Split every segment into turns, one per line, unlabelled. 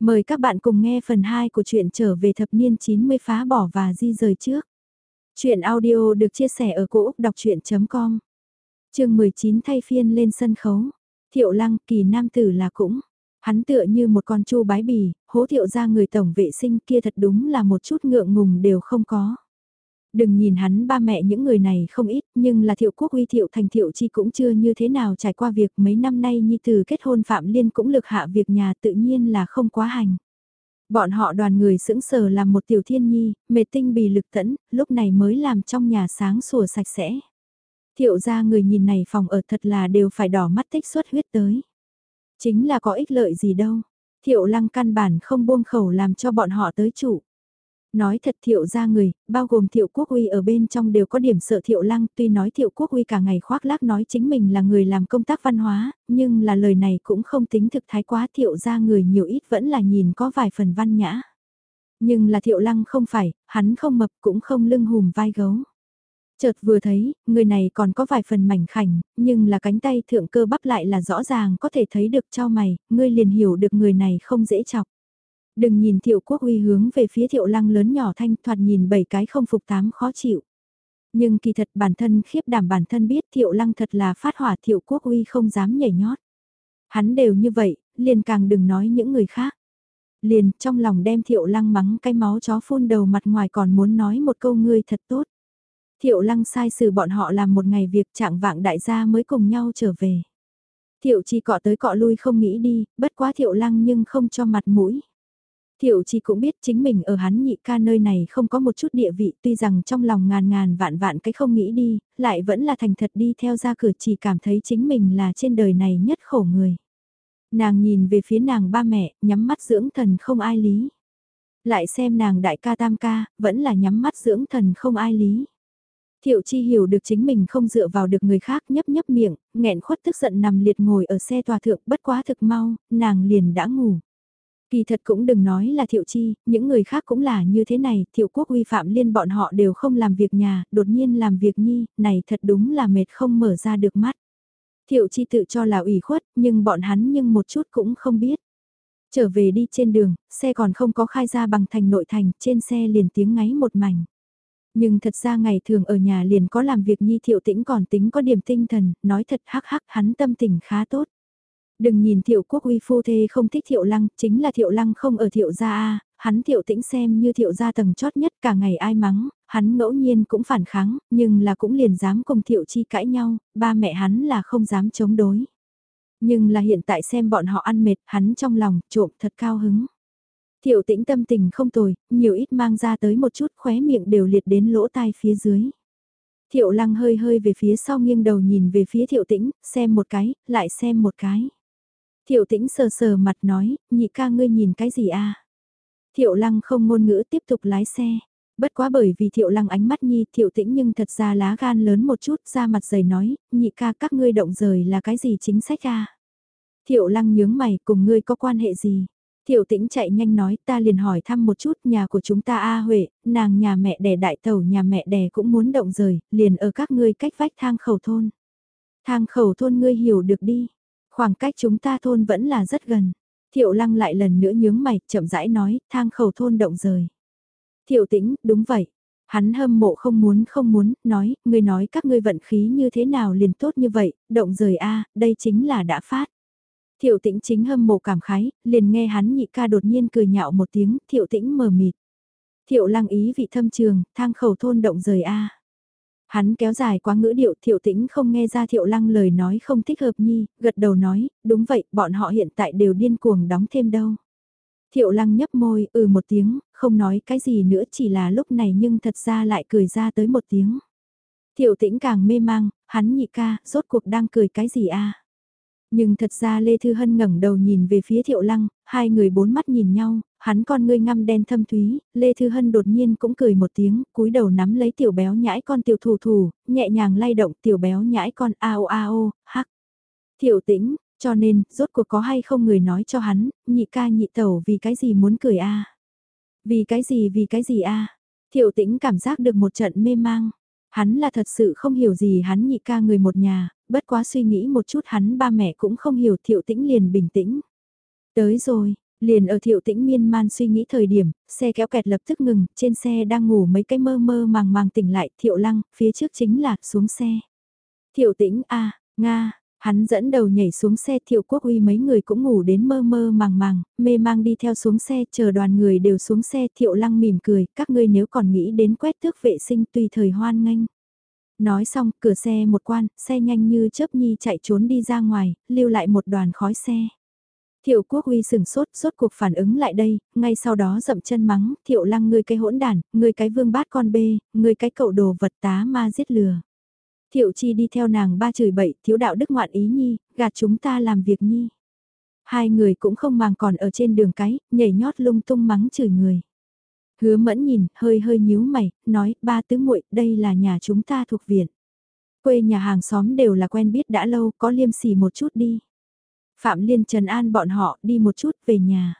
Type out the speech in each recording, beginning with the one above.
Mời các bạn cùng nghe phần 2 của truyện trở về thập niên 90 phá bỏ và di rời trước. Chuyện audio được chia sẻ ở cỗ đọc chuyện.com Trường 19 thay phiên lên sân khấu. Thiệu lăng kỳ nam tử là cũng. Hắn tựa như một con chu bái bì, hố thiệu ra người tổng vệ sinh kia thật đúng là một chút ngượng ngùng đều không có. Đừng nhìn hắn ba mẹ những người này không ít, nhưng là thiệu quốc uy thiệu thành thiệu chi cũng chưa như thế nào trải qua việc mấy năm nay nhi từ kết hôn Phạm Liên cũng lực hạ việc nhà tự nhiên là không quá hành. Bọn họ đoàn người sững sờ làm một tiểu thiên nhi, mệt tinh bì lực tẫn, lúc này mới làm trong nhà sáng sủa sạch sẽ. Thiệu ra người nhìn này phòng ở thật là đều phải đỏ mắt tích xuất huyết tới. Chính là có ích lợi gì đâu. Thiệu lăng căn bản không buông khẩu làm cho bọn họ tới chủ. Nói thật thiệu ra người, bao gồm thiệu quốc uy ở bên trong đều có điểm sợ thiệu lăng, tuy nói thiệu quốc uy cả ngày khoác lác nói chính mình là người làm công tác văn hóa, nhưng là lời này cũng không tính thực thái quá thiệu ra người nhiều ít vẫn là nhìn có vài phần văn nhã. Nhưng là thiệu lăng không phải, hắn không mập cũng không lưng hùm vai gấu. Chợt vừa thấy, người này còn có vài phần mảnh khảnh, nhưng là cánh tay thượng cơ bắp lại là rõ ràng có thể thấy được cho mày, ngươi liền hiểu được người này không dễ chọc. Đừng nhìn thiệu quốc uy hướng về phía thiệu lăng lớn nhỏ thanh thoạt nhìn bảy cái không phục tám khó chịu. Nhưng kỳ thật bản thân khiếp đảm bản thân biết thiệu lăng thật là phát hỏa thiệu quốc uy không dám nhảy nhót. Hắn đều như vậy, liền càng đừng nói những người khác. Liền trong lòng đem thiệu lăng mắng cái máu chó phun đầu mặt ngoài còn muốn nói một câu ngươi thật tốt. Thiệu lăng sai xử bọn họ làm một ngày việc trạng vạng đại gia mới cùng nhau trở về. Thiệu chỉ cọ tới cọ lui không nghĩ đi, bất quá thiệu lăng nhưng không cho mặt mũi. Thiệu chi cũng biết chính mình ở hắn nhị ca nơi này không có một chút địa vị tuy rằng trong lòng ngàn ngàn vạn vạn cái không nghĩ đi, lại vẫn là thành thật đi theo ra cửa chỉ cảm thấy chính mình là trên đời này nhất khổ người. Nàng nhìn về phía nàng ba mẹ, nhắm mắt dưỡng thần không ai lý. Lại xem nàng đại ca tam ca, vẫn là nhắm mắt dưỡng thần không ai lý. Thiệu chi hiểu được chính mình không dựa vào được người khác nhấp nhấp miệng, nghẹn khuất tức giận nằm liệt ngồi ở xe tòa thượng bất quá thực mau, nàng liền đã ngủ. Kỳ thật cũng đừng nói là thiệu chi, những người khác cũng là như thế này, thiệu quốc uy phạm liên bọn họ đều không làm việc nhà, đột nhiên làm việc nhi, này thật đúng là mệt không mở ra được mắt. Thiệu chi tự cho là ủy khuất, nhưng bọn hắn nhưng một chút cũng không biết. Trở về đi trên đường, xe còn không có khai ra bằng thành nội thành, trên xe liền tiếng ngáy một mảnh. Nhưng thật ra ngày thường ở nhà liền có làm việc nhi thiệu tĩnh còn tính có điểm tinh thần, nói thật hắc hắc hắn tâm tình khá tốt. Đừng nhìn thiệu quốc uy phu thê không thích thiệu lăng, chính là thiệu lăng không ở thiệu gia A, hắn thiệu tĩnh xem như thiệu gia tầng chót nhất cả ngày ai mắng, hắn ngẫu nhiên cũng phản kháng, nhưng là cũng liền dám cùng thiệu chi cãi nhau, ba mẹ hắn là không dám chống đối. Nhưng là hiện tại xem bọn họ ăn mệt, hắn trong lòng trộm thật cao hứng. Thiệu tĩnh tâm tình không tồi, nhiều ít mang ra tới một chút khóe miệng đều liệt đến lỗ tai phía dưới. Thiệu lăng hơi hơi về phía sau nghiêng đầu nhìn về phía thiệu tĩnh, xem một cái, lại xem một cái. Thiệu tĩnh sờ sờ mặt nói, nhị ca ngươi nhìn cái gì a? Thiệu lăng không ngôn ngữ tiếp tục lái xe. Bất quá bởi vì thiệu lăng ánh mắt nhi thiệu tĩnh nhưng thật ra lá gan lớn một chút ra mặt dày nói, nhị ca các ngươi động rời là cái gì chính sách a? Thiệu lăng nhướng mày cùng ngươi có quan hệ gì? Thiệu tĩnh chạy nhanh nói ta liền hỏi thăm một chút nhà của chúng ta A Huệ, nàng nhà mẹ đẻ đại tàu nhà mẹ đẻ cũng muốn động rời, liền ở các ngươi cách vách thang khẩu thôn. Thang khẩu thôn ngươi hiểu được đi, Khoảng cách chúng ta thôn vẫn là rất gần. Thiệu lăng lại lần nữa nhướng mày, chậm rãi nói, thang khẩu thôn động rời. Thiệu tĩnh, đúng vậy. Hắn hâm mộ không muốn không muốn, nói, người nói các ngươi vận khí như thế nào liền tốt như vậy, động rời a đây chính là đã phát. Thiệu tĩnh chính hâm mộ cảm khái, liền nghe hắn nhị ca đột nhiên cười nhạo một tiếng, thiệu tĩnh mờ mịt. Thiệu lăng ý vị thâm trường, thang khẩu thôn động rời a Hắn kéo dài quá ngữ điệu thiệu tĩnh không nghe ra thiệu lăng lời nói không thích hợp nhi, gật đầu nói, đúng vậy, bọn họ hiện tại đều điên cuồng đóng thêm đâu. Thiệu lăng nhấp môi, ừ một tiếng, không nói cái gì nữa chỉ là lúc này nhưng thật ra lại cười ra tới một tiếng. Thiệu tĩnh càng mê mang, hắn nhị ca, rốt cuộc đang cười cái gì a nhưng thật ra Lê Thư Hân ngẩng đầu nhìn về phía thiệu lăng, hai người bốn mắt nhìn nhau, Hắn con ngươi ngăm đen thâm thúy, Lê Thư Hân đột nhiên cũng cười một tiếng, cúi đầu nắm lấy tiểu béo nhãi con tiểu thủ thủ, nhẹ nhàng lay động tiểu béo nhãi con ao ao, hắc. Thiệu tĩnh, cho nên, rốt cuộc có hay không người nói cho hắn, nhị ca nhị tẩu vì cái gì muốn cười a Vì cái gì vì cái gì a Thiệu tĩnh cảm giác được một trận mê mang. Hắn là thật sự không hiểu gì hắn nhị ca người một nhà, bất quá suy nghĩ một chút hắn ba mẹ cũng không hiểu thiệu tĩnh liền bình tĩnh. Tới rồi, Liền ở thiệu tĩnh miên man suy nghĩ thời điểm, xe kéo kẹt lập tức ngừng, trên xe đang ngủ mấy cái mơ mơ màng màng tỉnh lại, thiệu lăng, phía trước chính là, xuống xe. Thiệu tĩnh a Nga, hắn dẫn đầu nhảy xuống xe thiệu quốc uy mấy người cũng ngủ đến mơ mơ màng màng, mê mang đi theo xuống xe, chờ đoàn người đều xuống xe, thiệu lăng mỉm cười, các ngươi nếu còn nghĩ đến quét tước vệ sinh tùy thời hoan nghênh. Nói xong, cửa xe một quan, xe nhanh như chớp nhi chạy trốn đi ra ngoài, lưu lại một đoàn khói xe. Thiệu quốc uy sừng sốt, sốt cuộc phản ứng lại đây, ngay sau đó dậm chân mắng, thiệu lăng ngươi cái hỗn đàn, ngươi cái vương bát con bê, ngươi cái cậu đồ vật tá ma giết lừa. Thiệu chi đi theo nàng ba chửi bậy, thiếu đạo đức ngoạn ý nhi, gạt chúng ta làm việc nhi. Hai người cũng không màng còn ở trên đường cái, nhảy nhót lung tung mắng chửi người. Hứa mẫn nhìn, hơi hơi nhíu mày, nói, ba tứ muội đây là nhà chúng ta thuộc viện. Quê nhà hàng xóm đều là quen biết đã lâu, có liêm sỉ một chút đi. Phạm Liên Trần An bọn họ đi một chút về nhà.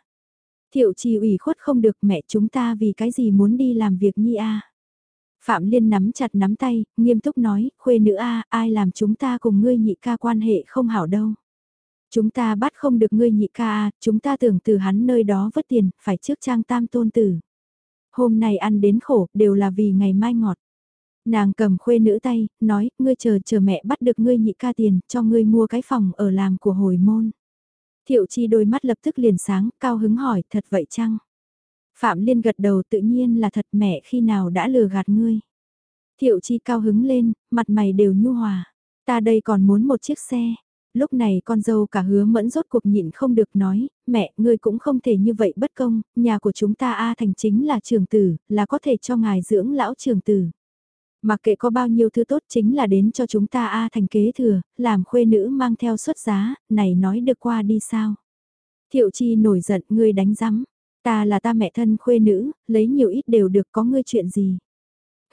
Thiệu trì ủy khuất không được mẹ chúng ta vì cái gì muốn đi làm việc nhi a Phạm Liên nắm chặt nắm tay, nghiêm túc nói, khuê nữ a ai làm chúng ta cùng ngươi nhị ca quan hệ không hảo đâu. Chúng ta bắt không được ngươi nhị ca a chúng ta tưởng từ hắn nơi đó vất tiền, phải trước trang tam tôn tử. Hôm nay ăn đến khổ, đều là vì ngày mai ngọt. Nàng cầm khuê nữ tay, nói, ngươi chờ chờ mẹ bắt được ngươi nhị ca tiền, cho ngươi mua cái phòng ở làm của hồi môn. Thiệu chi đôi mắt lập tức liền sáng, cao hứng hỏi, thật vậy chăng? Phạm Liên gật đầu tự nhiên là thật mẹ khi nào đã lừa gạt ngươi. Thiệu chi cao hứng lên, mặt mày đều nhu hòa. Ta đây còn muốn một chiếc xe. Lúc này con dâu cả hứa mẫn rốt cuộc nhịn không được nói, mẹ, ngươi cũng không thể như vậy bất công, nhà của chúng ta A thành chính là trường tử, là có thể cho ngài dưỡng lão trường tử. Mặc kệ có bao nhiêu thứ tốt chính là đến cho chúng ta A thành kế thừa, làm khuê nữ mang theo xuất giá, này nói được qua đi sao. Thiệu chi nổi giận ngươi đánh rắm, ta là ta mẹ thân khuê nữ, lấy nhiều ít đều được có ngươi chuyện gì.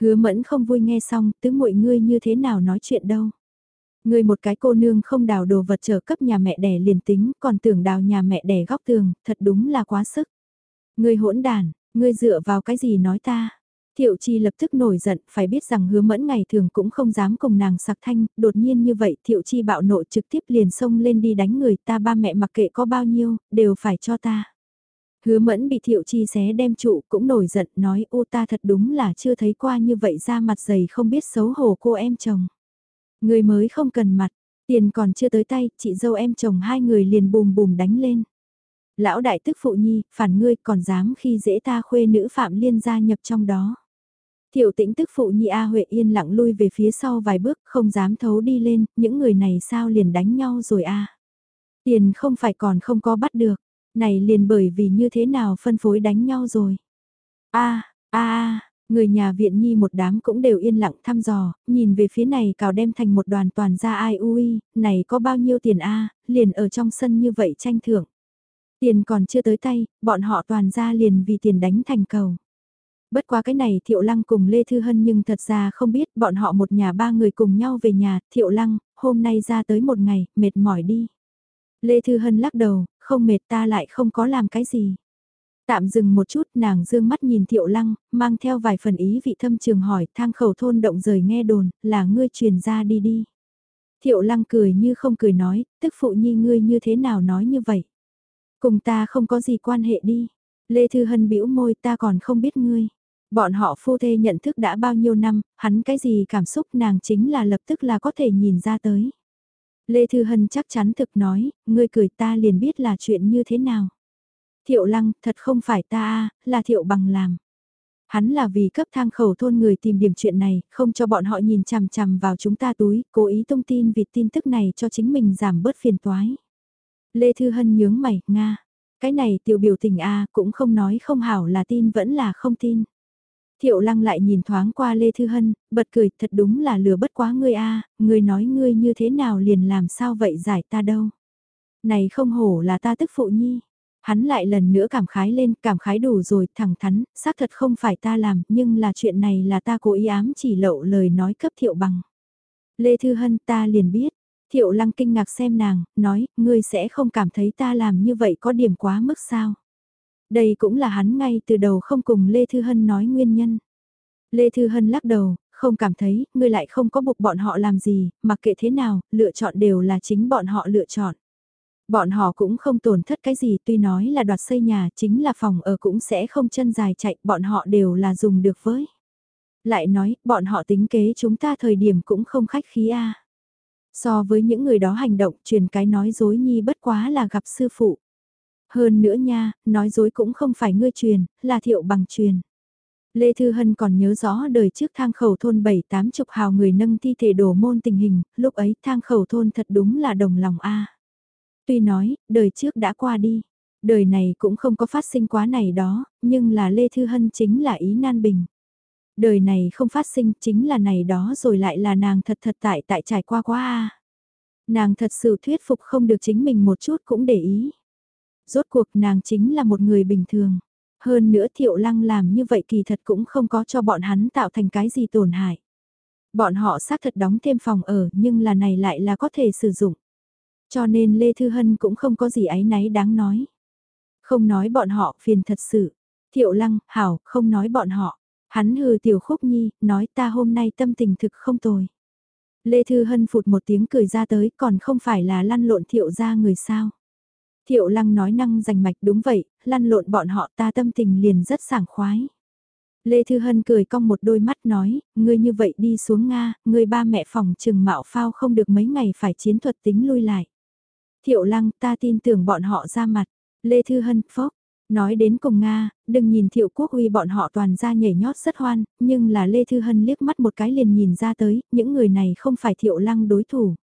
Hứa mẫn không vui nghe xong, tứ muội ngươi như thế nào nói chuyện đâu. Ngươi một cái cô nương không đào đồ vật trở cấp nhà mẹ đẻ liền tính, còn tưởng đào nhà mẹ đẻ góc tường, thật đúng là quá sức. Ngươi hỗn đàn, ngươi dựa vào cái gì nói ta? Thiệu Chi lập tức nổi giận, phải biết rằng hứa mẫn ngày thường cũng không dám cùng nàng sặc thanh, đột nhiên như vậy Thiệu Chi bạo nộ trực tiếp liền xông lên đi đánh người ta ba mẹ mặc kệ có bao nhiêu, đều phải cho ta. Hứa mẫn bị Thiệu Chi xé đem trụ cũng nổi giận nói ô ta thật đúng là chưa thấy qua như vậy ra mặt dày không biết xấu hổ cô em chồng. Người mới không cần mặt, tiền còn chưa tới tay, chị dâu em chồng hai người liền bùm bùm đánh lên. Lão đại tức phụ nhi, phản ngươi còn dám khi dễ ta khuê nữ phạm liên gia nhập trong đó. tiểu tĩnh tức phụ nhi A Huệ yên lặng lui về phía sau vài bước không dám thấu đi lên, những người này sao liền đánh nhau rồi a Tiền không phải còn không có bắt được, này liền bởi vì như thế nào phân phối đánh nhau rồi. a a a người nhà viện nhi một đám cũng đều yên lặng thăm dò, nhìn về phía này cào đem thành một đoàn toàn ra ai ui, này có bao nhiêu tiền a liền ở trong sân như vậy tranh thưởng. Tiền còn chưa tới tay, bọn họ toàn ra liền vì tiền đánh thành cầu. Bất quá cái này Thiệu Lăng cùng Lê Thư Hân nhưng thật ra không biết bọn họ một nhà ba người cùng nhau về nhà, Thiệu Lăng, hôm nay ra tới một ngày, mệt mỏi đi. Lê Thư Hân lắc đầu, không mệt ta lại không có làm cái gì. Tạm dừng một chút nàng dương mắt nhìn Thiệu Lăng, mang theo vài phần ý vị thâm trường hỏi thang khẩu thôn động rời nghe đồn, là ngươi truyền ra đi đi. Thiệu Lăng cười như không cười nói, tức phụ nhi ngươi như thế nào nói như vậy. Cùng ta không có gì quan hệ đi. Lê Thư Hân bĩu môi ta còn không biết ngươi. Bọn họ phu thê nhận thức đã bao nhiêu năm, hắn cái gì cảm xúc nàng chính là lập tức là có thể nhìn ra tới. Lê Thư Hân chắc chắn thực nói, ngươi cười ta liền biết là chuyện như thế nào. Thiệu lăng, thật không phải ta là thiệu bằng làm. Hắn là vì cấp thang khẩu thôn người tìm điểm chuyện này, không cho bọn họ nhìn chằm chằm vào chúng ta túi, cố ý thông tin vì tin tức này cho chính mình giảm bớt phiền toái. Lê Thư Hân nhướng mày, Nga. Cái này tiểu biểu tình A cũng không nói không hảo là tin vẫn là không tin. Thiệu lăng lại nhìn thoáng qua Lê Thư Hân, bật cười thật đúng là lừa bất quá ngươi A, ngươi nói ngươi như thế nào liền làm sao vậy giải ta đâu. Này không hổ là ta tức phụ nhi. Hắn lại lần nữa cảm khái lên, cảm khái đủ rồi, thẳng thắn, xác thật không phải ta làm, nhưng là chuyện này là ta cố ý ám chỉ lậu lời nói cấp thiệu bằng. Lê Thư Hân ta liền biết, thiệu lăng kinh ngạc xem nàng, nói, ngươi sẽ không cảm thấy ta làm như vậy có điểm quá mức sao. Đây cũng là hắn ngay từ đầu không cùng Lê Thư Hân nói nguyên nhân. Lê Thư Hân lắc đầu, không cảm thấy, ngươi lại không có buộc bọn họ làm gì, mặc kệ thế nào, lựa chọn đều là chính bọn họ lựa chọn. Bọn họ cũng không tổn thất cái gì tuy nói là đoạt xây nhà chính là phòng ở cũng sẽ không chân dài chạy, bọn họ đều là dùng được với. Lại nói, bọn họ tính kế chúng ta thời điểm cũng không khách khí a So với những người đó hành động truyền cái nói dối nhi bất quá là gặp sư phụ. Hơn nữa nha, nói dối cũng không phải ngươi truyền, là thiệu bằng truyền. Lê Thư Hân còn nhớ rõ đời trước thang khẩu thôn 7-8 chục hào người nâng thi thể đổ môn tình hình, lúc ấy thang khẩu thôn thật đúng là đồng lòng a Tuy nói, đời trước đã qua đi, đời này cũng không có phát sinh quá này đó, nhưng là Lê Thư Hân chính là ý nan bình. Đời này không phát sinh chính là này đó rồi lại là nàng thật thật tại tại trải qua quá a Nàng thật sự thuyết phục không được chính mình một chút cũng để ý. Rốt cuộc nàng chính là một người bình thường. Hơn nữa thiệu lăng làm như vậy kỳ thật cũng không có cho bọn hắn tạo thành cái gì tổn hại. Bọn họ xác thật đóng thêm phòng ở nhưng là này lại là có thể sử dụng. Cho nên Lê Thư Hân cũng không có gì áy náy đáng nói. Không nói bọn họ phiền thật sự. Thiệu lăng, hảo, không nói bọn họ. Hắn hừ tiểu khúc nhi, nói ta hôm nay tâm tình thực không tồi. Lê Thư Hân phụt một tiếng cười ra tới còn không phải là lăn lộn thiệu ra người sao. Thiệu lăng nói năng rành mạch đúng vậy, lăn lộn bọn họ ta tâm tình liền rất sảng khoái. Lê Thư Hân cười cong một đôi mắt nói, ngươi như vậy đi xuống Nga, ngươi ba mẹ phòng trừng mạo phao không được mấy ngày phải chiến thuật tính lui lại. Thiệu lăng ta tin tưởng bọn họ ra mặt. Lê Thư Hân phốc. Nói đến cùng Nga, đừng nhìn thiệu quốc uy bọn họ toàn ra nhảy nhót rất hoan, nhưng là Lê Thư Hân liếc mắt một cái liền nhìn ra tới, những người này không phải thiệu lăng đối thủ.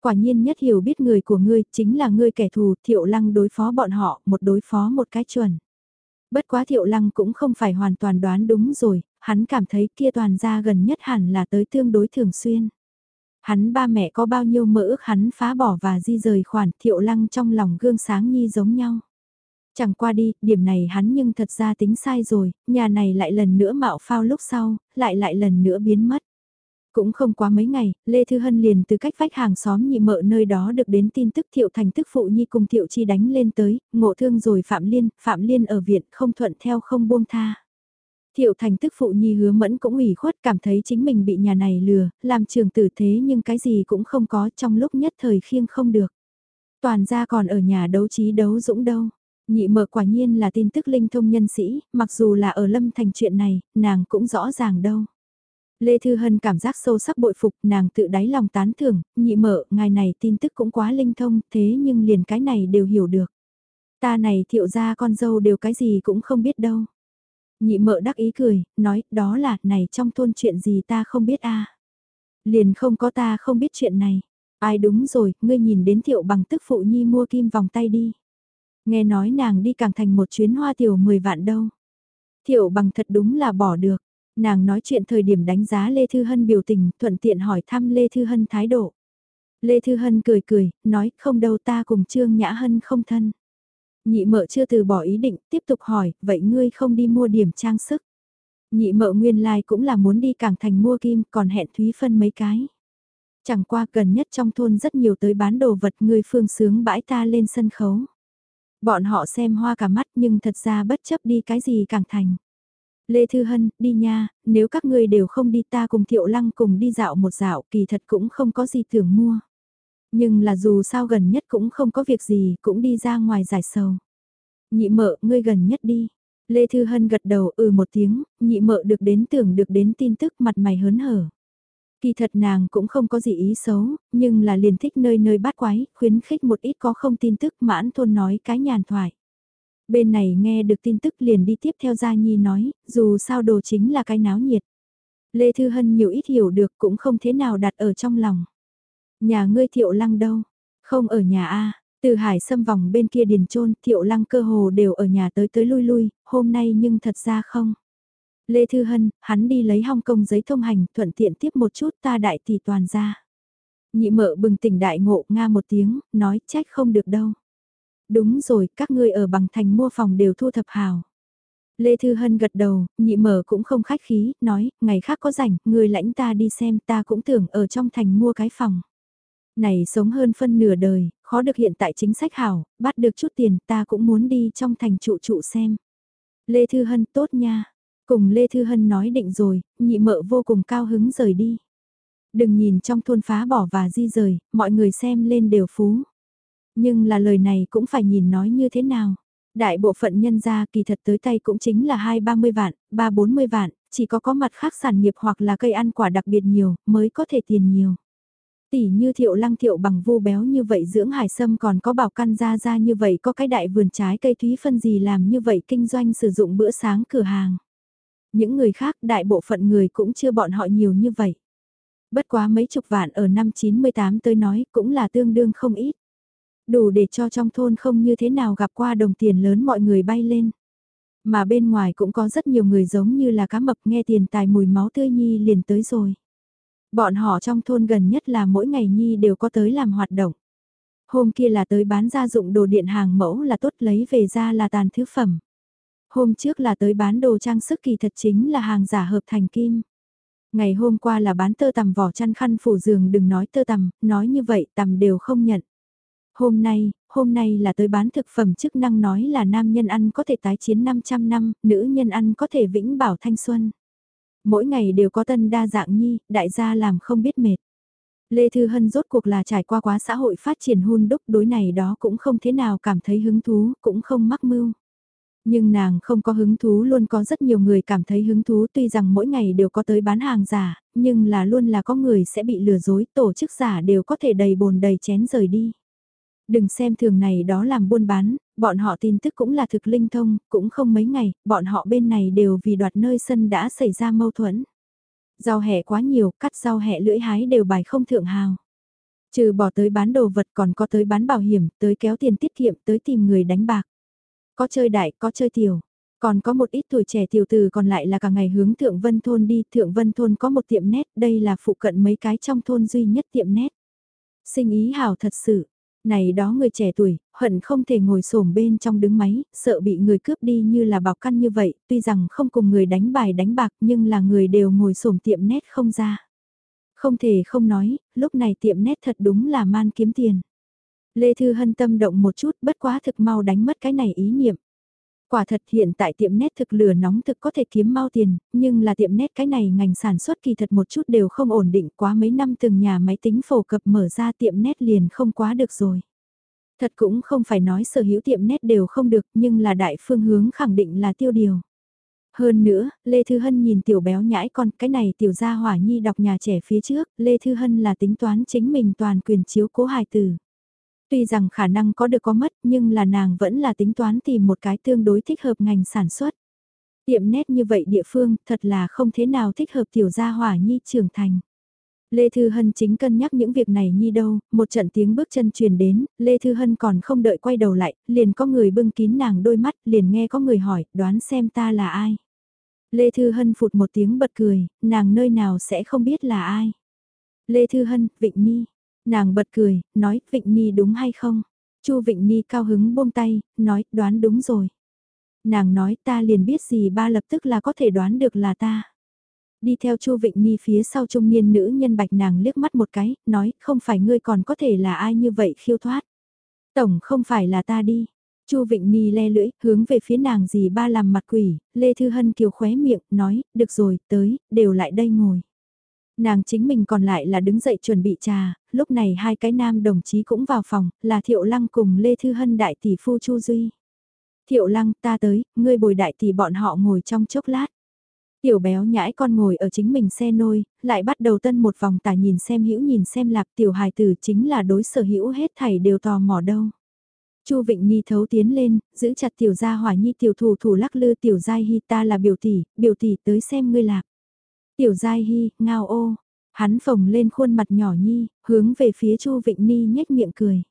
Quả nhiên nhất hiểu biết người của ngươi, chính là ngươi kẻ thù, thiệu lăng đối phó bọn họ, một đối phó một cái chuẩn. Bất quá thiệu lăng cũng không phải hoàn toàn đoán đúng rồi, hắn cảm thấy kia toàn ra gần nhất hẳn là tới tương đối thường xuyên. Hắn ba mẹ có bao nhiêu mơ ước hắn phá bỏ và di rời khoản thiệu lăng trong lòng gương sáng nhi giống nhau. Chẳng qua đi, điểm này hắn nhưng thật ra tính sai rồi, nhà này lại lần nữa mạo phao lúc sau, lại lại lần nữa biến mất. Cũng không quá mấy ngày, Lê Thư Hân liền từ cách vách hàng xóm nhị mợ nơi đó được đến tin tức Thiệu Thành tức phụ nhi cùng Thiệu Chi đánh lên tới, ngộ thương rồi Phạm Liên, Phạm Liên ở viện không thuận theo không buông tha. Thiệu thành tức phụ nhi hứa mẫn cũng ủy khuất cảm thấy chính mình bị nhà này lừa, làm trường tử thế nhưng cái gì cũng không có trong lúc nhất thời khiêng không được. Toàn ra còn ở nhà đấu trí đấu dũng đâu. Nhị Mở quả nhiên là tin tức linh thông nhân sĩ, mặc dù là ở lâm thành chuyện này, nàng cũng rõ ràng đâu. Lê Thư Hân cảm giác sâu sắc bội phục, nàng tự đáy lòng tán thưởng, nhị Mở ngài này tin tức cũng quá linh thông, thế nhưng liền cái này đều hiểu được. Ta này thiệu ra con dâu đều cái gì cũng không biết đâu. Nhị mợ đắc ý cười, nói, đó là, này trong thôn chuyện gì ta không biết a Liền không có ta không biết chuyện này. Ai đúng rồi, ngươi nhìn đến thiệu bằng tức phụ nhi mua kim vòng tay đi. Nghe nói nàng đi càng thành một chuyến hoa tiểu 10 vạn đâu. Thiệu bằng thật đúng là bỏ được. Nàng nói chuyện thời điểm đánh giá Lê Thư Hân biểu tình, thuận tiện hỏi thăm Lê Thư Hân thái độ. Lê Thư Hân cười cười, nói không đâu ta cùng Trương Nhã Hân không thân. Nhị mợ chưa từ bỏ ý định, tiếp tục hỏi, vậy ngươi không đi mua điểm trang sức. Nhị mợ nguyên lai like cũng là muốn đi cảng thành mua kim, còn hẹn Thúy Phân mấy cái. Chẳng qua gần nhất trong thôn rất nhiều tới bán đồ vật người phương sướng bãi ta lên sân khấu. Bọn họ xem hoa cả mắt nhưng thật ra bất chấp đi cái gì càng thành. Lê Thư Hân, đi nha, nếu các ngươi đều không đi ta cùng Thiệu Lăng cùng đi dạo một dạo kỳ thật cũng không có gì tưởng mua. Nhưng là dù sao gần nhất cũng không có việc gì, cũng đi ra ngoài giải sầu. Nhị mợ, ngươi gần nhất đi. Lê Thư Hân gật đầu ừ một tiếng, nhị mợ được đến tưởng được đến tin tức mặt mày hớn hở. Kỳ thật nàng cũng không có gì ý xấu, nhưng là liền thích nơi nơi bát quái, khuyến khích một ít có không tin tức mãn thôn nói cái nhàn thoại. Bên này nghe được tin tức liền đi tiếp theo Gia Nhi nói, dù sao đồ chính là cái náo nhiệt. Lê Thư Hân nhiều ít hiểu được cũng không thế nào đặt ở trong lòng. Nhà ngươi thiệu lăng đâu? Không ở nhà A, từ hải xâm vòng bên kia điền trôn thiệu lăng cơ hồ đều ở nhà tới tới lui lui, hôm nay nhưng thật ra không. Lê Thư Hân, hắn đi lấy Hong Kong giấy thông hành, thuận tiện tiếp một chút ta đại tỷ toàn ra. Nhị mợ bừng tỉnh đại ngộ, nga một tiếng, nói trách không được đâu. Đúng rồi, các ngươi ở bằng thành mua phòng đều thu thập hào. Lê Thư Hân gật đầu, nhị mở cũng không khách khí, nói, ngày khác có rảnh, người lãnh ta đi xem ta cũng tưởng ở trong thành mua cái phòng. Này sống hơn phân nửa đời, khó được hiện tại chính sách hảo, bắt được chút tiền ta cũng muốn đi trong thành trụ trụ xem. Lê Thư Hân tốt nha, cùng Lê Thư Hân nói định rồi, nhị mợ vô cùng cao hứng rời đi. Đừng nhìn trong thôn phá bỏ và di rời, mọi người xem lên đều phú. Nhưng là lời này cũng phải nhìn nói như thế nào. Đại bộ phận nhân gia kỳ thật tới tay cũng chính là hai ba mươi vạn, ba bốn mươi vạn, chỉ có có mặt khác sản nghiệp hoặc là cây ăn quả đặc biệt nhiều mới có thể tiền nhiều. Tỷ như thiệu lăng thiệu bằng vu béo như vậy dưỡng hải sâm còn có bảo căn ra ra như vậy, có cái đại vườn trái cây thúy phân gì làm như vậy, kinh doanh sử dụng bữa sáng cửa hàng. Những người khác, đại bộ phận người cũng chưa bọn họ nhiều như vậy. Bất quá mấy chục vạn ở năm 98 tới nói cũng là tương đương không ít. Đủ để cho trong thôn không như thế nào gặp qua đồng tiền lớn mọi người bay lên. Mà bên ngoài cũng có rất nhiều người giống như là cá mập, nghe tiền tài mùi máu tươi nhi liền tới rồi. Bọn họ trong thôn gần nhất là mỗi ngày nhi đều có tới làm hoạt động. Hôm kia là tới bán gia dụng đồ điện hàng mẫu là tốt lấy về ra là tàn thứ phẩm. Hôm trước là tới bán đồ trang sức kỳ thật chính là hàng giả hợp thành kim. Ngày hôm qua là bán tơ tằm vỏ chăn khăn phủ giường đừng nói tơ tằm, nói như vậy tằm đều không nhận. Hôm nay, hôm nay là tới bán thực phẩm chức năng nói là nam nhân ăn có thể tái chiến 500 năm, nữ nhân ăn có thể vĩnh bảo thanh xuân. Mỗi ngày đều có tân đa dạng nhi, đại gia làm không biết mệt. Lê Thư Hân rốt cuộc là trải qua quá xã hội phát triển hôn đúc đối này đó cũng không thế nào cảm thấy hứng thú, cũng không mắc mưu. Nhưng nàng không có hứng thú luôn có rất nhiều người cảm thấy hứng thú tuy rằng mỗi ngày đều có tới bán hàng giả, nhưng là luôn là có người sẽ bị lừa dối, tổ chức giả đều có thể đầy bồn đầy chén rời đi. Đừng xem thường này đó làm buôn bán, bọn họ tin tức cũng là thực linh thông, cũng không mấy ngày, bọn họ bên này đều vì đoạt nơi sân đã xảy ra mâu thuẫn. Rau hẹ quá nhiều, cắt rau hẹ lưỡi hái đều bài không thượng hào. Trừ bỏ tới bán đồ vật còn có tới bán bảo hiểm, tới kéo tiền tiết kiệm, tới tìm người đánh bạc. Có chơi đại, có chơi tiểu. Còn có một ít tuổi trẻ tiểu từ còn lại là cả ngày hướng Thượng Vân Thôn đi. Thượng Vân Thôn có một tiệm nét, đây là phụ cận mấy cái trong thôn duy nhất tiệm nét. Sinh ý hảo thật sự, này đó người trẻ tuổi, hận không thể ngồi xổm bên trong đứng máy, sợ bị người cướp đi như là bọc căn như vậy, tuy rằng không cùng người đánh bài đánh bạc nhưng là người đều ngồi xổm tiệm nét không ra. Không thể không nói, lúc này tiệm nét thật đúng là man kiếm tiền. Lê Thư Hân tâm động một chút bất quá thực mau đánh mất cái này ý niệm. Quả thật hiện tại tiệm nét thực lửa nóng thực có thể kiếm mau tiền, nhưng là tiệm nét cái này ngành sản xuất kỳ thật một chút đều không ổn định quá mấy năm từng nhà máy tính phổ cập mở ra tiệm nét liền không quá được rồi. Thật cũng không phải nói sở hữu tiệm nét đều không được nhưng là đại phương hướng khẳng định là tiêu điều. Hơn nữa, Lê Thư Hân nhìn tiểu béo nhãi con cái này tiểu gia hỏa nhi đọc nhà trẻ phía trước, Lê Thư Hân là tính toán chính mình toàn quyền chiếu cố hài tử. Tuy rằng khả năng có được có mất nhưng là nàng vẫn là tính toán tìm một cái tương đối thích hợp ngành sản xuất. Tiệm nét như vậy địa phương thật là không thế nào thích hợp tiểu gia hỏa nhi trưởng thành. Lê Thư Hân chính cân nhắc những việc này nhi đâu, một trận tiếng bước chân truyền đến, Lê Thư Hân còn không đợi quay đầu lại, liền có người bưng kín nàng đôi mắt, liền nghe có người hỏi, đoán xem ta là ai. Lê Thư Hân phụt một tiếng bật cười, nàng nơi nào sẽ không biết là ai. Lê Thư Hân, Vịnh Nhi, Nàng bật cười, nói, Vịnh Ni đúng hay không? Chu Vịnh Ni cao hứng buông tay, nói, đoán đúng rồi. Nàng nói ta liền biết gì ba lập tức là có thể đoán được là ta. Đi theo Chu Vịnh Ni phía sau trung niên nữ nhân bạch nàng liếc mắt một cái, nói, không phải ngươi còn có thể là ai như vậy khiêu thoát. Tổng không phải là ta đi. Chu Vịnh Ni le lưỡi, hướng về phía nàng gì ba làm mặt quỷ, Lê Thư Hân kiều khóe miệng, nói, được rồi, tới, đều lại đây ngồi. Nàng chính mình còn lại là đứng dậy chuẩn bị trà, lúc này hai cái nam đồng chí cũng vào phòng, là Thiệu Lăng cùng Lê Thư Hân đại tỷ phu Chu Duy. Thiệu Lăng ta tới, ngươi bồi đại tỷ bọn họ ngồi trong chốc lát. Tiểu béo nhãi con ngồi ở chính mình xe nôi, lại bắt đầu tân một vòng tả nhìn xem hữu nhìn xem lạp tiểu hài tử chính là đối sở hữu hết thảy đều tò mò đâu. Chu Vịnh Nhi thấu tiến lên, giữ chặt tiểu gia hỏa nhi tiểu thủ thủ lắc lư tiểu giai hi ta là biểu tỷ, biểu tỷ tới xem ngươi lạp. Tiểu Giai Hy, ngao ô. Hắn phồng lên khuôn mặt nhỏ nhi, hướng về phía Chu Vịnh Ni nhếch miệng cười.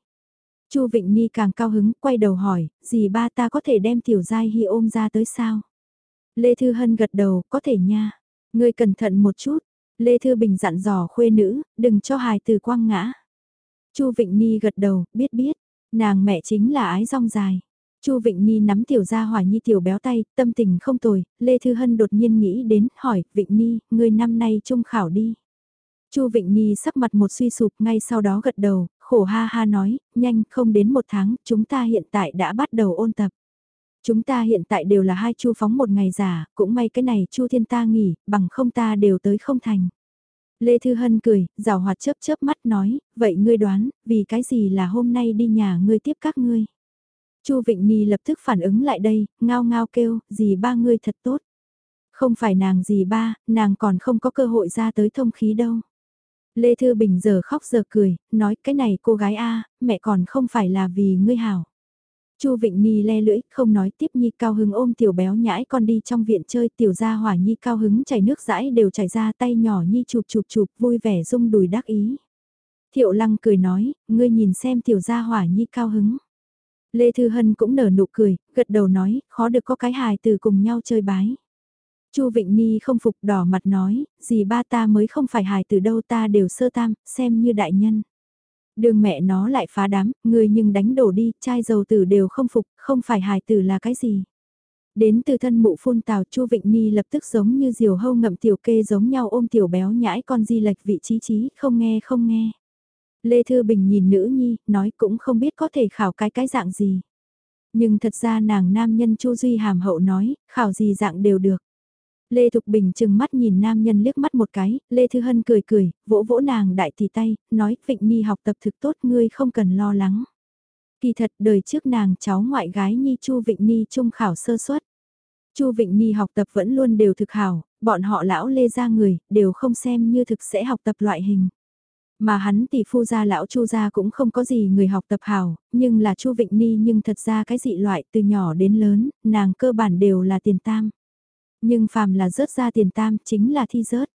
Chu Vịnh Ni càng cao hứng, quay đầu hỏi, gì ba ta có thể đem Tiểu Giai Hy ôm ra tới sao? Lê Thư Hân gật đầu, có thể nha. Ngươi cẩn thận một chút. Lê Thư Bình dặn dò khuê nữ, đừng cho hài từ quăng ngã. Chu Vịnh Ni gật đầu, biết biết, nàng mẹ chính là ái rong dài. Chu Vịnh Nhi nắm tiểu gia hỏa nhi tiểu béo tay, tâm tình không tồi, Lê Thư Hân đột nhiên nghĩ đến, hỏi, Vịnh Nhi, người năm nay trung khảo đi. Chu Vịnh Nhi sắc mặt một suy sụp ngay sau đó gật đầu, khổ ha ha nói, nhanh không đến một tháng, chúng ta hiện tại đã bắt đầu ôn tập. Chúng ta hiện tại đều là hai chu phóng một ngày giả, cũng may cái này chu thiên ta nghỉ, bằng không ta đều tới không thành. Lê Thư Hân cười, rào hoạt chớp chớp mắt nói, vậy ngươi đoán, vì cái gì là hôm nay đi nhà ngươi tiếp các ngươi. Chu Vịnh Ni lập tức phản ứng lại đây, ngao ngao kêu, dì ba ngươi thật tốt. Không phải nàng dì ba, nàng còn không có cơ hội ra tới thông khí đâu. Lê Thư Bình giờ khóc giờ cười, nói cái này cô gái A, mẹ còn không phải là vì ngươi hảo. Chu Vịnh Ni le lưỡi, không nói tiếp Nhi cao hứng ôm tiểu béo nhãi con đi trong viện chơi tiểu gia hỏa Nhi cao hứng chảy nước rãi đều chảy ra tay nhỏ Nhi chụp chụp chụp vui vẻ rung đùi đắc ý. Thiệu lăng cười nói, ngươi nhìn xem tiểu gia hỏa Nhi cao hứng. Lê Thư Hân cũng nở nụ cười, gật đầu nói, khó được có cái hài từ cùng nhau chơi bái. Chu Vịnh Nhi không phục đỏ mặt nói, gì ba ta mới không phải hài từ đâu ta đều sơ tam, xem như đại nhân. Đường mẹ nó lại phá đám, người nhưng đánh đổ đi, trai dầu tử đều không phục, không phải hài tử là cái gì. Đến từ thân mụ phun tào Chu Vịnh Nhi lập tức giống như diều hâu ngậm tiểu kê giống nhau ôm tiểu béo nhãi con di lệch vị trí trí, không nghe không nghe. Lê Thư Bình nhìn nữ nhi, nói cũng không biết có thể khảo cái cái dạng gì. Nhưng thật ra nàng nam nhân Chu Duy hàm hậu nói, khảo gì dạng đều được. Lê Thục Bình chừng mắt nhìn nam nhân liếc mắt một cái, Lê Thư Hân cười cười, vỗ vỗ nàng đại tỷ tay, nói Vịnh Nhi học tập thực tốt ngươi không cần lo lắng. Kỳ thật đời trước nàng cháu ngoại gái Nhi Chu Vịnh Nhi trung khảo sơ suất. Chu Vịnh Nhi học tập vẫn luôn đều thực hảo, bọn họ lão Lê ra người, đều không xem như thực sẽ học tập loại hình. Mà hắn tỷ phu gia lão Chu gia cũng không có gì người học tập hảo, nhưng là Chu Vịnh Ni nhưng thật ra cái dị loại từ nhỏ đến lớn, nàng cơ bản đều là tiền tam. Nhưng phàm là rớt ra tiền tam chính là thi rớt.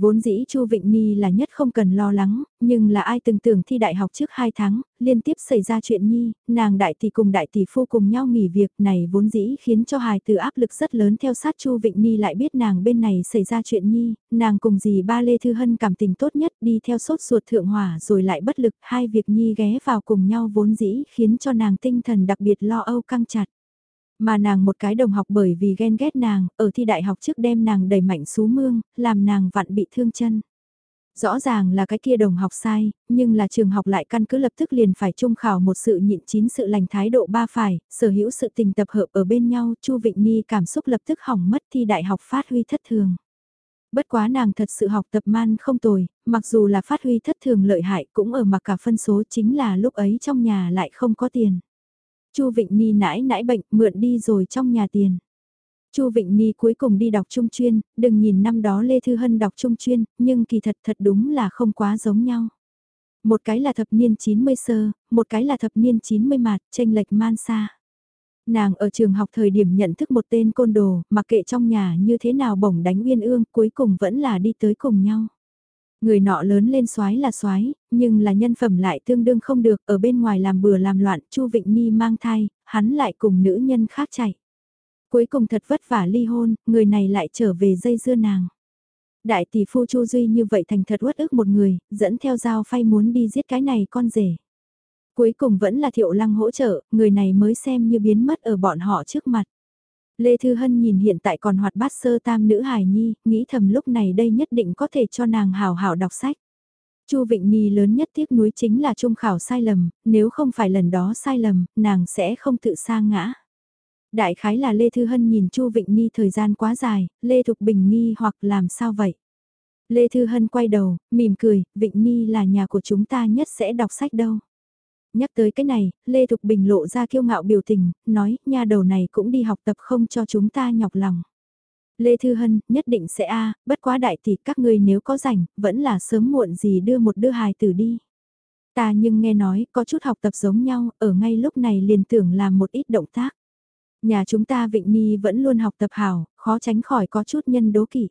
Vốn dĩ Chu Vịnh Ni là nhất không cần lo lắng, nhưng là ai từng tưởng thi đại học trước 2 tháng, liên tiếp xảy ra chuyện nhi, nàng đại tỷ cùng đại tỷ phu cùng nhau nghỉ việc này vốn dĩ khiến cho hài từ áp lực rất lớn theo sát Chu Vịnh Ni lại biết nàng bên này xảy ra chuyện nhi, nàng cùng dì ba Lê Thư Hân cảm tình tốt nhất đi theo sốt ruột thượng hỏa rồi lại bất lực hai việc nhi ghé vào cùng nhau vốn dĩ khiến cho nàng tinh thần đặc biệt lo âu căng chặt. Mà nàng một cái đồng học bởi vì ghen ghét nàng, ở thi đại học trước đem nàng đẩy mạnh xú mương, làm nàng vặn bị thương chân. Rõ ràng là cái kia đồng học sai, nhưng là trường học lại căn cứ lập tức liền phải trung khảo một sự nhịn chín sự lành thái độ ba phải, sở hữu sự tình tập hợp ở bên nhau, Chu Vịnh Ni cảm xúc lập tức hỏng mất thi đại học phát huy thất thường. Bất quá nàng thật sự học tập man không tồi, mặc dù là phát huy thất thường lợi hại cũng ở mặc cả phân số chính là lúc ấy trong nhà lại không có tiền. Chu Vịnh Ni nãi nãi bệnh, mượn đi rồi trong nhà tiền. Chu Vịnh Ni cuối cùng đi đọc trung chuyên, đừng nhìn năm đó Lê Thư Hân đọc trung chuyên, nhưng kỳ thật thật đúng là không quá giống nhau. Một cái là thập niên 90 sơ, một cái là thập niên 90 mạt, tranh lệch man xa. Nàng ở trường học thời điểm nhận thức một tên côn đồ, mặc kệ trong nhà như thế nào bổng đánh uyên ương, cuối cùng vẫn là đi tới cùng nhau. Người nọ lớn lên soái là soái, nhưng là nhân phẩm lại tương đương không được, ở bên ngoài làm bừa làm loạn, Chu Vịnh mi mang thai, hắn lại cùng nữ nhân khác chạy. Cuối cùng thật vất vả ly hôn, người này lại trở về dây dưa nàng. Đại tỷ phu Chu Duy như vậy thành thật uất ức một người, dẫn theo dao phay muốn đi giết cái này con rể. Cuối cùng vẫn là thiệu lăng hỗ trợ, người này mới xem như biến mất ở bọn họ trước mặt. Lê Thư Hân nhìn hiện tại còn hoạt bát sơ tam nữ hài nhi, nghĩ thầm lúc này đây nhất định có thể cho nàng hào hào đọc sách. Chu Vịnh Nhi lớn nhất tiếc nuối chính là trung khảo sai lầm, nếu không phải lần đó sai lầm, nàng sẽ không tự sa ngã. Đại khái là Lê Thư Hân nhìn Chu Vịnh Nhi thời gian quá dài, Lê Thục Bình nghi hoặc làm sao vậy? Lê Thư Hân quay đầu, mỉm cười, Vịnh Nhi là nhà của chúng ta nhất sẽ đọc sách đâu. Nhắc tới cái này, Lê Thục Bình lộ ra kiêu ngạo biểu tình, nói, nha đầu này cũng đi học tập không cho chúng ta nhọc lòng. Lê Thư Hân, nhất định sẽ a bất quá đại tỷ các ngươi nếu có rảnh, vẫn là sớm muộn gì đưa một đưa hài tử đi. Ta nhưng nghe nói, có chút học tập giống nhau, ở ngay lúc này liền tưởng làm một ít động tác. Nhà chúng ta Vịnh Ni vẫn luôn học tập hảo, khó tránh khỏi có chút nhân đố kỵ.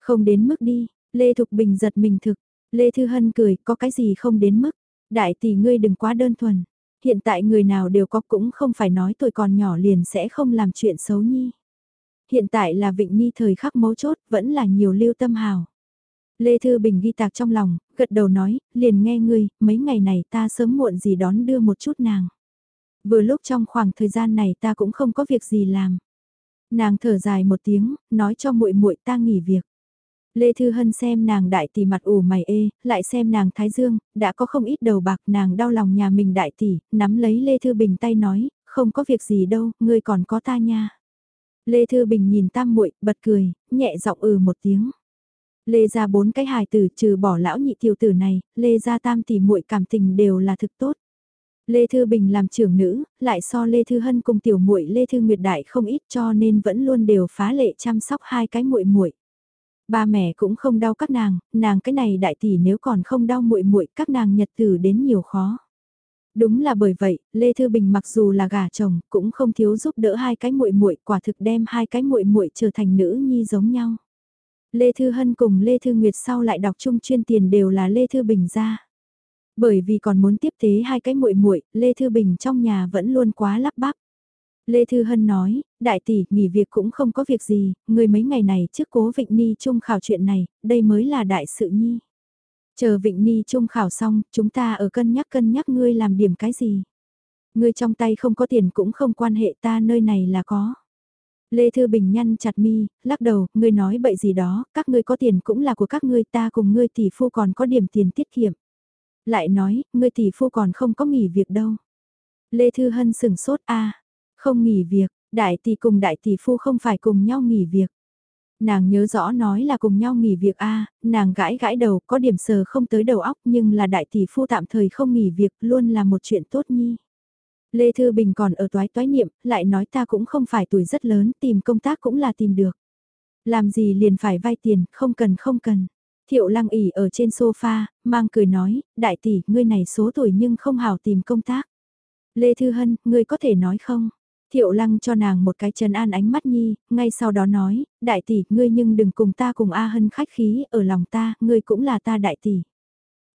Không đến mức đi, Lê Thục Bình giật mình thực, Lê Thư Hân cười, có cái gì không đến mức. Đại tỷ ngươi đừng quá đơn thuần. Hiện tại người nào đều có cũng không phải nói tuổi còn nhỏ liền sẽ không làm chuyện xấu nhi. Hiện tại là Vịnh Nhi thời khắc mấu chốt vẫn là nhiều lưu tâm hào. Lê Thư Bình ghi tạc trong lòng, gật đầu nói, liền nghe ngươi, mấy ngày này ta sớm muộn gì đón đưa một chút nàng. Vừa lúc trong khoảng thời gian này ta cũng không có việc gì làm. Nàng thở dài một tiếng, nói cho muội muội ta nghỉ việc. Lê Thư Hân xem nàng đại tỷ mặt ủ mày ê, lại xem nàng Thái Dương, đã có không ít đầu bạc nàng đau lòng nhà mình đại tỷ, nắm lấy Lê Thư Bình tay nói, không có việc gì đâu, ngươi còn có ta nha. Lê Thư Bình nhìn tam muội bật cười, nhẹ giọng ừ một tiếng. Lê ra bốn cái hài tử trừ bỏ lão nhị tiểu tử này, Lê ra tam tỷ muội cảm tình đều là thực tốt. Lê Thư Bình làm trưởng nữ, lại so Lê Thư Hân cùng tiểu muội Lê Thư Nguyệt Đại không ít cho nên vẫn luôn đều phá lệ chăm sóc hai cái muội muội. Ba mẹ cũng không đau các nàng, nàng cái này đại tỷ nếu còn không đau muội muội, các nàng nhật tử đến nhiều khó. Đúng là bởi vậy, Lê Thư Bình mặc dù là gả chồng, cũng không thiếu giúp đỡ hai cái muội muội, quả thực đem hai cái muội muội trở thành nữ nhi giống nhau. Lê Thư Hân cùng Lê Thư Nguyệt sau lại đọc chung chuyên tiền đều là Lê Thư Bình ra. Bởi vì còn muốn tiếp tế hai cái muội muội, Lê Thư Bình trong nhà vẫn luôn quá lắp bắp. Lê Thư Hân nói, đại tỷ, nghỉ việc cũng không có việc gì, người mấy ngày này trước cố Vịnh Ni Trung khảo chuyện này, đây mới là đại sự nhi. Chờ Vịnh Ni Trung khảo xong, chúng ta ở cân nhắc cân nhắc ngươi làm điểm cái gì. Ngươi trong tay không có tiền cũng không quan hệ ta nơi này là có. Lê Thư Bình nhăn chặt mi, lắc đầu, ngươi nói bậy gì đó, các ngươi có tiền cũng là của các ngươi ta cùng ngươi tỷ phu còn có điểm tiền tiết kiệm. Lại nói, ngươi tỷ phu còn không có nghỉ việc đâu. Lê Thư Hân sừng sốt a không nghỉ việc, đại tỷ cùng đại tỷ phu không phải cùng nhau nghỉ việc. Nàng nhớ rõ nói là cùng nhau nghỉ việc a nàng gãi gãi đầu có điểm sờ không tới đầu óc nhưng là đại tỷ phu tạm thời không nghỉ việc luôn là một chuyện tốt nhi. Lê Thư Bình còn ở toái toái niệm, lại nói ta cũng không phải tuổi rất lớn, tìm công tác cũng là tìm được. Làm gì liền phải vay tiền, không cần không cần. Thiệu lăng ỉ ở trên sofa, mang cười nói, đại tỷ, ngươi này số tuổi nhưng không hào tìm công tác. Lê Thư Hân, ngươi có thể nói không? Thiệu lăng cho nàng một cái chân an ánh mắt nhi, ngay sau đó nói, đại tỷ, ngươi nhưng đừng cùng ta cùng A Hân khách khí, ở lòng ta, ngươi cũng là ta đại tỷ.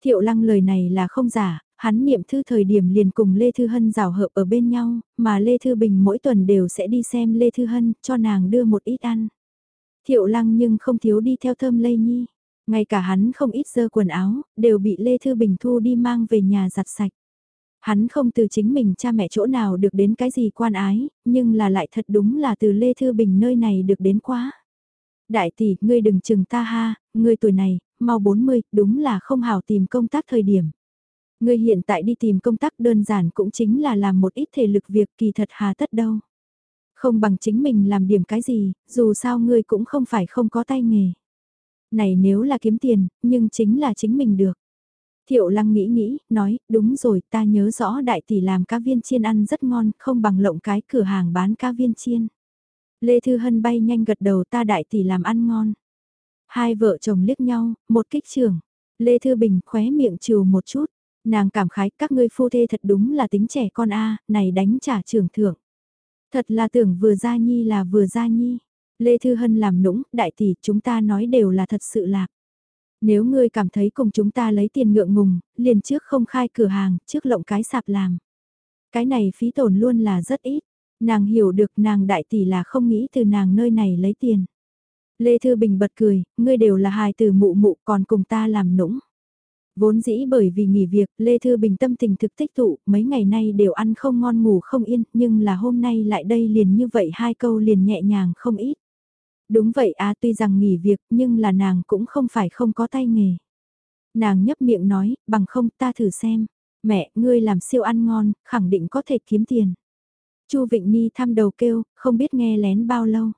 Thiệu lăng lời này là không giả, hắn niệm thư thời điểm liền cùng Lê Thư Hân rào hợp ở bên nhau, mà Lê Thư Bình mỗi tuần đều sẽ đi xem Lê Thư Hân, cho nàng đưa một ít ăn. Thiệu lăng nhưng không thiếu đi theo thơm lây nhi, ngay cả hắn không ít dơ quần áo, đều bị Lê Thư Bình thu đi mang về nhà giặt sạch. Hắn không từ chính mình cha mẹ chỗ nào được đến cái gì quan ái, nhưng là lại thật đúng là từ Lê Thư Bình nơi này được đến quá. Đại tỷ, ngươi đừng chừng ta ha, ngươi tuổi này, mau 40, đúng là không hảo tìm công tác thời điểm. Ngươi hiện tại đi tìm công tác đơn giản cũng chính là làm một ít thể lực việc kỳ thật hà tất đâu. Không bằng chính mình làm điểm cái gì, dù sao ngươi cũng không phải không có tay nghề. Này nếu là kiếm tiền, nhưng chính là chính mình được. Thiệu lăng nghĩ nghĩ, nói, đúng rồi, ta nhớ rõ đại tỷ làm cá viên chiên ăn rất ngon, không bằng lộng cái cửa hàng bán cá viên chiên. Lê Thư Hân bay nhanh gật đầu ta đại tỷ làm ăn ngon. Hai vợ chồng liếc nhau, một kích trường. Lê Thư Bình khóe miệng trừ một chút. Nàng cảm khái các ngươi phu thê thật đúng là tính trẻ con a này đánh trả trưởng thưởng. Thật là tưởng vừa ra nhi là vừa ra nhi. Lê Thư Hân làm nũng, đại tỷ chúng ta nói đều là thật sự lạc. Nếu ngươi cảm thấy cùng chúng ta lấy tiền ngượng ngùng, liền trước không khai cửa hàng, trước lộng cái sạp làm. Cái này phí tổn luôn là rất ít. Nàng hiểu được nàng đại tỷ là không nghĩ từ nàng nơi này lấy tiền. Lê Thư Bình bật cười, ngươi đều là hài từ mụ mụ còn cùng ta làm nũng. Vốn dĩ bởi vì nghỉ việc, Lê Thư Bình tâm tình thực tích tụ, mấy ngày nay đều ăn không ngon ngủ không yên, nhưng là hôm nay lại đây liền như vậy hai câu liền nhẹ nhàng không ít. Đúng vậy à tuy rằng nghỉ việc nhưng là nàng cũng không phải không có tay nghề. Nàng nhấp miệng nói, bằng không ta thử xem. Mẹ, ngươi làm siêu ăn ngon, khẳng định có thể kiếm tiền. Chu Vịnh Nhi thăm đầu kêu, không biết nghe lén bao lâu.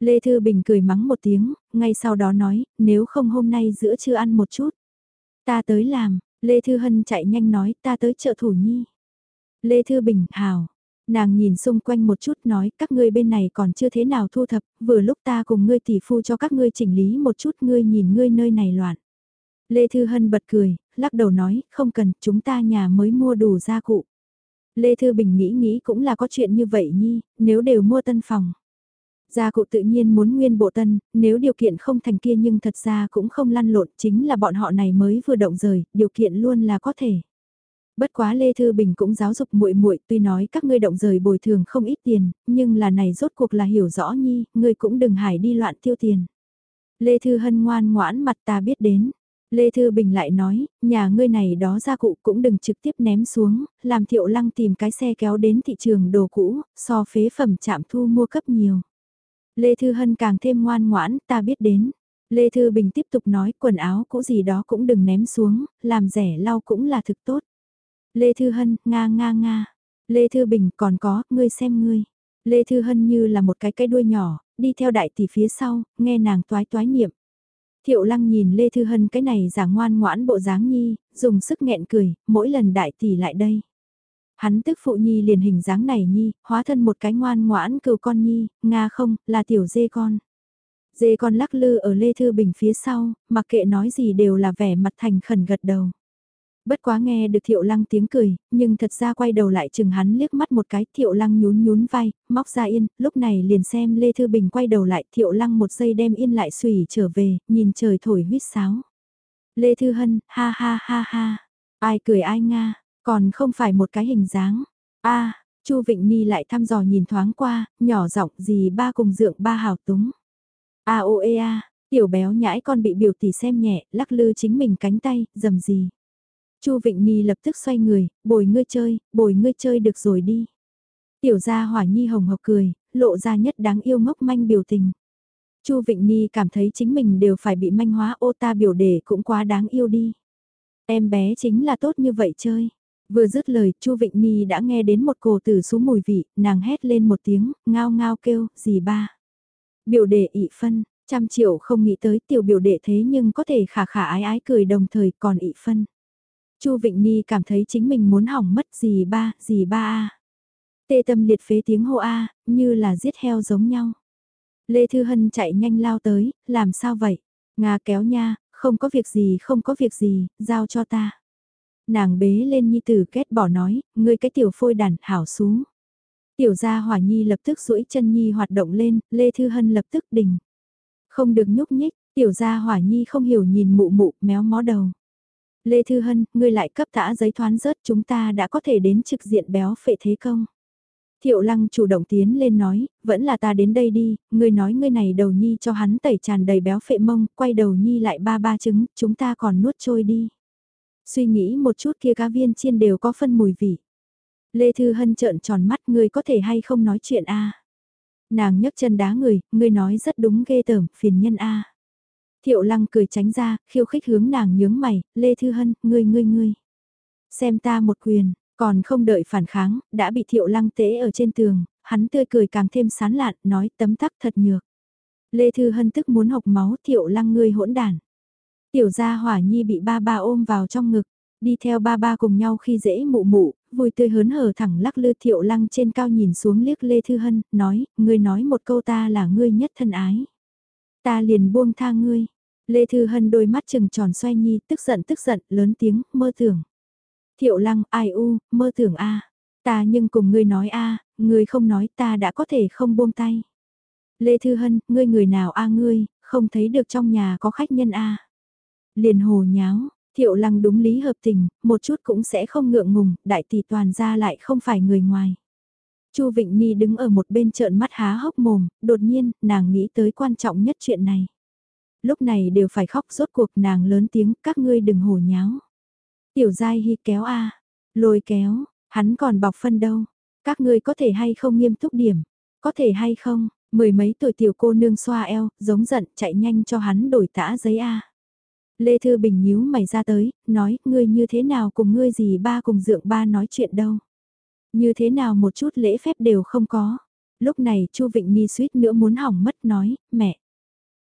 Lê Thư Bình cười mắng một tiếng, ngay sau đó nói, nếu không hôm nay giữa trưa ăn một chút. Ta tới làm, Lê Thư Hân chạy nhanh nói, ta tới chợ thủ nhi. Lê Thư Bình, hào, Nàng nhìn xung quanh một chút nói các ngươi bên này còn chưa thế nào thu thập, vừa lúc ta cùng ngươi tỷ phu cho các ngươi chỉnh lý một chút ngươi nhìn ngươi nơi này loạn. Lê Thư Hân bật cười, lắc đầu nói, không cần, chúng ta nhà mới mua đủ gia cụ. Lê Thư Bình nghĩ nghĩ cũng là có chuyện như vậy nhi, nếu đều mua tân phòng. Gia cụ tự nhiên muốn nguyên bộ tân, nếu điều kiện không thành kia nhưng thật ra cũng không lăn lộn, chính là bọn họ này mới vừa động rời, điều kiện luôn là có thể. Bất quá Lê Thư Bình cũng giáo dục muội muội, tuy nói các ngươi động rời bồi thường không ít tiền, nhưng là này rốt cuộc là hiểu rõ nhi, ngươi cũng đừng hải đi loạn tiêu tiền. Lê Thư Hân ngoan ngoãn mặt ta biết đến. Lê Thư Bình lại nói, nhà ngươi này đó gia cụ cũng đừng trực tiếp ném xuống, làm thiệu lăng tìm cái xe kéo đến thị trường đồ cũ, so phế phẩm chạm thu mua cấp nhiều. Lê Thư Hân càng thêm ngoan ngoãn, ta biết đến. Lê Thư Bình tiếp tục nói quần áo cũ gì đó cũng đừng ném xuống, làm rẻ lau cũng là thực tốt. Lê Thư Hân, nga nga nga. Lê Thư Bình còn có, ngươi xem ngươi. Lê Thư Hân như là một cái cây đuôi nhỏ, đi theo đại tỷ phía sau, nghe nàng toái toái niệm. Thiệu lăng nhìn Lê Thư Hân cái này giả ngoan ngoãn bộ dáng nhi, dùng sức nghẹn cười, mỗi lần đại tỷ lại đây. Hắn tức phụ nhi liền hình dáng này nhi, hóa thân một cái ngoan ngoãn cừu con nhi, nga không, là tiểu dê con. Dê con lắc lư ở Lê Thư Bình phía sau, mặc kệ nói gì đều là vẻ mặt thành khẩn gật đầu. Bất quá nghe được thiệu lăng tiếng cười, nhưng thật ra quay đầu lại chừng hắn liếc mắt một cái thiệu lăng nhún nhún vai, móc ra yên, lúc này liền xem Lê Thư Bình quay đầu lại thiệu lăng một giây đem yên lại xùy trở về, nhìn trời thổi huyết sáo. Lê Thư Hân, ha ha ha ha, ai cười ai nga, còn không phải một cái hình dáng. a Chu Vịnh Ni lại thăm dò nhìn thoáng qua, nhỏ giọng gì ba cùng dượng ba hào túng. A o e a, tiểu béo nhãi con bị biểu tỷ xem nhẹ, lắc lư chính mình cánh tay, dầm gì. Chu Vịnh Nhi lập tức xoay người, bồi ngươi chơi, bồi ngươi chơi được rồi đi. Tiểu gia hỏa nhi hồng hộc cười, lộ ra nhất đáng yêu ngốc manh biểu tình. Chu Vịnh Nhi cảm thấy chính mình đều phải bị manh hóa ô ta biểu đề cũng quá đáng yêu đi. Em bé chính là tốt như vậy chơi. Vừa dứt lời, Chu Vịnh Nhi đã nghe đến một cổ tử xuống mùi vị, nàng hét lên một tiếng, ngao ngao kêu, gì ba. Biểu đệ ị phân, trăm triệu không nghĩ tới tiểu biểu đệ thế nhưng có thể khả khả ái ái cười đồng thời còn ị phân. Chu Vịnh Ni cảm thấy chính mình muốn hỏng mất gì ba, gì ba a. Tê tâm liệt phế tiếng hô a, như là giết heo giống nhau. Lê Thư Hân chạy nhanh lao tới, làm sao vậy? Nga kéo nha, không có việc gì không có việc gì, giao cho ta. Nàng bế lên nhi tử kết bỏ nói, ngươi cái tiểu phôi đàn hảo xú. Tiểu gia hỏa nhi lập tức duỗi chân nhi hoạt động lên, Lê Thư Hân lập tức đình. Không được nhúc nhích, tiểu gia hỏa nhi không hiểu nhìn mụ mụ méo mó đầu. Lê Thư Hân, ngươi lại cấp tã giấy thoán rớt chúng ta đã có thể đến trực diện béo phệ thế công. Thiệu lăng chủ động tiến lên nói, vẫn là ta đến đây đi, ngươi nói ngươi này đầu nhi cho hắn tẩy tràn đầy béo phệ mông, quay đầu nhi lại ba ba trứng, chúng ta còn nuốt trôi đi. Suy nghĩ một chút kia cá viên chiên đều có phân mùi vị. Lê Thư Hân trợn tròn mắt ngươi có thể hay không nói chuyện a Nàng nhấc chân đá người, ngươi nói rất đúng ghê tởm, phiền nhân a Thiệu lăng cười tránh ra, khiêu khích hướng nàng nhướng mày, Lê Thư Hân, ngươi ngươi ngươi. Xem ta một quyền, còn không đợi phản kháng, đã bị thiệu lăng tế ở trên tường, hắn tươi cười càng thêm sán lạn, nói tấm tắc thật nhược. Lê Thư Hân tức muốn học máu thiệu lăng ngươi hỗn đàn. Tiểu gia hỏa nhi bị ba ba ôm vào trong ngực, đi theo ba ba cùng nhau khi dễ mụ mụ, vui tươi hớn hở thẳng lắc lư thiệu lăng trên cao nhìn xuống liếc Lê Thư Hân, nói, ngươi nói một câu ta là ngươi nhất thân ái. Ta liền buông tha ngươi. Lê Thư Hân đôi mắt trừng tròn xoay nhi, tức giận tức giận, lớn tiếng, mơ tưởng. Thiệu lăng, ai u, mơ tưởng a Ta nhưng cùng ngươi nói a ngươi không nói ta đã có thể không buông tay. Lê Thư Hân, ngươi người nào a ngươi, không thấy được trong nhà có khách nhân a Liền hồ nháo, thiệu lăng đúng lý hợp tình, một chút cũng sẽ không ngượng ngùng, đại tỷ toàn ra lại không phải người ngoài. Chu Vịnh Ni đứng ở một bên trợn mắt há hốc mồm, đột nhiên, nàng nghĩ tới quan trọng nhất chuyện này. Lúc này đều phải khóc rốt cuộc nàng lớn tiếng, các ngươi đừng hồ nháo. Tiểu giai hy kéo a lôi kéo, hắn còn bọc phân đâu. Các ngươi có thể hay không nghiêm túc điểm, có thể hay không, mười mấy tuổi tiểu cô nương xoa eo, giống giận, chạy nhanh cho hắn đổi tã giấy a Lê Thư Bình nhíu mày ra tới, nói, ngươi như thế nào cùng ngươi gì ba cùng dượng ba nói chuyện đâu. Như thế nào một chút lễ phép đều không có. Lúc này Chu Vịnh Ni suýt nữa muốn hỏng mất nói, mẹ.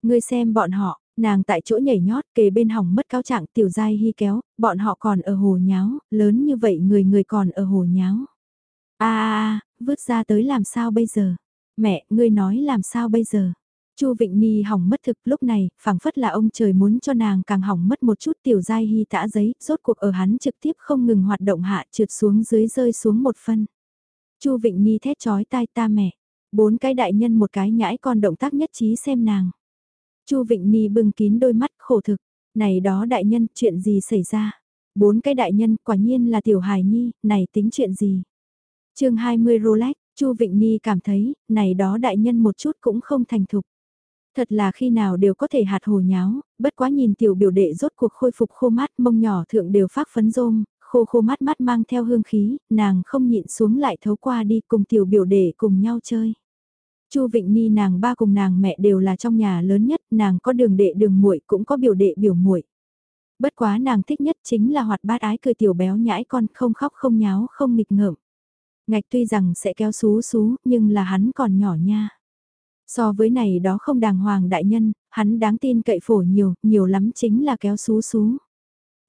Ngươi xem bọn họ, nàng tại chỗ nhảy nhót kề bên hỏng mất cáo trạng tiểu dai hy kéo, bọn họ còn ở hồ nháo, lớn như vậy người người còn ở hồ nháo. a a vứt ra tới làm sao bây giờ? Mẹ, ngươi nói làm sao bây giờ? Chu Vịnh Ni hỏng mất thực lúc này, phảng phất là ông trời muốn cho nàng càng hỏng mất một chút tiểu dai hy tã giấy, rốt cuộc ở hắn trực tiếp không ngừng hoạt động hạ trượt xuống dưới rơi xuống một phân. Chu Vịnh Ni thét chói tai ta mẹ, bốn cái đại nhân một cái nhãi con động tác nhất trí xem nàng. Chu Vịnh Ni bưng kín đôi mắt khổ thực, này đó đại nhân chuyện gì xảy ra? Bốn cái đại nhân quả nhiên là tiểu hài nhi, này tính chuyện gì? chương 20 Rolex, Chu Vịnh Ni cảm thấy, này đó đại nhân một chút cũng không thành thục. Thật là khi nào đều có thể hạt hồ nháo, bất quá nhìn tiểu biểu đệ rốt cuộc khôi phục khô mát mông nhỏ thượng đều phát phấn rôm, khô khô mát mát mang theo hương khí, nàng không nhịn xuống lại thấu qua đi cùng tiểu biểu đệ cùng nhau chơi. Chu Vịnh Ni nàng ba cùng nàng mẹ đều là trong nhà lớn nhất, nàng có đường đệ đường muội cũng có biểu đệ biểu muội. Bất quá nàng thích nhất chính là hoạt bát ái cười tiểu béo nhãi con không khóc không nháo không nghịch ngợm. Ngạch tuy rằng sẽ kéo xú xú nhưng là hắn còn nhỏ nha. So với này đó không đàng hoàng đại nhân, hắn đáng tin cậy phổ nhiều, nhiều lắm chính là kéo xú xú.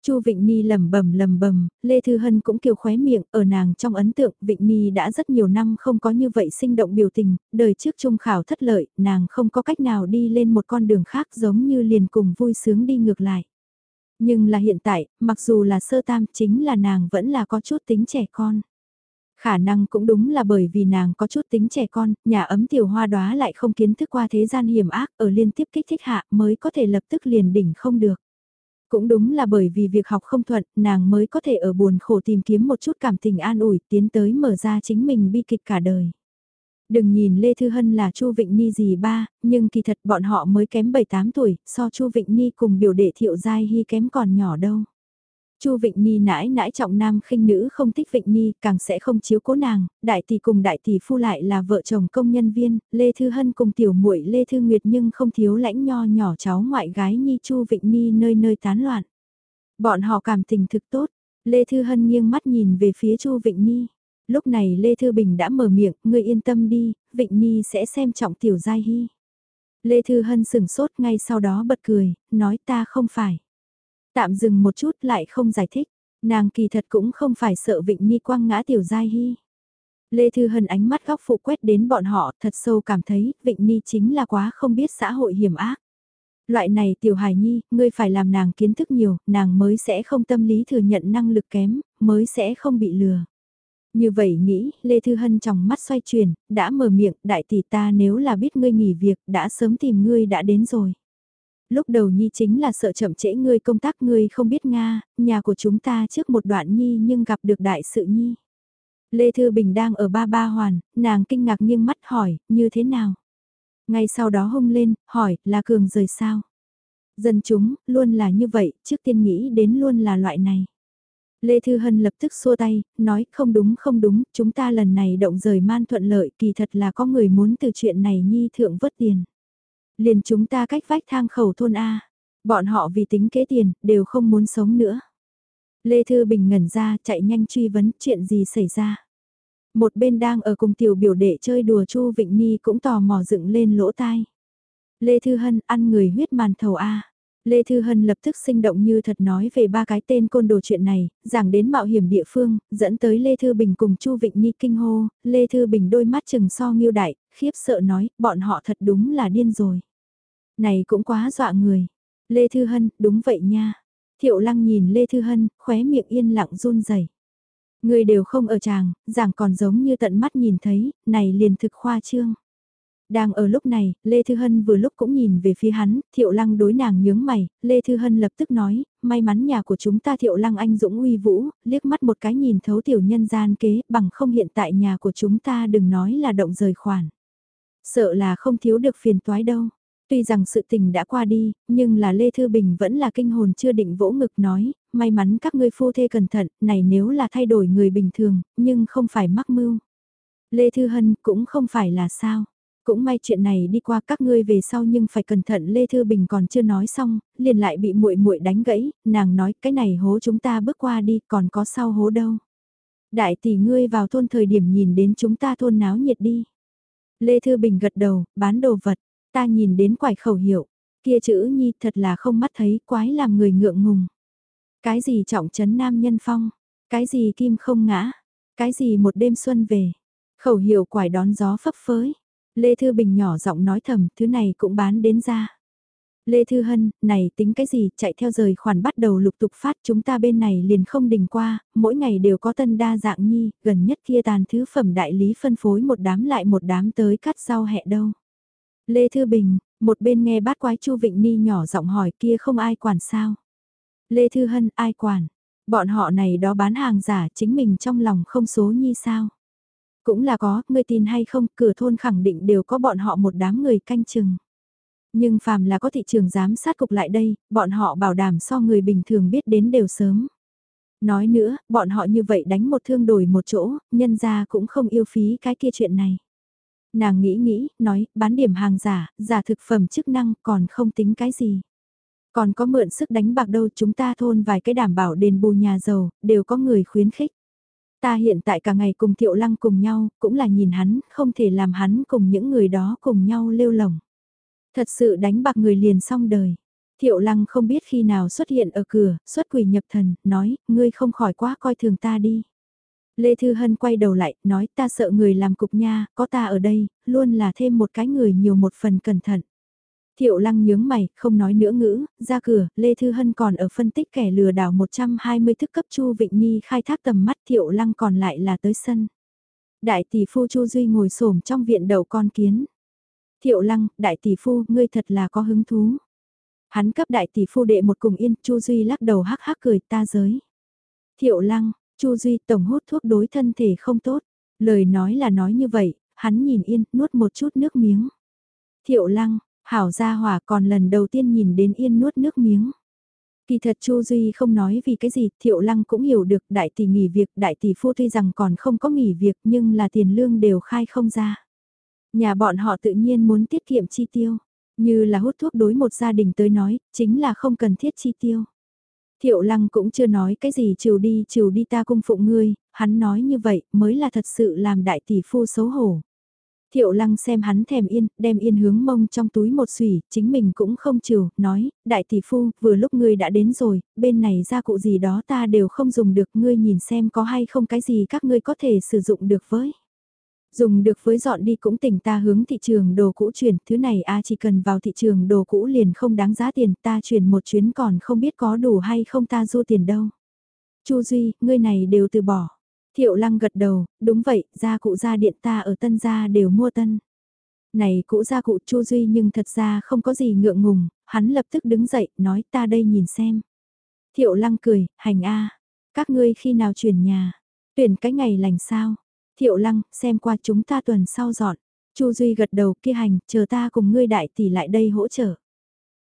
Chu Vịnh Ni lẩm bẩm lẩm bẩm, Lê Thư Hân cũng kiều khóe miệng, ở nàng trong ấn tượng, Vịnh Ni đã rất nhiều năm không có như vậy sinh động biểu tình, đời trước trung khảo thất lợi, nàng không có cách nào đi lên một con đường khác giống như liền cùng vui sướng đi ngược lại. Nhưng là hiện tại, mặc dù là sơ tam chính là nàng vẫn là có chút tính trẻ con. Khả năng cũng đúng là bởi vì nàng có chút tính trẻ con, nhà ấm tiểu hoa đóa lại không kiến thức qua thế gian hiểm ác ở liên tiếp kích thích hạ mới có thể lập tức liền đỉnh không được. Cũng đúng là bởi vì việc học không thuận, nàng mới có thể ở buồn khổ tìm kiếm một chút cảm tình an ủi tiến tới mở ra chính mình bi kịch cả đời. Đừng nhìn Lê Thư Hân là Chu Vịnh Ni gì ba, nhưng kỳ thật bọn họ mới kém 7-8 tuổi, so Chu Vịnh Ni cùng biểu đệ Thiệu Giai Hy kém còn nhỏ đâu. Chu Vịnh Ni nãi nãi trọng nam khinh nữ không thích Vịnh Ni, càng sẽ không chiếu cố nàng, đại tỷ cùng đại tỷ phu lại là vợ chồng công nhân viên, Lê Thư Hân cùng tiểu muội Lê Thư Nguyệt nhưng không thiếu lãnh nho nhỏ cháu ngoại gái Nhi Chu Vịnh Ni nơi nơi tán loạn. Bọn họ cảm tình thực tốt, Lê Thư Hân nghiêng mắt nhìn về phía Chu Vịnh Ni. Lúc này Lê Thư Bình đã mở miệng, ngươi yên tâm đi, Vịnh Ni sẽ xem trọng tiểu giai hy. Lê Thư Hân sừng sốt ngay sau đó bật cười, nói ta không phải. Tạm dừng một chút lại không giải thích, nàng kỳ thật cũng không phải sợ Vịnh Nhi quăng ngã tiểu giai hy. Lê Thư Hân ánh mắt góc phụ quét đến bọn họ thật sâu cảm thấy Vịnh Nhi chính là quá không biết xã hội hiểm ác. Loại này tiểu hài nhi, ngươi phải làm nàng kiến thức nhiều, nàng mới sẽ không tâm lý thừa nhận năng lực kém, mới sẽ không bị lừa. Như vậy nghĩ, Lê Thư Hân trong mắt xoay chuyển, đã mở miệng, đại tỷ ta nếu là biết ngươi nghỉ việc, đã sớm tìm ngươi đã đến rồi. Lúc đầu Nhi chính là sợ chậm trễ ngươi công tác ngươi không biết Nga, nhà của chúng ta trước một đoạn Nhi nhưng gặp được đại sự Nhi. Lê Thư Bình đang ở ba ba hoàn, nàng kinh ngạc nghiêng mắt hỏi, như thế nào? Ngay sau đó hung lên, hỏi, là cường rời sao? Dân chúng, luôn là như vậy, trước tiên nghĩ đến luôn là loại này. Lê Thư Hân lập tức xua tay, nói không đúng không đúng, chúng ta lần này động rời man thuận lợi kỳ thật là có người muốn từ chuyện này nhi thượng vớt tiền. Liền chúng ta cách vách thang khẩu thôn A, bọn họ vì tính kế tiền, đều không muốn sống nữa. Lê Thư Bình ngẩn ra, chạy nhanh truy vấn chuyện gì xảy ra. Một bên đang ở cùng tiểu biểu đệ chơi đùa Chu Vịnh Ni cũng tò mò dựng lên lỗ tai. Lê Thư Hân ăn người huyết màn thầu A. Lê Thư Hân lập tức sinh động như thật nói về ba cái tên côn đồ chuyện này, giảng đến mạo hiểm địa phương, dẫn tới Lê Thư Bình cùng Chu Vịnh Nhi kinh hô, Lê Thư Bình đôi mắt chừng so nghiêu đại, khiếp sợ nói, bọn họ thật đúng là điên rồi. Này cũng quá dọa người. Lê Thư Hân, đúng vậy nha. Thiệu Lăng nhìn Lê Thư Hân, khóe miệng yên lặng run rẩy. Người đều không ở chàng, giảng còn giống như tận mắt nhìn thấy, này liền thực khoa trương. Đang ở lúc này, Lê Thư Hân vừa lúc cũng nhìn về phía hắn, Thiệu Lăng đối nàng nhướng mày, Lê Thư Hân lập tức nói, may mắn nhà của chúng ta Thiệu Lăng anh dũng uy vũ, liếc mắt một cái nhìn thấu tiểu nhân gian kế, bằng không hiện tại nhà của chúng ta đừng nói là động rời khoản. Sợ là không thiếu được phiền toái đâu. Tuy rằng sự tình đã qua đi, nhưng là Lê Thư Bình vẫn là kinh hồn chưa định vỗ ngực nói, may mắn các ngươi phu thê cẩn thận, này nếu là thay đổi người bình thường, nhưng không phải mắc mưu. Lê Thư Hân cũng không phải là sao. Cũng may chuyện này đi qua các ngươi về sau nhưng phải cẩn thận Lê Thư Bình còn chưa nói xong, liền lại bị muội muội đánh gãy, nàng nói cái này hố chúng ta bước qua đi còn có sau hố đâu. Đại tỷ ngươi vào thôn thời điểm nhìn đến chúng ta thôn náo nhiệt đi. Lê Thư Bình gật đầu, bán đồ vật, ta nhìn đến quải khẩu hiệu, kia chữ nhi thật là không mắt thấy quái làm người ngượng ngùng. Cái gì trọng trấn nam nhân phong, cái gì kim không ngã, cái gì một đêm xuân về, khẩu hiệu quải đón gió phấp phới. Lê Thư Bình nhỏ giọng nói thầm, thứ này cũng bán đến ra. Lê Thư Hân, này tính cái gì, chạy theo rời khoản bắt đầu lục tục phát chúng ta bên này liền không đình qua, mỗi ngày đều có tân đa dạng nhi, gần nhất kia tàn thứ phẩm đại lý phân phối một đám lại một đám tới cắt rau hẹ đâu. Lê Thư Bình, một bên nghe bát quái Chu Vịnh Ni nhỏ giọng hỏi kia không ai quản sao. Lê Thư Hân, ai quản? Bọn họ này đó bán hàng giả chính mình trong lòng không số nhi sao? Cũng là có, người tin hay không, cửa thôn khẳng định đều có bọn họ một đám người canh chừng. Nhưng phàm là có thị trường giám sát cục lại đây, bọn họ bảo đảm so người bình thường biết đến đều sớm. Nói nữa, bọn họ như vậy đánh một thương đổi một chỗ, nhân ra cũng không yêu phí cái kia chuyện này. Nàng nghĩ nghĩ, nói, bán điểm hàng giả, giả thực phẩm chức năng còn không tính cái gì. Còn có mượn sức đánh bạc đâu chúng ta thôn vài cái đảm bảo đền bù nhà giàu, đều có người khuyến khích. Ta hiện tại cả ngày cùng Thiệu Lăng cùng nhau, cũng là nhìn hắn, không thể làm hắn cùng những người đó cùng nhau lêu lỏng Thật sự đánh bạc người liền xong đời. Thiệu Lăng không biết khi nào xuất hiện ở cửa, xuất quỷ nhập thần, nói, ngươi không khỏi quá coi thường ta đi. Lê Thư Hân quay đầu lại, nói ta sợ người làm cục nha, có ta ở đây, luôn là thêm một cái người nhiều một phần cẩn thận. Thiệu lăng nhướng mày, không nói nữa ngữ, ra cửa, Lê Thư Hân còn ở phân tích kẻ lừa đảo 120 thức cấp Chu Vịnh Nhi khai thác tầm mắt Thiệu lăng còn lại là tới sân. Đại tỷ phu Chu Duy ngồi xổm trong viện đầu con kiến. Thiệu lăng, đại tỷ phu, ngươi thật là có hứng thú. Hắn cấp đại tỷ phu đệ một cùng yên, Chu Duy lắc đầu hắc hắc cười ta giới. Thiệu lăng, Chu Duy tổng hút thuốc đối thân thể không tốt. Lời nói là nói như vậy, hắn nhìn yên, nuốt một chút nước miếng. Thiệu lăng, hảo gia hỏa còn lần đầu tiên nhìn đến yên nuốt nước miếng. Kỳ thật Chu Duy không nói vì cái gì, Thiệu Lăng cũng hiểu được đại tỷ nghỉ việc, đại tỷ phu tuy rằng còn không có nghỉ việc nhưng là tiền lương đều khai không ra. Nhà bọn họ tự nhiên muốn tiết kiệm chi tiêu, như là hút thuốc đối một gia đình tới nói, chính là không cần thiết chi tiêu. Thiệu lăng cũng chưa nói cái gì trừ đi trừ đi ta cung phụng ngươi, hắn nói như vậy mới là thật sự làm đại tỷ phu xấu hổ. Thiệu lăng xem hắn thèm yên, đem yên hướng mông trong túi một xùy, chính mình cũng không chịu, nói, đại tỷ phu, vừa lúc ngươi đã đến rồi, bên này gia cụ gì đó ta đều không dùng được, ngươi nhìn xem có hay không cái gì các ngươi có thể sử dụng được với. Dùng được với dọn đi cũng tỉnh ta hướng thị trường đồ cũ chuyển, thứ này a chỉ cần vào thị trường đồ cũ liền không đáng giá tiền, ta chuyển một chuyến còn không biết có đủ hay không ta du tiền đâu. Chu Duy, ngươi này đều từ bỏ. Thiệu lăng gật đầu, đúng vậy, gia cụ gia điện ta ở tân gia đều mua tân. Này cũ gia cụ Chu Duy nhưng thật ra không có gì ngượng ngùng, hắn lập tức đứng dậy, nói ta đây nhìn xem. Thiệu lăng cười, hành a các ngươi khi nào chuyển nhà, tuyển cái ngày lành sao, Thiệu lăng, xem qua chúng ta tuần sau dọn. Chu Duy gật đầu kia hành, chờ ta cùng ngươi đại tỷ lại đây hỗ trợ.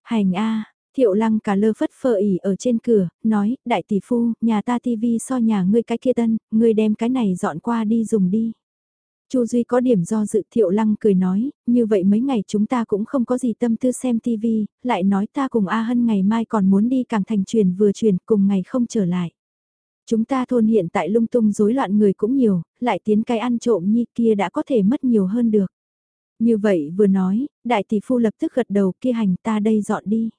Hành a, Thiệu lăng cả lơ phất phơ ỉ ở trên cửa, nói, đại tỷ phu, nhà ta tivi so nhà ngươi cái kia tân, ngươi đem cái này dọn qua đi dùng đi. Chu Duy có điểm do dự Thiệu Lăng cười nói, như vậy mấy ngày chúng ta cũng không có gì tâm tư xem tivi, lại nói ta cùng A Hân ngày mai còn muốn đi càng thành truyền vừa truyền cùng ngày không trở lại. Chúng ta thôn hiện tại lung tung rối loạn người cũng nhiều, lại tiến cái ăn trộm nhi kia đã có thể mất nhiều hơn được. Như vậy vừa nói, đại tỷ phu lập tức gật đầu kia hành ta đây dọn đi.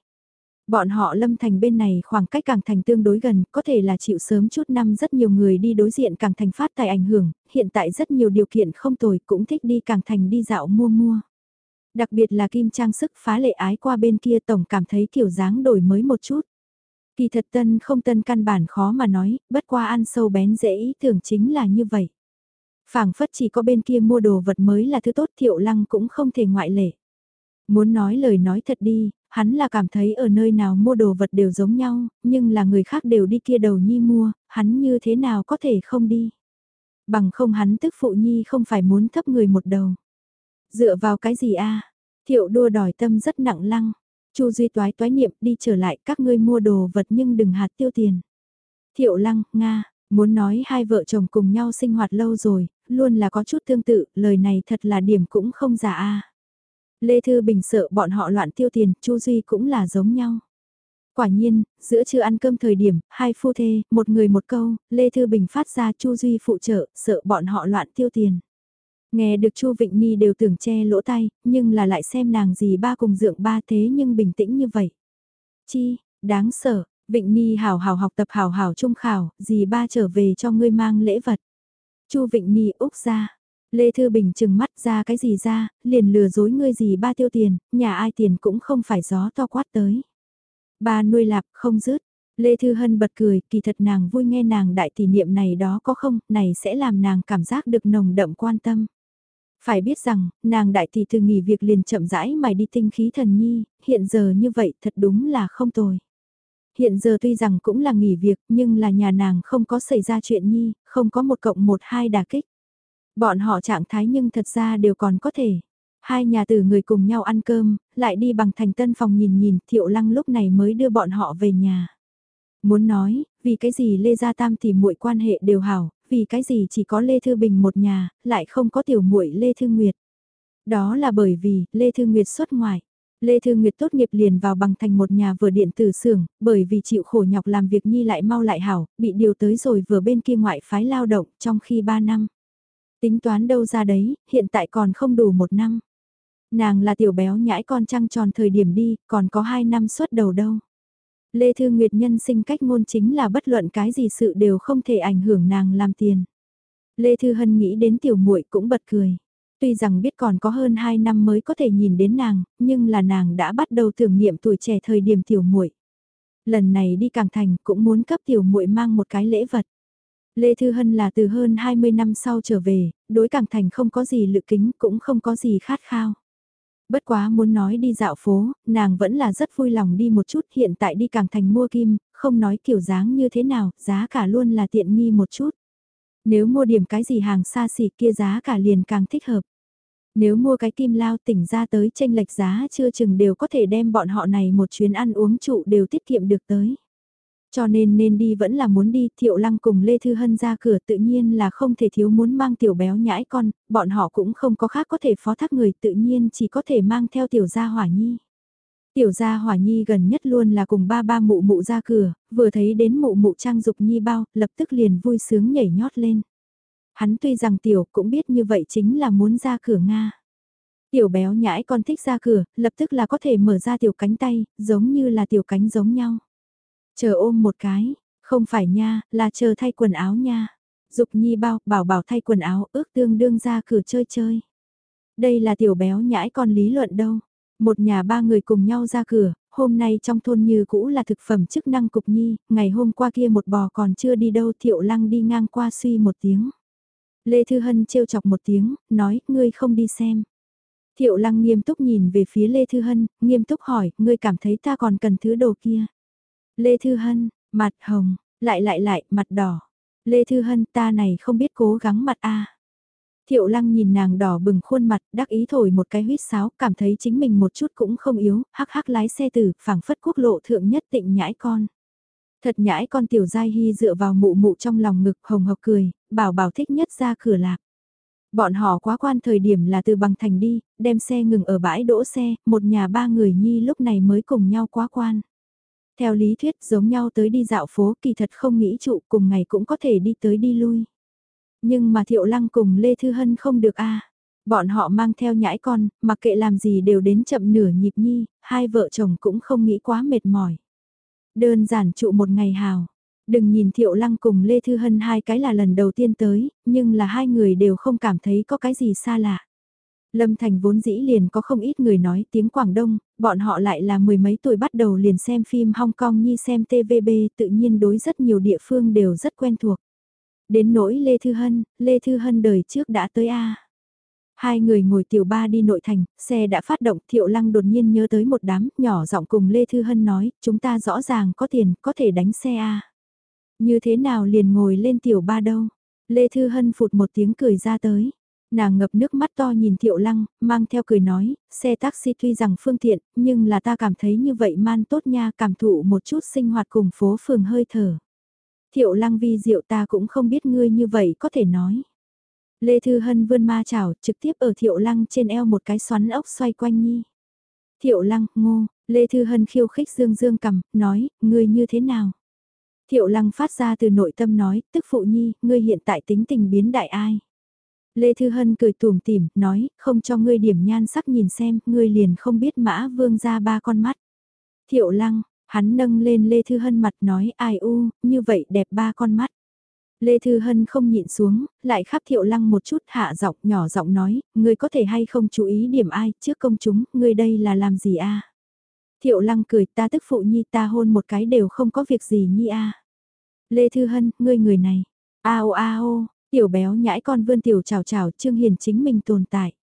Bọn họ lâm thành bên này khoảng cách càng thành tương đối gần, có thể là chịu sớm chút năm rất nhiều người đi đối diện càng thành phát tài ảnh hưởng, hiện tại rất nhiều điều kiện không tồi cũng thích đi càng thành đi dạo mua mua. Đặc biệt là kim trang sức phá lệ ái qua bên kia tổng cảm thấy kiểu dáng đổi mới một chút. Kỳ thật tân không tân căn bản khó mà nói, bất qua ăn sâu bén dễ ý tưởng chính là như vậy. phảng phất chỉ có bên kia mua đồ vật mới là thứ tốt thiệu lăng cũng không thể ngoại lệ. Muốn nói lời nói thật đi, hắn là cảm thấy ở nơi nào mua đồ vật đều giống nhau, nhưng là người khác đều đi kia đầu nhi mua, hắn như thế nào có thể không đi. Bằng không hắn tức phụ nhi không phải muốn thấp người một đầu. Dựa vào cái gì a Thiệu đua đòi tâm rất nặng lăng. Chu Duy toái toái niệm đi trở lại các ngươi mua đồ vật nhưng đừng hạt tiêu tiền. Thiệu Lăng, Nga, muốn nói hai vợ chồng cùng nhau sinh hoạt lâu rồi, luôn là có chút tương tự, lời này thật là điểm cũng không giả a. Lê Thư Bình sợ bọn họ loạn tiêu tiền, Chu Duy cũng là giống nhau. Quả nhiên, giữa trưa ăn cơm thời điểm, hai phu thê, một người một câu, Lê Thư Bình phát ra Chu Duy phụ trợ, sợ bọn họ loạn tiêu tiền. Nghe được Chu Vịnh ni đều tưởng che lỗ tay, nhưng là lại xem nàng gì ba cùng dượng ba thế nhưng bình tĩnh như vậy. Chi, đáng sợ, Vịnh ni hào hào học tập hào hào trung khảo, gì ba trở về cho ngươi mang lễ vật. Chu Vịnh ni úc ra. Lê Thư Bình chừng mắt ra cái gì ra, liền lừa dối ngươi gì ba tiêu tiền, nhà ai tiền cũng không phải gió to quát tới. Ba nuôi lạp không dứt, Lê Thư Hân bật cười, kỳ thật nàng vui nghe nàng đại tỷ niệm này đó có không, này sẽ làm nàng cảm giác được nồng đậm quan tâm. Phải biết rằng, nàng đại tỷ từ nghỉ việc liền chậm rãi mài đi tinh khí thần nhi, hiện giờ như vậy thật đúng là không tồi. Hiện giờ tuy rằng cũng là nghỉ việc nhưng là nhà nàng không có xảy ra chuyện nhi, không có một cộng một hai đà kích. Bọn họ trạng thái nhưng thật ra đều còn có thể. Hai nhà tử người cùng nhau ăn cơm, lại đi bằng thành tân phòng nhìn nhìn, thiệu lăng lúc này mới đưa bọn họ về nhà. Muốn nói, vì cái gì Lê Gia Tam thì muội quan hệ đều hảo, vì cái gì chỉ có Lê Thư Bình một nhà, lại không có tiểu muội Lê Thư Nguyệt. Đó là bởi vì, Lê Thư Nguyệt xuất ngoại. Lê Thư Nguyệt tốt nghiệp liền vào bằng thành một nhà vừa điện tử xưởng, bởi vì chịu khổ nhọc làm việc nhi lại mau lại hảo, bị điều tới rồi vừa bên kia ngoại phái lao động trong khi 3 năm. Tính toán đâu ra đấy, hiện tại còn không đủ một năm. Nàng là tiểu béo nhãi con trăng tròn thời điểm đi, còn có 2 năm suốt đầu đâu. Lê Thư Nguyệt nhân sinh cách ngôn chính là bất luận cái gì sự đều không thể ảnh hưởng nàng làm tiền. Lê Thư Hân nghĩ đến tiểu muội cũng bật cười. Tuy rằng biết còn có hơn 2 năm mới có thể nhìn đến nàng, nhưng là nàng đã bắt đầu tưởng niệm tuổi trẻ thời điểm tiểu muội. Lần này đi Càng Thành cũng muốn cấp tiểu muội mang một cái lễ vật. Lê Thư Hân là từ hơn 20 năm sau trở về, đối Càng Thành không có gì lự kính cũng không có gì khát khao. Bất quá muốn nói đi dạo phố, nàng vẫn là rất vui lòng đi một chút hiện tại đi Càng Thành mua kim, không nói kiểu dáng như thế nào, giá cả luôn là tiện nghi một chút. Nếu mua điểm cái gì hàng xa xỉ kia giá cả liền càng thích hợp. Nếu mua cái kim lao tỉnh ra tới tranh lệch giá chưa chừng đều có thể đem bọn họ này một chuyến ăn uống trụ đều tiết kiệm được tới. Cho nên nên đi vẫn là muốn đi, Thiệu Lăng cùng Lê Thư Hân ra cửa tự nhiên là không thể thiếu muốn mang tiểu béo nhãi con, bọn họ cũng không có khác có thể phó thác người tự nhiên chỉ có thể mang theo tiểu gia hỏa nhi. Tiểu gia hỏa nhi gần nhất luôn là cùng ba ba mụ mụ ra cửa, vừa thấy đến mụ mụ trang dục nhi bao, lập tức liền vui sướng nhảy nhót lên. Hắn tuy rằng tiểu cũng biết như vậy chính là muốn ra cửa Nga. Tiểu béo nhãi con thích ra cửa, lập tức là có thể mở ra tiểu cánh tay, giống như là tiểu cánh giống nhau. Chờ ôm một cái, không phải nha, là chờ thay quần áo nha. Dục nhi bao, bảo bảo thay quần áo, ước tương đương ra cửa chơi chơi. Đây là tiểu béo nhãi con lý luận đâu. Một nhà ba người cùng nhau ra cửa, hôm nay trong thôn như cũ là thực phẩm chức năng cục nhi, ngày hôm qua kia một bò còn chưa đi đâu thiệu lăng đi ngang qua suy một tiếng. Lê Thư Hân trêu chọc một tiếng, nói, ngươi không đi xem. Thiệu lăng nghiêm túc nhìn về phía Lê Thư Hân, nghiêm túc hỏi, ngươi cảm thấy ta còn cần thứ đồ kia. Lê Thư Hân, mặt hồng, lại lại lại, mặt đỏ. Lê Thư Hân ta này không biết cố gắng mặt a Thiệu lăng nhìn nàng đỏ bừng khuôn mặt, đắc ý thổi một cái huyết sáo, cảm thấy chính mình một chút cũng không yếu, hắc hắc lái xe tử, phảng phất quốc lộ thượng nhất tịnh nhãi con. Thật nhãi con tiểu giai hy dựa vào mụ mụ trong lòng ngực hồng hộc cười, bảo bảo thích nhất ra cửa lạc. Bọn họ quá quan thời điểm là từ bằng thành đi, đem xe ngừng ở bãi đỗ xe, một nhà ba người nhi lúc này mới cùng nhau quá quan. Theo lý thuyết giống nhau tới đi dạo phố kỳ thật không nghĩ trụ cùng ngày cũng có thể đi tới đi lui. Nhưng mà Thiệu Lăng cùng Lê Thư Hân không được a à, Bọn họ mang theo nhãi con, mặc kệ làm gì đều đến chậm nửa nhịp nhi, hai vợ chồng cũng không nghĩ quá mệt mỏi. Đơn giản trụ một ngày hào. Đừng nhìn Thiệu Lăng cùng Lê Thư Hân hai cái là lần đầu tiên tới, nhưng là hai người đều không cảm thấy có cái gì xa lạ. Lâm Thành vốn dĩ liền có không ít người nói tiếng Quảng Đông, bọn họ lại là mười mấy tuổi bắt đầu liền xem phim Hong Kong như xem TVB tự nhiên đối rất nhiều địa phương đều rất quen thuộc. Đến nỗi Lê Thư Hân, Lê Thư Hân đời trước đã tới A. Hai người ngồi tiểu ba đi nội thành, xe đã phát động, Thiệu Lăng đột nhiên nhớ tới một đám, nhỏ giọng cùng Lê Thư Hân nói, chúng ta rõ ràng có tiền, có thể đánh xe A. Như thế nào liền ngồi lên tiểu ba đâu? Lê Thư Hân phụt một tiếng cười ra tới. Nàng ngập nước mắt to nhìn Thiệu Lăng, mang theo cười nói, xe taxi tuy rằng phương tiện, nhưng là ta cảm thấy như vậy man tốt nha, cảm thụ một chút sinh hoạt cùng phố phường hơi thở. Thiệu Lăng vi diệu ta cũng không biết ngươi như vậy có thể nói. Lê Thư Hân vươn ma chảo trực tiếp ở Thiệu Lăng trên eo một cái xoắn ốc xoay quanh nhi. Thiệu Lăng, ngô, Lê Thư Hân khiêu khích dương dương cầm, nói, ngươi như thế nào? Thiệu Lăng phát ra từ nội tâm nói, tức phụ nhi, ngươi hiện tại tính tình biến đại ai? Lê Thư Hân cười tùm tìm, nói, không cho ngươi điểm nhan sắc nhìn xem, ngươi liền không biết mã vương ra ba con mắt. Thiệu Lăng, hắn nâng lên Lê Thư Hân mặt nói, ai u, như vậy đẹp ba con mắt. Lê Thư Hân không nhịn xuống, lại khắp thiệu lăng một chút hạ giọng nhỏ giọng nói, ngươi có thể hay không chú ý điểm ai, trước công chúng, ngươi đây là làm gì a Thiệu lăng cười ta tức phụ nhi ta hôn một cái đều không có việc gì nhi a Lê Thư Hân, ngươi người này, a ao, a tiểu béo nhãi con vươn tiểu chào chào Trương Hiền chính mình tồn tại.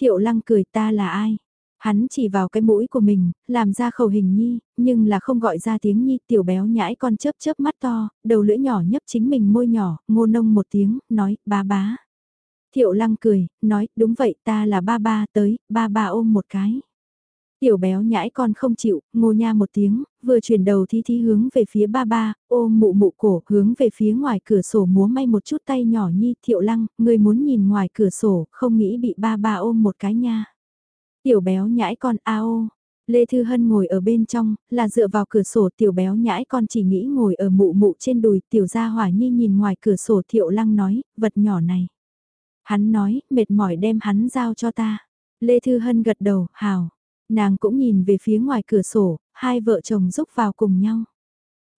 Thiệu lăng cười ta là ai? Hắn chỉ vào cái mũi của mình, làm ra khẩu hình nhi, nhưng là không gọi ra tiếng nhi, tiểu béo nhãi con chớp chớp mắt to, đầu lưỡi nhỏ nhấp chính mình môi nhỏ, ngô nông một tiếng, nói, ba bá. Thiệu lăng cười, nói, đúng vậy ta là ba ba tới, ba ba ôm một cái. Tiểu béo nhãi con không chịu, ngô nha một tiếng, vừa chuyển đầu thí thí hướng về phía ba ba, ôm mụ mụ cổ, hướng về phía ngoài cửa sổ múa may một chút tay nhỏ nhi, thiệu lăng, người muốn nhìn ngoài cửa sổ, không nghĩ bị ba ba ôm một cái nha. Tiểu béo nhãi con a ô Lê Thư Hân ngồi ở bên trong, là dựa vào cửa sổ tiểu béo nhãi con chỉ nghĩ ngồi ở mụ mụ trên đùi tiểu gia hỏa nhi nhìn ngoài cửa sổ thiệu lăng nói, vật nhỏ này. Hắn nói, mệt mỏi đem hắn giao cho ta. Lê Thư Hân gật đầu, hào. Nàng cũng nhìn về phía ngoài cửa sổ, hai vợ chồng rúc vào cùng nhau.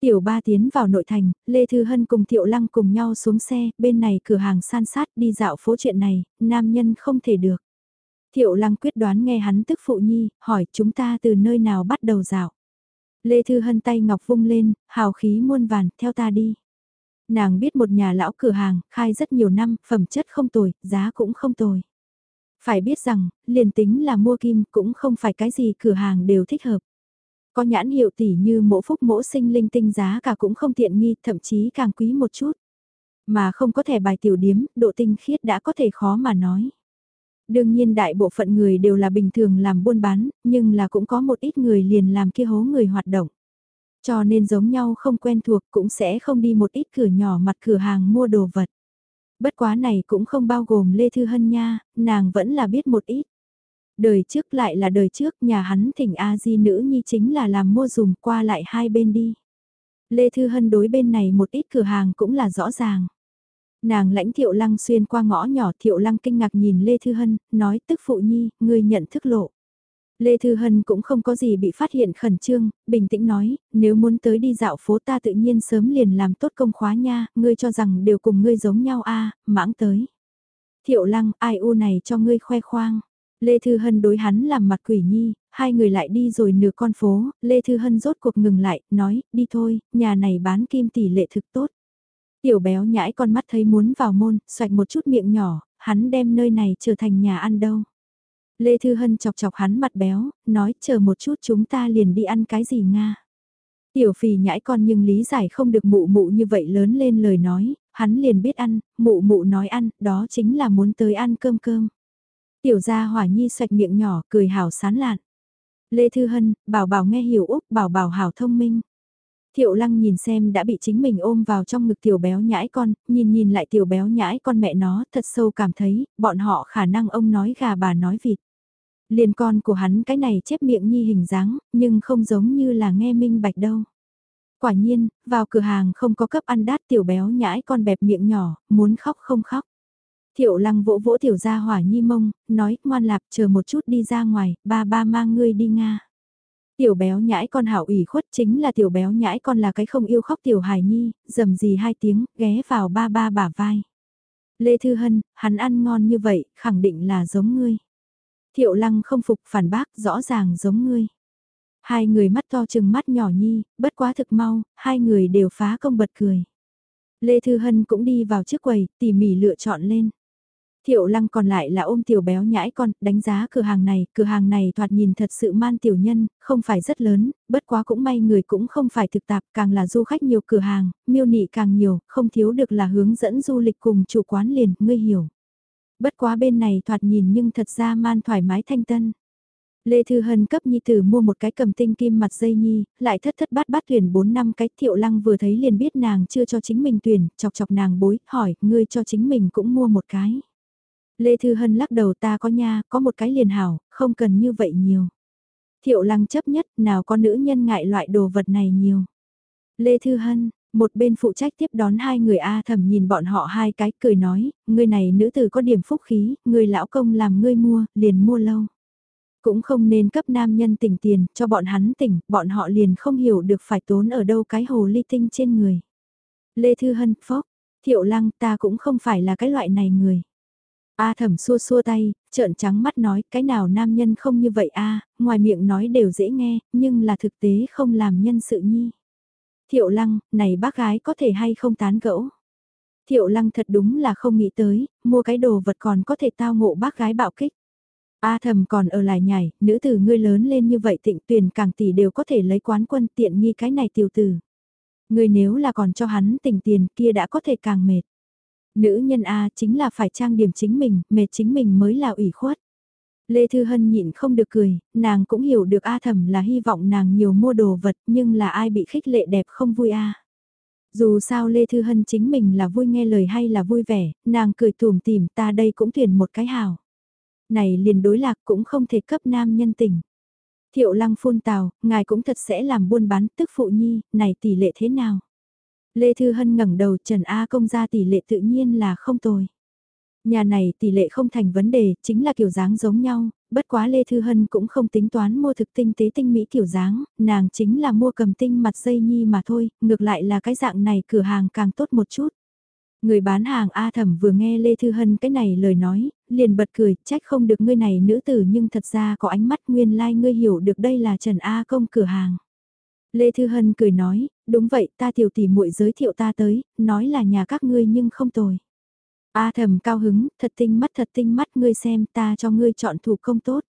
Tiểu ba tiến vào nội thành, Lê Thư Hân cùng Thiệu Lăng cùng nhau xuống xe, bên này cửa hàng san sát đi dạo phố chuyện này, nam nhân không thể được. Thiệu Lăng quyết đoán nghe hắn tức phụ nhi, hỏi chúng ta từ nơi nào bắt đầu dạo. Lê Thư Hân tay ngọc vung lên, hào khí muôn vàn, theo ta đi. Nàng biết một nhà lão cửa hàng, khai rất nhiều năm, phẩm chất không tồi, giá cũng không tồi. Phải biết rằng, liền tính là mua kim cũng không phải cái gì cửa hàng đều thích hợp. Có nhãn hiệu tỷ như mỗ phúc mỗ sinh linh tinh giá cả cũng không tiện nghi, thậm chí càng quý một chút. Mà không có thẻ bài tiểu điếm, độ tinh khiết đã có thể khó mà nói. Đương nhiên đại bộ phận người đều là bình thường làm buôn bán, nhưng là cũng có một ít người liền làm kia hố người hoạt động. Cho nên giống nhau không quen thuộc cũng sẽ không đi một ít cửa nhỏ mặt cửa hàng mua đồ vật. Bất quá này cũng không bao gồm Lê Thư Hân nha, nàng vẫn là biết một ít. Đời trước lại là đời trước nhà hắn thỉnh A-di nữ nhi chính là làm mua dùng qua lại hai bên đi. Lê Thư Hân đối bên này một ít cửa hàng cũng là rõ ràng. Nàng lãnh Thiệu Lăng xuyên qua ngõ nhỏ Thiệu Lăng kinh ngạc nhìn Lê Thư Hân, nói tức phụ nhi, người nhận thức lộ. Lê Thư Hân cũng không có gì bị phát hiện khẩn trương, bình tĩnh nói, nếu muốn tới đi dạo phố ta tự nhiên sớm liền làm tốt công khóa nha, ngươi cho rằng đều cùng ngươi giống nhau a mãng tới. Thiệu Lăng, ai u này cho ngươi khoe khoang. Lê Thư Hân đối hắn làm mặt quỷ nhi, hai người lại đi rồi nửa con phố, Lê Thư Hân rốt cuộc ngừng lại, nói, đi thôi, nhà này bán kim tỷ lệ thực tốt. Tiểu béo nhãi con mắt thấy muốn vào môn, xoạch một chút miệng nhỏ, hắn đem nơi này trở thành nhà ăn đâu. Lê Thư Hân chọc chọc hắn mặt béo, nói chờ một chút chúng ta liền đi ăn cái gì Nga. Tiểu phì nhãi con nhưng lý giải không được mụ mụ như vậy lớn lên lời nói, hắn liền biết ăn, mụ mụ nói ăn, đó chính là muốn tới ăn cơm cơm. Tiểu gia hỏa nhi xoạch miệng nhỏ, cười hảo sán lạn. Lê Thư Hân, bảo bảo nghe hiểu Úc, bảo bảo hảo thông minh. Thiệu lăng nhìn xem đã bị chính mình ôm vào trong ngực tiểu béo nhãi con, nhìn nhìn lại tiểu béo nhãi con mẹ nó, thật sâu cảm thấy, bọn họ khả năng ông nói gà bà nói vịt. Liên con của hắn cái này chép miệng nhi hình dáng, nhưng không giống như là nghe minh bạch đâu. Quả nhiên, vào cửa hàng không có cấp ăn đát tiểu béo nhãi con bẹp miệng nhỏ, muốn khóc không khóc. Thiệu lăng vỗ vỗ tiểu gia hỏa nhi mông, nói, ngoan lạp chờ một chút đi ra ngoài, ba ba mang ngươi đi Nga. Tiểu béo nhãi con hảo ủy khuất chính là tiểu béo nhãi con là cái không yêu khóc tiểu hài nhi, dầm gì hai tiếng, ghé vào ba ba bả vai. Lê Thư Hân, hắn ăn ngon như vậy, khẳng định là giống ngươi. Thiệu lăng không phục phản bác, rõ ràng giống ngươi. Hai người mắt to chừng mắt nhỏ nhi, bất quá thực mau, hai người đều phá công bật cười. Lê Thư Hân cũng đi vào trước quầy, tỉ mỉ lựa chọn lên. Thiệu lăng còn lại là ôm tiểu béo nhãi con, đánh giá cửa hàng này, cửa hàng này thoạt nhìn thật sự man tiểu nhân, không phải rất lớn, bất quá cũng may người cũng không phải thực tạp, càng là du khách nhiều cửa hàng, miêu nị càng nhiều, không thiếu được là hướng dẫn du lịch cùng chủ quán liền, ngươi hiểu. Bất quá bên này thoạt nhìn nhưng thật ra man thoải mái thanh tân. Lê Thư Hân cấp Nhi Tử mua một cái cầm tinh kim mặt dây Nhi, lại thất thất bát bát tuyển 4 năm cái thiệu lăng vừa thấy liền biết nàng chưa cho chính mình tuyển, chọc chọc nàng bối, hỏi, ngươi cho chính mình cũng mua một cái. Lê Thư Hân lắc đầu ta có nha, có một cái liền hảo, không cần như vậy nhiều. Thiệu lăng chấp nhất, nào có nữ nhân ngại loại đồ vật này nhiều. Lê Thư Hân, một bên phụ trách tiếp đón hai người A thầm nhìn bọn họ hai cái cười nói, người này nữ tử có điểm phúc khí, người lão công làm ngươi mua, liền mua lâu. Cũng không nên cấp nam nhân tỉnh tiền, cho bọn hắn tỉnh, bọn họ liền không hiểu được phải tốn ở đâu cái hồ ly tinh trên người. Lê Thư Hân, phốc, thiệu lăng ta cũng không phải là cái loại này người. A thẩm xua xua tay, trợn trắng mắt nói cái nào nam nhân không như vậy a ngoài miệng nói đều dễ nghe, nhưng là thực tế không làm nhân sự nhi. Thiệu lăng, này bác gái có thể hay không tán gẫu. Thiệu lăng thật đúng là không nghĩ tới, mua cái đồ vật còn có thể tao ngộ bác gái bạo kích. A thầm còn ở lại nhảy, nữ tử ngươi lớn lên như vậy tịnh tuyển càng tỷ đều có thể lấy quán quân tiện nghi cái này tiểu tử. Ngươi nếu là còn cho hắn tình tiền kia đã có thể càng mệt. Nữ nhân A chính là phải trang điểm chính mình, mệt chính mình mới là ủy khuất. Lê Thư Hân nhịn không được cười, nàng cũng hiểu được A Thẩm là hy vọng nàng nhiều mua đồ vật nhưng là ai bị khích lệ đẹp không vui A. Dù sao Lê Thư Hân chính mình là vui nghe lời hay là vui vẻ, nàng cười tùm tìm ta đây cũng tuyển một cái hào. Này liền đối lạc cũng không thể cấp nam nhân tình. Thiệu lăng phun tào, ngài cũng thật sẽ làm buôn bán tức phụ nhi, này tỷ lệ thế nào? Lê Thư Hân ngẩng đầu Trần A công ra tỷ lệ tự nhiên là không tồi. Nhà này tỷ lệ không thành vấn đề, chính là kiểu dáng giống nhau, bất quá Lê Thư Hân cũng không tính toán mua thực tinh tế tinh mỹ kiểu dáng, nàng chính là mua cầm tinh mặt dây nhi mà thôi, ngược lại là cái dạng này cửa hàng càng tốt một chút. Người bán hàng A Thẩm vừa nghe Lê Thư Hân cái này lời nói, liền bật cười, trách không được ngươi này nữ tử nhưng thật ra có ánh mắt nguyên lai like ngươi hiểu được đây là Trần A Công cửa hàng. Lê Thư Hân cười nói, đúng vậy ta tiểu tỷ muội giới thiệu ta tới, nói là nhà các ngươi nhưng không tồi. A thầm cao hứng, thật tinh mắt thật tinh mắt ngươi xem ta cho ngươi chọn thủ công tốt.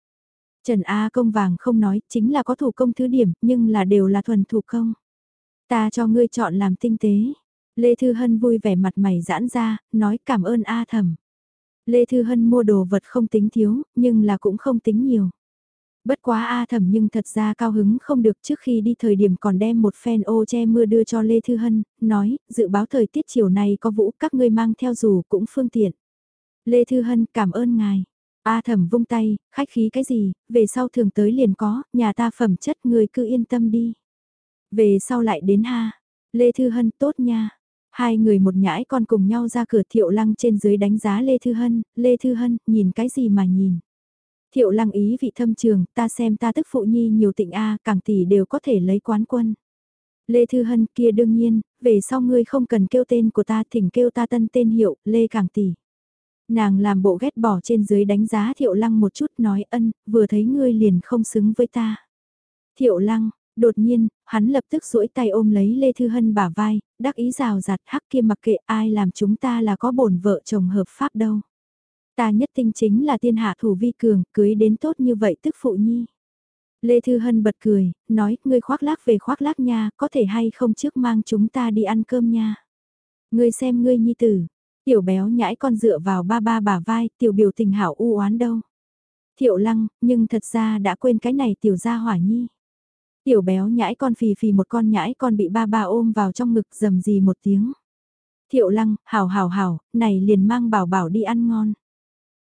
Trần A công vàng không nói, chính là có thủ công thứ điểm, nhưng là đều là thuần thủ công. Ta cho ngươi chọn làm tinh tế. Lê Thư Hân vui vẻ mặt mày giãn ra, nói cảm ơn A thầm. Lê Thư Hân mua đồ vật không tính thiếu, nhưng là cũng không tính nhiều. Bất quá A thẩm nhưng thật ra cao hứng không được trước khi đi thời điểm còn đem một phen ô che mưa đưa cho Lê Thư Hân, nói, dự báo thời tiết chiều này có vũ các ngươi mang theo dù cũng phương tiện. Lê Thư Hân cảm ơn ngài. A thẩm vung tay, khách khí cái gì, về sau thường tới liền có, nhà ta phẩm chất người cứ yên tâm đi. Về sau lại đến ha, Lê Thư Hân tốt nha. Hai người một nhãi con cùng nhau ra cửa thiệu lăng trên dưới đánh giá Lê Thư Hân, Lê Thư Hân, nhìn cái gì mà nhìn. Thiệu lăng ý vị thâm trường, ta xem ta tức phụ nhi nhiều tịnh A, càng tỷ đều có thể lấy quán quân. Lê Thư Hân kia đương nhiên, về sau ngươi không cần kêu tên của ta thỉnh kêu ta tân tên hiệu, Lê Càng Tỷ. Nàng làm bộ ghét bỏ trên dưới đánh giá Thiệu Lăng một chút nói ân, vừa thấy ngươi liền không xứng với ta. Thiệu Lăng, đột nhiên, hắn lập tức duỗi tay ôm lấy Lê Thư Hân bả vai, đắc ý rào rạt hắc kia mặc kệ ai làm chúng ta là có bổn vợ chồng hợp pháp đâu. Ta nhất tinh chính là tiên hạ thủ vi cường, cưới đến tốt như vậy tức phụ nhi. Lê Thư Hân bật cười, nói, ngươi khoác lác về khoác lác nha, có thể hay không trước mang chúng ta đi ăn cơm nha. Ngươi xem ngươi nhi tử, tiểu béo nhãi con dựa vào ba ba bả vai, tiểu biểu tình hảo u oán đâu. Thiệu lăng, nhưng thật ra đã quên cái này tiểu gia hỏa nhi. Tiểu béo nhãi con phì phì một con nhãi con bị ba ba ôm vào trong ngực dầm gì một tiếng. Thiệu lăng, hảo hảo hảo, này liền mang bảo bảo đi ăn ngon.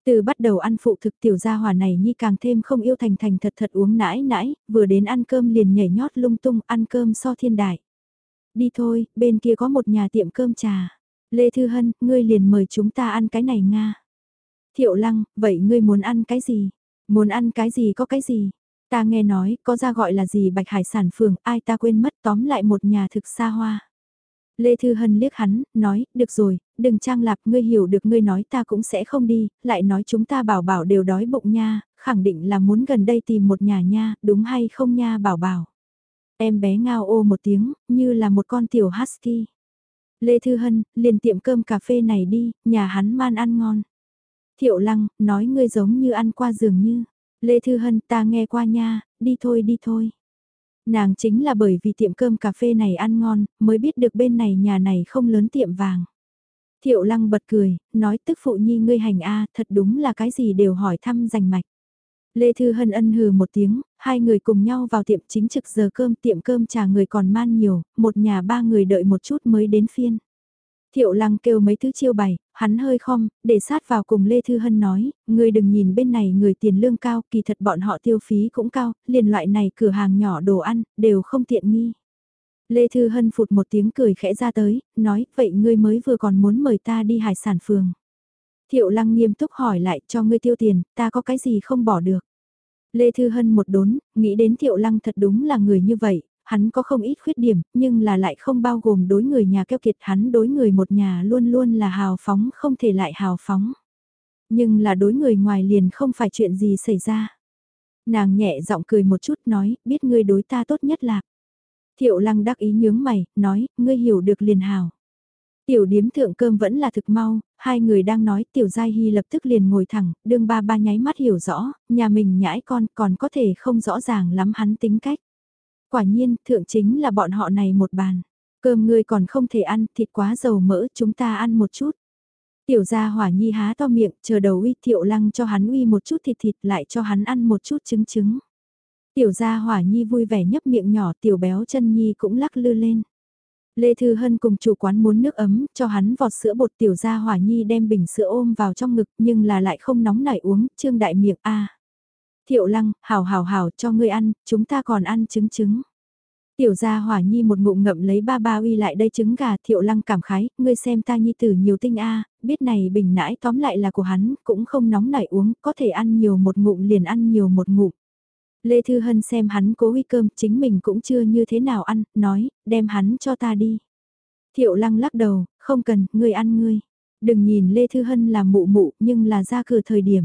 Từ bắt đầu ăn phụ thực tiểu gia hỏa này nhi càng thêm không yêu thành thành thật thật uống nãi nãi, vừa đến ăn cơm liền nhảy nhót lung tung ăn cơm so thiên đại. Đi thôi, bên kia có một nhà tiệm cơm trà. Lê Thư Hân, ngươi liền mời chúng ta ăn cái này Nga. Thiệu Lăng, vậy ngươi muốn ăn cái gì? Muốn ăn cái gì có cái gì? Ta nghe nói, có ra gọi là gì bạch hải sản phường, ai ta quên mất tóm lại một nhà thực xa hoa. Lê Thư Hân liếc hắn, nói, được rồi, đừng trang lạp, ngươi hiểu được ngươi nói ta cũng sẽ không đi, lại nói chúng ta bảo bảo đều đói bụng nha, khẳng định là muốn gần đây tìm một nhà nha, đúng hay không nha bảo bảo. Em bé ngao ô một tiếng, như là một con tiểu husky. Lê Thư Hân, liền tiệm cơm cà phê này đi, nhà hắn man ăn ngon. Thiệu Lăng, nói ngươi giống như ăn qua giường như. Lê Thư Hân ta nghe qua nha, đi thôi đi thôi. Nàng chính là bởi vì tiệm cơm cà phê này ăn ngon, mới biết được bên này nhà này không lớn tiệm vàng. Thiệu lăng bật cười, nói tức phụ nhi ngươi hành a thật đúng là cái gì đều hỏi thăm rành mạch. Lê Thư Hân ân hừ một tiếng, hai người cùng nhau vào tiệm chính trực giờ cơm tiệm cơm trà người còn man nhiều, một nhà ba người đợi một chút mới đến phiên. Thiệu lăng kêu mấy thứ chiêu bày, hắn hơi khom, để sát vào cùng Lê Thư Hân nói, người đừng nhìn bên này người tiền lương cao, kỳ thật bọn họ tiêu phí cũng cao, liền loại này cửa hàng nhỏ đồ ăn, đều không tiện nghi. Lê Thư Hân phụt một tiếng cười khẽ ra tới, nói, vậy ngươi mới vừa còn muốn mời ta đi hải sản phường. Thiệu lăng nghiêm túc hỏi lại cho ngươi tiêu tiền, ta có cái gì không bỏ được. Lê Thư Hân một đốn, nghĩ đến Thiệu Lăng thật đúng là người như vậy, hắn có không ít khuyết điểm, nhưng là lại không bao gồm đối người nhà keo kiệt hắn đối người một nhà luôn luôn là hào phóng không thể lại hào phóng. Nhưng là đối người ngoài liền không phải chuyện gì xảy ra. Nàng nhẹ giọng cười một chút nói, biết ngươi đối ta tốt nhất là. Thiệu lăng đắc ý nhướng mày, nói, ngươi hiểu được liền hào. Tiểu điếm thượng cơm vẫn là thực mau, hai người đang nói tiểu giai hy lập tức liền ngồi thẳng, đương ba ba nháy mắt hiểu rõ, nhà mình nhãi con còn có thể không rõ ràng lắm hắn tính cách. Quả nhiên, thượng chính là bọn họ này một bàn. Cơm ngươi còn không thể ăn, thịt quá dầu mỡ, chúng ta ăn một chút. Tiểu gia hỏa nhi há to miệng, chờ đầu uy thiệu lăng cho hắn uy một chút thịt thịt lại cho hắn ăn một chút trứng trứng. Tiểu gia hỏa nhi vui vẻ nhấp miệng nhỏ tiểu béo chân nhi cũng lắc lư lên. Lê Thư Hân cùng chủ quán muốn nước ấm, cho hắn vọt sữa bột tiểu gia hỏa nhi đem bình sữa ôm vào trong ngực nhưng là lại không nóng nảy uống, trương đại miệng a Thiệu lăng, hảo hảo hảo cho ngươi ăn, chúng ta còn ăn trứng trứng. Tiểu gia hỏa nhi một ngụm ngậm lấy ba ba uy lại đây trứng gà thiệu lăng cảm khái, ngươi xem ta nhi tử nhiều tinh a biết này bình nãi tóm lại là của hắn, cũng không nóng nảy uống, có thể ăn nhiều một ngụm liền ăn nhiều một ngụm. Lê Thư Hân xem hắn cố uy cơm, chính mình cũng chưa như thế nào ăn, nói, đem hắn cho ta đi. Thiệu lăng lắc đầu, không cần, ngươi ăn ngươi. Đừng nhìn Lê Thư Hân là mụ mụ, nhưng là ra cửa thời điểm.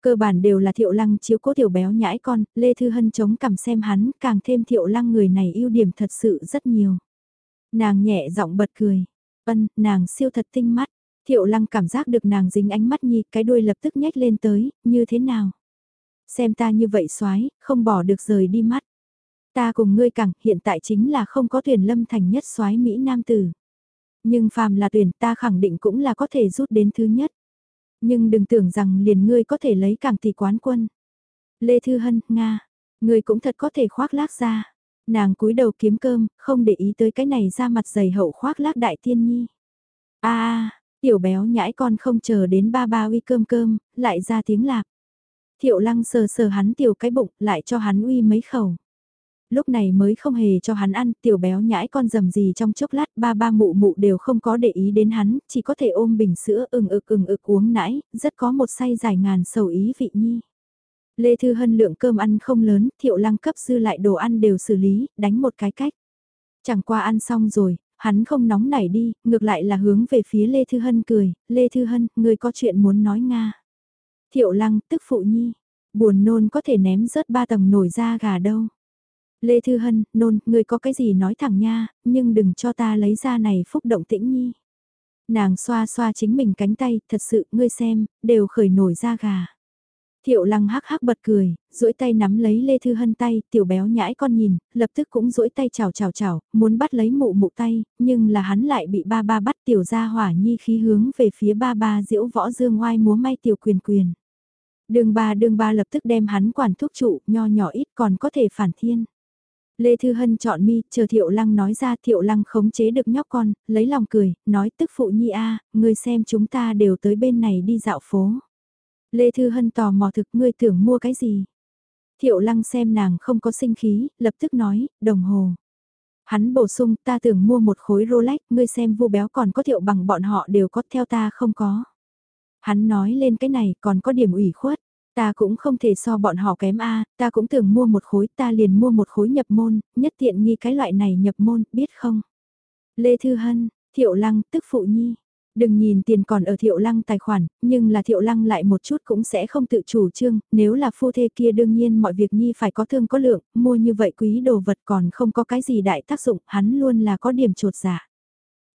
Cơ bản đều là thiệu lăng chiếu cố tiểu béo nhãi con, Lê Thư Hân chống cằm xem hắn, càng thêm thiệu lăng người này ưu điểm thật sự rất nhiều. Nàng nhẹ giọng bật cười, ân, nàng siêu thật tinh mắt, thiệu lăng cảm giác được nàng dính ánh mắt nhi, cái đuôi lập tức nhếch lên tới, như thế nào? Xem ta như vậy xoái, không bỏ được rời đi mắt. Ta cùng ngươi cẳng, hiện tại chính là không có tuyển lâm thành nhất xoái Mỹ Nam Tử. Nhưng phàm là tuyển ta khẳng định cũng là có thể rút đến thứ nhất. Nhưng đừng tưởng rằng liền ngươi có thể lấy càng tỷ quán quân. Lê Thư Hân, Nga, ngươi cũng thật có thể khoác lác ra. Nàng cúi đầu kiếm cơm, không để ý tới cái này ra mặt dày hậu khoác lác đại tiên nhi. a tiểu béo nhãi con không chờ đến ba ba uy cơm cơm, lại ra tiếng lạc. Thiệu lăng sờ sờ hắn tiểu cái bụng, lại cho hắn uy mấy khẩu lúc này mới không hề cho hắn ăn, tiểu béo nhãi con rầm gì trong chốc lát, ba ba mụ mụ đều không có để ý đến hắn, chỉ có thể ôm bình sữa ừng ực ừng ực uống nãi, rất có một say dài ngàn sầu ý vị nhi. Lê Thư Hân lượng cơm ăn không lớn, thiệu lăng cấp dư lại đồ ăn đều xử lý, đánh một cái cách. Chẳng qua ăn xong rồi, hắn không nóng nảy đi, ngược lại là hướng về phía Lê Thư Hân cười, Lê Thư Hân, người có chuyện muốn nói Nga. Thiệu lăng, tức phụ nhi, buồn nôn có thể ném rớt ba tầng nổi ra gà đâu. Lê Thư Hân, nôn, người có cái gì nói thẳng nha, nhưng đừng cho ta lấy ra này phúc động tĩnh nhi. Nàng xoa xoa chính mình cánh tay, thật sự, ngươi xem, đều khởi nổi da gà. Thiệu lăng hắc hắc bật cười, duỗi tay nắm lấy Lê Thư Hân tay, tiểu béo nhãi con nhìn, lập tức cũng duỗi tay chào chào chào, muốn bắt lấy mụ mụ tay, nhưng là hắn lại bị ba ba bắt tiểu ra hỏa nhi khí hướng về phía ba ba diễu võ dương oai múa may tiểu quyền quyền. Đường ba đường ba lập tức đem hắn quản thuốc trụ, nho nhỏ ít còn có thể phản thiên. Lê Thư Hân chọn mi, chờ Thiệu Lăng nói ra Thiệu Lăng khống chế được nhóc con, lấy lòng cười, nói tức phụ nhi a người xem chúng ta đều tới bên này đi dạo phố. Lê Thư Hân tò mò thực ngươi tưởng mua cái gì? Thiệu Lăng xem nàng không có sinh khí, lập tức nói, đồng hồ. Hắn bổ sung ta tưởng mua một khối Rolex, ngươi xem vu béo còn có thiệu bằng bọn họ đều có theo ta không có. Hắn nói lên cái này còn có điểm ủy khuất. Ta cũng không thể so bọn họ kém a, ta cũng tưởng mua một khối, ta liền mua một khối nhập môn, nhất tiện nghi cái loại này nhập môn, biết không? Lê Thư Hân, Thiệu Lăng, tức phụ nhi. Đừng nhìn tiền còn ở Thiệu Lăng tài khoản, nhưng là Thiệu Lăng lại một chút cũng sẽ không tự chủ trương, nếu là phu thê kia đương nhiên mọi việc nhi phải có thương có lượng, mua như vậy quý đồ vật còn không có cái gì đại tác dụng, hắn luôn là có điểm trột giả.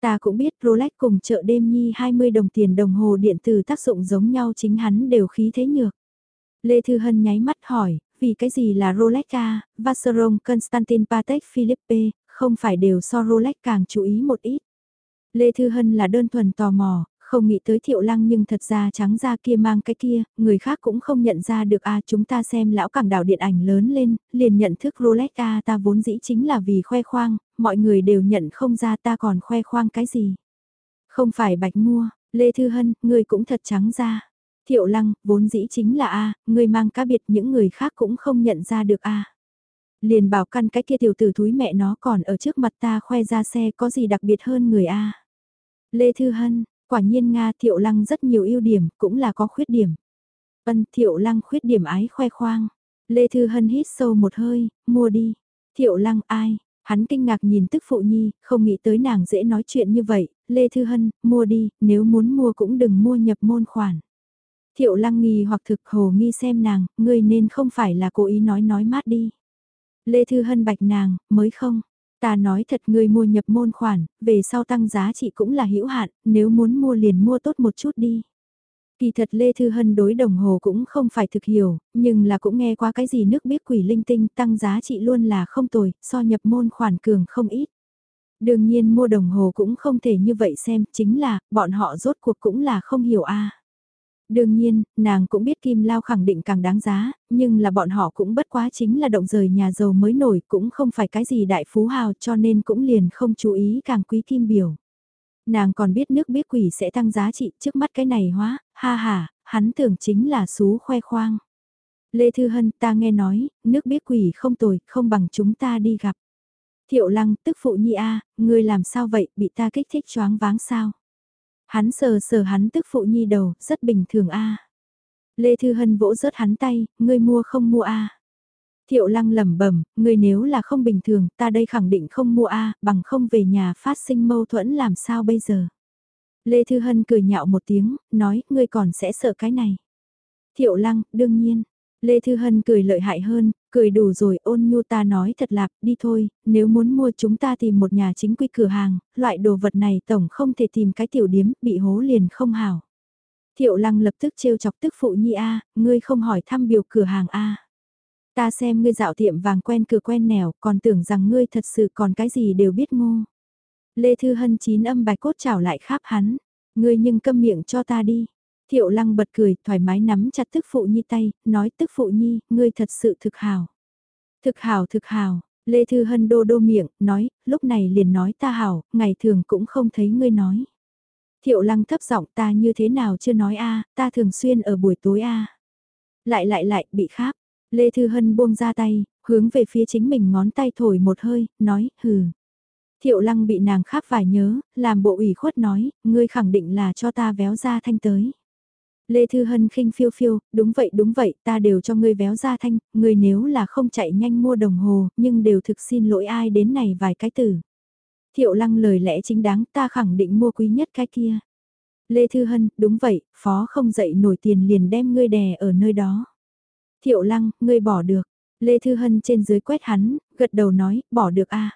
Ta cũng biết Rolex cùng chợ đêm nhi 20 đồng tiền đồng hồ điện tử tác dụng giống nhau chính hắn đều khí thế nhược. Lê Thư Hân nháy mắt hỏi, vì cái gì là Rolex à? A, Vacheron Constantin Patek Philippe, không phải đều so Rolex càng chú ý một ít. Lê Thư Hân là đơn thuần tò mò, không nghĩ tới thiệu lăng nhưng thật ra trắng da kia mang cái kia, người khác cũng không nhận ra được a chúng ta xem lão cảng đảo điện ảnh lớn lên, liền nhận thức Rolex a ta vốn dĩ chính là vì khoe khoang, mọi người đều nhận không ra ta còn khoe khoang cái gì. Không phải bạch mua, Lê Thư Hân, người cũng thật trắng da. Thiệu lăng, vốn dĩ chính là A, người mang cá biệt những người khác cũng không nhận ra được A. Liền bảo căn cái kia tiểu tử thúi mẹ nó còn ở trước mặt ta khoe ra xe có gì đặc biệt hơn người A. Lê Thư Hân, quả nhiên Nga thiệu lăng rất nhiều ưu điểm, cũng là có khuyết điểm. Vân thiệu lăng khuyết điểm ái khoe khoang. Lê Thư Hân hít sâu một hơi, mua đi. Thiệu lăng ai? Hắn kinh ngạc nhìn tức phụ nhi, không nghĩ tới nàng dễ nói chuyện như vậy. Lê Thư Hân, mua đi, nếu muốn mua cũng đừng mua nhập môn khoản. Thiệu lăng nghi hoặc thực hồ nghi xem nàng, ngươi nên không phải là cố ý nói nói mát đi. Lê Thư Hân bạch nàng, mới không. Ta nói thật ngươi mua nhập môn khoản, về sau tăng giá trị cũng là hữu hạn, nếu muốn mua liền mua tốt một chút đi. Kỳ thật Lê Thư Hân đối đồng hồ cũng không phải thực hiểu, nhưng là cũng nghe qua cái gì nước biết quỷ linh tinh tăng giá trị luôn là không tồi, so nhập môn khoản cường không ít. Đương nhiên mua đồng hồ cũng không thể như vậy xem, chính là, bọn họ rốt cuộc cũng là không hiểu a Đương nhiên, nàng cũng biết Kim Lao khẳng định càng đáng giá, nhưng là bọn họ cũng bất quá chính là động rời nhà giàu mới nổi cũng không phải cái gì đại phú hào cho nên cũng liền không chú ý càng quý Kim Biểu. Nàng còn biết nước biết quỷ sẽ tăng giá trị trước mắt cái này hóa, ha ha, hắn tưởng chính là xú khoe khoang. Lê Thư Hân ta nghe nói, nước biết quỷ không tồi, không bằng chúng ta đi gặp. Thiệu lăng, tức phụ nhi a ngươi làm sao vậy, bị ta kích thích choáng váng sao? Hắn sờ sờ hắn tức phụ nhi đầu, rất bình thường a Lê Thư Hân vỗ rớt hắn tay, ngươi mua không mua a Thiệu lăng lẩm bẩm, ngươi nếu là không bình thường, ta đây khẳng định không mua a bằng không về nhà phát sinh mâu thuẫn làm sao bây giờ. Lê Thư Hân cười nhạo một tiếng, nói, ngươi còn sẽ sợ cái này. Thiệu lăng, đương nhiên. Lê Thư Hân cười lợi hại hơn, cười đủ rồi ôn nhu ta nói thật lạc, đi thôi, nếu muốn mua chúng ta tìm một nhà chính quy cửa hàng, loại đồ vật này tổng không thể tìm cái tiểu điếm, bị hố liền không hảo. Thiệu lăng lập tức trêu chọc tức phụ nhi A, ngươi không hỏi thăm biểu cửa hàng A. Ta xem ngươi dạo tiệm vàng quen cửa quen nẻo, còn tưởng rằng ngươi thật sự còn cái gì đều biết ngô. Lê Thư Hân chín âm bài cốt chảo lại kháp hắn, ngươi nhưng câm miệng cho ta đi. Thiệu lăng bật cười, thoải mái nắm chặt tức phụ nhi tay, nói tức phụ nhi, ngươi thật sự thực hào. Thực hào thực hào, Lê Thư Hân đô đô miệng, nói, lúc này liền nói ta hào, ngày thường cũng không thấy ngươi nói. Thiệu lăng thấp giọng ta như thế nào chưa nói a ta thường xuyên ở buổi tối a Lại lại lại, bị kháp. Lê Thư Hân buông ra tay, hướng về phía chính mình ngón tay thổi một hơi, nói, hừ. Thiệu lăng bị nàng kháp vài nhớ, làm bộ ủy khuất nói, ngươi khẳng định là cho ta véo ra thanh tới. Lê Thư Hân khinh phiêu phiêu, đúng vậy đúng vậy, ta đều cho ngươi véo ra thanh, ngươi nếu là không chạy nhanh mua đồng hồ, nhưng đều thực xin lỗi ai đến này vài cái từ. Thiệu lăng lời lẽ chính đáng ta khẳng định mua quý nhất cái kia. Lê Thư Hân, đúng vậy, phó không dậy nổi tiền liền đem ngươi đè ở nơi đó. Thiệu lăng, ngươi bỏ được. Lê Thư Hân trên dưới quét hắn, gật đầu nói, bỏ được a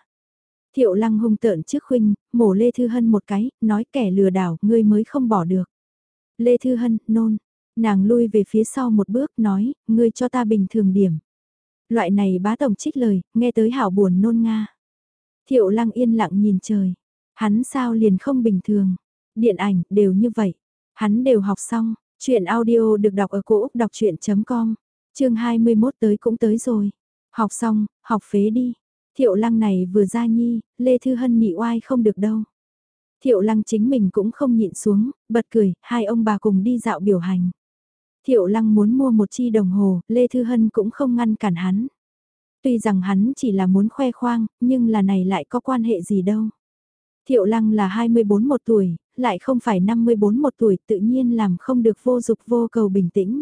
Thiệu lăng hung tợn trước khuynh, mổ Lê Thư Hân một cái, nói kẻ lừa đảo, ngươi mới không bỏ được. Lê Thư Hân, nôn. Nàng lui về phía sau một bước, nói, ngươi cho ta bình thường điểm. Loại này bá tổng trích lời, nghe tới hảo buồn nôn nga. Thiệu lăng yên lặng nhìn trời. Hắn sao liền không bình thường. Điện ảnh, đều như vậy. Hắn đều học xong. Chuyện audio được đọc ở cổ Úc đọc chuyện.com. Chương 21 tới cũng tới rồi. Học xong, học phế đi. Thiệu lăng này vừa ra nhi, Lê Thư Hân nhị oai không được đâu. Thiệu lăng chính mình cũng không nhịn xuống, bật cười, hai ông bà cùng đi dạo biểu hành. Thiệu lăng muốn mua một chi đồng hồ, Lê Thư Hân cũng không ngăn cản hắn. Tuy rằng hắn chỉ là muốn khoe khoang, nhưng là này lại có quan hệ gì đâu. Thiệu lăng là 24 một tuổi, lại không phải 54 một tuổi tự nhiên làm không được vô dục vô cầu bình tĩnh.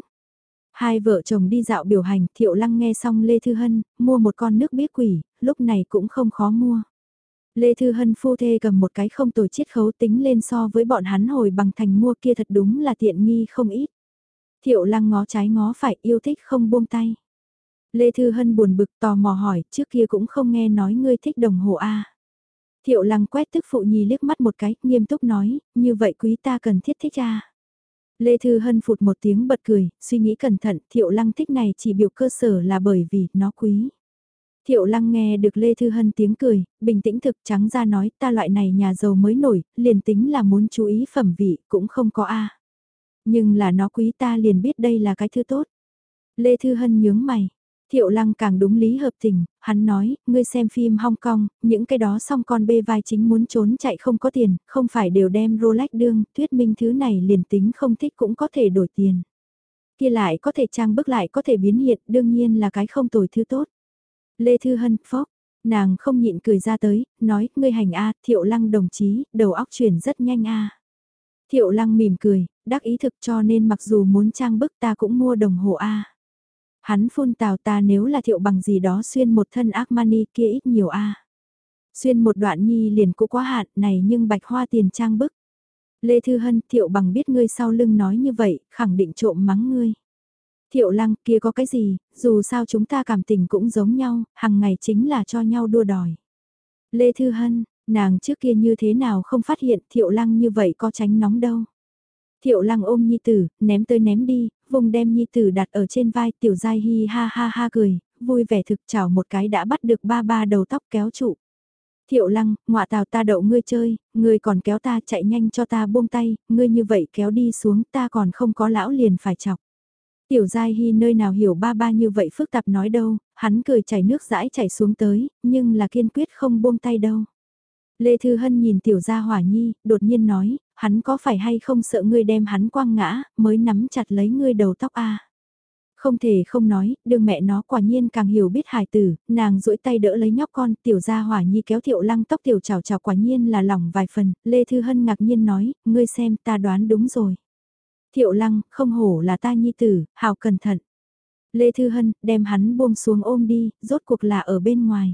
Hai vợ chồng đi dạo biểu hành, Thiệu Lăng nghe xong Lê Thư Hân, mua một con nước biết quỷ, lúc này cũng không khó mua. Lê Thư Hân phu thê cầm một cái không tồi chiết khấu tính lên so với bọn hắn hồi bằng thành mua kia thật đúng là tiện nghi không ít. Thiệu Lăng ngó trái ngó phải yêu thích không buông tay. Lê Thư Hân buồn bực tò mò hỏi, trước kia cũng không nghe nói ngươi thích đồng hồ A. Thiệu Lăng quét tức phụ nhi liếc mắt một cái, nghiêm túc nói, như vậy quý ta cần thiết thích A. Lê Thư Hân phụt một tiếng bật cười, suy nghĩ cẩn thận, Thiệu Lăng thích này chỉ biểu cơ sở là bởi vì nó quý. Thiệu Lăng nghe được Lê Thư Hân tiếng cười, bình tĩnh thực trắng ra nói ta loại này nhà giàu mới nổi, liền tính là muốn chú ý phẩm vị, cũng không có A. Nhưng là nó quý ta liền biết đây là cái thứ tốt. Lê Thư Hân nhướng mày. Thiệu lăng càng đúng lý hợp tình, hắn nói, ngươi xem phim Hong Kong, những cái đó xong con bê vai chính muốn trốn chạy không có tiền, không phải đều đem Rolex đương, thuyết minh thứ này liền tính không thích cũng có thể đổi tiền. Kia lại có thể trang bức lại có thể biến hiện, đương nhiên là cái không tồi thứ tốt. Lê Thư Hân, phóc, nàng không nhịn cười ra tới, nói, ngươi hành A, thiệu lăng đồng chí, đầu óc chuyển rất nhanh A. Thiệu lăng mỉm cười, đắc ý thực cho nên mặc dù muốn trang bức ta cũng mua đồng hồ A. Hắn phun tào ta nếu là thiệu bằng gì đó xuyên một thân Armani kia ít nhiều A. Xuyên một đoạn nhi liền cũng quá hạn này nhưng bạch hoa tiền trang bức. Lê Thư Hân thiệu bằng biết ngươi sau lưng nói như vậy, khẳng định trộm mắng ngươi. Thiệu lăng kia có cái gì, dù sao chúng ta cảm tình cũng giống nhau, hàng ngày chính là cho nhau đua đòi. Lê Thư Hân, nàng trước kia như thế nào không phát hiện thiệu lăng như vậy có tránh nóng đâu. Thiệu lăng ôm nhi tử, ném tới ném đi, vùng đem nhi tử đặt ở trên vai tiểu dai hi ha ha ha cười, vui vẻ thực chảo một cái đã bắt được ba ba đầu tóc kéo trụ. Thiệu lăng, ngọa tào ta đậu ngươi chơi, ngươi còn kéo ta chạy nhanh cho ta buông tay, ngươi như vậy kéo đi xuống ta còn không có lão liền phải chọc. Tiểu Giai Hy nơi nào hiểu ba ba như vậy phức tạp nói đâu, hắn cười chảy nước rãi chảy xuống tới, nhưng là kiên quyết không buông tay đâu. Lê Thư Hân nhìn Tiểu Gia Hỏa Nhi, đột nhiên nói, hắn có phải hay không sợ ngươi đem hắn quăng ngã, mới nắm chặt lấy ngươi đầu tóc a Không thể không nói, đương mẹ nó quả nhiên càng hiểu biết hài tử, nàng duỗi tay đỡ lấy nhóc con, tiểu gia hỏa nhi kéo Tiểu lăng tóc tiểu chào chào quả nhiên là lỏng vài phần, Lê Thư Hân ngạc nhiên nói, ngươi xem ta đoán đúng rồi. Thiệu lăng, không hổ là ta nhi tử, hào cẩn thận. Lê Thư Hân, đem hắn buông xuống ôm đi, rốt cuộc là ở bên ngoài.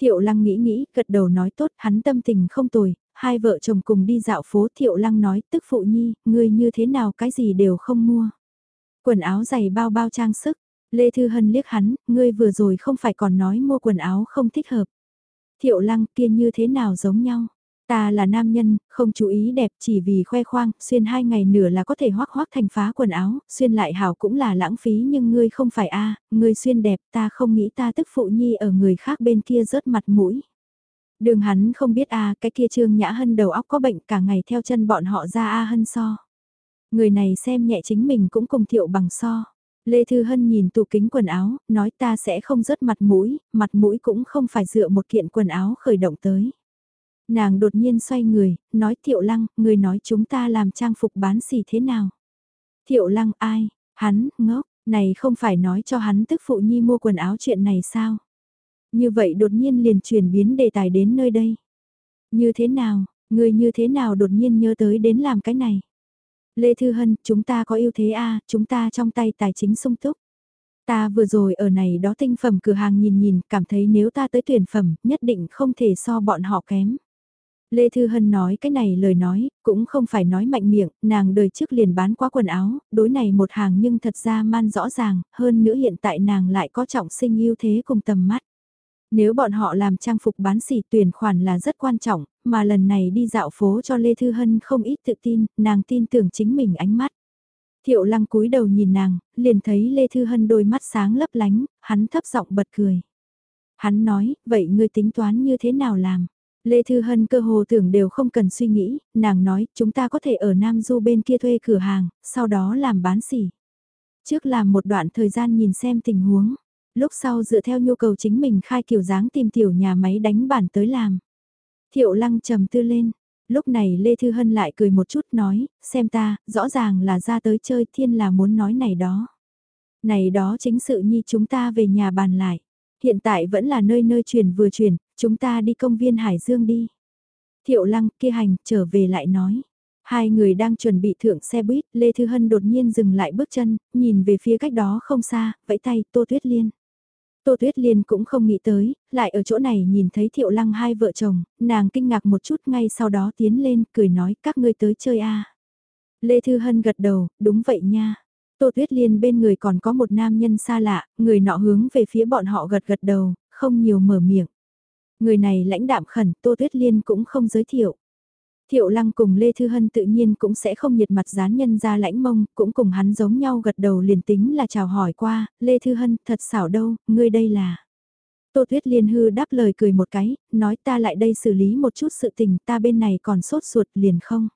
Thiệu lăng nghĩ nghĩ, gật đầu nói tốt, hắn tâm tình không tồi, hai vợ chồng cùng đi dạo phố Thiệu lăng nói, tức phụ nhi, ngươi như thế nào cái gì đều không mua. Quần áo giày bao bao trang sức, Lê Thư Hân liếc hắn, ngươi vừa rồi không phải còn nói mua quần áo không thích hợp. Thiệu lăng kia như thế nào giống nhau. Ta là nam nhân, không chú ý đẹp chỉ vì khoe khoang, xuyên hai ngày nửa là có thể hoác hoác thành phá quần áo, xuyên lại hảo cũng là lãng phí nhưng ngươi không phải a ngươi xuyên đẹp ta không nghĩ ta tức phụ nhi ở người khác bên kia rớt mặt mũi. Đường hắn không biết a cái kia trương nhã hân đầu óc có bệnh cả ngày theo chân bọn họ ra a hân so. Người này xem nhẹ chính mình cũng cùng thiệu bằng so. Lê Thư Hân nhìn tủ kính quần áo, nói ta sẽ không rớt mặt mũi, mặt mũi cũng không phải dựa một kiện quần áo khởi động tới. Nàng đột nhiên xoay người, nói Thiệu Lăng, người nói chúng ta làm trang phục bán xỉ thế nào? Thiệu Lăng ai? Hắn, ngốc, này không phải nói cho hắn tức phụ nhi mua quần áo chuyện này sao? Như vậy đột nhiên liền chuyển biến đề tài đến nơi đây. Như thế nào, người như thế nào đột nhiên nhớ tới đến làm cái này? Lê Thư Hân, chúng ta có ưu thế a chúng ta trong tay tài chính sung túc. Ta vừa rồi ở này đó tinh phẩm cửa hàng nhìn nhìn, cảm thấy nếu ta tới tuyển phẩm, nhất định không thể so bọn họ kém. Lê Thư Hân nói cái này lời nói, cũng không phải nói mạnh miệng, nàng đời trước liền bán quá quần áo, đối này một hàng nhưng thật ra man rõ ràng, hơn nữa hiện tại nàng lại có trọng sinh ưu thế cùng tầm mắt. Nếu bọn họ làm trang phục bán xỉ tuyển khoản là rất quan trọng, mà lần này đi dạo phố cho Lê Thư Hân không ít tự tin, nàng tin tưởng chính mình ánh mắt. Thiệu lăng cúi đầu nhìn nàng, liền thấy Lê Thư Hân đôi mắt sáng lấp lánh, hắn thấp giọng bật cười. Hắn nói, vậy ngươi tính toán như thế nào làm? Lê Thư Hân cơ hồ tưởng đều không cần suy nghĩ, nàng nói, chúng ta có thể ở Nam Du bên kia thuê cửa hàng, sau đó làm bán xỉ. Trước làm một đoạn thời gian nhìn xem tình huống, lúc sau dựa theo nhu cầu chính mình khai kiểu dáng tìm tiểu nhà máy đánh bản tới làm. Thiệu lăng trầm tư lên, lúc này Lê Thư Hân lại cười một chút nói, xem ta, rõ ràng là ra tới chơi thiên là muốn nói này đó. Này đó chính sự nhi chúng ta về nhà bàn lại. Hiện tại vẫn là nơi nơi chuyển vừa chuyển, chúng ta đi công viên Hải Dương đi. Thiệu lăng kia hành trở về lại nói. Hai người đang chuẩn bị thượng xe buýt, Lê Thư Hân đột nhiên dừng lại bước chân, nhìn về phía cách đó không xa, vẫy tay Tô Tuyết Liên. Tô Tuyết Liên cũng không nghĩ tới, lại ở chỗ này nhìn thấy Thiệu Lăng hai vợ chồng, nàng kinh ngạc một chút ngay sau đó tiến lên, cười nói các ngươi tới chơi a à. Lê Thư Hân gật đầu, đúng vậy nha. Tô Tuyết Liên bên người còn có một nam nhân xa lạ, người nọ hướng về phía bọn họ gật gật đầu, không nhiều mở miệng. Người này lãnh đạm khẩn, Tô Tuyết Liên cũng không giới thiệu. Thiệu Lăng cùng Lê Thư Hân tự nhiên cũng sẽ không nhiệt mặt dán nhân ra lãnh mông, cũng cùng hắn giống nhau gật đầu liền tính là chào hỏi qua, Lê Thư Hân, thật xảo đâu, ngươi đây là... Tô Tuyết Liên hư đáp lời cười một cái, nói ta lại đây xử lý một chút sự tình, ta bên này còn sốt ruột liền không.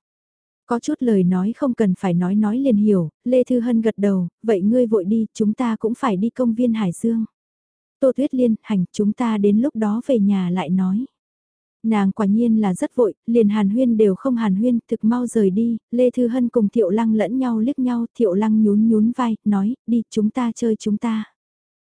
Có chút lời nói không cần phải nói nói liền hiểu, Lê Thư Hân gật đầu, vậy ngươi vội đi, chúng ta cũng phải đi công viên Hải Dương. Tô Tuyết Liên, hành, chúng ta đến lúc đó về nhà lại nói. Nàng quả nhiên là rất vội, liền hàn huyên đều không hàn huyên, thực mau rời đi, Lê Thư Hân cùng Thiệu Lăng lẫn nhau liếc nhau, Thiệu Lăng nhún nhún vai, nói, đi, chúng ta chơi chúng ta.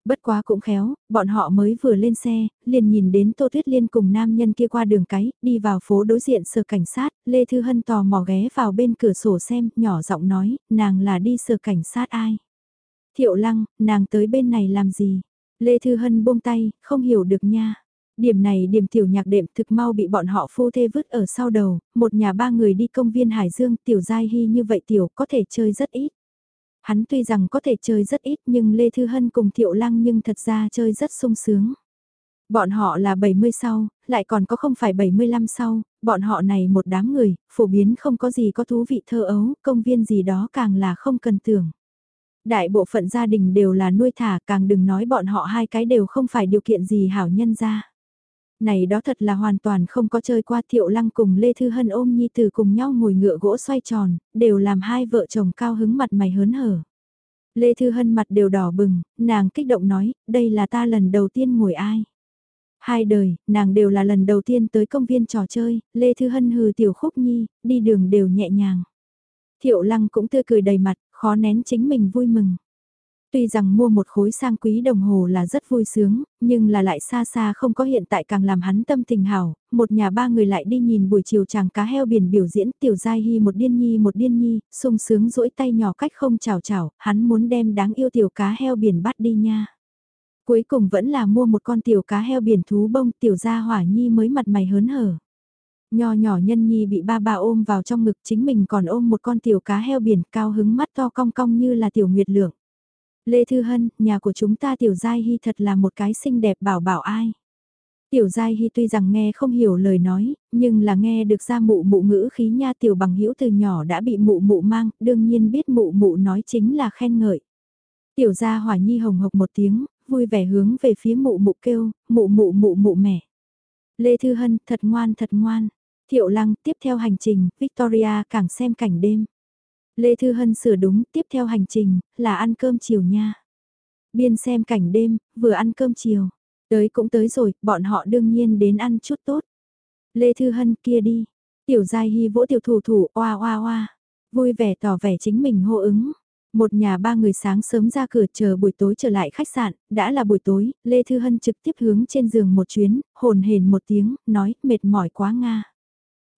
Bất quá cũng khéo, bọn họ mới vừa lên xe, liền nhìn đến Tô Tuyết Liên cùng nam nhân kia qua đường cái, đi vào phố đối diện sở cảnh sát, Lê Thư Hân tò mò ghé vào bên cửa sổ xem, nhỏ giọng nói, nàng là đi sở cảnh sát ai. Thiệu Lăng, nàng tới bên này làm gì? Lê Thư Hân buông tay, không hiểu được nha. Điểm này điểm tiểu nhạc đệm thực mau bị bọn họ phu thê vứt ở sau đầu, một nhà ba người đi công viên Hải Dương tiểu giai hy như vậy tiểu có thể chơi rất ít. Hắn tuy rằng có thể chơi rất ít nhưng Lê Thư Hân cùng Thiệu Lăng nhưng thật ra chơi rất sung sướng. Bọn họ là 70 sau, lại còn có không phải 75 sau, bọn họ này một đám người, phổ biến không có gì có thú vị thơ ấu, công viên gì đó càng là không cần tưởng. Đại bộ phận gia đình đều là nuôi thả càng đừng nói bọn họ hai cái đều không phải điều kiện gì hảo nhân ra. Này đó thật là hoàn toàn không có chơi qua thiệu lăng cùng Lê Thư Hân ôm nhi từ cùng nhau ngồi ngựa gỗ xoay tròn, đều làm hai vợ chồng cao hứng mặt mày hớn hở. Lê Thư Hân mặt đều đỏ bừng, nàng kích động nói, đây là ta lần đầu tiên ngồi ai. Hai đời, nàng đều là lần đầu tiên tới công viên trò chơi, Lê Thư Hân hừ tiểu khúc nhi, đi đường đều nhẹ nhàng. Thiệu lăng cũng tươi cười đầy mặt, khó nén chính mình vui mừng. Tuy rằng mua một khối sang quý đồng hồ là rất vui sướng, nhưng là lại xa xa không có hiện tại càng làm hắn tâm tình hảo, một nhà ba người lại đi nhìn buổi chiều chàng cá heo biển biểu diễn tiểu giai hy một điên nhi một điên nhi, sung sướng rỗi tay nhỏ cách không chào chào, hắn muốn đem đáng yêu tiểu cá heo biển bắt đi nha. Cuối cùng vẫn là mua một con tiểu cá heo biển thú bông tiểu gia hỏa nhi mới mặt mày hớn hở. Nho nhỏ nhân nhi bị ba ba ôm vào trong ngực chính mình còn ôm một con tiểu cá heo biển cao hứng mắt to cong cong như là tiểu nguyệt lượng. Lê Thư Hân, nhà của chúng ta Tiểu Giai Hy thật là một cái xinh đẹp bảo bảo ai. Tiểu Giai Hy tuy rằng nghe không hiểu lời nói, nhưng là nghe được ra mụ mụ ngữ khí nha tiểu bằng hữu từ nhỏ đã bị mụ mụ mang, đương nhiên biết mụ mụ nói chính là khen ngợi. Tiểu gia hỏa nhi hồng hộc một tiếng, vui vẻ hướng về phía mụ mụ kêu, mụ mụ mụ mụ mẹ. Lê Thư Hân, thật ngoan thật ngoan. Thiệu lăng, tiếp theo hành trình, Victoria càng xem cảnh đêm. Lê Thư Hân sửa đúng, tiếp theo hành trình, là ăn cơm chiều nha. Biên xem cảnh đêm, vừa ăn cơm chiều. Tới cũng tới rồi, bọn họ đương nhiên đến ăn chút tốt. Lê Thư Hân kia đi. Tiểu Giai Hy vỗ tiểu thủ thủ, oa oa oa. Vui vẻ tỏ vẻ chính mình hô ứng. Một nhà ba người sáng sớm ra cửa chờ buổi tối trở lại khách sạn, đã là buổi tối, Lê Thư Hân trực tiếp hướng trên giường một chuyến, hồn hền một tiếng, nói mệt mỏi quá Nga.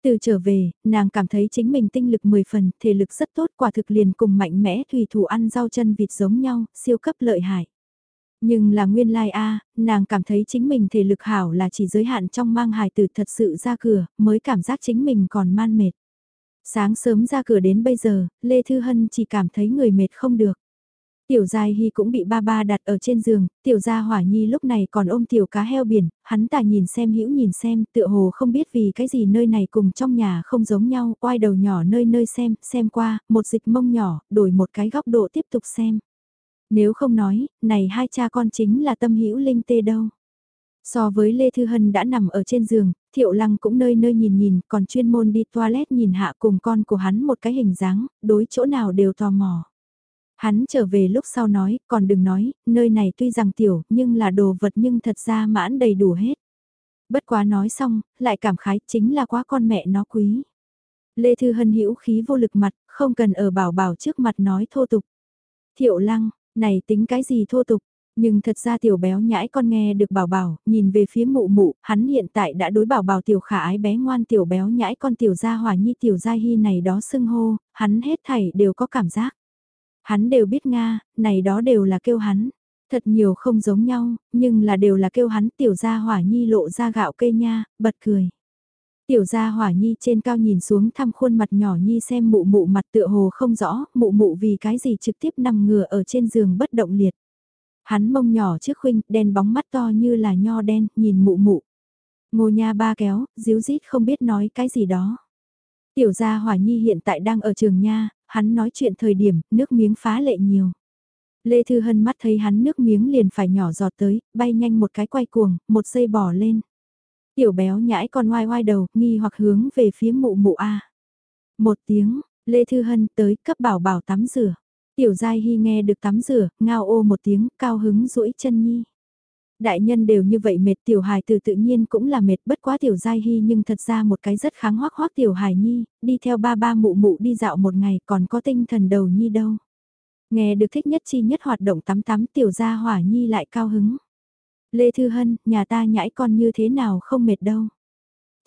Từ trở về, nàng cảm thấy chính mình tinh lực 10 phần, thể lực rất tốt quả thực liền cùng mạnh mẽ thủy thủ ăn rau chân vịt giống nhau, siêu cấp lợi hại. Nhưng là nguyên lai like a nàng cảm thấy chính mình thể lực hảo là chỉ giới hạn trong mang hài tử thật sự ra cửa, mới cảm giác chính mình còn man mệt. Sáng sớm ra cửa đến bây giờ, Lê Thư Hân chỉ cảm thấy người mệt không được. Tiểu Giai Hy cũng bị ba ba đặt ở trên giường, Tiểu Gia Hỏa Nhi lúc này còn ôm tiểu cá heo biển, hắn ta nhìn xem hữu nhìn xem, tựa hồ không biết vì cái gì nơi này cùng trong nhà không giống nhau, oai đầu nhỏ nơi nơi xem, xem qua, một dịch mông nhỏ, đổi một cái góc độ tiếp tục xem. Nếu không nói, này hai cha con chính là tâm hữu linh tê đâu. So với Lê Thư Hân đã nằm ở trên giường, Thiệu Lăng cũng nơi nơi nhìn nhìn, còn chuyên môn đi toilet nhìn hạ cùng con của hắn một cái hình dáng, đối chỗ nào đều tò mò. Hắn trở về lúc sau nói, còn đừng nói, nơi này tuy rằng tiểu, nhưng là đồ vật nhưng thật ra mãn đầy đủ hết. Bất quá nói xong, lại cảm khái chính là quá con mẹ nó quý. Lê Thư Hân hữu khí vô lực mặt, không cần ở bảo bảo trước mặt nói thô tục. Thiệu lăng, này tính cái gì thô tục, nhưng thật ra tiểu béo nhãi con nghe được bảo bảo, nhìn về phía mụ mụ, hắn hiện tại đã đối bảo bảo tiểu khả ái bé ngoan tiểu béo nhãi con tiểu gia hòa nhi tiểu gia hy này đó xưng hô, hắn hết thảy đều có cảm giác. Hắn đều biết Nga, này đó đều là kêu hắn. Thật nhiều không giống nhau, nhưng là đều là kêu hắn tiểu gia hỏa nhi lộ ra gạo cây nha, bật cười. Tiểu gia hỏa nhi trên cao nhìn xuống thăm khuôn mặt nhỏ nhi xem mụ mụ mặt tựa hồ không rõ, mụ mụ vì cái gì trực tiếp nằm ngửa ở trên giường bất động liệt. Hắn mông nhỏ trước khuynh, đen bóng mắt to như là nho đen, nhìn mụ mụ. Ngô nha ba kéo, díu dít không biết nói cái gì đó. Tiểu gia hỏa nhi hiện tại đang ở trường nha, hắn nói chuyện thời điểm, nước miếng phá lệ nhiều. Lê Thư Hân mắt thấy hắn nước miếng liền phải nhỏ giọt tới, bay nhanh một cái quay cuồng, một giây bỏ lên. Tiểu béo nhãi con ngoai ngoai đầu, nghi hoặc hướng về phía mụ mụ A. Một tiếng, Lê Thư Hân tới cấp bảo bảo tắm rửa. Tiểu Giai Hy nghe được tắm rửa, ngao ô một tiếng, cao hứng duỗi chân nhi. Đại nhân đều như vậy mệt tiểu hài từ tự nhiên cũng là mệt bất quá tiểu giai hy nhưng thật ra một cái rất kháng hoác hoác tiểu hài nhi, đi theo ba ba mụ mụ đi dạo một ngày còn có tinh thần đầu nhi đâu. Nghe được thích nhất chi nhất hoạt động tắm tắm tiểu gia hỏa nhi lại cao hứng. Lê Thư Hân, nhà ta nhãi con như thế nào không mệt đâu.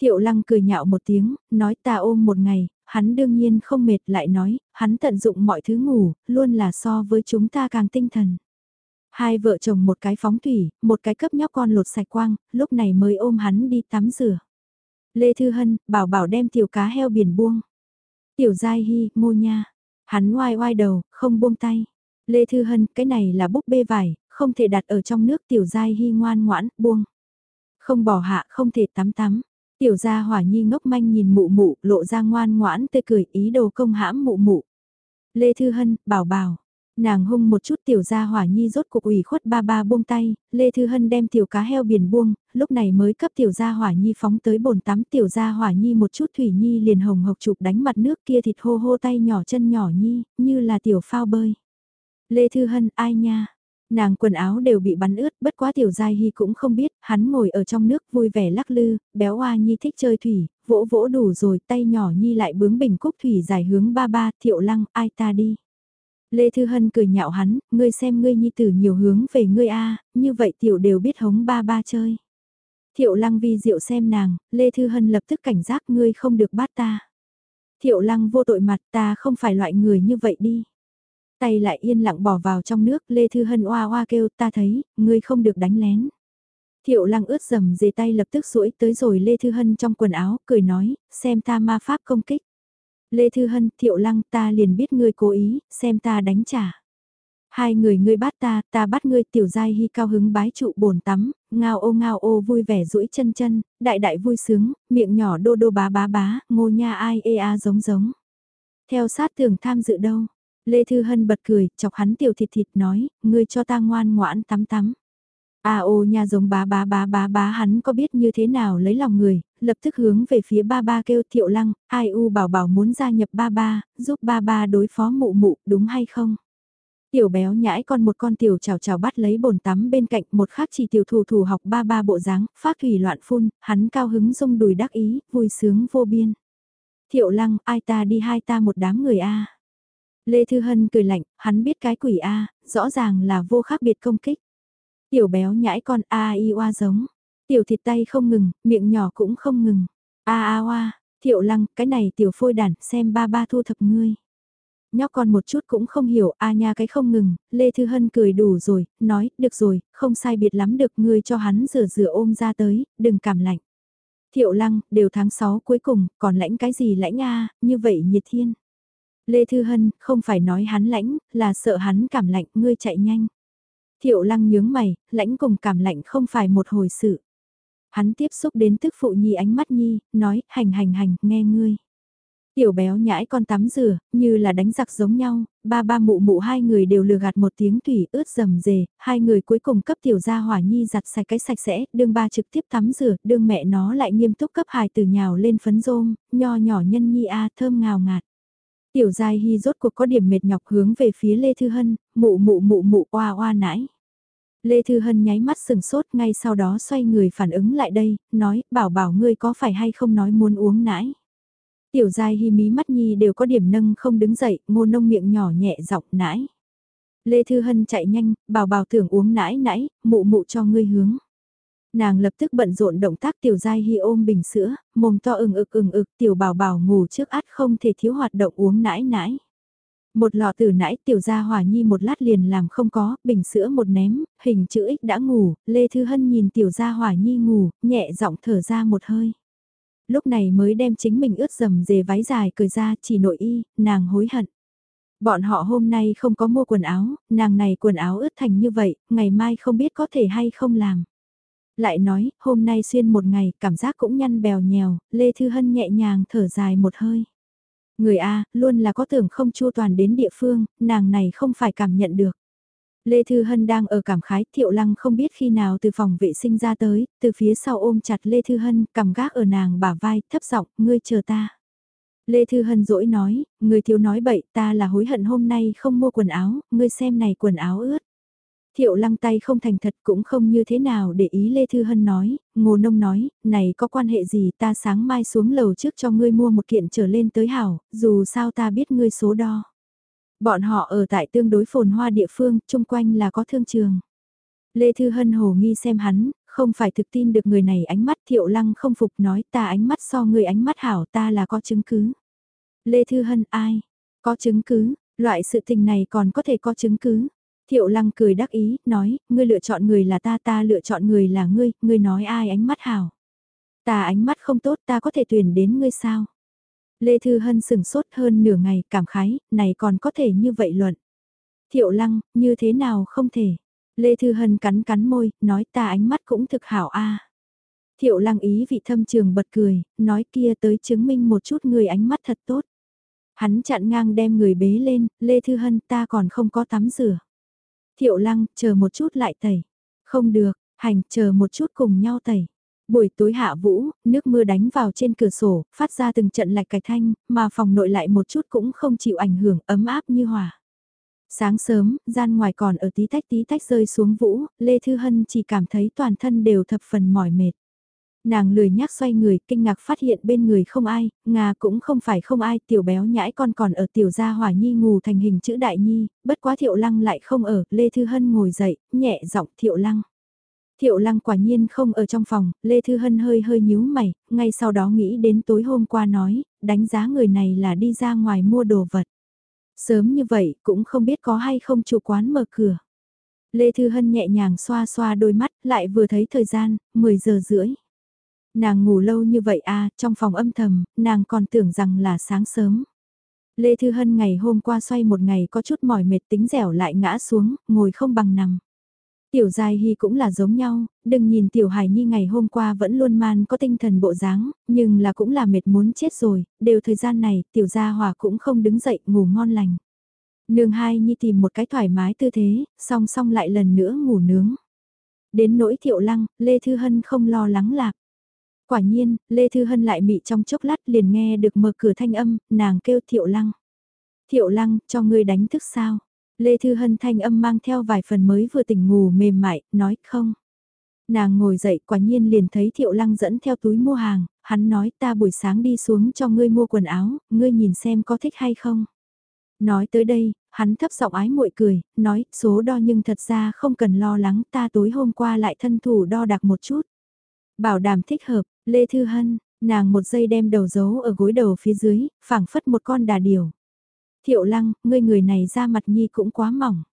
Thiệu lăng cười nhạo một tiếng, nói ta ôm một ngày, hắn đương nhiên không mệt lại nói, hắn tận dụng mọi thứ ngủ, luôn là so với chúng ta càng tinh thần. Hai vợ chồng một cái phóng thủy, một cái cấp nhóc con lột sạch quang, lúc này mới ôm hắn đi tắm rửa. Lê Thư Hân, bảo bảo đem tiểu cá heo biển buông. Tiểu Giai Hy, mô nha. Hắn oai oai đầu, không buông tay. Lê Thư Hân, cái này là búp bê vải, không thể đặt ở trong nước tiểu Giai Hy ngoan ngoãn, buông. Không bỏ hạ, không thể tắm tắm. Tiểu gia hỏa nhi ngốc manh nhìn mụ mụ, lộ ra ngoan ngoãn tê cười ý đồ công hãm mụ mụ. Lê Thư Hân, bảo bảo, Nàng hung một chút tiểu gia hỏa nhi rốt cuộc ủy khuất ba ba buông tay, Lê Thư Hân đem tiểu cá heo biển buông, lúc này mới cấp tiểu gia hỏa nhi phóng tới bồn tắm tiểu gia hỏa nhi một chút thủy nhi liền hồng hộc chụp đánh mặt nước kia thịt hô hô tay nhỏ chân nhỏ nhi, như là tiểu phao bơi. Lê Thư Hân ai nha? Nàng quần áo đều bị bắn ướt, bất quá tiểu giai hy cũng không biết, hắn ngồi ở trong nước vui vẻ lắc lư, béo oa nhi thích chơi thủy, vỗ vỗ đủ rồi, tay nhỏ nhi lại bướng bình cúc thủy giải hướng ba ba, thiệu lăng, ai ta đi. Lê Thư Hân cười nhạo hắn, ngươi xem ngươi nhi tử nhiều hướng về ngươi a như vậy tiểu đều biết hống ba ba chơi. Thiệu lăng vi diệu xem nàng, Lê Thư Hân lập tức cảnh giác ngươi không được bắt ta. Thiệu lăng vô tội mặt ta không phải loại người như vậy đi. Tay lại yên lặng bỏ vào trong nước, Lê Thư Hân oa oa kêu ta thấy, ngươi không được đánh lén. Thiệu lăng ướt dầm dề tay lập tức rũi tới rồi Lê Thư Hân trong quần áo, cười nói, xem ta ma pháp công kích. Lê Thư Hân, Thiệu lăng ta liền biết ngươi cố ý, xem ta đánh trả. Hai người ngươi bắt ta, ta bắt ngươi tiểu giai hy cao hứng bái trụ bồn tắm, ngao ô ngao ô vui vẻ duỗi chân chân, đại đại vui sướng, miệng nhỏ đô đô bá bá bá, ngô nha ai ê a giống giống. Theo sát thường tham dự đâu, Lê Thư Hân bật cười, chọc hắn tiểu thịt thịt nói, ngươi cho ta ngoan ngoãn tắm tắm. À ô nha giống bá bá bá bá bá hắn có biết như thế nào lấy lòng người, lập tức hướng về phía ba ba kêu thiệu lăng, ai u bảo bảo muốn gia nhập ba ba, giúp ba ba đối phó mụ mụ, đúng hay không? Tiểu béo nhãi con một con tiểu chào chào bắt lấy bồn tắm bên cạnh một khác chỉ tiểu thủ thủ học ba ba bộ dáng, phát thủy loạn phun, hắn cao hứng rung đùi đắc ý, vui sướng vô biên. Thiệu lăng, ai ta đi hai ta một đám người a Lê Thư Hân cười lạnh, hắn biết cái quỷ A, rõ ràng là vô khác biệt công kích. Tiểu béo nhãi con A i oa giống. Tiểu thịt tay không ngừng, miệng nhỏ cũng không ngừng. A a oa, thiệu lăng, cái này tiểu phôi đản, xem ba ba thu thập ngươi. Nhóc con một chút cũng không hiểu, a nha cái không ngừng, Lê Thư Hân cười đủ rồi, nói, được rồi, không sai biệt lắm được ngươi cho hắn rửa rửa ôm ra tới, đừng cảm lạnh. Thiệu lăng, đều tháng 6 cuối cùng, còn lãnh cái gì lãnh a như vậy nhiệt thiên. Lê Thư Hân, không phải nói hắn lãnh, là sợ hắn cảm lạnh, ngươi chạy nhanh. Thiệu lăng nhướng mày, lãnh cùng cảm lạnh không phải một hồi sự. Hắn tiếp xúc đến tức phụ nhi ánh mắt nhi, nói, hành hành hành, nghe ngươi. Tiểu béo nhãi con tắm rửa, như là đánh giặc giống nhau, ba ba mụ mụ hai người đều lừa gạt một tiếng thủy ướt rầm rề, hai người cuối cùng cấp tiểu gia hỏa nhi giặt sạch cái sạch sẽ, đương ba trực tiếp tắm rửa, đương mẹ nó lại nghiêm túc cấp hài từ nhào lên phấn rôm, nho nhỏ nhân nhi a thơm ngào ngạt. Tiểu Giai Hy rốt cuộc có điểm mệt nhọc hướng về phía Lê Thư Hân, mụ mụ mụ mụ oa oa nãi. Lê Thư Hân nháy mắt sừng sốt ngay sau đó xoay người phản ứng lại đây, nói, bảo bảo ngươi có phải hay không nói muốn uống nãi. Tiểu Giai Hy mí mắt nhi đều có điểm nâng không đứng dậy, ngô nông miệng nhỏ nhẹ giọng nãi. Lê Thư Hân chạy nhanh, bảo bảo tưởng uống nãi nãi, mụ mụ cho ngươi hướng. Nàng lập tức bận rộn động tác tiểu giai hy ôm bình sữa, mồm to ừng ực ừng ực tiểu bảo bảo ngủ trước át không thể thiếu hoạt động uống nãi nãi. Một lọ từ nãi tiểu gia hỏa nhi một lát liền làm không có, bình sữa một ném, hình chữ ích đã ngủ, Lê Thư Hân nhìn tiểu gia hỏa nhi ngủ, nhẹ giọng thở ra một hơi. Lúc này mới đem chính mình ướt dầm dề váy dài cười ra chỉ nội y, nàng hối hận. Bọn họ hôm nay không có mua quần áo, nàng này quần áo ướt thành như vậy, ngày mai không biết có thể hay không làm. Lại nói, hôm nay xuyên một ngày, cảm giác cũng nhăn bèo nhèo, Lê Thư Hân nhẹ nhàng thở dài một hơi. Người A, luôn là có tưởng không chua toàn đến địa phương, nàng này không phải cảm nhận được. Lê Thư Hân đang ở cảm khái, Thiệu Lăng không biết khi nào từ phòng vệ sinh ra tới, từ phía sau ôm chặt Lê Thư Hân, cầm gác ở nàng bả vai, thấp giọng, ngươi chờ ta. Lê Thư Hân dỗi nói, người thiếu nói bậy, ta là hối hận hôm nay không mua quần áo, ngươi xem này quần áo ướt. Thiệu lăng tay không thành thật cũng không như thế nào để ý Lê Thư Hân nói, ngô nông nói, này có quan hệ gì ta sáng mai xuống lầu trước cho ngươi mua một kiện trở lên tới hảo, dù sao ta biết ngươi số đo. Bọn họ ở tại tương đối phồn hoa địa phương, chung quanh là có thương trường. Lê Thư Hân hồ nghi xem hắn, không phải thực tin được người này ánh mắt thiệu lăng không phục nói ta ánh mắt so người ánh mắt hảo ta là có chứng cứ. Lê Thư Hân ai? Có chứng cứ, loại sự tình này còn có thể có chứng cứ. Thiệu lăng cười đắc ý, nói, ngươi lựa chọn người là ta, ta lựa chọn người là ngươi, ngươi nói ai ánh mắt hảo. Ta ánh mắt không tốt, ta có thể tuyển đến ngươi sao? Lê Thư Hân sừng sốt hơn nửa ngày, cảm khái, này còn có thể như vậy luận. Thiệu lăng, như thế nào không thể? Lê Thư Hân cắn cắn môi, nói ta ánh mắt cũng thực hảo a Thiệu lăng ý vị thâm trường bật cười, nói kia tới chứng minh một chút người ánh mắt thật tốt. Hắn chặn ngang đem người bế lên, Lê Thư Hân ta còn không có tắm rửa. Thiệu lăng, chờ một chút lại tẩy. Không được, hành, chờ một chút cùng nhau tẩy. Buổi tối hạ vũ, nước mưa đánh vào trên cửa sổ, phát ra từng trận lạch cạch thanh, mà phòng nội lại một chút cũng không chịu ảnh hưởng ấm áp như hòa. Sáng sớm, gian ngoài còn ở tí tách tí tách rơi xuống vũ, Lê Thư Hân chỉ cảm thấy toàn thân đều thập phần mỏi mệt. Nàng lười nhác xoay người, kinh ngạc phát hiện bên người không ai, Nga cũng không phải không ai, tiểu béo nhãi con còn ở tiểu gia hỏa nhi ngủ thành hình chữ đại nhi, bất quá thiệu lăng lại không ở, Lê Thư Hân ngồi dậy, nhẹ giọng thiệu lăng. Thiệu lăng quả nhiên không ở trong phòng, Lê Thư Hân hơi hơi nhíu mày, ngay sau đó nghĩ đến tối hôm qua nói, đánh giá người này là đi ra ngoài mua đồ vật. Sớm như vậy cũng không biết có hay không chủ quán mở cửa. Lê Thư Hân nhẹ nhàng xoa xoa đôi mắt, lại vừa thấy thời gian, 10 giờ rưỡi. Nàng ngủ lâu như vậy à, trong phòng âm thầm, nàng còn tưởng rằng là sáng sớm. Lê Thư Hân ngày hôm qua xoay một ngày có chút mỏi mệt tính dẻo lại ngã xuống, ngồi không bằng nằm. Tiểu Giai Hy cũng là giống nhau, đừng nhìn Tiểu Hải Nhi ngày hôm qua vẫn luôn man có tinh thần bộ dáng, nhưng là cũng là mệt muốn chết rồi, đều thời gian này Tiểu Gia Hòa cũng không đứng dậy ngủ ngon lành. Nương hai Nhi tìm một cái thoải mái tư thế, song song lại lần nữa ngủ nướng. Đến nỗi Thiệu Lăng, Lê Thư Hân không lo lắng lạc. Quả nhiên, Lê Thư Hân lại mị trong chốc lát liền nghe được mở cửa thanh âm, nàng kêu Thiệu Lăng. Thiệu Lăng, cho ngươi đánh thức sao? Lê Thư Hân thanh âm mang theo vài phần mới vừa tỉnh ngủ mềm mại, nói không. Nàng ngồi dậy quả nhiên liền thấy Thiệu Lăng dẫn theo túi mua hàng, hắn nói ta buổi sáng đi xuống cho ngươi mua quần áo, ngươi nhìn xem có thích hay không. Nói tới đây, hắn thấp giọng ái muội cười, nói số đo nhưng thật ra không cần lo lắng ta tối hôm qua lại thân thủ đo đạc một chút. Bảo đảm thích hợp, Lê Thư Hân, nàng một giây đem đầu giấu ở gối đầu phía dưới, phảng phất một con đà điểu. Thiệu lăng, ngươi người này ra mặt nhi cũng quá mỏng.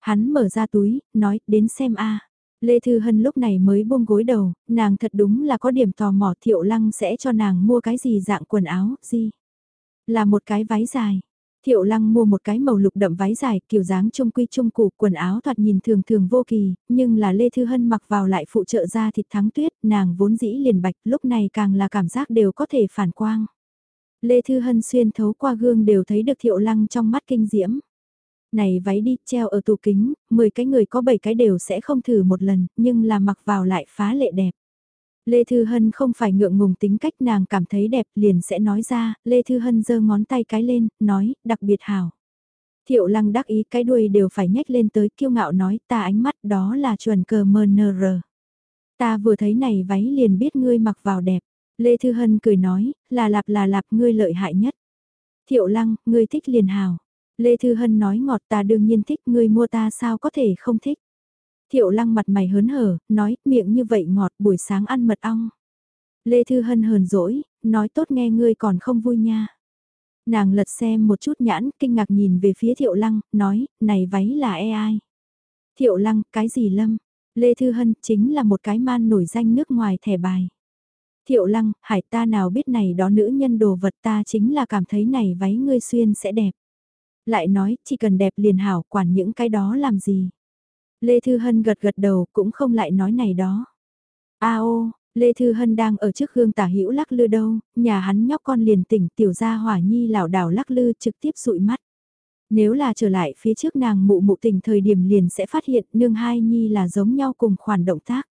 Hắn mở ra túi, nói, đến xem a Lê Thư Hân lúc này mới buông gối đầu, nàng thật đúng là có điểm tò mò Thiệu Lăng sẽ cho nàng mua cái gì dạng quần áo, gì? Là một cái váy dài. Thiệu Lăng mua một cái màu lục đậm váy dài, kiểu dáng trung quy trung cụ, quần áo thoạt nhìn thường thường vô kỳ, nhưng là Lê Thư Hân mặc vào lại phụ trợ ra thịt thắng tuyết, nàng vốn dĩ liền bạch, lúc này càng là cảm giác đều có thể phản quang. Lê Thư Hân xuyên thấu qua gương đều thấy được Thiệu Lăng trong mắt kinh diễm. Này váy đi treo ở tủ kính, 10 cái người có 7 cái đều sẽ không thử một lần, nhưng là mặc vào lại phá lệ đẹp. Lê Thư Hân không phải ngượng ngùng tính cách nàng cảm thấy đẹp liền sẽ nói ra, Lê Thư Hân giơ ngón tay cái lên, nói, đặc biệt hảo. Thiệu lăng đắc ý cái đuôi đều phải nhếch lên tới kiêu ngạo nói ta ánh mắt đó là chuẩn cờ mờ nờ rờ. Ta vừa thấy này váy liền biết ngươi mặc vào đẹp. Lê Thư Hân cười nói, là lạp là lạp ngươi lợi hại nhất. Thiệu lăng, ngươi thích liền hào. Lê Thư Hân nói ngọt ta đương nhiên thích ngươi mua ta sao có thể không thích. Thiệu lăng mặt mày hớn hở, nói miệng như vậy ngọt buổi sáng ăn mật ong. Lê Thư Hân hờn dỗi, nói tốt nghe ngươi còn không vui nha. Nàng lật xem một chút nhãn, kinh ngạc nhìn về phía Thiệu Lăng, nói, này váy là e ai? Thiệu Lăng, cái gì lâm? Lê Thư Hân chính là một cái man nổi danh nước ngoài thẻ bài. Thiệu Lăng, hải ta nào biết này đó nữ nhân đồ vật ta chính là cảm thấy này váy ngươi xuyên sẽ đẹp. Lại nói, chỉ cần đẹp liền hảo quản những cái đó làm gì. Lê Thư Hân gật gật đầu cũng không lại nói này đó. A ô, Lê Thư Hân đang ở trước hương tả hữu lắc lư đâu, nhà hắn nhóc con liền tỉnh tiểu gia hỏa nhi lảo đảo lắc lư trực tiếp dụi mắt. Nếu là trở lại phía trước nàng mụ mụ tình thời điểm liền sẽ phát hiện nương hai nhi là giống nhau cùng khoản động tác.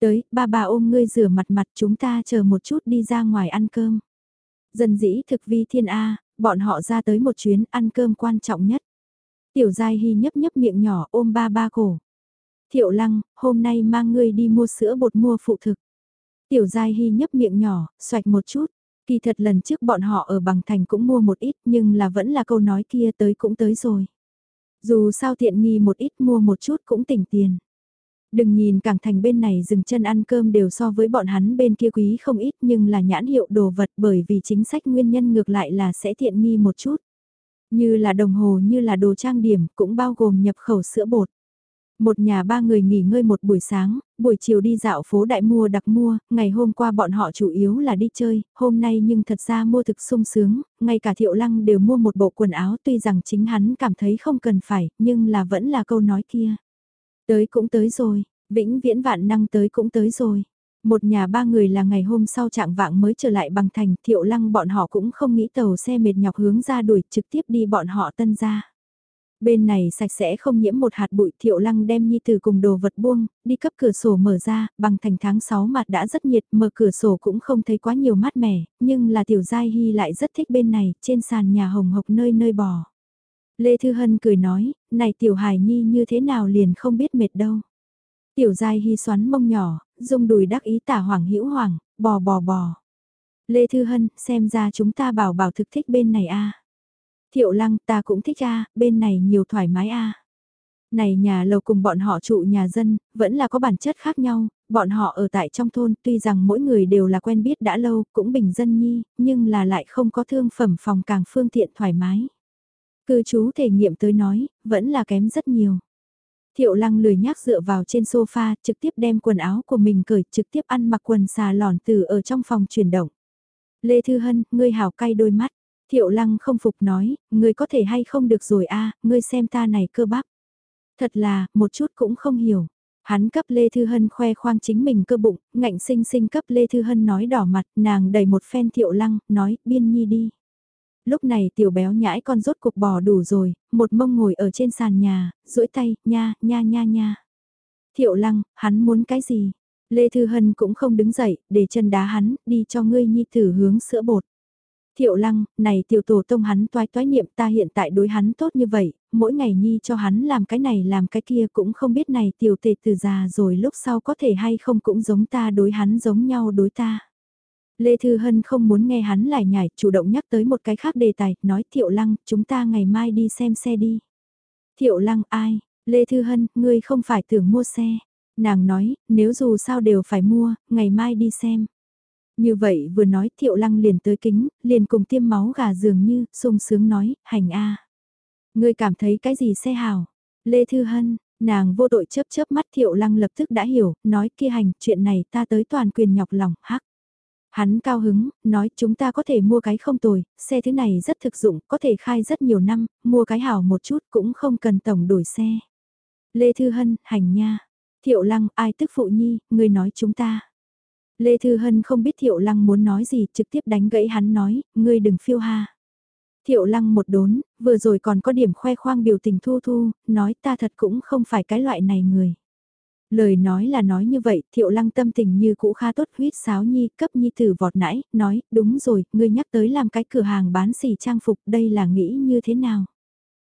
Tới, ba bà ôm ngươi rửa mặt mặt chúng ta chờ một chút đi ra ngoài ăn cơm. Dân dĩ thực vi thiên A, bọn họ ra tới một chuyến ăn cơm quan trọng nhất. Tiểu Giai Hy nhấp nhấp miệng nhỏ ôm ba ba cổ. Thiệu Lăng, hôm nay mang ngươi đi mua sữa bột mua phụ thực. Tiểu Giai Hy nhấp miệng nhỏ, xoạch một chút. Kỳ thật lần trước bọn họ ở bằng thành cũng mua một ít nhưng là vẫn là câu nói kia tới cũng tới rồi. Dù sao tiện nghi một ít mua một chút cũng tỉnh tiền. Đừng nhìn cảng thành bên này dừng chân ăn cơm đều so với bọn hắn bên kia quý không ít nhưng là nhãn hiệu đồ vật bởi vì chính sách nguyên nhân ngược lại là sẽ tiện nghi một chút. Như là đồng hồ như là đồ trang điểm cũng bao gồm nhập khẩu sữa bột. Một nhà ba người nghỉ ngơi một buổi sáng, buổi chiều đi dạo phố đại mua đặc mua, ngày hôm qua bọn họ chủ yếu là đi chơi, hôm nay nhưng thật ra mua thực sung sướng, ngay cả thiệu lăng đều mua một bộ quần áo tuy rằng chính hắn cảm thấy không cần phải, nhưng là vẫn là câu nói kia. Tới cũng tới rồi, vĩnh viễn vạn năng tới cũng tới rồi. Một nhà ba người là ngày hôm sau trạng vạng mới trở lại bằng thành, thiệu lăng bọn họ cũng không nghĩ tàu xe mệt nhọc hướng ra đuổi trực tiếp đi bọn họ tân ra. Bên này sạch sẽ không nhiễm một hạt bụi thiệu lăng đem nhi từ cùng đồ vật buông, đi cấp cửa sổ mở ra, bằng thành tháng 6 mặt đã rất nhiệt, mở cửa sổ cũng không thấy quá nhiều mát mẻ, nhưng là tiểu giai hy lại rất thích bên này, trên sàn nhà hồng hộc nơi nơi bò. Lê Thư Hân cười nói, này tiểu hài nhi như thế nào liền không biết mệt đâu. Tiểu giai hy xoắn mông nhỏ, dung đùi đắc ý tả hoàng hữu hoàng, bò bò bò. Lê Thư Hân, xem ra chúng ta bảo bảo thực thích bên này a Thiệu lăng ta cũng thích a bên này nhiều thoải mái a Này nhà lầu cùng bọn họ trụ nhà dân, vẫn là có bản chất khác nhau, bọn họ ở tại trong thôn tuy rằng mỗi người đều là quen biết đã lâu, cũng bình dân nhi, nhưng là lại không có thương phẩm phòng càng phương tiện thoải mái. Cư trú thể nghiệm tới nói, vẫn là kém rất nhiều. Thiệu lăng lười nhác dựa vào trên sofa, trực tiếp đem quần áo của mình cởi, trực tiếp ăn mặc quần xà lòn từ ở trong phòng chuyển động. Lê Thư Hân, ngươi hảo cay đôi mắt. Thiệu lăng không phục nói, ngươi có thể hay không được rồi a ngươi xem ta này cơ bắp. Thật là, một chút cũng không hiểu. Hắn cấp Lê Thư Hân khoe khoang chính mình cơ bụng, ngạnh sinh sinh cấp Lê Thư Hân nói đỏ mặt, nàng đầy một phen thiệu lăng, nói, biên nhi đi. Lúc này tiểu béo nhãi con rốt cuộc bò đủ rồi, một mông ngồi ở trên sàn nhà, duỗi tay, nha, nha nha nha. Thiệu lăng, hắn muốn cái gì? Lê Thư Hân cũng không đứng dậy, để chân đá hắn, đi cho ngươi nhi thử hướng sữa bột. Thiệu lăng, này tiểu tổ tông hắn toái toái niệm ta hiện tại đối hắn tốt như vậy, mỗi ngày nhi cho hắn làm cái này làm cái kia cũng không biết này tiểu tề từ già rồi lúc sau có thể hay không cũng giống ta đối hắn giống nhau đối ta. Lê Thư Hân không muốn nghe hắn lại nhảy, chủ động nhắc tới một cái khác đề tài, nói Thiệu Lăng, chúng ta ngày mai đi xem xe đi. Thiệu Lăng ai? Lê Thư Hân, ngươi không phải tưởng mua xe. Nàng nói, nếu dù sao đều phải mua, ngày mai đi xem. Như vậy vừa nói Thiệu Lăng liền tới kính, liền cùng tiêm máu gà dường như, sung sướng nói, hành a Ngươi cảm thấy cái gì xe hào? Lê Thư Hân, nàng vô tội chớp chớp mắt Thiệu Lăng lập tức đã hiểu, nói kia hành, chuyện này ta tới toàn quyền nhọc lòng, hắc. Hắn cao hứng, nói chúng ta có thể mua cái không tồi, xe thứ này rất thực dụng, có thể khai rất nhiều năm, mua cái hảo một chút cũng không cần tổng đổi xe. Lê Thư Hân, hành nha. Thiệu Lăng, ai tức phụ nhi, người nói chúng ta. Lê Thư Hân không biết Thiệu Lăng muốn nói gì, trực tiếp đánh gãy hắn nói, ngươi đừng phiêu ha. Thiệu Lăng một đốn, vừa rồi còn có điểm khoe khoang biểu tình thu thu, nói ta thật cũng không phải cái loại này người. Lời nói là nói như vậy, thiệu lăng tâm tình như cũ kha tốt huyết sáo nhi, cấp nhi tử vọt nãy, nói, đúng rồi, ngươi nhắc tới làm cái cửa hàng bán xỉ trang phục, đây là nghĩ như thế nào?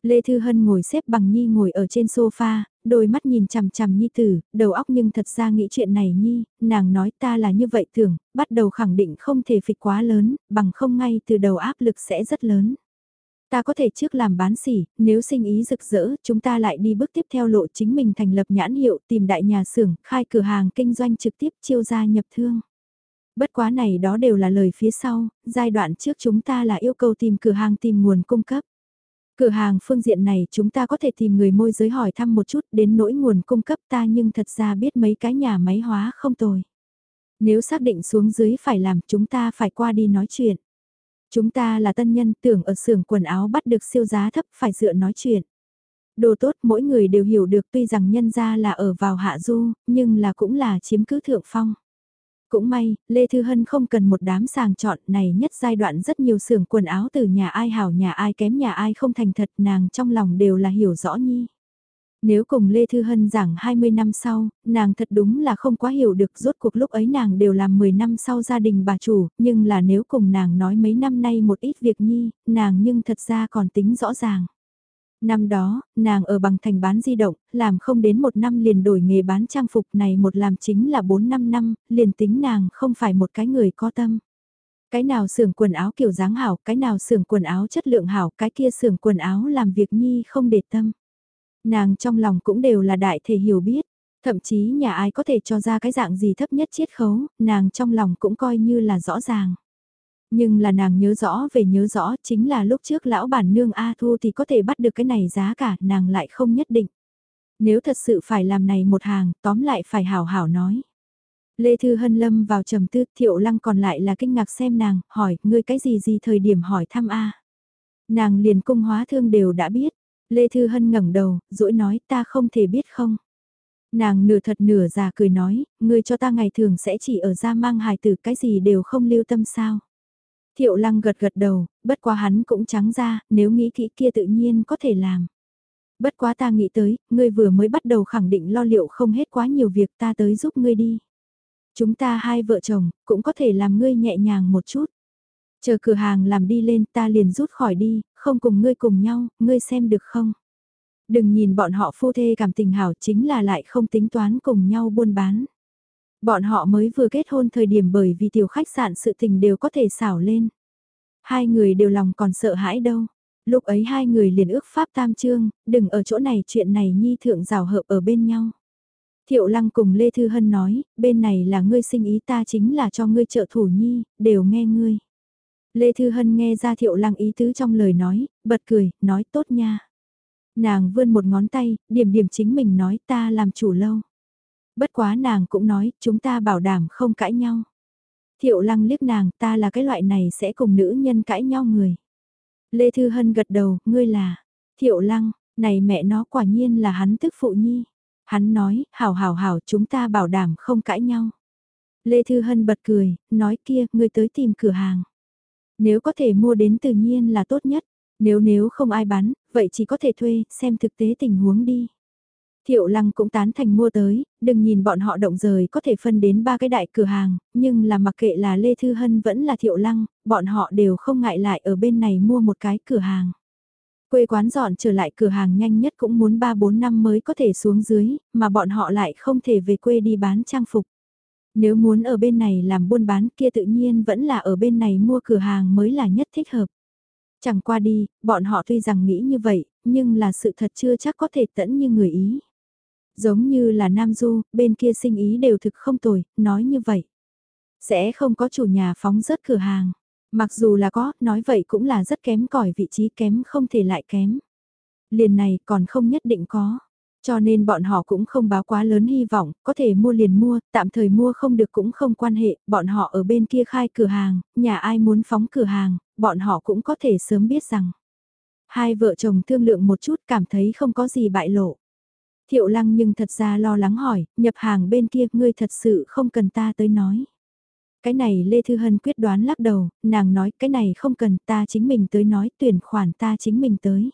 Lê Thư Hân ngồi xếp bằng nhi ngồi ở trên sofa, đôi mắt nhìn chằm chằm nhi tử, đầu óc nhưng thật ra nghĩ chuyện này nhi, nàng nói ta là như vậy thường, bắt đầu khẳng định không thể phịch quá lớn, bằng không ngay từ đầu áp lực sẽ rất lớn. Ta có thể trước làm bán xỉ, nếu sinh ý rực rỡ, chúng ta lại đi bước tiếp theo lộ chính mình thành lập nhãn hiệu, tìm đại nhà xưởng, khai cửa hàng kinh doanh trực tiếp chiêu gia nhập thương. Bất quá này đó đều là lời phía sau, giai đoạn trước chúng ta là yêu cầu tìm cửa hàng tìm nguồn cung cấp. Cửa hàng phương diện này chúng ta có thể tìm người môi giới hỏi thăm một chút đến nỗi nguồn cung cấp ta nhưng thật ra biết mấy cái nhà máy hóa không tồi. Nếu xác định xuống dưới phải làm chúng ta phải qua đi nói chuyện. Chúng ta là tân nhân tưởng ở xưởng quần áo bắt được siêu giá thấp phải dựa nói chuyện. Đồ tốt mỗi người đều hiểu được tuy rằng nhân ra là ở vào hạ du, nhưng là cũng là chiếm cứ thượng phong. Cũng may, Lê Thư Hân không cần một đám sàng chọn này nhất giai đoạn rất nhiều xưởng quần áo từ nhà ai hảo nhà ai kém nhà ai không thành thật nàng trong lòng đều là hiểu rõ nhi. Nếu cùng Lê Thư Hân giảng 20 năm sau, nàng thật đúng là không quá hiểu được rốt cuộc lúc ấy nàng đều làm 10 năm sau gia đình bà chủ, nhưng là nếu cùng nàng nói mấy năm nay một ít việc nhi, nàng nhưng thật ra còn tính rõ ràng. Năm đó, nàng ở bằng thành bán di động, làm không đến một năm liền đổi nghề bán trang phục này một làm chính là 4-5 năm, liền tính nàng không phải một cái người có tâm. Cái nào xưởng quần áo kiểu dáng hảo, cái nào xưởng quần áo chất lượng hảo, cái kia xưởng quần áo làm việc nhi không để tâm. Nàng trong lòng cũng đều là đại thể hiểu biết, thậm chí nhà ai có thể cho ra cái dạng gì thấp nhất chiết khấu, nàng trong lòng cũng coi như là rõ ràng. Nhưng là nàng nhớ rõ về nhớ rõ chính là lúc trước lão bản nương A Thu thì có thể bắt được cái này giá cả, nàng lại không nhất định. Nếu thật sự phải làm này một hàng, tóm lại phải hảo hảo nói. Lê Thư Hân lâm vào trầm tư, thiệu lăng còn lại là kinh ngạc xem nàng, hỏi, ngươi cái gì gì thời điểm hỏi thăm A. Nàng liền cung hóa thương đều đã biết, Lê Thư Hân ngẩng đầu, dỗi nói ta không thể biết không. Nàng nửa thật nửa giả cười nói, ngươi cho ta ngày thường sẽ chỉ ở ra mang hài tử cái gì đều không lưu tâm sao. Thiệu lăng gật gật đầu, bất quá hắn cũng trắng ra, nếu nghĩ kỹ kia tự nhiên có thể làm. Bất quá ta nghĩ tới, ngươi vừa mới bắt đầu khẳng định lo liệu không hết quá nhiều việc ta tới giúp ngươi đi. Chúng ta hai vợ chồng, cũng có thể làm ngươi nhẹ nhàng một chút. Chờ cửa hàng làm đi lên ta liền rút khỏi đi, không cùng ngươi cùng nhau, ngươi xem được không? Đừng nhìn bọn họ phu thê cảm tình hảo chính là lại không tính toán cùng nhau buôn bán. Bọn họ mới vừa kết hôn thời điểm bởi vì tiểu khách sạn sự tình đều có thể xảo lên. Hai người đều lòng còn sợ hãi đâu. Lúc ấy hai người liền ước pháp tam trương, đừng ở chỗ này chuyện này nhi thượng rào hợp ở bên nhau. Thiệu lăng cùng Lê Thư Hân nói, bên này là ngươi sinh ý ta chính là cho ngươi trợ thủ nhi, đều nghe ngươi. Lê Thư Hân nghe ra thiệu lăng ý tứ trong lời nói, bật cười, nói tốt nha. Nàng vươn một ngón tay, điểm điểm chính mình nói ta làm chủ lâu. Bất quá nàng cũng nói, chúng ta bảo đảm không cãi nhau. Thiệu lăng liếc nàng, ta là cái loại này sẽ cùng nữ nhân cãi nhau người. Lê Thư Hân gật đầu, ngươi là, thiệu lăng, này mẹ nó quả nhiên là hắn tức phụ nhi. Hắn nói, hảo hảo hảo chúng ta bảo đảm không cãi nhau. Lê Thư Hân bật cười, nói kia, ngươi tới tìm cửa hàng. Nếu có thể mua đến tự nhiên là tốt nhất, nếu nếu không ai bán, vậy chỉ có thể thuê, xem thực tế tình huống đi. Thiệu lăng cũng tán thành mua tới, đừng nhìn bọn họ động rời có thể phân đến ba cái đại cửa hàng, nhưng là mặc kệ là Lê Thư Hân vẫn là thiệu lăng, bọn họ đều không ngại lại ở bên này mua một cái cửa hàng. Quê quán dọn trở lại cửa hàng nhanh nhất cũng muốn 3-4 năm mới có thể xuống dưới, mà bọn họ lại không thể về quê đi bán trang phục. Nếu muốn ở bên này làm buôn bán kia tự nhiên vẫn là ở bên này mua cửa hàng mới là nhất thích hợp. Chẳng qua đi, bọn họ tuy rằng nghĩ như vậy, nhưng là sự thật chưa chắc có thể tẫn như người Ý. Giống như là Nam Du, bên kia sinh ý đều thực không tồi, nói như vậy. Sẽ không có chủ nhà phóng rớt cửa hàng. Mặc dù là có, nói vậy cũng là rất kém cỏi vị trí kém không thể lại kém. Liền này còn không nhất định có. Cho nên bọn họ cũng không báo quá lớn hy vọng, có thể mua liền mua, tạm thời mua không được cũng không quan hệ, bọn họ ở bên kia khai cửa hàng, nhà ai muốn phóng cửa hàng, bọn họ cũng có thể sớm biết rằng. Hai vợ chồng thương lượng một chút cảm thấy không có gì bại lộ. Thiệu lăng nhưng thật ra lo lắng hỏi, nhập hàng bên kia ngươi thật sự không cần ta tới nói. Cái này Lê Thư Hân quyết đoán lắc đầu, nàng nói cái này không cần ta chính mình tới nói tuyển khoản ta chính mình tới.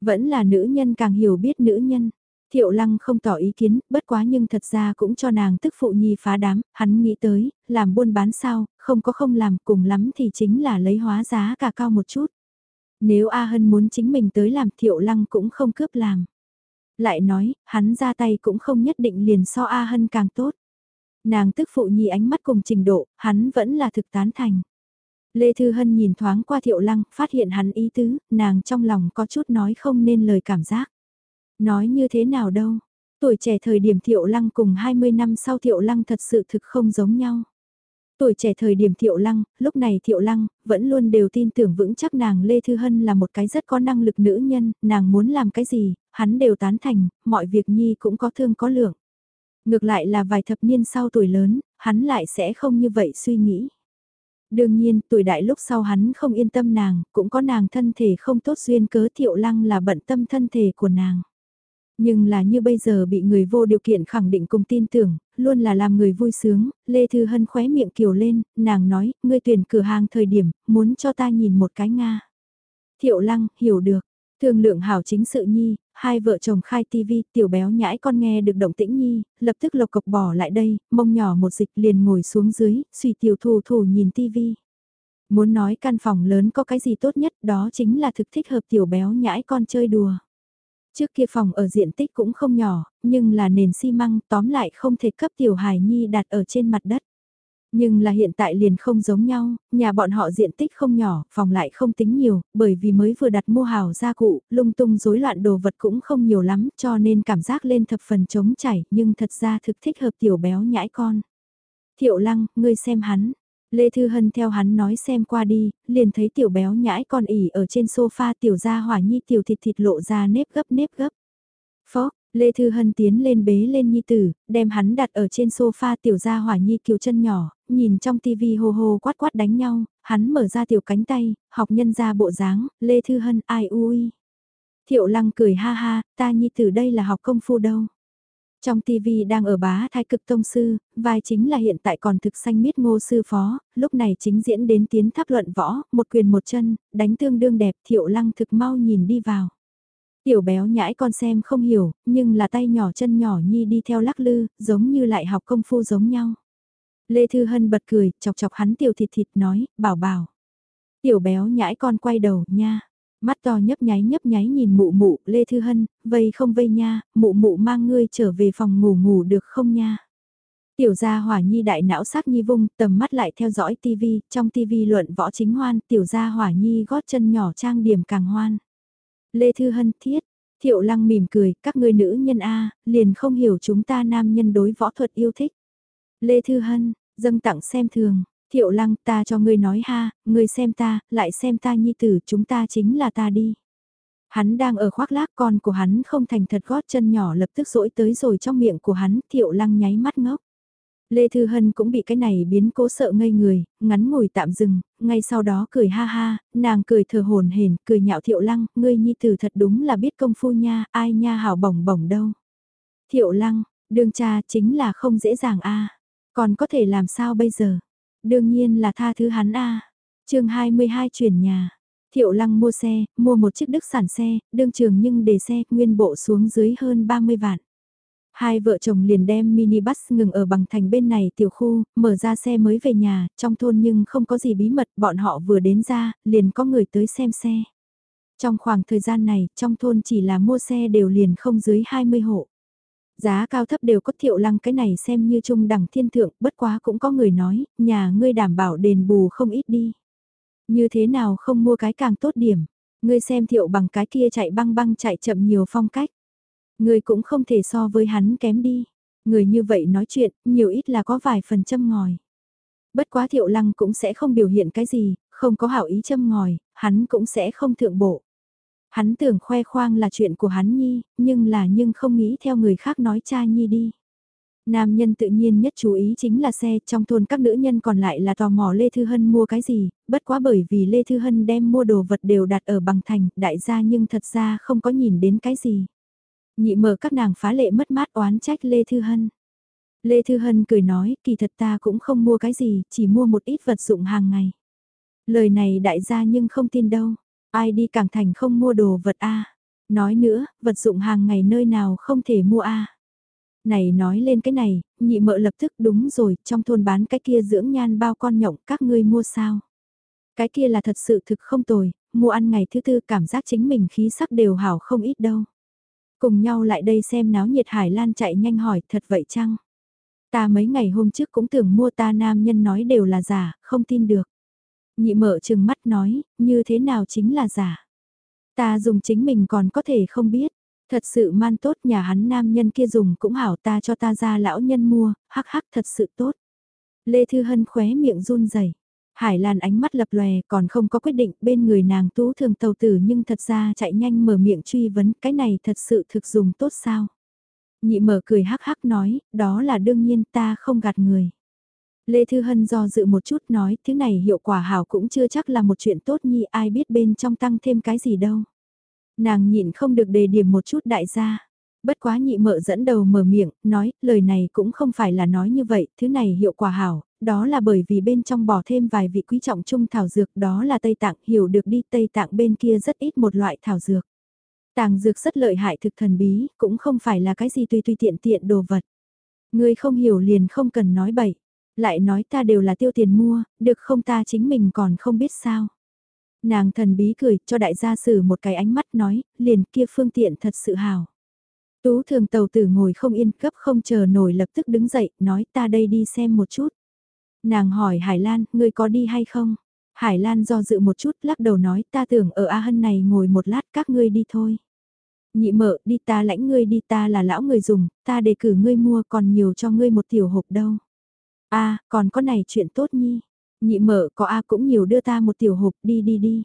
Vẫn là nữ nhân càng hiểu biết nữ nhân. Thiệu lăng không tỏ ý kiến, bất quá nhưng thật ra cũng cho nàng tức phụ nhi phá đám, hắn nghĩ tới, làm buôn bán sao, không có không làm, cùng lắm thì chính là lấy hóa giá cả cao một chút. Nếu A Hân muốn chính mình tới làm thiệu lăng cũng không cướp làm. Lại nói, hắn ra tay cũng không nhất định liền so A Hân càng tốt. Nàng tức phụ nhi ánh mắt cùng trình độ, hắn vẫn là thực tán thành. Lê Thư Hân nhìn thoáng qua thiệu lăng, phát hiện hắn ý tứ, nàng trong lòng có chút nói không nên lời cảm giác. Nói như thế nào đâu, tuổi trẻ thời điểm thiệu lăng cùng 20 năm sau thiệu lăng thật sự thực không giống nhau. Tuổi trẻ thời điểm thiệu lăng, lúc này thiệu lăng, vẫn luôn đều tin tưởng vững chắc nàng Lê Thư Hân là một cái rất có năng lực nữ nhân, nàng muốn làm cái gì, hắn đều tán thành, mọi việc nhi cũng có thương có lượng. Ngược lại là vài thập niên sau tuổi lớn, hắn lại sẽ không như vậy suy nghĩ. Đương nhiên, tuổi đại lúc sau hắn không yên tâm nàng, cũng có nàng thân thể không tốt duyên cớ thiệu lăng là bận tâm thân thể của nàng. Nhưng là như bây giờ bị người vô điều kiện khẳng định cùng tin tưởng, luôn là làm người vui sướng, Lê Thư Hân khóe miệng kiều lên, nàng nói, ngươi tuyển cửa hàng thời điểm, muốn cho ta nhìn một cái Nga. Thiệu lăng, hiểu được, thương lượng hảo chính sự nhi, hai vợ chồng khai tivi, tiểu béo nhãi con nghe được động tĩnh nhi, lập tức lộc cộc bỏ lại đây, mông nhỏ một dịch liền ngồi xuống dưới, suy tiểu thù thù nhìn tivi. Muốn nói căn phòng lớn có cái gì tốt nhất đó chính là thực thích hợp tiểu béo nhãi con chơi đùa. Trước kia phòng ở diện tích cũng không nhỏ, nhưng là nền xi măng tóm lại không thể cấp tiểu hài nhi đặt ở trên mặt đất. Nhưng là hiện tại liền không giống nhau, nhà bọn họ diện tích không nhỏ, phòng lại không tính nhiều, bởi vì mới vừa đặt mua hào gia cụ, lung tung rối loạn đồ vật cũng không nhiều lắm, cho nên cảm giác lên thập phần trống chảy, nhưng thật ra thực thích hợp tiểu béo nhãi con. Thiệu lăng, ngươi xem hắn. Lê Thư Hân theo hắn nói xem qua đi, liền thấy tiểu béo nhãi con ỉ ở trên sofa tiểu gia hỏa nhi tiểu thịt thịt lộ ra nếp gấp nếp gấp. Phó, Lê Thư Hân tiến lên bế lên nhi tử, đem hắn đặt ở trên sofa tiểu gia hỏa nhi kiều chân nhỏ, nhìn trong tivi hô hô quát quát đánh nhau, hắn mở ra tiểu cánh tay, học nhân ra bộ dáng, Lê Thư Hân ai ui. Thiệu lăng cười ha ha, ta nhi tử đây là học công phu đâu. Trong TV đang ở bá thái cực tông sư, vai chính là hiện tại còn thực xanh miết ngô sư phó, lúc này chính diễn đến tiến tháp luận võ, một quyền một chân, đánh tương đương đẹp thiệu lăng thực mau nhìn đi vào. Tiểu béo nhãi con xem không hiểu, nhưng là tay nhỏ chân nhỏ nhi đi theo lắc lư, giống như lại học công phu giống nhau. Lê Thư Hân bật cười, chọc chọc hắn tiểu thịt thịt nói, bảo bảo. Tiểu béo nhãi con quay đầu, nha. Mắt to nhấp nháy nhấp nháy nhìn mụ mụ, Lê Thư Hân, vây không vây nha, mụ mụ mang ngươi trở về phòng ngủ ngủ được không nha. Tiểu gia hỏa nhi đại não sắc nhi vung, tầm mắt lại theo dõi tivi, trong tivi luận võ chính hoan, tiểu gia hỏa nhi gót chân nhỏ trang điểm càng hoan. Lê Thư Hân thiết, thiệu lăng mỉm cười, các ngươi nữ nhân A, liền không hiểu chúng ta nam nhân đối võ thuật yêu thích. Lê Thư Hân, dâng tặng xem thường, thiệu lăng ta cho ngươi nói ha, ngươi xem ta, lại xem ta nhi tử chúng ta chính là ta đi. Hắn đang ở khoác lác con của hắn không thành thật gót chân nhỏ lập tức rỗi tới rồi trong miệng của hắn, thiệu lăng nháy mắt ngốc. Lê Thư Hân cũng bị cái này biến cố sợ ngây người, ngắn ngồi tạm dừng, ngay sau đó cười ha ha, nàng cười thờ hồn hển, cười nhạo thiệu lăng, ngươi nhi tử thật đúng là biết công phu nha, ai nha hảo bổng bổng đâu. Thiệu lăng, đương cha chính là không dễ dàng a còn có thể làm sao bây giờ? Đương nhiên là tha thứ hắn a chương 22 chuyển nhà. Thiệu lăng mua xe, mua một chiếc đức sản xe, đương trường nhưng để xe nguyên bộ xuống dưới hơn 30 vạn. Hai vợ chồng liền đem minibus ngừng ở bằng thành bên này tiểu khu, mở ra xe mới về nhà, trong thôn nhưng không có gì bí mật, bọn họ vừa đến ra, liền có người tới xem xe. Trong khoảng thời gian này, trong thôn chỉ là mua xe đều liền không dưới 20 hộ. Giá cao thấp đều có thiệu lăng cái này xem như trung đẳng thiên thượng, bất quá cũng có người nói, nhà ngươi đảm bảo đền bù không ít đi. Như thế nào không mua cái càng tốt điểm, ngươi xem thiệu bằng cái kia chạy băng băng chạy chậm nhiều phong cách. ngươi cũng không thể so với hắn kém đi. Người như vậy nói chuyện, nhiều ít là có vài phần châm ngòi. Bất quá thiệu lăng cũng sẽ không biểu hiện cái gì, không có hảo ý châm ngòi, hắn cũng sẽ không thượng bộ. Hắn tưởng khoe khoang là chuyện của hắn nhi, nhưng là nhưng không nghĩ theo người khác nói cha nhi đi. Nam nhân tự nhiên nhất chú ý chính là xe trong thôn các nữ nhân còn lại là tò mò Lê Thư Hân mua cái gì, bất quá bởi vì Lê Thư Hân đem mua đồ vật đều đặt ở bằng thành, đại gia nhưng thật ra không có nhìn đến cái gì. Nhị mở các nàng phá lệ mất mát oán trách Lê Thư Hân. Lê Thư Hân cười nói, kỳ thật ta cũng không mua cái gì, chỉ mua một ít vật dụng hàng ngày. Lời này đại gia nhưng không tin đâu, ai đi cảng thành không mua đồ vật a Nói nữa, vật dụng hàng ngày nơi nào không thể mua a Này nói lên cái này, nhị mợ lập tức đúng rồi, trong thôn bán cái kia dưỡng nhan bao con nhộng các ngươi mua sao. Cái kia là thật sự thực không tồi, mua ăn ngày thứ tư cảm giác chính mình khí sắc đều hảo không ít đâu. Cùng nhau lại đây xem náo nhiệt Hải Lan chạy nhanh hỏi thật vậy chăng? Ta mấy ngày hôm trước cũng tưởng mua ta nam nhân nói đều là giả, không tin được. Nhị mở chừng mắt nói, như thế nào chính là giả. Ta dùng chính mình còn có thể không biết. Thật sự man tốt nhà hắn nam nhân kia dùng cũng hảo ta cho ta ra lão nhân mua, hắc hắc thật sự tốt. Lê Thư Hân khóe miệng run rẩy Hải Lan ánh mắt lập lòe còn không có quyết định bên người nàng tú thường tàu tử nhưng thật ra chạy nhanh mở miệng truy vấn cái này thật sự thực dùng tốt sao. Nhị mở cười hắc hắc nói, đó là đương nhiên ta không gạt người. Lê Thư Hân do dự một chút nói thứ này hiệu quả hảo cũng chưa chắc là một chuyện tốt nhi ai biết bên trong tăng thêm cái gì đâu. Nàng nhịn không được đề điểm một chút đại gia. Bất quá nhị mợ dẫn đầu mở miệng, nói, lời này cũng không phải là nói như vậy, thứ này hiệu quả hảo, đó là bởi vì bên trong bỏ thêm vài vị quý trọng trung thảo dược, đó là Tây Tạng, hiểu được đi Tây Tạng bên kia rất ít một loại thảo dược. Tàng dược rất lợi hại thực thần bí, cũng không phải là cái gì tùy tùy tiện tiện đồ vật. Người không hiểu liền không cần nói bậy, lại nói ta đều là tiêu tiền mua, được không ta chính mình còn không biết sao. Nàng thần bí cười cho đại gia sử một cái ánh mắt nói, liền kia phương tiện thật sự hào. Tú thường tàu tử ngồi không yên cấp không chờ nổi lập tức đứng dậy, nói ta đây đi xem một chút. Nàng hỏi Hải Lan, ngươi có đi hay không? Hải Lan do dự một chút lắc đầu nói ta tưởng ở A Hân này ngồi một lát các ngươi đi thôi. Nhị mợ đi ta lãnh ngươi đi ta là lão người dùng, ta đề cử ngươi mua còn nhiều cho ngươi một tiểu hộp đâu. A còn có này chuyện tốt nhi. Nhị mở có A cũng nhiều đưa ta một tiểu hộp đi đi đi.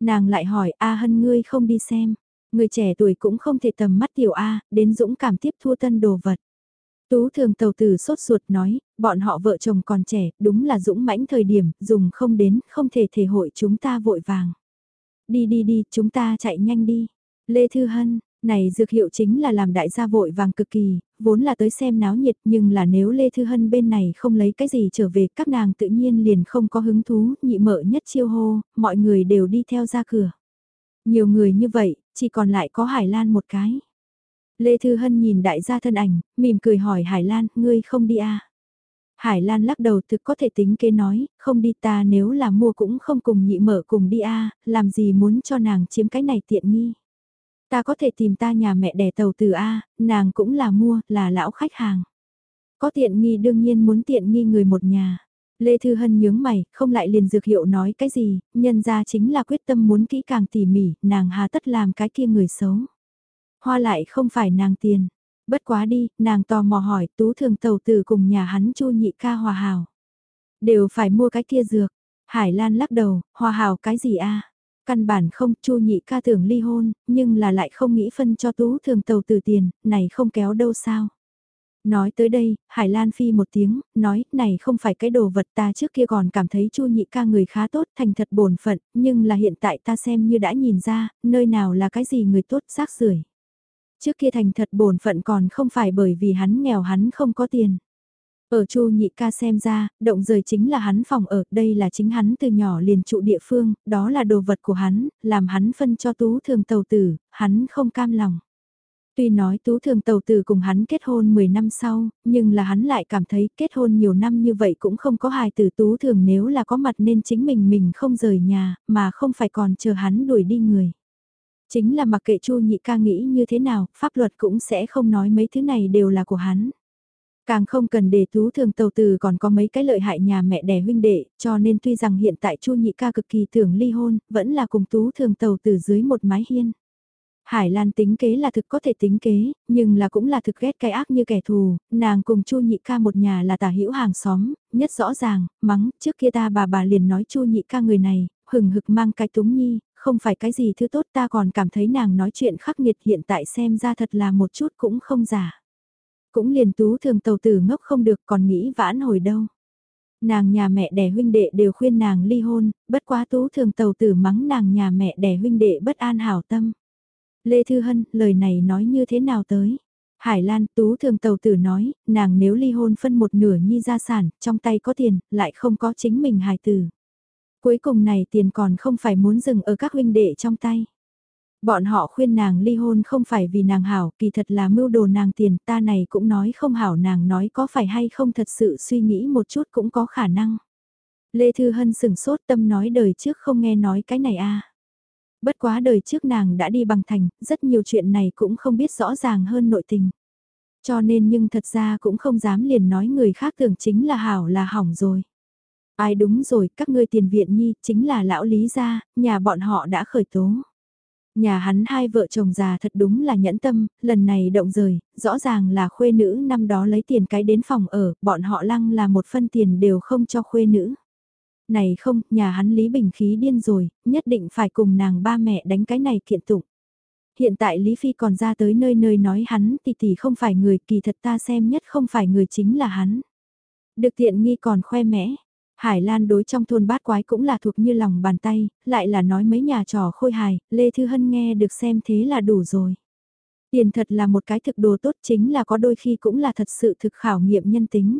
Nàng lại hỏi A Hân ngươi không đi xem. Người trẻ tuổi cũng không thể tầm mắt tiểu A, đến dũng cảm tiếp thua tân đồ vật. Tú thường tàu tử sốt ruột nói, bọn họ vợ chồng còn trẻ, đúng là dũng mãnh thời điểm, dùng không đến, không thể thể hội chúng ta vội vàng. Đi đi đi, chúng ta chạy nhanh đi. Lê Thư Hân, này dược hiệu chính là làm đại gia vội vàng cực kỳ, vốn là tới xem náo nhiệt nhưng là nếu Lê Thư Hân bên này không lấy cái gì trở về các nàng tự nhiên liền không có hứng thú, nhị mợ nhất chiêu hô, mọi người đều đi theo ra cửa. Nhiều người như vậy, chỉ còn lại có Hải Lan một cái. Lê Thư Hân nhìn đại gia thân ảnh, mỉm cười hỏi Hải Lan, ngươi không đi à? Hải Lan lắc đầu thực có thể tính kế nói, không đi ta nếu là mua cũng không cùng nhị mở cùng đi a làm gì muốn cho nàng chiếm cái này tiện nghi. Ta có thể tìm ta nhà mẹ đẻ tàu từ A, nàng cũng là mua, là lão khách hàng. Có tiện nghi đương nhiên muốn tiện nghi người một nhà. Lê Thư Hân nhướng mày, không lại liền dược hiệu nói cái gì, nhân ra chính là quyết tâm muốn kỹ càng tỉ mỉ, nàng hà tất làm cái kia người xấu. Hoa lại không phải nàng tiền. Bất quá đi, nàng tò mò hỏi tú thường tàu từ cùng nhà hắn chu nhị ca hòa hào. Đều phải mua cái kia dược. Hải Lan lắc đầu, hòa hào cái gì a Căn bản không, chu nhị ca tưởng ly hôn, nhưng là lại không nghĩ phân cho tú thường tàu từ tiền, này không kéo đâu sao. Nói tới đây, Hải Lan phi một tiếng, nói, này không phải cái đồ vật ta trước kia còn cảm thấy chu nhị ca người khá tốt, thành thật bổn phận, nhưng là hiện tại ta xem như đã nhìn ra, nơi nào là cái gì người tốt xác rưởi Trước kia thành thật bổn phận còn không phải bởi vì hắn nghèo hắn không có tiền. Ở Chu Nhị ca xem ra, động rời chính là hắn phòng ở, đây là chính hắn từ nhỏ liền trụ địa phương, đó là đồ vật của hắn, làm hắn phân cho tú thường tàu tử, hắn không cam lòng. Tuy nói tú thường tàu tử cùng hắn kết hôn 10 năm sau, nhưng là hắn lại cảm thấy kết hôn nhiều năm như vậy cũng không có hài tử tú thường nếu là có mặt nên chính mình mình không rời nhà, mà không phải còn chờ hắn đuổi đi người. Chính là mặc kệ chu nhị ca nghĩ như thế nào, pháp luật cũng sẽ không nói mấy thứ này đều là của hắn. Càng không cần để tú thường tàu từ còn có mấy cái lợi hại nhà mẹ đẻ huynh đệ, cho nên tuy rằng hiện tại chu nhị ca cực kỳ tưởng ly hôn, vẫn là cùng tú thường tàu từ dưới một mái hiên. Hải Lan tính kế là thực có thể tính kế, nhưng là cũng là thực ghét cái ác như kẻ thù, nàng cùng Chu Nhị ca một nhà là tả hữu hàng xóm, nhất rõ ràng, mắng, trước kia ta bà bà liền nói Chu Nhị ca người này, hừng hực mang cái túng nhi, không phải cái gì thứ tốt ta còn cảm thấy nàng nói chuyện khắc nghiệt hiện tại xem ra thật là một chút cũng không giả. Cũng liền tú thường tàu tử ngốc không được còn nghĩ vãn hồi đâu. Nàng nhà mẹ đẻ huynh đệ đều khuyên nàng ly hôn, bất quá tú thường tàu tử mắng nàng nhà mẹ đẻ huynh đệ bất an hảo tâm. Lê Thư Hân, lời này nói như thế nào tới? Hải Lan Tú thường tàu tử nói, nàng nếu ly hôn phân một nửa nhi gia sản, trong tay có tiền, lại không có chính mình hài tử. Cuối cùng này tiền còn không phải muốn dừng ở các huynh đệ trong tay. Bọn họ khuyên nàng ly hôn không phải vì nàng hảo, kỳ thật là mưu đồ nàng tiền, ta này cũng nói không hảo nàng nói có phải hay không thật sự suy nghĩ một chút cũng có khả năng. Lê Thư Hân sừng sốt tâm nói đời trước không nghe nói cái này a Bất quá đời trước nàng đã đi bằng thành, rất nhiều chuyện này cũng không biết rõ ràng hơn nội tình. Cho nên nhưng thật ra cũng không dám liền nói người khác tưởng chính là hảo là hỏng rồi. Ai đúng rồi, các ngươi tiền viện nhi, chính là lão lý gia, nhà bọn họ đã khởi tố. Nhà hắn hai vợ chồng già thật đúng là nhẫn tâm, lần này động rời, rõ ràng là khuê nữ năm đó lấy tiền cái đến phòng ở, bọn họ lăng là một phân tiền đều không cho khuê nữ. Này không, nhà hắn Lý Bình khí điên rồi, nhất định phải cùng nàng ba mẹ đánh cái này kiện tụng. Hiện tại Lý Phi còn ra tới nơi nơi nói hắn tỷ tỷ không phải người kỳ thật ta xem nhất không phải người chính là hắn. Được tiện nghi còn khoe mẽ, Hải Lan đối trong thôn bát quái cũng là thuộc như lòng bàn tay, lại là nói mấy nhà trò khôi hài, Lê Thư Hân nghe được xem thế là đủ rồi. Tiền thật là một cái thực đồ tốt chính là có đôi khi cũng là thật sự thực khảo nghiệm nhân tính.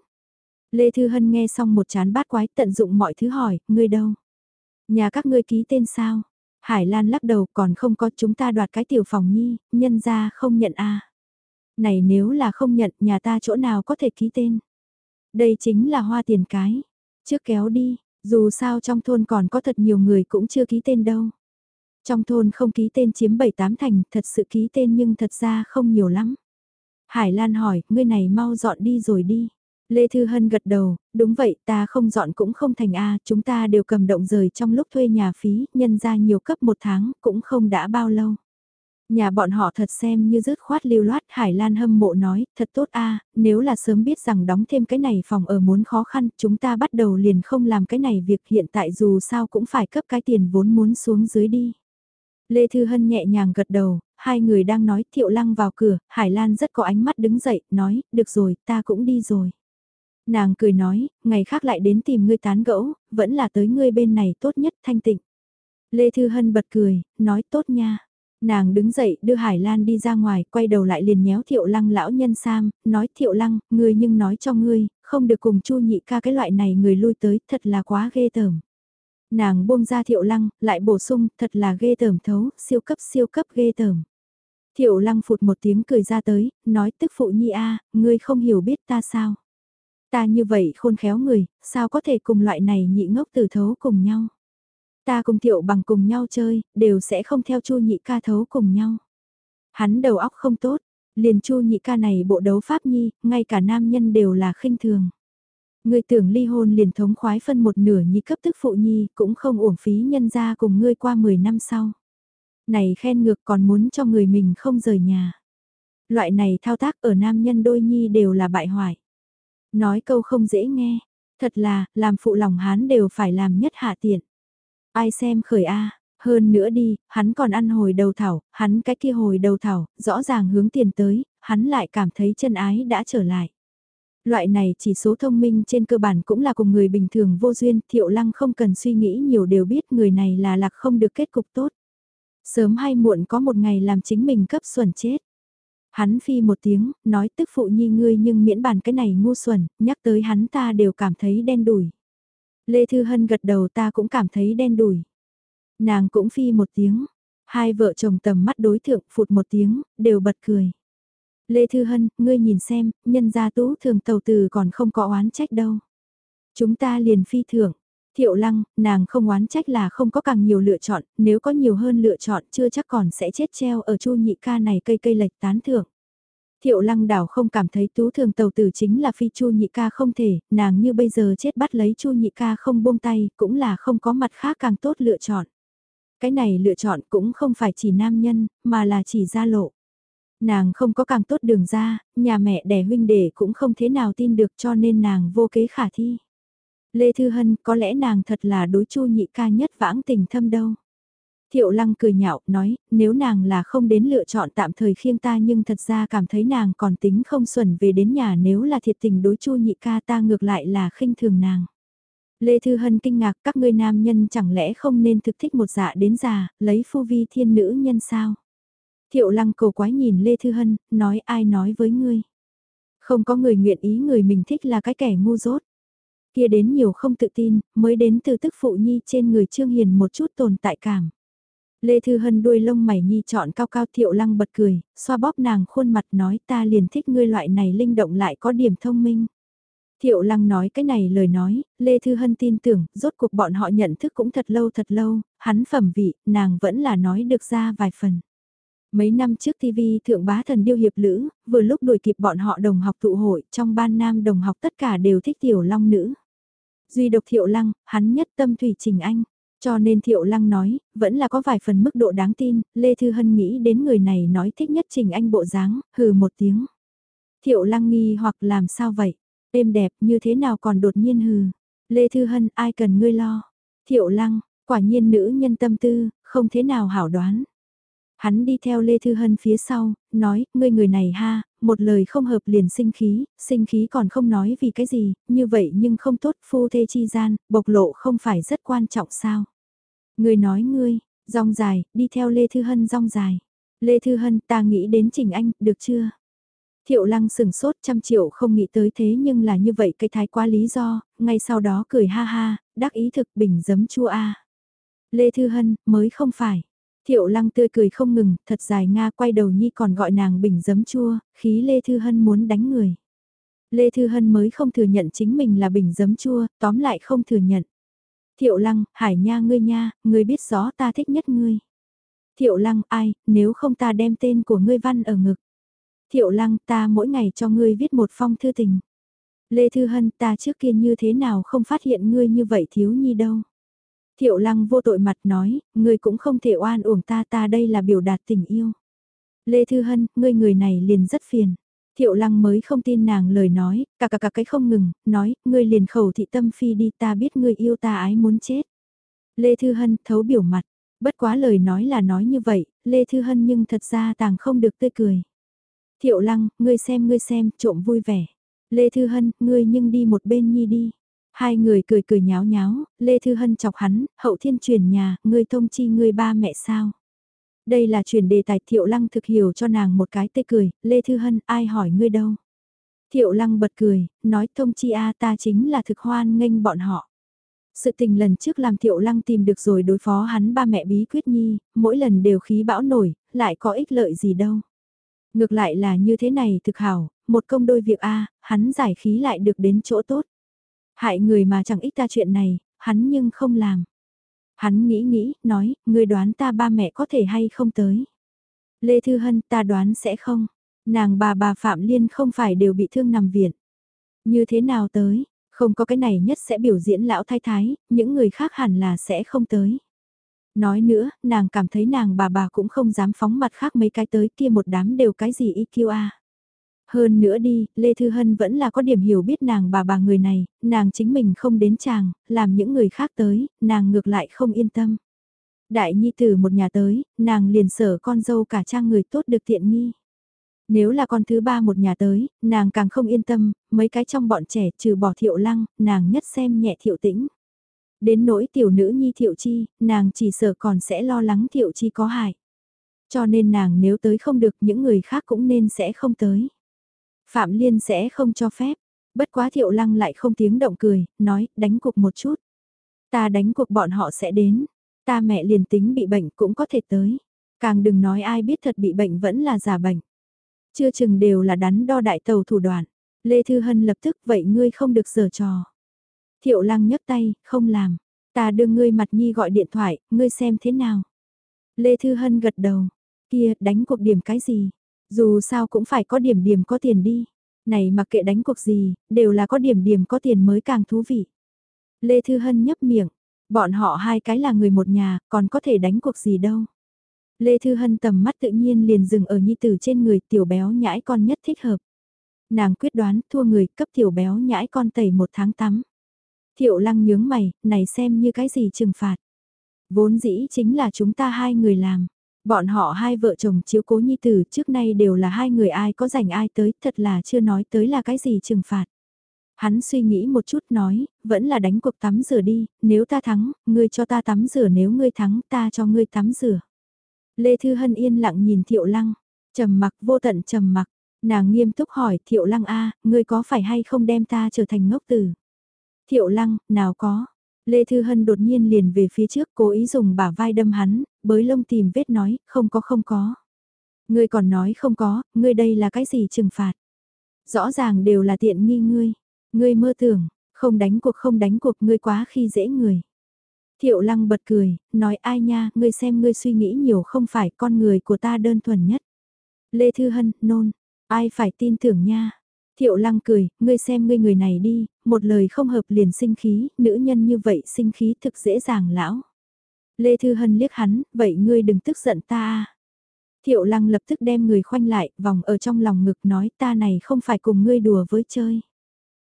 Lê Thư Hân nghe xong một chán bát quái tận dụng mọi thứ hỏi, ngươi đâu? Nhà các ngươi ký tên sao? Hải Lan lắc đầu còn không có chúng ta đoạt cái tiểu phòng nhi, nhân ra không nhận a Này nếu là không nhận nhà ta chỗ nào có thể ký tên? Đây chính là hoa tiền cái. Trước kéo đi, dù sao trong thôn còn có thật nhiều người cũng chưa ký tên đâu. Trong thôn không ký tên chiếm 7-8 thành, thật sự ký tên nhưng thật ra không nhiều lắm. Hải Lan hỏi, ngươi này mau dọn đi rồi đi. Lê Thư Hân gật đầu, đúng vậy ta không dọn cũng không thành A, chúng ta đều cầm động rời trong lúc thuê nhà phí, nhân ra nhiều cấp một tháng, cũng không đã bao lâu. Nhà bọn họ thật xem như rớt khoát lưu loát Hải Lan hâm mộ nói, thật tốt a nếu là sớm biết rằng đóng thêm cái này phòng ở muốn khó khăn, chúng ta bắt đầu liền không làm cái này việc hiện tại dù sao cũng phải cấp cái tiền vốn muốn xuống dưới đi. Lê Thư Hân nhẹ nhàng gật đầu, hai người đang nói thiệu lăng vào cửa, Hải Lan rất có ánh mắt đứng dậy, nói, được rồi, ta cũng đi rồi. Nàng cười nói, ngày khác lại đến tìm ngươi tán gẫu, vẫn là tới ngươi bên này tốt nhất thanh tịnh. Lê Thư Hân bật cười, nói tốt nha. Nàng đứng dậy đưa Hải Lan đi ra ngoài, quay đầu lại liền nhéo thiệu lăng lão nhân Sam, nói thiệu lăng, ngươi nhưng nói cho ngươi, không được cùng chu nhị ca cái loại này người lui tới, thật là quá ghê tởm. Nàng buông ra thiệu lăng, lại bổ sung, thật là ghê tởm thấu, siêu cấp siêu cấp ghê tởm. Thiệu lăng phụt một tiếng cười ra tới, nói tức phụ nhi a ngươi không hiểu biết ta sao. Ta như vậy khôn khéo người, sao có thể cùng loại này nhị ngốc tử thấu cùng nhau. Ta cùng thiệu bằng cùng nhau chơi, đều sẽ không theo chu nhị ca thấu cùng nhau. Hắn đầu óc không tốt, Liền chu nhị ca này bộ đấu pháp nhi, ngay cả nam nhân đều là khinh thường. Ngươi tưởng ly hôn liền thống khoái phân một nửa nhị cấp tức phụ nhi, cũng không uổng phí nhân ra cùng ngươi qua 10 năm sau. Này khen ngược còn muốn cho người mình không rời nhà. Loại này thao tác ở nam nhân đôi nhi đều là bại hoại. Nói câu không dễ nghe, thật là, làm phụ lòng hán đều phải làm nhất hạ tiện. Ai xem khởi A, hơn nữa đi, hắn còn ăn hồi đầu thảo, hắn cái kia hồi đầu thảo, rõ ràng hướng tiền tới, hắn lại cảm thấy chân ái đã trở lại. Loại này chỉ số thông minh trên cơ bản cũng là cùng người bình thường vô duyên, thiệu lăng không cần suy nghĩ nhiều đều biết người này là lạc không được kết cục tốt. Sớm hay muộn có một ngày làm chính mình cấp xuẩn chết. Hắn phi một tiếng, nói tức phụ nhi ngươi nhưng miễn bàn cái này ngu xuẩn, nhắc tới hắn ta đều cảm thấy đen đủi. Lê Thư Hân gật đầu ta cũng cảm thấy đen đủi. Nàng cũng phi một tiếng, hai vợ chồng tầm mắt đối thượng phụt một tiếng, đều bật cười. Lê Thư Hân, ngươi nhìn xem, nhân gia tú thường tàu từ còn không có oán trách đâu. Chúng ta liền phi thưởng. Thiệu lăng, nàng không oán trách là không có càng nhiều lựa chọn, nếu có nhiều hơn lựa chọn chưa chắc còn sẽ chết treo ở chu nhị ca này cây cây lệch tán thưởng. Thiệu lăng đảo không cảm thấy tú thường tàu tử chính là phi chu nhị ca không thể, nàng như bây giờ chết bắt lấy chu nhị ca không buông tay, cũng là không có mặt khác càng tốt lựa chọn. Cái này lựa chọn cũng không phải chỉ nam nhân, mà là chỉ gia lộ. Nàng không có càng tốt đường ra, nhà mẹ đẻ huynh đệ cũng không thế nào tin được cho nên nàng vô kế khả thi. Lê Thư Hân có lẽ nàng thật là đối chu nhị ca nhất vãng tình thâm đâu. Thiệu lăng cười nhạo, nói, nếu nàng là không đến lựa chọn tạm thời khiêng ta nhưng thật ra cảm thấy nàng còn tính không xuẩn về đến nhà nếu là thiệt tình đối chu nhị ca ta ngược lại là khinh thường nàng. Lê Thư Hân kinh ngạc các ngươi nam nhân chẳng lẽ không nên thực thích một dạ đến già, lấy phu vi thiên nữ nhân sao? Thiệu lăng cầu quái nhìn Lê Thư Hân, nói ai nói với ngươi? Không có người nguyện ý người mình thích là cái kẻ ngu dốt. Kia đến nhiều không tự tin, mới đến từ tức phụ nhi trên người Trương Hiền một chút tồn tại cảm. Lê Thư Hân đuôi lông mày nhi chọn cao cao thiệu lăng bật cười, xoa bóp nàng khuôn mặt nói ta liền thích ngươi loại này linh động lại có điểm thông minh. Thiệu lăng nói cái này lời nói, Lê Thư Hân tin tưởng, rốt cuộc bọn họ nhận thức cũng thật lâu thật lâu, hắn phẩm vị, nàng vẫn là nói được ra vài phần. Mấy năm trước TV thượng bá thần điêu hiệp lữ, vừa lúc đuổi kịp bọn họ đồng học tụ hội, trong ban nam đồng học tất cả đều thích tiểu long nữ. Duy độc thiệu lăng, hắn nhất tâm thủy trình anh. Cho nên Thiệu Lăng nói, vẫn là có vài phần mức độ đáng tin, Lê Thư Hân nghĩ đến người này nói thích nhất Trình Anh bộ dáng, hừ một tiếng. Thiệu Lăng nghi hoặc làm sao vậy? Êm đẹp như thế nào còn đột nhiên hừ? Lê Thư Hân ai cần ngươi lo? Thiệu Lăng, quả nhiên nữ nhân tâm tư, không thế nào hảo đoán. Hắn đi theo Lê Thư Hân phía sau, nói, ngươi người này ha, một lời không hợp liền sinh khí, sinh khí còn không nói vì cái gì, như vậy nhưng không tốt phu thê chi gian, bộc lộ không phải rất quan trọng sao. người nói ngươi, rong dài, đi theo Lê Thư Hân rong dài. Lê Thư Hân ta nghĩ đến Trình Anh, được chưa? Thiệu lăng sừng sốt trăm triệu không nghĩ tới thế nhưng là như vậy cái thái quá lý do, ngay sau đó cười ha ha, đắc ý thực bình giấm chua a Lê Thư Hân, mới không phải. Thiệu lăng tươi cười không ngừng, thật dài Nga quay đầu nhi còn gọi nàng bình giấm chua, khí Lê Thư Hân muốn đánh người. Lê Thư Hân mới không thừa nhận chính mình là bình giấm chua, tóm lại không thừa nhận. Thiệu lăng, hải nha ngươi nha, ngươi biết rõ ta thích nhất ngươi. Thiệu lăng, ai, nếu không ta đem tên của ngươi văn ở ngực. Thiệu lăng, ta mỗi ngày cho ngươi viết một phong thư tình. Lê Thư Hân, ta trước kia như thế nào không phát hiện ngươi như vậy thiếu nhi đâu. Thiệu lăng vô tội mặt nói, ngươi cũng không thể oan uổng ta ta đây là biểu đạt tình yêu. Lê Thư Hân, ngươi người này liền rất phiền. Thiệu lăng mới không tin nàng lời nói, cả cả cả cái không ngừng, nói, ngươi liền khẩu thị tâm phi đi ta biết ngươi yêu ta ái muốn chết. Lê Thư Hân thấu biểu mặt, bất quá lời nói là nói như vậy, Lê Thư Hân nhưng thật ra tàng không được tươi cười. Thiệu lăng, ngươi xem ngươi xem, trộm vui vẻ. Lê Thư Hân, ngươi nhưng đi một bên nhi đi. Hai người cười cười nháo nháo, Lê Thư Hân chọc hắn, hậu thiên truyền nhà, người thông chi người ba mẹ sao. Đây là truyền đề tài Thiệu Lăng thực hiểu cho nàng một cái tê cười, Lê Thư Hân ai hỏi ngươi đâu. Thiệu Lăng bật cười, nói thông chi a ta chính là thực hoan nghênh bọn họ. Sự tình lần trước làm Thiệu Lăng tìm được rồi đối phó hắn ba mẹ bí quyết nhi, mỗi lần đều khí bão nổi, lại có ích lợi gì đâu. Ngược lại là như thế này thực hảo, một công đôi việc a hắn giải khí lại được đến chỗ tốt. Hại người mà chẳng ít ta chuyện này, hắn nhưng không làm. Hắn nghĩ nghĩ, nói, người đoán ta ba mẹ có thể hay không tới. Lê Thư Hân ta đoán sẽ không. Nàng bà bà Phạm Liên không phải đều bị thương nằm viện. Như thế nào tới, không có cái này nhất sẽ biểu diễn lão thái thái, những người khác hẳn là sẽ không tới. Nói nữa, nàng cảm thấy nàng bà bà cũng không dám phóng mặt khác mấy cái tới kia một đám đều cái gì IQA. Hơn nữa đi, Lê Thư Hân vẫn là có điểm hiểu biết nàng bà bà người này, nàng chính mình không đến chàng, làm những người khác tới, nàng ngược lại không yên tâm. Đại nhi tử một nhà tới, nàng liền sở con dâu cả trang người tốt được tiện nghi. Nếu là con thứ ba một nhà tới, nàng càng không yên tâm, mấy cái trong bọn trẻ trừ bỏ thiệu lăng, nàng nhất xem nhẹ thiệu tĩnh. Đến nỗi tiểu nữ nhi thiệu chi, nàng chỉ sợ còn sẽ lo lắng thiệu chi có hại. Cho nên nàng nếu tới không được những người khác cũng nên sẽ không tới. Phạm Liên sẽ không cho phép. Bất quá thiệu lăng lại không tiếng động cười, nói, đánh cuộc một chút. Ta đánh cuộc bọn họ sẽ đến. Ta mẹ liền tính bị bệnh cũng có thể tới. Càng đừng nói ai biết thật bị bệnh vẫn là giả bệnh. Chưa chừng đều là đắn đo đại tàu thủ đoạn. Lê Thư Hân lập tức vậy ngươi không được giở trò. Thiệu lăng nhấc tay, không làm. Ta đưa ngươi mặt nhi gọi điện thoại, ngươi xem thế nào. Lê Thư Hân gật đầu. Kia, đánh cuộc điểm cái gì? Dù sao cũng phải có điểm điểm có tiền đi. Này mặc kệ đánh cuộc gì, đều là có điểm điểm có tiền mới càng thú vị. Lê Thư Hân nhấp miệng. Bọn họ hai cái là người một nhà, còn có thể đánh cuộc gì đâu. Lê Thư Hân tầm mắt tự nhiên liền dừng ở nhi tử trên người tiểu béo nhãi con nhất thích hợp. Nàng quyết đoán thua người cấp tiểu béo nhãi con tẩy một tháng tắm. Thiệu lăng nhướng mày, này xem như cái gì trừng phạt. Vốn dĩ chính là chúng ta hai người làm. Bọn họ hai vợ chồng chiếu cố nhi tử trước nay đều là hai người ai có rảnh ai tới, thật là chưa nói tới là cái gì trừng phạt. Hắn suy nghĩ một chút nói, vẫn là đánh cuộc tắm rửa đi, nếu ta thắng, ngươi cho ta tắm rửa nếu ngươi thắng ta cho ngươi tắm rửa. Lê Thư Hân yên lặng nhìn Thiệu Lăng, trầm mặc vô tận trầm mặc, nàng nghiêm túc hỏi Thiệu Lăng a, ngươi có phải hay không đem ta trở thành ngốc tử? Thiệu Lăng, nào có. Lê Thư Hân đột nhiên liền về phía trước cố ý dùng bả vai đâm hắn, bới lông tìm vết nói, không có không có. Ngươi còn nói không có, ngươi đây là cái gì trừng phạt? Rõ ràng đều là tiện nghi ngươi. Ngươi mơ tưởng, không đánh cuộc không đánh cuộc ngươi quá khi dễ người. Thiệu lăng bật cười, nói ai nha, ngươi xem ngươi suy nghĩ nhiều không phải con người của ta đơn thuần nhất. Lê Thư Hân, nôn, ai phải tin tưởng nha. Thiệu lăng cười, ngươi xem ngươi người này đi, một lời không hợp liền sinh khí, nữ nhân như vậy sinh khí thực dễ dàng lão. Lê Thư Hân liếc hắn, vậy ngươi đừng tức giận ta Thiệu lăng lập tức đem người khoanh lại, vòng ở trong lòng ngực nói ta này không phải cùng ngươi đùa với chơi.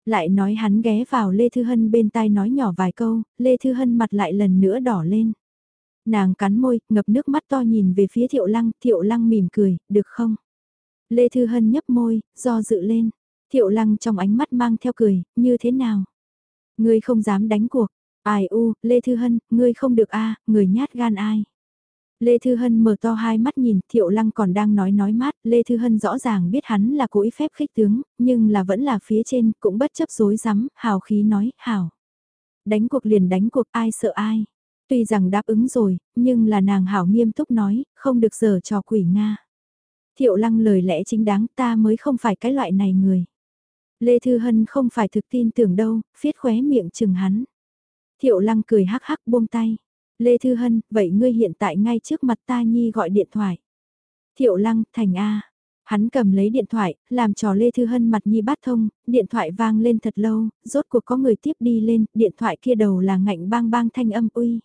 Lại nói hắn ghé vào Lê Thư Hân bên tai nói nhỏ vài câu, Lê Thư Hân mặt lại lần nữa đỏ lên. Nàng cắn môi, ngập nước mắt to nhìn về phía Thiệu Lăng, Thiệu Lăng mỉm cười, được không? Lê Thư Hân nhấp môi, do dự lên. Thiệu Lăng trong ánh mắt mang theo cười, như thế nào? Ngươi không dám đánh cuộc. Ai u, Lê Thư Hân, ngươi không được a người nhát gan ai? Lê Thư Hân mở to hai mắt nhìn, Thiệu Lăng còn đang nói nói mát, Lê Thư Hân rõ ràng biết hắn là cố ý phép khích tướng, nhưng là vẫn là phía trên, cũng bất chấp dối rắm hào khí nói, hào. Đánh cuộc liền đánh cuộc ai sợ ai. Tuy rằng đáp ứng rồi, nhưng là nàng hảo nghiêm túc nói, không được giờ trò quỷ Nga. Thiệu Lăng lời lẽ chính đáng ta mới không phải cái loại này người. Lê Thư Hân không phải thực tin tưởng đâu, phiết khóe miệng chừng hắn. Thiệu Lăng cười hắc hắc buông tay. Lê Thư Hân, vậy ngươi hiện tại ngay trước mặt ta Nhi gọi điện thoại. Thiệu Lăng, Thành A. Hắn cầm lấy điện thoại, làm trò Lê Thư Hân mặt Nhi bát thông, điện thoại vang lên thật lâu, rốt cuộc có người tiếp đi lên, điện thoại kia đầu là ngạnh bang bang thanh âm uy.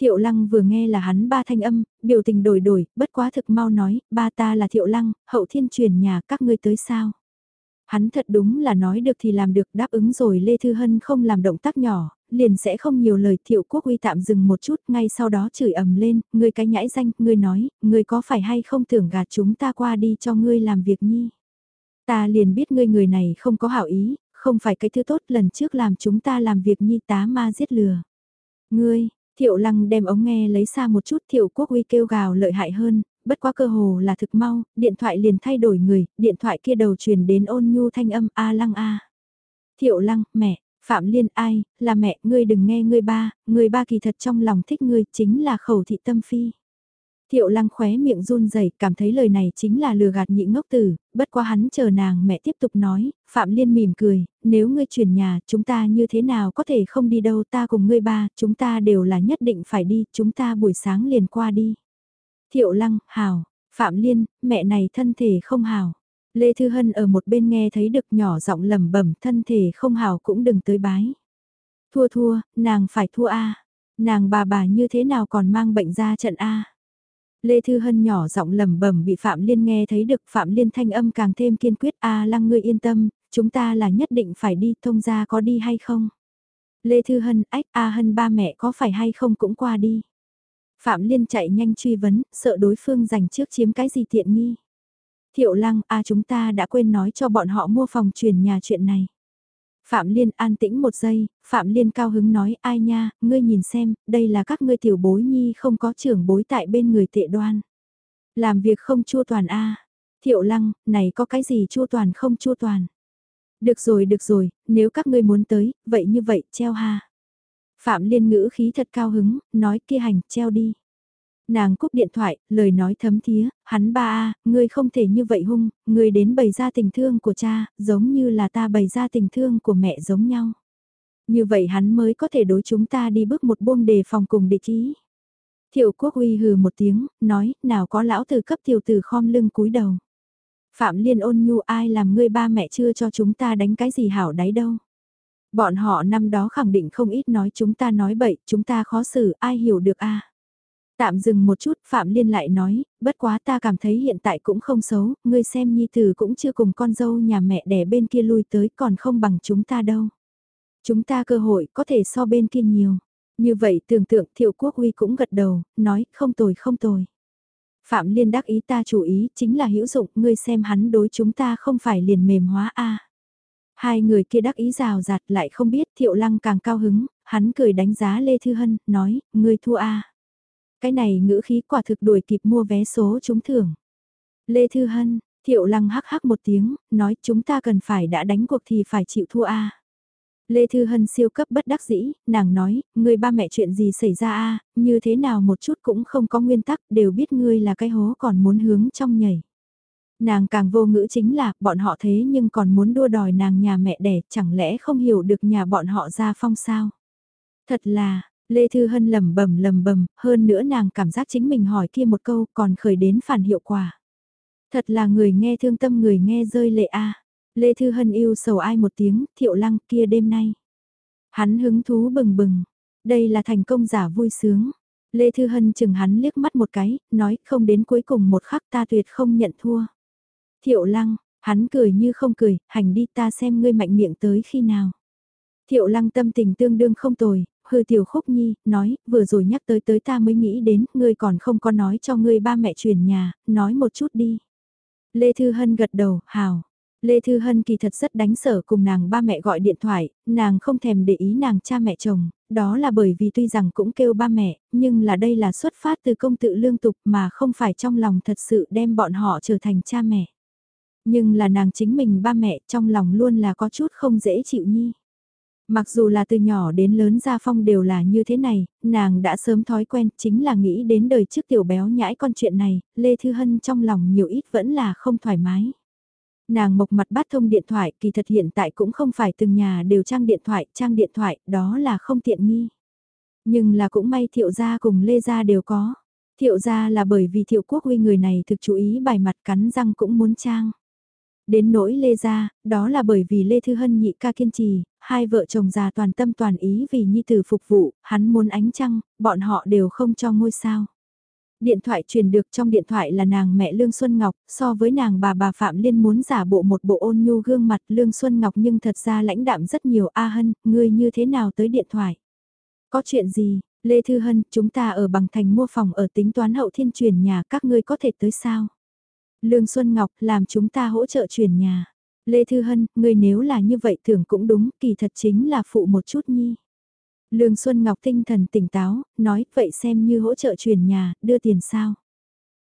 Thiệu Lăng vừa nghe là hắn ba thanh âm, biểu tình đổi đổi, bất quá thực mau nói, ba ta là Thiệu Lăng, hậu thiên truyền nhà các ngươi tới sao. Hắn thật đúng là nói được thì làm được đáp ứng rồi Lê Thư Hân không làm động tác nhỏ, liền sẽ không nhiều lời thiệu quốc uy tạm dừng một chút ngay sau đó chửi ầm lên, ngươi cái nhãi danh, ngươi nói, ngươi có phải hay không tưởng gạt chúng ta qua đi cho ngươi làm việc nhi. Ta liền biết ngươi người này không có hảo ý, không phải cái thứ tốt lần trước làm chúng ta làm việc nhi tá ma giết lừa. Ngươi, thiệu lăng đem ống nghe lấy xa một chút thiệu quốc uy kêu gào lợi hại hơn, bất quá cơ hồ là thực mau, điện thoại liền thay đổi người, điện thoại kia đầu truyền đến ôn nhu thanh âm A lăng A. Thiệu lăng, mẹ, Phạm Liên ai, là mẹ, ngươi đừng nghe ngươi ba, ngươi ba kỳ thật trong lòng thích ngươi, chính là khẩu thị tâm phi. Thiệu lăng khóe miệng run rẩy cảm thấy lời này chính là lừa gạt nhị ngốc tử, bất quá hắn chờ nàng mẹ tiếp tục nói, Phạm Liên mỉm cười, nếu ngươi chuyển nhà, chúng ta như thế nào có thể không đi đâu ta cùng ngươi ba, chúng ta đều là nhất định phải đi, chúng ta buổi sáng liền qua đi. Thiệu lăng, hào, Phạm Liên, mẹ này thân thể không hào. Lê Thư Hân ở một bên nghe thấy được nhỏ giọng lẩm bẩm thân thể không hào cũng đừng tới bái. Thua thua, nàng phải thua A. Nàng bà bà như thế nào còn mang bệnh ra trận A. Lê Thư Hân nhỏ giọng lẩm bẩm bị Phạm Liên nghe thấy được Phạm Liên thanh âm càng thêm kiên quyết A lăng ngươi yên tâm, chúng ta là nhất định phải đi thông ra có đi hay không. Lê Thư Hân ách A Hân ba mẹ có phải hay không cũng qua đi. Phạm Liên chạy nhanh truy vấn, sợ đối phương giành trước chiếm cái gì tiện nghi. Thiệu lăng, a chúng ta đã quên nói cho bọn họ mua phòng truyền nhà chuyện này. Phạm Liên an tĩnh một giây, Phạm Liên cao hứng nói ai nha, ngươi nhìn xem, đây là các ngươi tiểu bối nhi không có trưởng bối tại bên người tệ đoan. Làm việc không chua toàn a Thiệu lăng, này có cái gì chua toàn không chua toàn. Được rồi được rồi, nếu các ngươi muốn tới, vậy như vậy, treo ha. Phạm Liên ngữ khí thật cao hứng, nói kia hành, treo đi. Nàng cúp điện thoại, lời nói thấm thía, hắn ba a, ngươi không thể như vậy hung, ngươi đến bày ra tình thương của cha, giống như là ta bày ra tình thương của mẹ giống nhau. Như vậy hắn mới có thể đối chúng ta đi bước một buông đề phòng cùng địch ý. Thiệu quốc uy hừ một tiếng, nói, nào có lão tử cấp tiểu tử khom lưng cúi đầu. Phạm Liên ôn nhu ai làm ngươi ba mẹ chưa cho chúng ta đánh cái gì hảo đáy đâu. Bọn họ năm đó khẳng định không ít nói chúng ta nói bậy, chúng ta khó xử, ai hiểu được a Tạm dừng một chút, Phạm Liên lại nói, bất quá ta cảm thấy hiện tại cũng không xấu, ngươi xem nhi tử cũng chưa cùng con dâu nhà mẹ đẻ bên kia lui tới còn không bằng chúng ta đâu. Chúng ta cơ hội có thể so bên kia nhiều. Như vậy tưởng tượng thiệu quốc huy cũng gật đầu, nói không tồi không tồi. Phạm Liên đắc ý ta chủ ý chính là hữu dụng, ngươi xem hắn đối chúng ta không phải liền mềm hóa a. Hai người kia đắc ý rào rạt lại không biết thiệu lăng càng cao hứng, hắn cười đánh giá Lê Thư Hân, nói, ngươi thua a. Cái này ngữ khí quả thực đuổi kịp mua vé số trúng thưởng. Lê Thư Hân, thiệu lăng hắc hắc một tiếng, nói chúng ta cần phải đã đánh cuộc thì phải chịu thua a. Lê Thư Hân siêu cấp bất đắc dĩ, nàng nói, người ba mẹ chuyện gì xảy ra a như thế nào một chút cũng không có nguyên tắc, đều biết ngươi là cái hố còn muốn hướng trong nhảy. Nàng càng vô ngữ chính là, bọn họ thế nhưng còn muốn đua đòi nàng nhà mẹ đẻ, chẳng lẽ không hiểu được nhà bọn họ ra phong sao? Thật là, Lê Thư Hân lầm bầm lầm bầm, hơn nữa nàng cảm giác chính mình hỏi kia một câu còn khởi đến phản hiệu quả. Thật là người nghe thương tâm người nghe rơi lệ a Lê Thư Hân yêu sầu ai một tiếng, thiệu lăng kia đêm nay. Hắn hứng thú bừng bừng, đây là thành công giả vui sướng. Lê Thư Hân chừng hắn liếc mắt một cái, nói không đến cuối cùng một khắc ta tuyệt không nhận thua. Thiệu lăng, hắn cười như không cười, hành đi ta xem ngươi mạnh miệng tới khi nào. Thiệu lăng tâm tình tương đương không tồi, hư tiểu khúc nhi, nói, vừa rồi nhắc tới tới ta mới nghĩ đến, ngươi còn không có nói cho ngươi ba mẹ chuyển nhà, nói một chút đi. Lê Thư Hân gật đầu, hào. Lê Thư Hân kỳ thật rất đánh sở cùng nàng ba mẹ gọi điện thoại, nàng không thèm để ý nàng cha mẹ chồng, đó là bởi vì tuy rằng cũng kêu ba mẹ, nhưng là đây là xuất phát từ công tự lương tục mà không phải trong lòng thật sự đem bọn họ trở thành cha mẹ. Nhưng là nàng chính mình ba mẹ trong lòng luôn là có chút không dễ chịu nhi. Mặc dù là từ nhỏ đến lớn gia phong đều là như thế này, nàng đã sớm thói quen chính là nghĩ đến đời trước tiểu béo nhãi con chuyện này, Lê Thư Hân trong lòng nhiều ít vẫn là không thoải mái. Nàng mộc mặt bắt thông điện thoại kỳ thật hiện tại cũng không phải từng nhà đều trang điện thoại, trang điện thoại đó là không tiện nghi. Nhưng là cũng may thiệu gia cùng Lê gia đều có. Thiệu gia là bởi vì thiệu quốc huy người này thực chú ý bài mặt cắn răng cũng muốn trang. Đến nỗi Lê Gia, đó là bởi vì Lê Thư Hân nhị ca kiên trì, hai vợ chồng già toàn tâm toàn ý vì nhi tử phục vụ, hắn muốn ánh trăng, bọn họ đều không cho ngôi sao. Điện thoại truyền được trong điện thoại là nàng mẹ Lương Xuân Ngọc, so với nàng bà bà Phạm Liên muốn giả bộ một bộ ôn nhu gương mặt Lương Xuân Ngọc nhưng thật ra lãnh đạm rất nhiều A Hân, ngươi như thế nào tới điện thoại? Có chuyện gì, Lê Thư Hân, chúng ta ở bằng thành mua phòng ở tính toán hậu thiên truyền nhà các ngươi có thể tới sao? Lương Xuân Ngọc làm chúng ta hỗ trợ chuyển nhà. Lê Thư Hân, ngươi nếu là như vậy tưởng cũng đúng, kỳ thật chính là phụ một chút nhi. Lương Xuân Ngọc tinh thần tỉnh táo, nói vậy xem như hỗ trợ chuyển nhà, đưa tiền sao.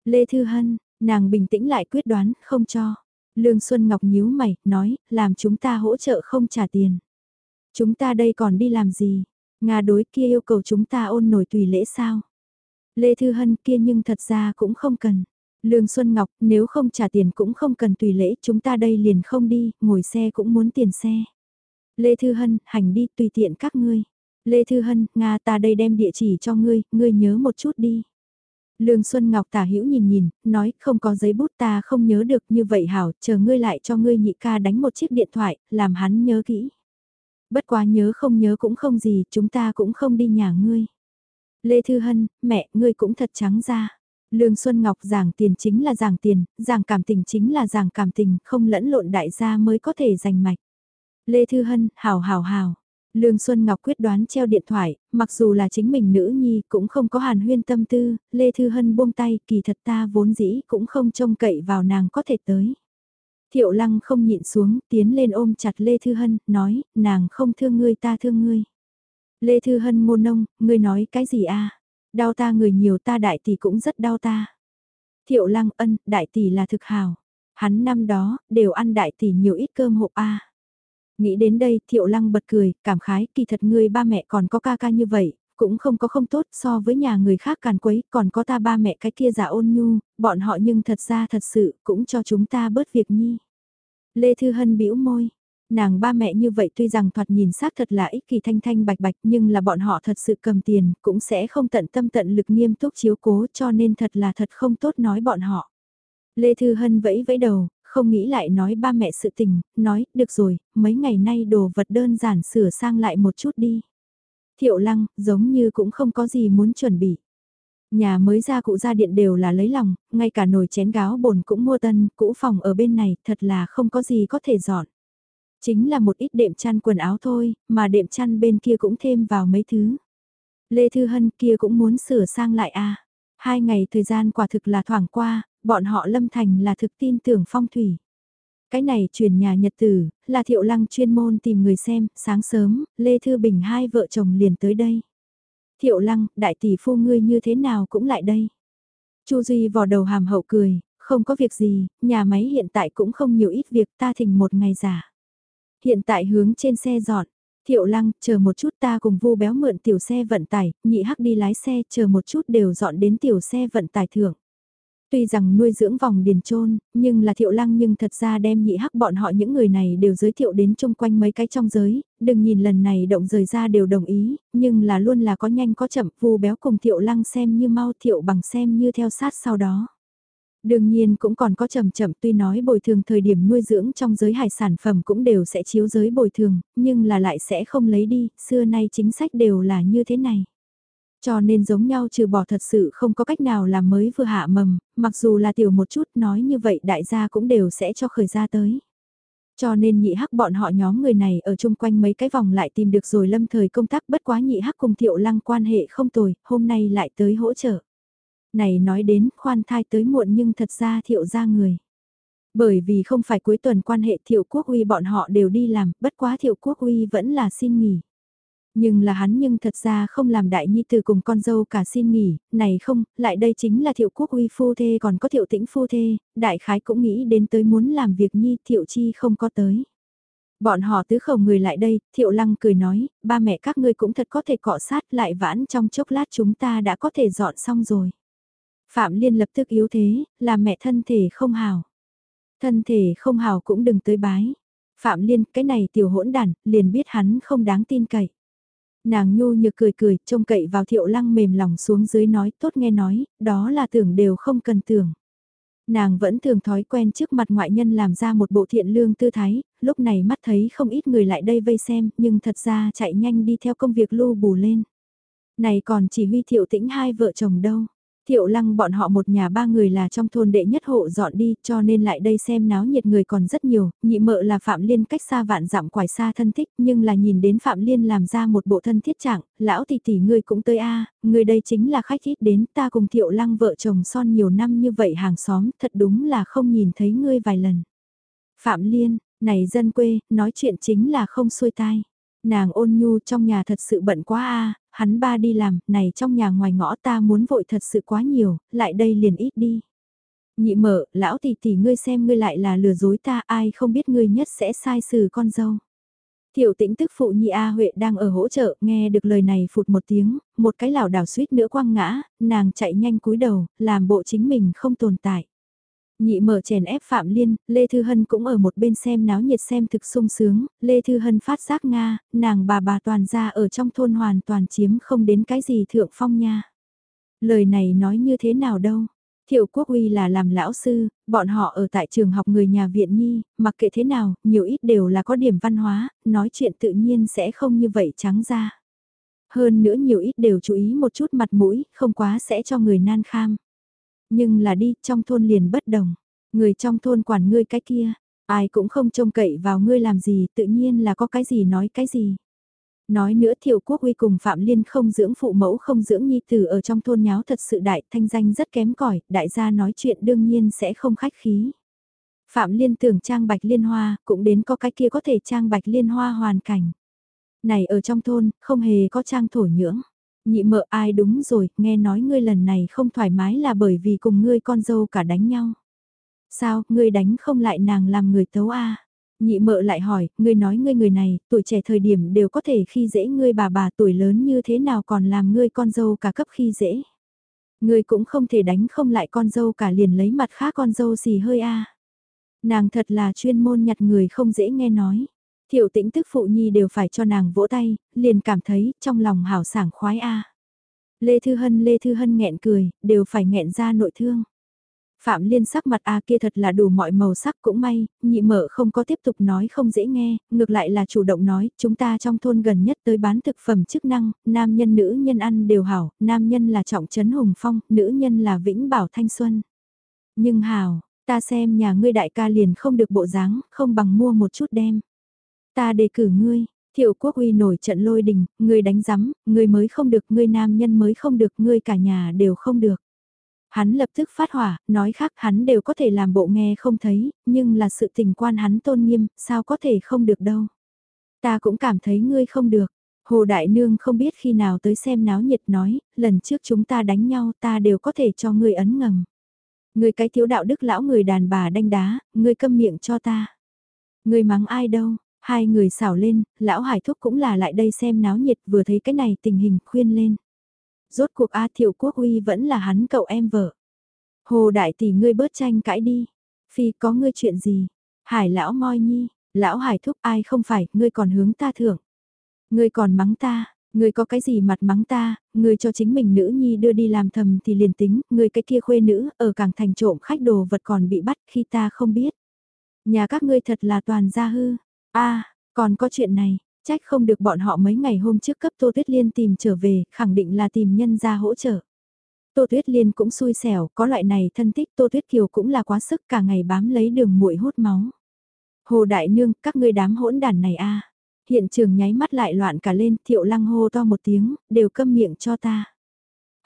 Lê Thư Hân, nàng bình tĩnh lại quyết đoán, không cho. Lương Xuân Ngọc nhíu mày, nói, làm chúng ta hỗ trợ không trả tiền. Chúng ta đây còn đi làm gì? Nga đối kia yêu cầu chúng ta ôn nổi tùy lễ sao? Lê Thư Hân kia nhưng thật ra cũng không cần. Lương Xuân Ngọc, nếu không trả tiền cũng không cần tùy lễ, chúng ta đây liền không đi, ngồi xe cũng muốn tiền xe. Lê Thư Hân, hành đi, tùy tiện các ngươi. Lê Thư Hân, Nga ta đây đem địa chỉ cho ngươi, ngươi nhớ một chút đi. Lương Xuân Ngọc tả hữu nhìn nhìn, nói không có giấy bút ta không nhớ được như vậy hảo, chờ ngươi lại cho ngươi nhị ca đánh một chiếc điện thoại, làm hắn nhớ kỹ. Bất quá nhớ không nhớ cũng không gì, chúng ta cũng không đi nhà ngươi. Lê Thư Hân, mẹ, ngươi cũng thật trắng ra. Lương Xuân Ngọc giảng tiền chính là giảng tiền, giảng cảm tình chính là giảng cảm tình, không lẫn lộn đại gia mới có thể giành mạch. Lê Thư Hân, hào hào hào. Lương Xuân Ngọc quyết đoán treo điện thoại, mặc dù là chính mình nữ nhi cũng không có hàn huyên tâm tư, Lê Thư Hân buông tay, kỳ thật ta vốn dĩ cũng không trông cậy vào nàng có thể tới. Thiệu lăng không nhịn xuống, tiến lên ôm chặt Lê Thư Hân, nói, nàng không thương ngươi ta thương ngươi. Lê Thư Hân ngôn nông, ngươi nói cái gì a Đau ta người nhiều ta đại tỷ cũng rất đau ta. Thiệu lăng ân, đại tỷ là thực hào. Hắn năm đó, đều ăn đại tỷ nhiều ít cơm hộp a Nghĩ đến đây, thiệu lăng bật cười, cảm khái, kỳ thật ngươi ba mẹ còn có ca ca như vậy, cũng không có không tốt so với nhà người khác càn quấy, còn có ta ba mẹ cái kia giả ôn nhu, bọn họ nhưng thật ra thật sự cũng cho chúng ta bớt việc nhi. Lê Thư Hân bĩu môi, nàng ba mẹ như vậy tuy rằng thoạt nhìn xác thật là ích kỳ thanh thanh bạch bạch nhưng là bọn họ thật sự cầm tiền, cũng sẽ không tận tâm tận lực nghiêm túc chiếu cố cho nên thật là thật không tốt nói bọn họ. Lê Thư Hân vẫy vẫy đầu, không nghĩ lại nói ba mẹ sự tình, nói, được rồi, mấy ngày nay đồ vật đơn giản sửa sang lại một chút đi. Thiệu lăng, giống như cũng không có gì muốn chuẩn bị. Nhà mới ra cụ ra điện đều là lấy lòng, ngay cả nồi chén gáo bồn cũng mua tân, cũ phòng ở bên này thật là không có gì có thể dọn. Chính là một ít đệm chăn quần áo thôi, mà đệm chăn bên kia cũng thêm vào mấy thứ. Lê Thư Hân kia cũng muốn sửa sang lại à. Hai ngày thời gian quả thực là thoảng qua, bọn họ lâm thành là thực tin tưởng phong thủy. Cái này truyền nhà nhật tử, là thiệu lăng chuyên môn tìm người xem, sáng sớm, Lê Thư Bình hai vợ chồng liền tới đây. Thiệu lăng, đại tỷ phu ngươi như thế nào cũng lại đây. Chu Duy vò đầu hàm hậu cười, không có việc gì, nhà máy hiện tại cũng không nhiều ít việc ta thỉnh một ngày giả. Hiện tại hướng trên xe dọn, thiệu lăng, chờ một chút ta cùng vu béo mượn tiểu xe vận tải, nhị hắc đi lái xe, chờ một chút đều dọn đến tiểu xe vận tải thưởng. Tuy rằng nuôi dưỡng vòng điền trôn, nhưng là thiệu lăng nhưng thật ra đem nhị hắc bọn họ những người này đều giới thiệu đến chung quanh mấy cái trong giới, đừng nhìn lần này động rời ra đều đồng ý, nhưng là luôn là có nhanh có chậm, vu béo cùng thiệu lăng xem như mau thiệu bằng xem như theo sát sau đó. Đương nhiên cũng còn có chậm chậm tuy nói bồi thường thời điểm nuôi dưỡng trong giới hải sản phẩm cũng đều sẽ chiếu giới bồi thường, nhưng là lại sẽ không lấy đi, xưa nay chính sách đều là như thế này. Cho nên giống nhau trừ bỏ thật sự không có cách nào làm mới vừa hạ mầm, mặc dù là tiểu một chút nói như vậy đại gia cũng đều sẽ cho khởi ra tới. Cho nên nhị hắc bọn họ nhóm người này ở chung quanh mấy cái vòng lại tìm được rồi lâm thời công tác bất quá nhị hắc cùng thiệu lăng quan hệ không tồi, hôm nay lại tới hỗ trợ. Này nói đến khoan thai tới muộn nhưng thật ra thiệu ra người. Bởi vì không phải cuối tuần quan hệ thiệu quốc uy bọn họ đều đi làm, bất quá thiệu quốc uy vẫn là xin nghỉ. Nhưng là hắn nhưng thật ra không làm đại nhi từ cùng con dâu cả xin nghỉ, này không, lại đây chính là thiệu quốc uy phu thê còn có thiệu tĩnh phu thê, đại khái cũng nghĩ đến tới muốn làm việc nhi thiệu chi không có tới. Bọn họ tứ khẩu người lại đây, thiệu lăng cười nói, ba mẹ các ngươi cũng thật có thể cọ sát lại vãn trong chốc lát chúng ta đã có thể dọn xong rồi. Phạm Liên lập tức yếu thế, là mẹ thân thể không hào. Thân thể không hào cũng đừng tới bái. Phạm Liên, cái này tiểu hỗn đàn, liền biết hắn không đáng tin cậy. Nàng nhu nhược cười cười, trông cậy vào thiệu lăng mềm lòng xuống dưới nói, tốt nghe nói, đó là tưởng đều không cần tưởng. Nàng vẫn thường thói quen trước mặt ngoại nhân làm ra một bộ thiện lương tư thái, lúc này mắt thấy không ít người lại đây vây xem, nhưng thật ra chạy nhanh đi theo công việc lưu bù lên. Này còn chỉ huy thiệu tĩnh hai vợ chồng đâu. Thiệu lăng bọn họ một nhà ba người là trong thôn đệ nhất hộ dọn đi cho nên lại đây xem náo nhiệt người còn rất nhiều, nhị mợ là Phạm Liên cách xa vạn dặm quải xa thân thích nhưng là nhìn đến Phạm Liên làm ra một bộ thân thiết trạng, lão tỷ tỷ ngươi cũng tới a người đây chính là khách ít đến ta cùng thiệu lăng vợ chồng son nhiều năm như vậy hàng xóm thật đúng là không nhìn thấy ngươi vài lần. Phạm Liên, này dân quê, nói chuyện chính là không xuôi tai. Nàng ôn nhu trong nhà thật sự bận quá a hắn ba đi làm, này trong nhà ngoài ngõ ta muốn vội thật sự quá nhiều, lại đây liền ít đi. Nhị mở, lão tỷ tỷ ngươi xem ngươi lại là lừa dối ta ai không biết ngươi nhất sẽ sai xử con dâu. Tiểu tĩnh tức phụ nhị A Huệ đang ở hỗ trợ, nghe được lời này phụt một tiếng, một cái lảo đảo suýt nữa quăng ngã, nàng chạy nhanh cúi đầu, làm bộ chính mình không tồn tại. Nhị mở chèn ép Phạm Liên, Lê Thư Hân cũng ở một bên xem náo nhiệt xem thực sung sướng, Lê Thư Hân phát giác Nga, nàng bà bà toàn ra ở trong thôn hoàn toàn chiếm không đến cái gì thượng phong nha. Lời này nói như thế nào đâu. Thiệu Quốc Uy là làm lão sư, bọn họ ở tại trường học người nhà viện nhi, mặc kệ thế nào, nhiều ít đều là có điểm văn hóa, nói chuyện tự nhiên sẽ không như vậy trắng ra. Hơn nữa nhiều ít đều chú ý một chút mặt mũi, không quá sẽ cho người nan kham. Nhưng là đi, trong thôn liền bất đồng. Người trong thôn quản ngươi cái kia, ai cũng không trông cậy vào ngươi làm gì, tự nhiên là có cái gì nói cái gì. Nói nữa Thiệu Quốc Uy cùng Phạm Liên không dưỡng phụ mẫu không dưỡng nhi tử ở trong thôn nháo thật sự đại thanh danh rất kém cỏi đại gia nói chuyện đương nhiên sẽ không khách khí. Phạm Liên tưởng trang bạch liên hoa, cũng đến có cái kia có thể trang bạch liên hoa hoàn cảnh. Này ở trong thôn, không hề có trang thổ nhưỡng. Nhị mợ ai đúng rồi, nghe nói ngươi lần này không thoải mái là bởi vì cùng ngươi con dâu cả đánh nhau. Sao, ngươi đánh không lại nàng làm người tấu a Nhị mợ lại hỏi, ngươi nói ngươi người này, tuổi trẻ thời điểm đều có thể khi dễ ngươi bà bà tuổi lớn như thế nào còn làm ngươi con dâu cả cấp khi dễ. Ngươi cũng không thể đánh không lại con dâu cả liền lấy mặt khác con dâu xì hơi a Nàng thật là chuyên môn nhặt người không dễ nghe nói. Thiệu tĩnh tức phụ nhi đều phải cho nàng vỗ tay, liền cảm thấy trong lòng hảo sảng khoái a Lê Thư Hân Lê Thư Hân nghẹn cười, đều phải nghẹn ra nội thương. Phạm Liên sắc mặt A kia thật là đủ mọi màu sắc cũng may, nhị mở không có tiếp tục nói không dễ nghe, ngược lại là chủ động nói, chúng ta trong thôn gần nhất tới bán thực phẩm chức năng, nam nhân nữ nhân ăn đều hảo, nam nhân là trọng trấn hùng phong, nữ nhân là vĩnh bảo thanh xuân. Nhưng hảo, ta xem nhà ngươi đại ca liền không được bộ dáng, không bằng mua một chút đem. Ta đề cử ngươi, Thiệu quốc uy nổi trận lôi đình, ngươi đánh giám, ngươi mới không được, ngươi nam nhân mới không được, ngươi cả nhà đều không được. Hắn lập tức phát hỏa, nói khác hắn đều có thể làm bộ nghe không thấy, nhưng là sự tình quan hắn tôn nghiêm, sao có thể không được đâu. Ta cũng cảm thấy ngươi không được. Hồ Đại Nương không biết khi nào tới xem náo nhiệt nói, lần trước chúng ta đánh nhau ta đều có thể cho ngươi ấn ngầm. Ngươi cái thiếu đạo đức lão người đàn bà đanh đá, ngươi câm miệng cho ta. Ngươi mắng ai đâu, hai người xảo lên, lão hải thúc cũng là lại đây xem náo nhiệt vừa thấy cái này tình hình khuyên lên. Rốt cuộc A Thiệu Quốc Uy vẫn là hắn cậu em vợ. Hồ đại tỷ ngươi bớt tranh cãi đi. Phi có ngươi chuyện gì? Hải lão moi nhi, lão hải thúc ai không phải, ngươi còn hướng ta thưởng. Ngươi còn mắng ta, ngươi có cái gì mặt mắng ta, ngươi cho chính mình nữ nhi đưa đi làm thầm thì liền tính, ngươi cái kia khuê nữ, ở cảng thành trộm khách đồ vật còn bị bắt khi ta không biết. Nhà các ngươi thật là toàn gia hư a còn có chuyện này, Trách không được bọn họ mấy ngày hôm trước cấp Tô Tuyết Liên tìm trở về, khẳng định là tìm nhân ra hỗ trợ. Tô Tuyết Liên cũng xui xẻo, có loại này thân thích Tô Tuyết Kiều cũng là quá sức cả ngày bám lấy đường muội hút máu. Hồ Đại Nương, các ngươi đám hỗn đàn này a Hiện trường nháy mắt lại loạn cả lên, thiệu lăng hô to một tiếng, đều câm miệng cho ta.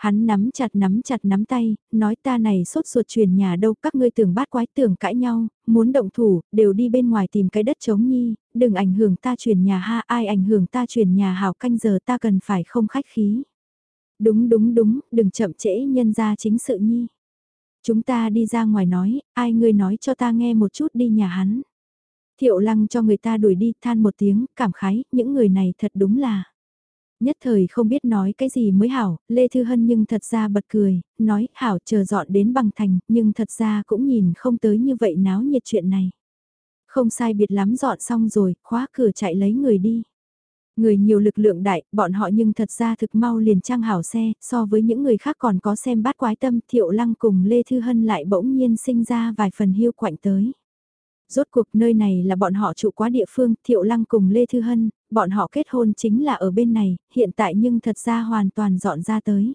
Hắn nắm chặt nắm chặt nắm tay, nói ta này sốt ruột truyền nhà đâu các ngươi tưởng bát quái tưởng cãi nhau, muốn động thủ, đều đi bên ngoài tìm cái đất chống nhi, đừng ảnh hưởng ta truyền nhà ha ai ảnh hưởng ta truyền nhà hảo canh giờ ta cần phải không khách khí. Đúng đúng đúng, đừng chậm trễ nhân ra chính sự nhi. Chúng ta đi ra ngoài nói, ai ngươi nói cho ta nghe một chút đi nhà hắn. Thiệu lăng cho người ta đuổi đi than một tiếng, cảm khái, những người này thật đúng là nhất thời không biết nói cái gì mới hảo, Lê Thư Hân nhưng thật ra bật cười, nói hảo chờ dọn đến bằng thành, nhưng thật ra cũng nhìn không tới như vậy náo nhiệt chuyện này. Không sai biệt lắm dọn xong rồi, khóa cửa chạy lấy người đi. Người nhiều lực lượng đại, bọn họ nhưng thật ra thực mau liền trang hảo xe, so với những người khác còn có xem bát quái tâm, Thiệu Lăng cùng Lê Thư Hân lại bỗng nhiên sinh ra vài phần hiu quạnh tới. Rốt cuộc nơi này là bọn họ trụ quá địa phương, Thiệu Lăng cùng Lê Thư Hân, bọn họ kết hôn chính là ở bên này, hiện tại nhưng thật ra hoàn toàn dọn ra tới.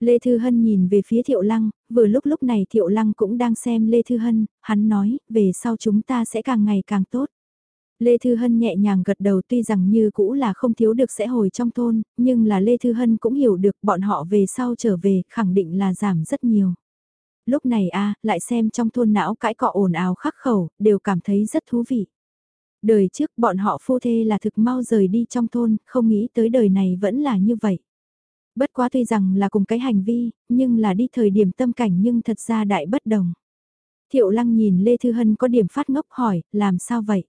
Lê Thư Hân nhìn về phía Thiệu Lăng, vừa lúc lúc này Thiệu Lăng cũng đang xem Lê Thư Hân, hắn nói, về sau chúng ta sẽ càng ngày càng tốt. Lê Thư Hân nhẹ nhàng gật đầu tuy rằng như cũ là không thiếu được sẽ hồi trong thôn, nhưng là Lê Thư Hân cũng hiểu được bọn họ về sau trở về khẳng định là giảm rất nhiều. Lúc này a lại xem trong thôn não cãi cọ ồn ào khắc khẩu, đều cảm thấy rất thú vị. Đời trước bọn họ phu thê là thực mau rời đi trong thôn, không nghĩ tới đời này vẫn là như vậy. Bất quá tuy rằng là cùng cái hành vi, nhưng là đi thời điểm tâm cảnh nhưng thật ra đại bất đồng. Thiệu lăng nhìn Lê Thư Hân có điểm phát ngốc hỏi, làm sao vậy?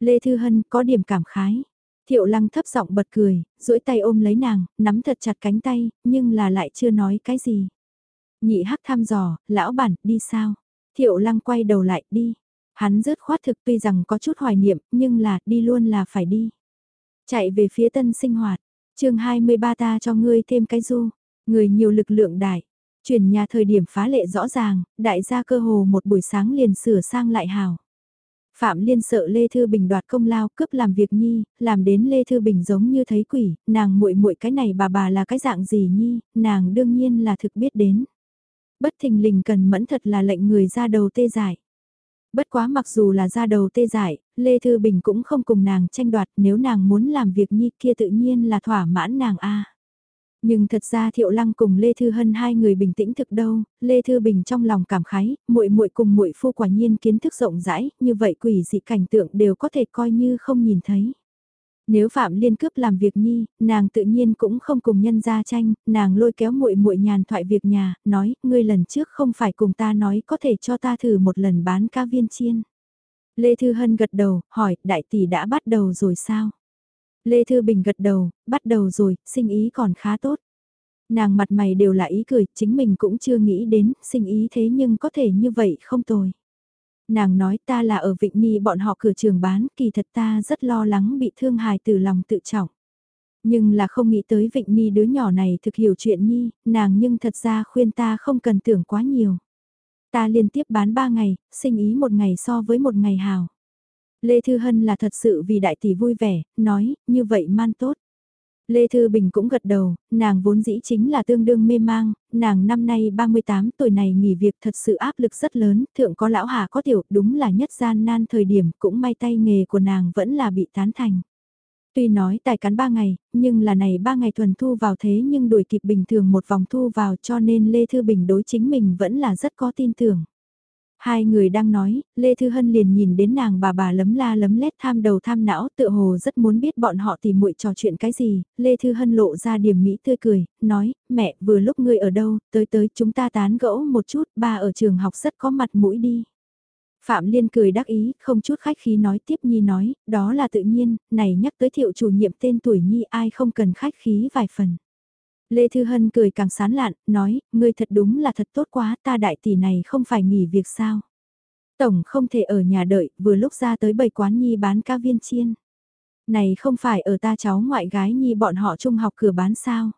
Lê Thư Hân có điểm cảm khái. Thiệu lăng thấp giọng bật cười, duỗi tay ôm lấy nàng, nắm thật chặt cánh tay, nhưng là lại chưa nói cái gì. Nhị hắc thăm dò, lão bản, đi sao? Thiệu lăng quay đầu lại, đi. Hắn rớt khoát thực tuy rằng có chút hoài niệm, nhưng là, đi luôn là phải đi. Chạy về phía tân sinh hoạt, chương 23 ta cho ngươi thêm cái du. Người nhiều lực lượng đại, chuyển nhà thời điểm phá lệ rõ ràng, đại gia cơ hồ một buổi sáng liền sửa sang lại hào. Phạm Liên sợ Lê Thư Bình đoạt công lao cướp làm việc nhi, làm đến Lê Thư Bình giống như thấy quỷ, nàng muội muội cái này bà bà là cái dạng gì nhi, nàng đương nhiên là thực biết đến. Bất thình lình cần mẫn thật là lệnh người ra đầu tê giải. Bất quá mặc dù là ra đầu tê giải, Lê Thư Bình cũng không cùng nàng tranh đoạt nếu nàng muốn làm việc nhi kia tự nhiên là thỏa mãn nàng a Nhưng thật ra Thiệu Lăng cùng Lê Thư Hân hai người bình tĩnh thực đâu, Lê Thư Bình trong lòng cảm khái, muội muội cùng muội phu quả nhiên kiến thức rộng rãi, như vậy quỷ dị cảnh tượng đều có thể coi như không nhìn thấy. Nếu Phạm Liên cướp làm việc nhi, nàng tự nhiên cũng không cùng nhân ra tranh, nàng lôi kéo muội muội nhàn thoại việc nhà, nói, ngươi lần trước không phải cùng ta nói có thể cho ta thử một lần bán cá viên chiên. Lê Thư Hân gật đầu, hỏi, đại tỷ đã bắt đầu rồi sao? Lê Thư Bình gật đầu, bắt đầu rồi, sinh ý còn khá tốt. Nàng mặt mày đều là ý cười, chính mình cũng chưa nghĩ đến, sinh ý thế nhưng có thể như vậy không tồi. Nàng nói ta là ở Vịnh Ni bọn họ cửa trường bán, kỳ thật ta rất lo lắng bị thương hài từ lòng tự trọng. Nhưng là không nghĩ tới Vịnh Ni đứa nhỏ này thực hiểu chuyện Nhi, nàng nhưng thật ra khuyên ta không cần tưởng quá nhiều. Ta liên tiếp bán 3 ngày, sinh ý một ngày so với một ngày hào. Lê Thư Hân là thật sự vì đại tỷ vui vẻ, nói, như vậy man tốt. Lê Thư Bình cũng gật đầu, nàng vốn dĩ chính là tương đương mê mang, nàng năm nay 38 tuổi này nghỉ việc thật sự áp lực rất lớn, thượng có lão hà có tiểu, đúng là nhất gian nan thời điểm, cũng may tay nghề của nàng vẫn là bị tán thành. Tuy nói tài cán 3 ngày, nhưng là này 3 ngày thuần thu vào thế nhưng đuổi kịp bình thường một vòng thu vào cho nên Lê Thư Bình đối chính mình vẫn là rất có tin tưởng. Hai người đang nói, Lê Thư Hân liền nhìn đến nàng bà bà lấm la lấm lét tham đầu tham não tự hồ rất muốn biết bọn họ tìm muội trò chuyện cái gì. Lê Thư Hân lộ ra điểm mỹ tươi cười, nói, mẹ vừa lúc ngươi ở đâu, tới tới chúng ta tán gẫu một chút, ba ở trường học rất có mặt mũi đi. Phạm Liên cười đắc ý, không chút khách khí nói tiếp Nhi nói, đó là tự nhiên, này nhắc tới thiệu chủ nhiệm tên tuổi Nhi ai không cần khách khí vài phần. Lê Thư Hân cười càng sán lạn, nói, ngươi thật đúng là thật tốt quá, ta đại tỷ này không phải nghỉ việc sao. Tổng không thể ở nhà đợi, vừa lúc ra tới bầy quán Nhi bán cá viên chiên. Này không phải ở ta cháu ngoại gái Nhi bọn họ trung học cửa bán sao.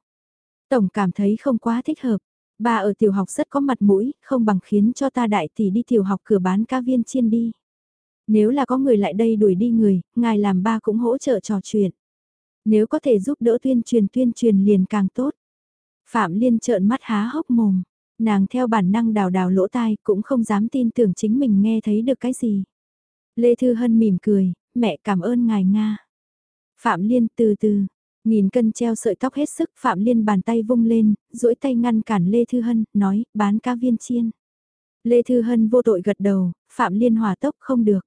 Tổng cảm thấy không quá thích hợp. Bà ở tiểu học rất có mặt mũi, không bằng khiến cho ta đại tỷ đi tiểu học cửa bán cá viên chiên đi. Nếu là có người lại đây đuổi đi người, ngài làm ba cũng hỗ trợ trò chuyện. Nếu có thể giúp đỡ tuyên truyền tuyên truyền liền càng tốt. Phạm Liên trợn mắt há hốc mồm, nàng theo bản năng đào đào lỗ tai cũng không dám tin tưởng chính mình nghe thấy được cái gì. Lê Thư Hân mỉm cười, mẹ cảm ơn ngài Nga. Phạm Liên từ từ, nhìn cân treo sợi tóc hết sức Phạm Liên bàn tay vung lên, duỗi tay ngăn cản Lê Thư Hân, nói, bán cá viên chiên. Lê Thư Hân vô tội gật đầu, Phạm Liên hòa tốc không được.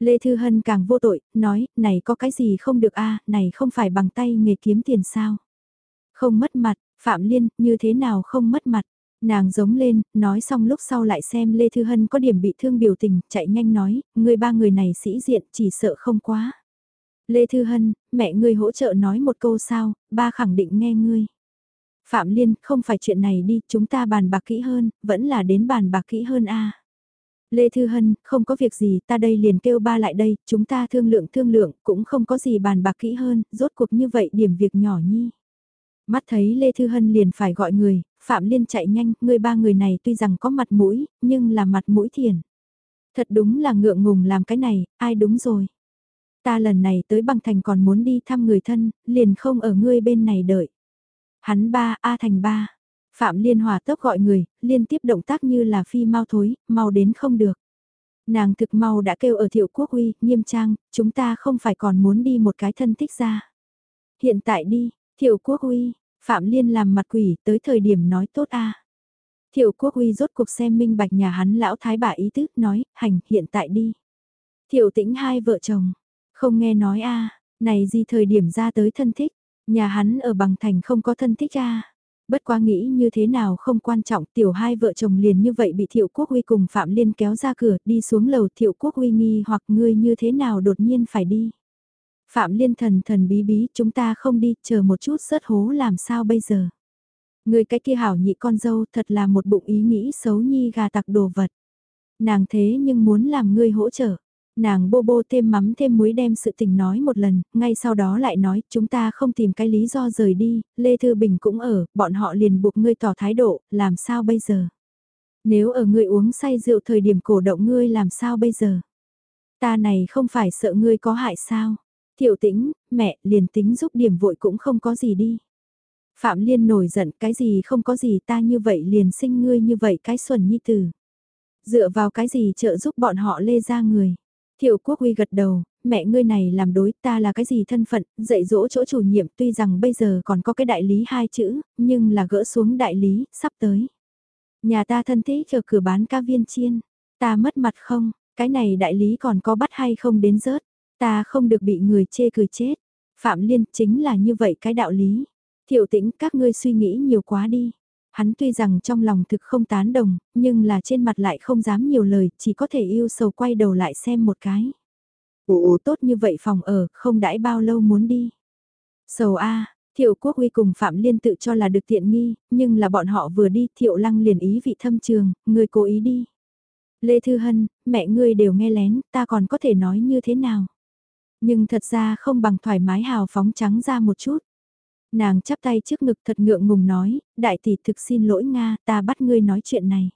Lê Thư Hân càng vô tội, nói, này có cái gì không được a này không phải bằng tay nghề kiếm tiền sao. Không mất mặt, Phạm Liên, như thế nào không mất mặt. Nàng giống lên, nói xong lúc sau lại xem Lê Thư Hân có điểm bị thương biểu tình, chạy nhanh nói, người ba người này sĩ diện chỉ sợ không quá. Lê Thư Hân, mẹ ngươi hỗ trợ nói một câu sao, ba khẳng định nghe ngươi. Phạm Liên, không phải chuyện này đi, chúng ta bàn bạc kỹ hơn, vẫn là đến bàn bạc kỹ hơn a Lê Thư Hân, không có việc gì, ta đây liền kêu ba lại đây, chúng ta thương lượng thương lượng, cũng không có gì bàn bạc kỹ hơn, rốt cuộc như vậy điểm việc nhỏ nhi. Mắt thấy Lê Thư Hân liền phải gọi người, Phạm Liên chạy nhanh, người ba người này tuy rằng có mặt mũi, nhưng là mặt mũi thiền. Thật đúng là ngượng ngùng làm cái này, ai đúng rồi. Ta lần này tới bằng thành còn muốn đi thăm người thân, liền không ở ngươi bên này đợi. Hắn ba, A thành ba. Phạm Liên hòa tốc gọi người, liên tiếp động tác như là phi mau thối, mau đến không được. Nàng thực mau đã kêu ở thiệu quốc uy, nghiêm trang, chúng ta không phải còn muốn đi một cái thân thích ra. Hiện tại đi, thiệu quốc uy, Phạm Liên làm mặt quỷ tới thời điểm nói tốt a. Thiệu quốc uy rốt cuộc xem minh bạch nhà hắn lão thái bà ý tứ nói, hành hiện tại đi. Thiệu tĩnh hai vợ chồng, không nghe nói a này gì thời điểm ra tới thân thích, nhà hắn ở bằng thành không có thân thích a Bất quá nghĩ như thế nào không quan trọng, tiểu hai vợ chồng liền như vậy bị Thiệu Quốc Huy cùng Phạm Liên kéo ra cửa, đi xuống lầu Thiệu Quốc Huy nghi hoặc ngươi như thế nào đột nhiên phải đi. Phạm Liên thần thần bí bí, chúng ta không đi, chờ một chút sớt hố làm sao bây giờ. Người cái kia hảo nhị con dâu thật là một bụng ý nghĩ xấu nhi gà tặc đồ vật. Nàng thế nhưng muốn làm ngươi hỗ trợ. Nàng bô bô thêm mắm thêm muối đem sự tình nói một lần, ngay sau đó lại nói chúng ta không tìm cái lý do rời đi, Lê Thư Bình cũng ở, bọn họ liền buộc ngươi tỏ thái độ, làm sao bây giờ? Nếu ở ngươi uống say rượu thời điểm cổ động ngươi làm sao bây giờ? Ta này không phải sợ ngươi có hại sao? Tiểu tĩnh, mẹ, liền tính giúp điểm vội cũng không có gì đi. Phạm Liên nổi giận cái gì không có gì ta như vậy liền sinh ngươi như vậy cái xuẩn nhi tử. Dựa vào cái gì trợ giúp bọn họ lê ra người. Thiệu quốc uy gật đầu, mẹ ngươi này làm đối ta là cái gì thân phận, dạy dỗ chỗ chủ nhiệm tuy rằng bây giờ còn có cái đại lý hai chữ, nhưng là gỡ xuống đại lý, sắp tới. Nhà ta thân thích chờ cửa bán ca viên chiên, ta mất mặt không, cái này đại lý còn có bắt hay không đến rớt, ta không được bị người chê cười chết. Phạm Liên chính là như vậy cái đạo lý. Thiệu tĩnh các ngươi suy nghĩ nhiều quá đi. Hắn tuy rằng trong lòng thực không tán đồng, nhưng là trên mặt lại không dám nhiều lời, chỉ có thể yêu sầu quay đầu lại xem một cái. Ồ tốt như vậy phòng ở, không đãi bao lâu muốn đi. Sầu A, Thiệu Quốc Huy cùng Phạm Liên tự cho là được tiện nghi, nhưng là bọn họ vừa đi Thiệu Lăng liền ý vị thâm trường, người cố ý đi. Lê Thư Hân, mẹ ngươi đều nghe lén, ta còn có thể nói như thế nào? Nhưng thật ra không bằng thoải mái hào phóng trắng ra một chút. Nàng chắp tay trước ngực thật ngượng ngùng nói, đại tỷ thực xin lỗi Nga, ta bắt ngươi nói chuyện này.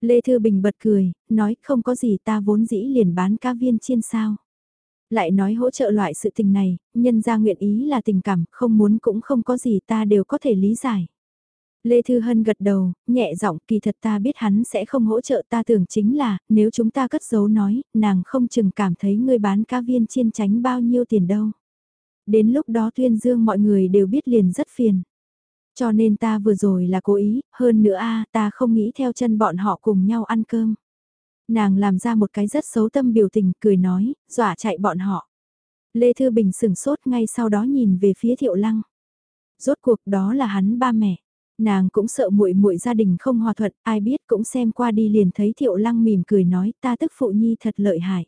Lê Thư Bình bật cười, nói không có gì ta vốn dĩ liền bán ca viên chiên sao. Lại nói hỗ trợ loại sự tình này, nhân ra nguyện ý là tình cảm, không muốn cũng không có gì ta đều có thể lý giải. Lê Thư Hân gật đầu, nhẹ giọng kỳ thật ta biết hắn sẽ không hỗ trợ ta tưởng chính là, nếu chúng ta cất giấu nói, nàng không chừng cảm thấy người bán cá viên chiên tránh bao nhiêu tiền đâu. Đến lúc đó tuyên dương mọi người đều biết liền rất phiền. Cho nên ta vừa rồi là cố ý, hơn nữa a ta không nghĩ theo chân bọn họ cùng nhau ăn cơm. Nàng làm ra một cái rất xấu tâm biểu tình, cười nói, dọa chạy bọn họ. Lê Thư Bình sửng sốt ngay sau đó nhìn về phía Thiệu Lăng. Rốt cuộc đó là hắn ba mẹ. Nàng cũng sợ muội muội gia đình không hòa thuận, ai biết cũng xem qua đi liền thấy Thiệu Lăng mỉm cười nói ta tức phụ nhi thật lợi hại.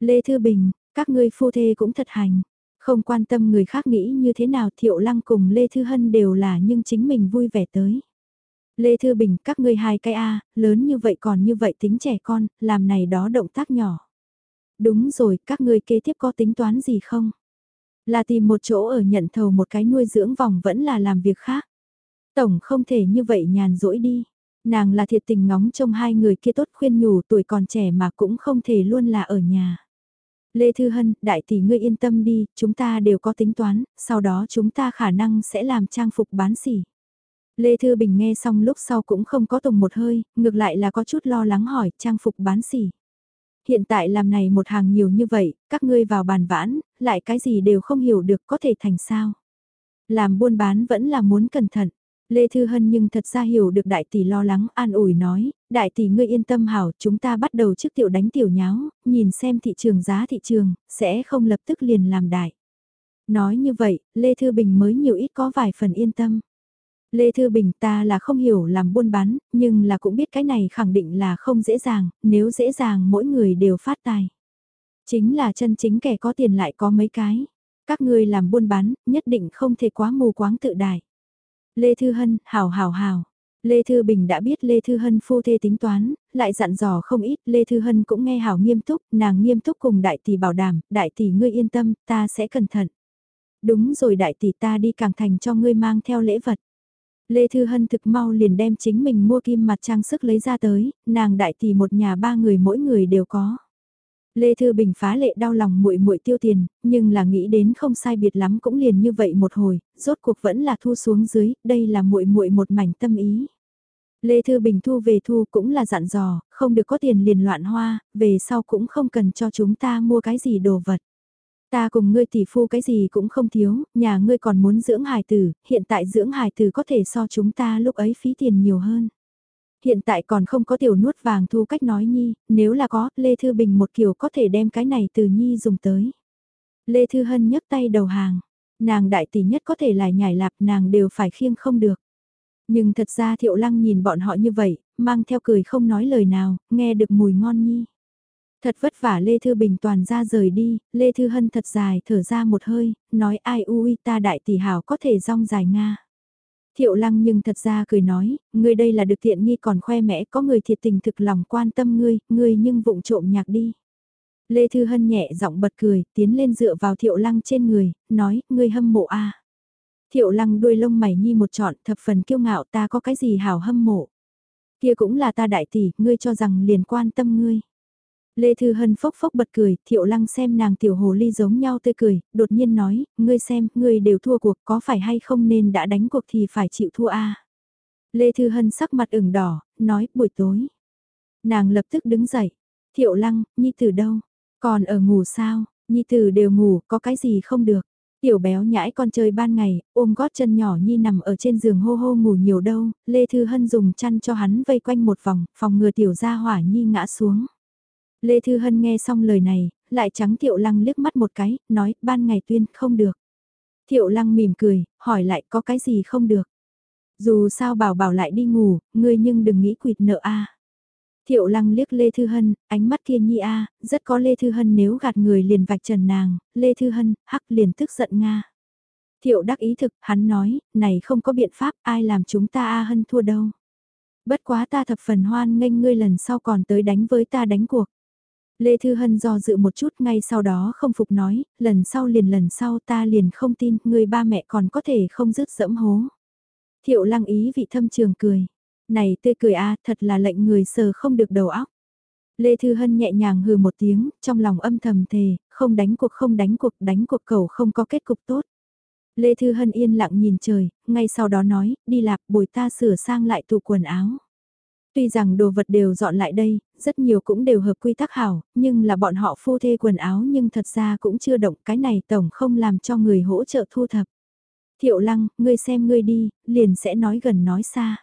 Lê Thư Bình, các ngươi phu thê cũng thật hành. Không quan tâm người khác nghĩ như thế nào Thiệu Lăng cùng Lê Thư Hân đều là nhưng chính mình vui vẻ tới. Lê Thư Bình, các ngươi hai cái A, lớn như vậy còn như vậy tính trẻ con, làm này đó động tác nhỏ. Đúng rồi, các ngươi kế tiếp có tính toán gì không? Là tìm một chỗ ở nhận thầu một cái nuôi dưỡng vòng vẫn là làm việc khác. Tổng không thể như vậy nhàn rỗi đi. Nàng là thiệt tình ngóng trông hai người kia tốt khuyên nhủ tuổi còn trẻ mà cũng không thể luôn là ở nhà. Lê Thư Hân, đại tỷ ngươi yên tâm đi, chúng ta đều có tính toán, sau đó chúng ta khả năng sẽ làm trang phục bán xỉ. Lê Thư Bình nghe xong lúc sau cũng không có tùng một hơi, ngược lại là có chút lo lắng hỏi trang phục bán xỉ. Hiện tại làm này một hàng nhiều như vậy, các ngươi vào bàn vãn, lại cái gì đều không hiểu được có thể thành sao. Làm buôn bán vẫn là muốn cẩn thận. Lê Thư Hân nhưng thật ra hiểu được đại tỷ lo lắng an ủi nói, đại tỷ ngươi yên tâm hảo chúng ta bắt đầu trước tiểu đánh tiểu nháo, nhìn xem thị trường giá thị trường, sẽ không lập tức liền làm đại. Nói như vậy, Lê Thư Bình mới nhiều ít có vài phần yên tâm. Lê Thư Bình ta là không hiểu làm buôn bán, nhưng là cũng biết cái này khẳng định là không dễ dàng, nếu dễ dàng mỗi người đều phát tài. Chính là chân chính kẻ có tiền lại có mấy cái. Các người làm buôn bán, nhất định không thể quá mù quáng tự đại. Lê Thư Hân, hào hào hào. Lê Thư Bình đã biết Lê Thư Hân phu thê tính toán, lại dặn dò không ít, Lê Thư Hân cũng nghe hảo nghiêm túc, nàng nghiêm túc cùng đại tỷ bảo đảm, đại tỷ ngươi yên tâm, ta sẽ cẩn thận. Đúng rồi đại tỷ ta đi càng thành cho ngươi mang theo lễ vật. Lê Thư Hân thực mau liền đem chính mình mua kim mặt trang sức lấy ra tới, nàng đại tỷ một nhà ba người mỗi người đều có. Lê Thư Bình phá lệ đau lòng muội muội tiêu tiền, nhưng là nghĩ đến không sai biệt lắm cũng liền như vậy một hồi, rốt cuộc vẫn là thu xuống dưới, đây là muội muội một mảnh tâm ý. Lê Thư Bình thu về thu cũng là dặn dò, không được có tiền liền loạn hoa, về sau cũng không cần cho chúng ta mua cái gì đồ vật. Ta cùng ngươi tỷ phu cái gì cũng không thiếu, nhà ngươi còn muốn dưỡng hài tử, hiện tại dưỡng hài tử có thể so chúng ta lúc ấy phí tiền nhiều hơn. Hiện tại còn không có tiểu nuốt vàng thu cách nói nhi, nếu là có, Lê Thư Bình một kiểu có thể đem cái này từ nhi dùng tới. Lê Thư Hân nhấc tay đầu hàng, nàng đại tỷ nhất có thể lại nhảy lạp nàng đều phải khiêng không được. Nhưng thật ra Thiệu Lăng nhìn bọn họ như vậy, mang theo cười không nói lời nào, nghe được mùi ngon nhi. Thật vất vả Lê Thư Bình toàn ra rời đi, Lê Thư Hân thật dài thở ra một hơi, nói ai ui ta đại tỷ hảo có thể rong dài Nga. Thiệu lăng nhưng thật ra cười nói, ngươi đây là được thiện nghi còn khoe mẽ có người thiệt tình thực lòng quan tâm ngươi, ngươi nhưng vụng trộm nhạc đi. Lê Thư Hân nhẹ giọng bật cười, tiến lên dựa vào thiệu lăng trên người, nói, ngươi hâm mộ a Thiệu lăng đuôi lông mày nhi một trọn, thập phần kiêu ngạo ta có cái gì hảo hâm mộ. Kia cũng là ta đại tỷ, ngươi cho rằng liền quan tâm ngươi. Lê Thư Hân phốc phốc bật cười, thiệu lăng xem nàng tiểu hồ ly giống nhau tươi cười, đột nhiên nói, ngươi xem, ngươi đều thua cuộc, có phải hay không nên đã đánh cuộc thì phải chịu thua a Lê Thư Hân sắc mặt ửng đỏ, nói, buổi tối. Nàng lập tức đứng dậy, thiệu lăng, nhi tử đâu? Còn ở ngủ sao? Nhi tử đều ngủ, có cái gì không được? Tiểu béo nhãi con chơi ban ngày, ôm gót chân nhỏ Nhi nằm ở trên giường hô hô ngủ nhiều đâu, Lê Thư Hân dùng chăn cho hắn vây quanh một vòng, phòng ngừa tiểu gia hỏa Nhi ngã xuống. Lê Thư Hân nghe xong lời này, lại trắng Thiệu Lăng liếc mắt một cái, nói, ban ngày tuyên, không được. Thiệu Lăng mỉm cười, hỏi lại có cái gì không được. Dù sao bảo bảo lại đi ngủ, ngươi nhưng đừng nghĩ quỵt nợ a Thiệu Lăng liếc Lê Thư Hân, ánh mắt kia nhi a rất có Lê Thư Hân nếu gạt người liền vạch trần nàng, Lê Thư Hân, hắc liền tức giận Nga. Thiệu đắc ý thực, hắn nói, này không có biện pháp, ai làm chúng ta a hân thua đâu. Bất quá ta thập phần hoan nghênh ngươi lần sau còn tới đánh với ta đánh cuộc. Lê Thư Hân do dự một chút ngay sau đó không phục nói, lần sau liền lần sau ta liền không tin, người ba mẹ còn có thể không dứt dẫm hố. Thiệu lăng ý vị thâm trường cười. Này tươi cười a thật là lệnh người sờ không được đầu óc. Lê Thư Hân nhẹ nhàng hừ một tiếng, trong lòng âm thầm thề, không đánh cuộc không đánh cuộc, đánh cuộc cầu không có kết cục tốt. Lê Thư Hân yên lặng nhìn trời, ngay sau đó nói, đi lạp bồi ta sửa sang lại tủ quần áo. Tuy rằng đồ vật đều dọn lại đây, rất nhiều cũng đều hợp quy tắc hảo, nhưng là bọn họ phu thê quần áo nhưng thật ra cũng chưa động cái này tổng không làm cho người hỗ trợ thu thập. Thiệu lăng, ngươi xem ngươi đi, liền sẽ nói gần nói xa.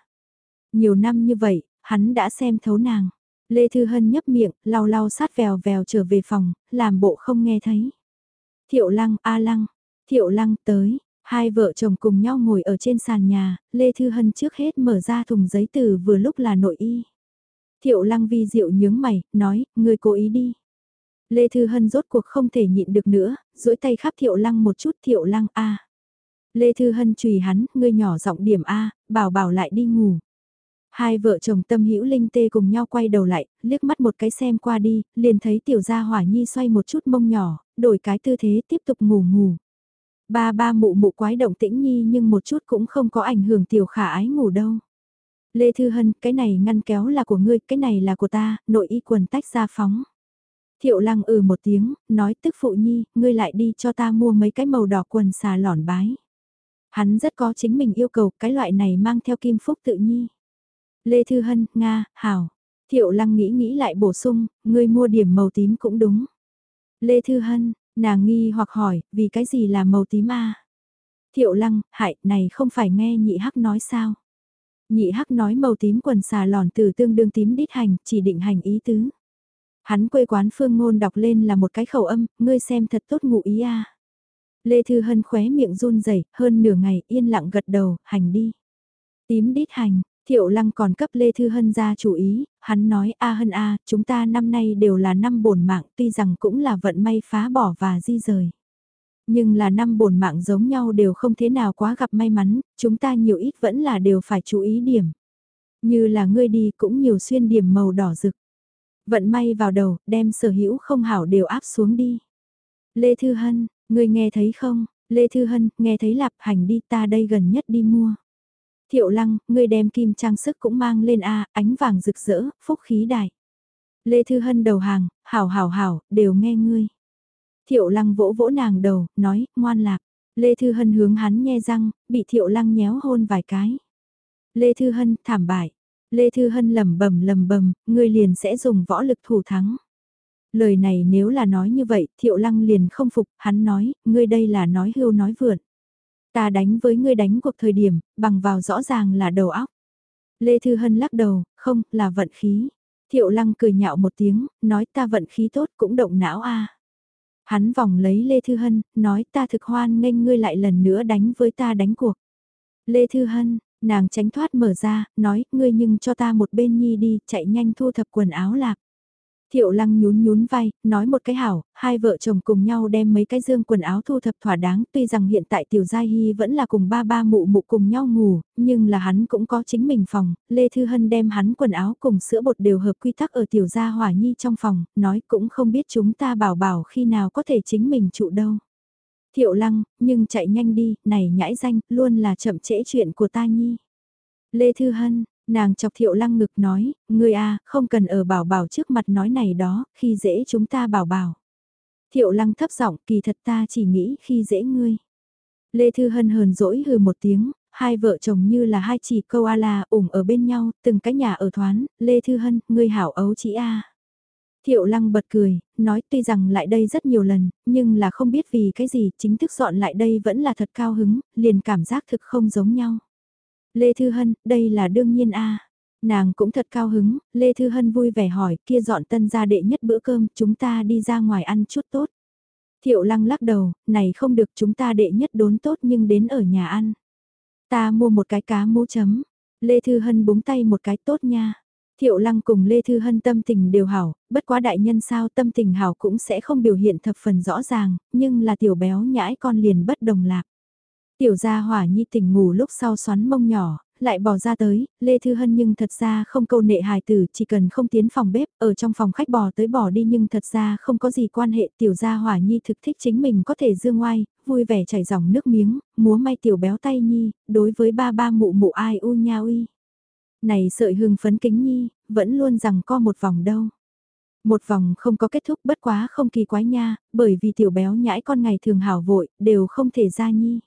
Nhiều năm như vậy, hắn đã xem thấu nàng. Lê Thư Hân nhấp miệng, lau lau sát vèo vèo trở về phòng, làm bộ không nghe thấy. Thiệu lăng, A lăng, thiệu lăng tới, hai vợ chồng cùng nhau ngồi ở trên sàn nhà, Lê Thư Hân trước hết mở ra thùng giấy từ vừa lúc là nội y. Thiệu lăng vi diệu nhướng mày, nói, người cố ý đi. Lê Thư Hân rốt cuộc không thể nhịn được nữa, duỗi tay khắp thiệu lăng một chút thiệu lăng A. Lê Thư Hân chùy hắn, Ngươi nhỏ giọng điểm A, bảo bảo lại đi ngủ. Hai vợ chồng tâm hữu linh tê cùng nhau quay đầu lại, liếc mắt một cái xem qua đi, liền thấy tiểu gia hỏa nhi xoay một chút mông nhỏ, đổi cái tư thế tiếp tục ngủ ngủ. Ba ba mụ mụ quái động tĩnh nhi nhưng một chút cũng không có ảnh hưởng tiểu khả ái ngủ đâu. Lê Thư Hân, cái này ngăn kéo là của ngươi, cái này là của ta, nội y quần tách ra phóng. Thiệu lăng ừ một tiếng, nói tức phụ nhi, ngươi lại đi cho ta mua mấy cái màu đỏ quần xà lỏn bái. Hắn rất có chính mình yêu cầu cái loại này mang theo kim phúc tự nhi. Lê Thư Hân, Nga, Hảo. Thiệu lăng nghĩ nghĩ lại bổ sung, ngươi mua điểm màu tím cũng đúng. Lê Thư Hân, nàng nghi hoặc hỏi, vì cái gì là màu tím a Thiệu lăng, hại, này không phải nghe nhị hắc nói sao? Nhị hắc nói màu tím quần xà lòn từ tương đương tím đít hành, chỉ định hành ý tứ. Hắn quê quán phương ngôn đọc lên là một cái khẩu âm, ngươi xem thật tốt ngụ ý a Lê Thư Hân khóe miệng run rẩy hơn nửa ngày yên lặng gật đầu, hành đi. Tím đít hành, Thiệu lăng còn cấp Lê Thư Hân ra chủ ý, hắn nói A Hân A, chúng ta năm nay đều là năm bổn mạng tuy rằng cũng là vận may phá bỏ và di rời. Nhưng là năm bổn mạng giống nhau đều không thế nào quá gặp may mắn, chúng ta nhiều ít vẫn là đều phải chú ý điểm. Như là ngươi đi cũng nhiều xuyên điểm màu đỏ rực. Vận may vào đầu, đem sở hữu không hảo đều áp xuống đi. Lê Thư Hân, ngươi nghe thấy không? Lê Thư Hân, nghe thấy lạp hành đi ta đây gần nhất đi mua. Thiệu lăng, ngươi đem kim trang sức cũng mang lên a ánh vàng rực rỡ, phúc khí đại. Lê Thư Hân đầu hàng, hảo hảo hảo, đều nghe ngươi. Thiệu lăng vỗ vỗ nàng đầu, nói, ngoan lạc. Lê Thư Hân hướng hắn nhe răng, bị thiệu lăng nhéo hôn vài cái. Lê Thư Hân, thảm bại. Lê Thư Hân lầm bầm lầm bầm, ngươi liền sẽ dùng võ lực thủ thắng. Lời này nếu là nói như vậy, thiệu lăng liền không phục, hắn nói, ngươi đây là nói hưu nói vượn. Ta đánh với ngươi đánh cuộc thời điểm, bằng vào rõ ràng là đầu óc. Lê Thư Hân lắc đầu, không, là vận khí. Thiệu lăng cười nhạo một tiếng, nói ta vận khí tốt cũng động não a Hắn vòng lấy Lê Thư Hân, nói ta thực hoan nghênh ngươi lại lần nữa đánh với ta đánh cuộc. Lê Thư Hân, nàng tránh thoát mở ra, nói, ngươi nhưng cho ta một bên nhi đi, chạy nhanh thu thập quần áo lạc. Thiệu lăng nhún nhún vai, nói một cái hảo, hai vợ chồng cùng nhau đem mấy cái dương quần áo thu thập thỏa đáng, tuy rằng hiện tại tiểu gia hy vẫn là cùng ba ba mụ mụ cùng nhau ngủ, nhưng là hắn cũng có chính mình phòng, Lê Thư Hân đem hắn quần áo cùng sữa bột đều hợp quy tắc ở tiểu gia hỏa nhi trong phòng, nói cũng không biết chúng ta bảo bảo khi nào có thể chính mình trụ đâu. Thiệu lăng, nhưng chạy nhanh đi, này nhãi danh, luôn là chậm trễ chuyện của ta nhi. Lê Thư Hân, Nàng chọc thiệu lăng ngực nói, ngươi a không cần ở bảo bảo trước mặt nói này đó, khi dễ chúng ta bảo bảo. Thiệu lăng thấp giọng kỳ thật ta chỉ nghĩ khi dễ ngươi. Lê Thư Hân hờn dỗi hừ một tiếng, hai vợ chồng như là hai chỉ câu a la ủng ở bên nhau, từng cái nhà ở thoán, Lê Thư Hân, ngươi hảo ấu chị a Thiệu lăng bật cười, nói tuy rằng lại đây rất nhiều lần, nhưng là không biết vì cái gì, chính thức dọn lại đây vẫn là thật cao hứng, liền cảm giác thực không giống nhau. Lê Thư Hân, đây là đương nhiên a Nàng cũng thật cao hứng, Lê Thư Hân vui vẻ hỏi, kia dọn tân gia đệ nhất bữa cơm, chúng ta đi ra ngoài ăn chút tốt. Thiệu lăng lắc đầu, này không được chúng ta đệ nhất đốn tốt nhưng đến ở nhà ăn. Ta mua một cái cá mú chấm. Lê Thư Hân búng tay một cái tốt nha. Thiệu lăng cùng Lê Thư Hân tâm tình đều hảo, bất quá đại nhân sao tâm tình hảo cũng sẽ không biểu hiện thập phần rõ ràng, nhưng là tiểu béo nhãi con liền bất đồng lạc. Tiểu gia hỏa nhi tỉnh ngủ lúc sau xoắn mông nhỏ, lại bỏ ra tới, Lê Thư Hân nhưng thật ra không câu nệ hài tử, chỉ cần không tiến phòng bếp, ở trong phòng khách bò tới bỏ đi nhưng thật ra không có gì quan hệ. Tiểu gia hỏa nhi thực thích chính mình có thể dương ngoai, vui vẻ chảy dòng nước miếng, múa may tiểu béo tay nhi, đối với ba ba mụ mụ ai u nha uy. Này sợi hương phấn kính nhi, vẫn luôn rằng co một vòng đâu. Một vòng không có kết thúc bất quá không kỳ quái nha, bởi vì tiểu béo nhãi con ngày thường hảo vội, đều không thể ra nhi.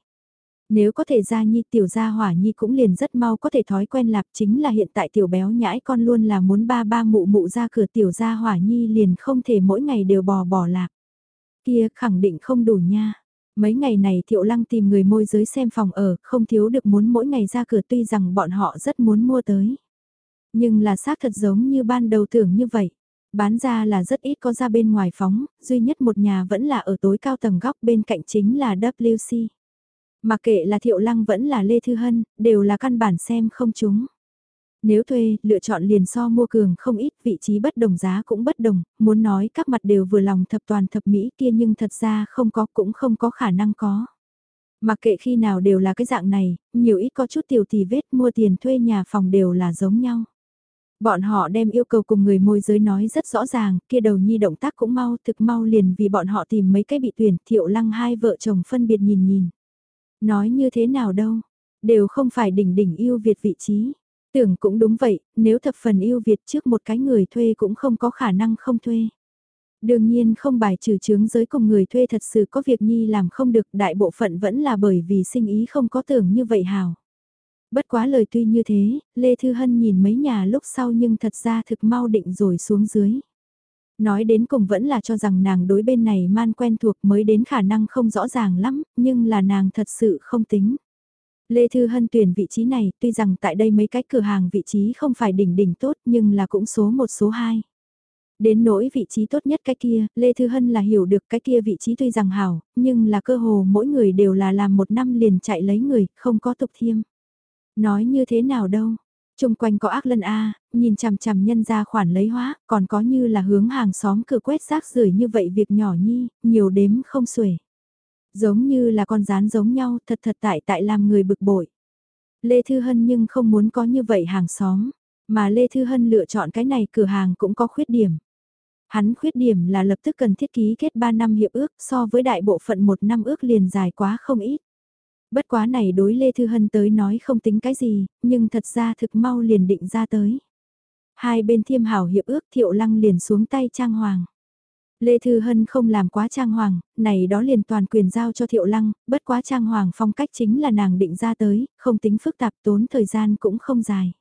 Nếu có thể ra nhi tiểu gia hỏa nhi cũng liền rất mau có thể thói quen lạp chính là hiện tại tiểu béo nhãi con luôn là muốn ba ba mụ mụ ra cửa tiểu gia hỏa nhi liền không thể mỗi ngày đều bò bỏ lạp. Kia khẳng định không đủ nha. Mấy ngày này Thiệu Lăng tìm người môi giới xem phòng ở, không thiếu được muốn mỗi ngày ra cửa tuy rằng bọn họ rất muốn mua tới. Nhưng là xác thật giống như ban đầu tưởng như vậy. Bán ra là rất ít có ra bên ngoài phóng, duy nhất một nhà vẫn là ở tối cao tầng góc bên cạnh chính là WC. Mà kệ là Thiệu Lăng vẫn là Lê Thư Hân, đều là căn bản xem không chúng. Nếu thuê, lựa chọn liền so mua cường không ít, vị trí bất đồng giá cũng bất đồng, muốn nói các mặt đều vừa lòng thập toàn thập mỹ kia nhưng thật ra không có cũng không có khả năng có. Mà kệ khi nào đều là cái dạng này, nhiều ít có chút tiểu thì vết mua tiền thuê nhà phòng đều là giống nhau. Bọn họ đem yêu cầu cùng người môi giới nói rất rõ ràng, kia đầu nhi động tác cũng mau, thực mau liền vì bọn họ tìm mấy cái bị tuyển, thiệu lăng hai vợ chồng phân biệt nhìn nhìn. Nói như thế nào đâu, đều không phải đỉnh đỉnh yêu Việt vị trí. Tưởng cũng đúng vậy, nếu thập phần yêu Việt trước một cái người thuê cũng không có khả năng không thuê. Đương nhiên không bài trừ chướng giới cùng người thuê thật sự có việc nhi làm không được đại bộ phận vẫn là bởi vì sinh ý không có tưởng như vậy hào. Bất quá lời tuy như thế, Lê Thư Hân nhìn mấy nhà lúc sau nhưng thật ra thực mau định rồi xuống dưới. Nói đến cùng vẫn là cho rằng nàng đối bên này man quen thuộc mới đến khả năng không rõ ràng lắm, nhưng là nàng thật sự không tính. Lê Thư Hân tuyển vị trí này, tuy rằng tại đây mấy cái cửa hàng vị trí không phải đỉnh đỉnh tốt nhưng là cũng số một số hai. Đến nỗi vị trí tốt nhất cái kia, Lê Thư Hân là hiểu được cái kia vị trí tuy rằng hảo, nhưng là cơ hồ mỗi người đều là làm một năm liền chạy lấy người, không có tục thiêm. Nói như thế nào đâu, Trung quanh có ác lân A, nhìn chằm chằm nhân ra khoản lấy hóa, còn có như là hướng hàng xóm cửa quét rác rưởi như vậy việc nhỏ nhi, nhiều đếm không xuể. Giống như là con rán giống nhau, thật thật tại tại làm người bực bội. Lê Thư Hân nhưng không muốn có như vậy hàng xóm, mà Lê Thư Hân lựa chọn cái này cửa hàng cũng có khuyết điểm. Hắn khuyết điểm là lập tức cần thiết ký kết 3 năm hiệp ước so với đại bộ phận một năm ước liền dài quá không ít. Bất quá này đối Lê Thư Hân tới nói không tính cái gì, nhưng thật ra thực mau liền định ra tới. Hai bên thiêm hảo hiệp ước thiệu lăng liền xuống tay trang hoàng. Lê Thư Hân không làm quá trang hoàng, này đó liền toàn quyền giao cho thiệu lăng, bất quá trang hoàng phong cách chính là nàng định ra tới, không tính phức tạp tốn thời gian cũng không dài.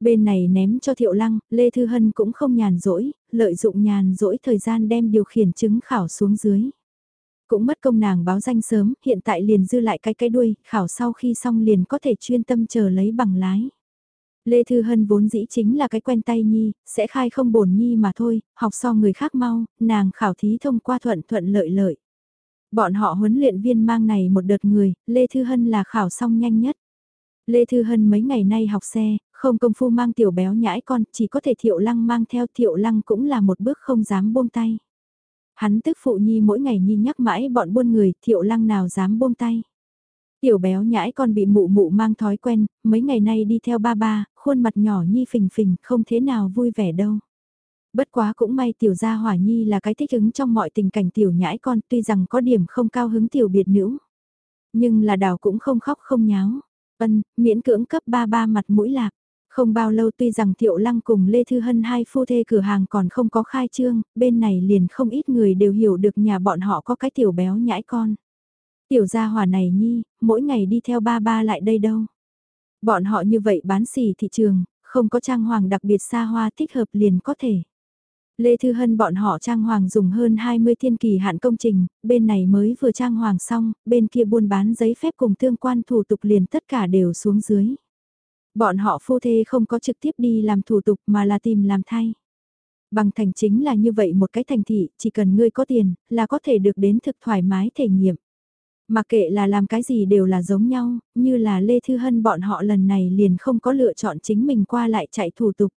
Bên này ném cho thiệu lăng, Lê Thư Hân cũng không nhàn rỗi, lợi dụng nhàn rỗi thời gian đem điều khiển chứng khảo xuống dưới. Cũng mất công nàng báo danh sớm, hiện tại liền dư lại cái cái đuôi, khảo sau khi xong liền có thể chuyên tâm chờ lấy bằng lái. Lê Thư Hân vốn dĩ chính là cái quen tay nhi, sẽ khai không bổn nhi mà thôi, học so người khác mau, nàng khảo thí thông qua thuận thuận lợi lợi. Bọn họ huấn luyện viên mang này một đợt người, Lê Thư Hân là khảo xong nhanh nhất. Lê Thư Hân mấy ngày nay học xe, Không công phu mang tiểu béo nhãi con, chỉ có thể thiệu lăng mang theo thiệu lăng cũng là một bước không dám buông tay. Hắn tức phụ nhi mỗi ngày nhi nhắc mãi bọn buôn người, thiệu lăng nào dám buông tay. Tiểu béo nhãi con bị mụ mụ mang thói quen, mấy ngày nay đi theo ba ba, khuôn mặt nhỏ nhi phình phình, không thế nào vui vẻ đâu. Bất quá cũng may tiểu gia hỏa nhi là cái thích ứng trong mọi tình cảnh tiểu nhãi con tuy rằng có điểm không cao hứng tiểu biệt nữ. Nhưng là đào cũng không khóc không nháo. Ân, miễn cưỡng cấp ba ba mặt mũi lạc. Không bao lâu tuy rằng Thiệu Lăng cùng Lê Thư Hân hai phu thê cửa hàng còn không có khai trương, bên này liền không ít người đều hiểu được nhà bọn họ có cái tiểu béo nhãi con. Tiểu gia hỏa này nhi, mỗi ngày đi theo ba ba lại đây đâu. Bọn họ như vậy bán xỉ thị trường, không có trang hoàng đặc biệt xa hoa thích hợp liền có thể. Lê Thư Hân bọn họ trang hoàng dùng hơn 20 thiên kỳ hạn công trình, bên này mới vừa trang hoàng xong, bên kia buôn bán giấy phép cùng tương quan thủ tục liền tất cả đều xuống dưới. Bọn họ phu thê không có trực tiếp đi làm thủ tục mà là tìm làm thay. Bằng thành chính là như vậy một cái thành thị, chỉ cần ngươi có tiền, là có thể được đến thực thoải mái thể nghiệm. Mà kệ là làm cái gì đều là giống nhau, như là Lê Thư Hân bọn họ lần này liền không có lựa chọn chính mình qua lại chạy thủ tục.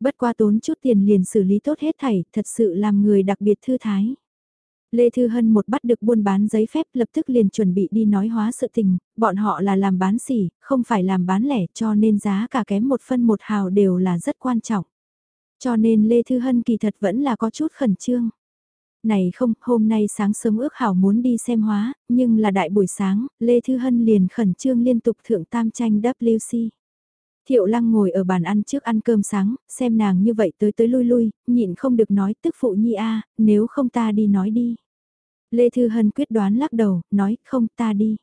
Bất qua tốn chút tiền liền xử lý tốt hết thảy, thật sự làm người đặc biệt thư thái. Lê Thư Hân một bắt được buôn bán giấy phép lập tức liền chuẩn bị đi nói hóa sự tình, bọn họ là làm bán xỉ, không phải làm bán lẻ cho nên giá cả kém một phân một hào đều là rất quan trọng. Cho nên Lê Thư Hân kỳ thật vẫn là có chút khẩn trương. Này không, hôm nay sáng sớm ước hảo muốn đi xem hóa, nhưng là đại buổi sáng, Lê Thư Hân liền khẩn trương liên tục thượng tam tranh WC. Thiệu lăng ngồi ở bàn ăn trước ăn cơm sáng, xem nàng như vậy tới tới lui lui, nhịn không được nói tức phụ nhi a nếu không ta đi nói đi. Lê Thư Hân quyết đoán lắc đầu, nói không ta đi.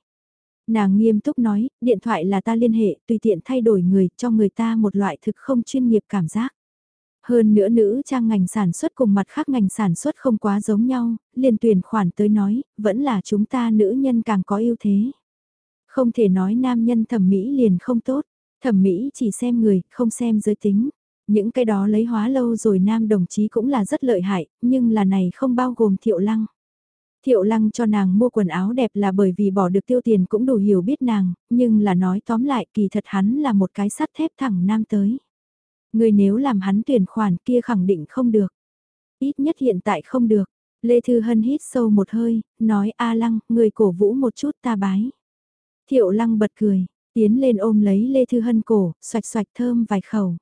Nàng nghiêm túc nói, điện thoại là ta liên hệ, tùy tiện thay đổi người, cho người ta một loại thực không chuyên nghiệp cảm giác. Hơn nữa nữ trang ngành sản xuất cùng mặt khác ngành sản xuất không quá giống nhau, liền tuyển khoản tới nói, vẫn là chúng ta nữ nhân càng có ưu thế. Không thể nói nam nhân thẩm mỹ liền không tốt. Thẩm mỹ chỉ xem người, không xem giới tính. Những cái đó lấy hóa lâu rồi nam đồng chí cũng là rất lợi hại, nhưng là này không bao gồm thiệu lăng. Thiệu lăng cho nàng mua quần áo đẹp là bởi vì bỏ được tiêu tiền cũng đủ hiểu biết nàng, nhưng là nói tóm lại kỳ thật hắn là một cái sắt thép thẳng nam tới. Người nếu làm hắn tuyển khoản kia khẳng định không được. Ít nhất hiện tại không được. Lê Thư Hân hít sâu một hơi, nói A Lăng, người cổ vũ một chút ta bái. Thiệu Lăng bật cười, Tiến lên ôm lấy Lê Thư Hân cổ, xoạch xoạch thơm vài khẩu.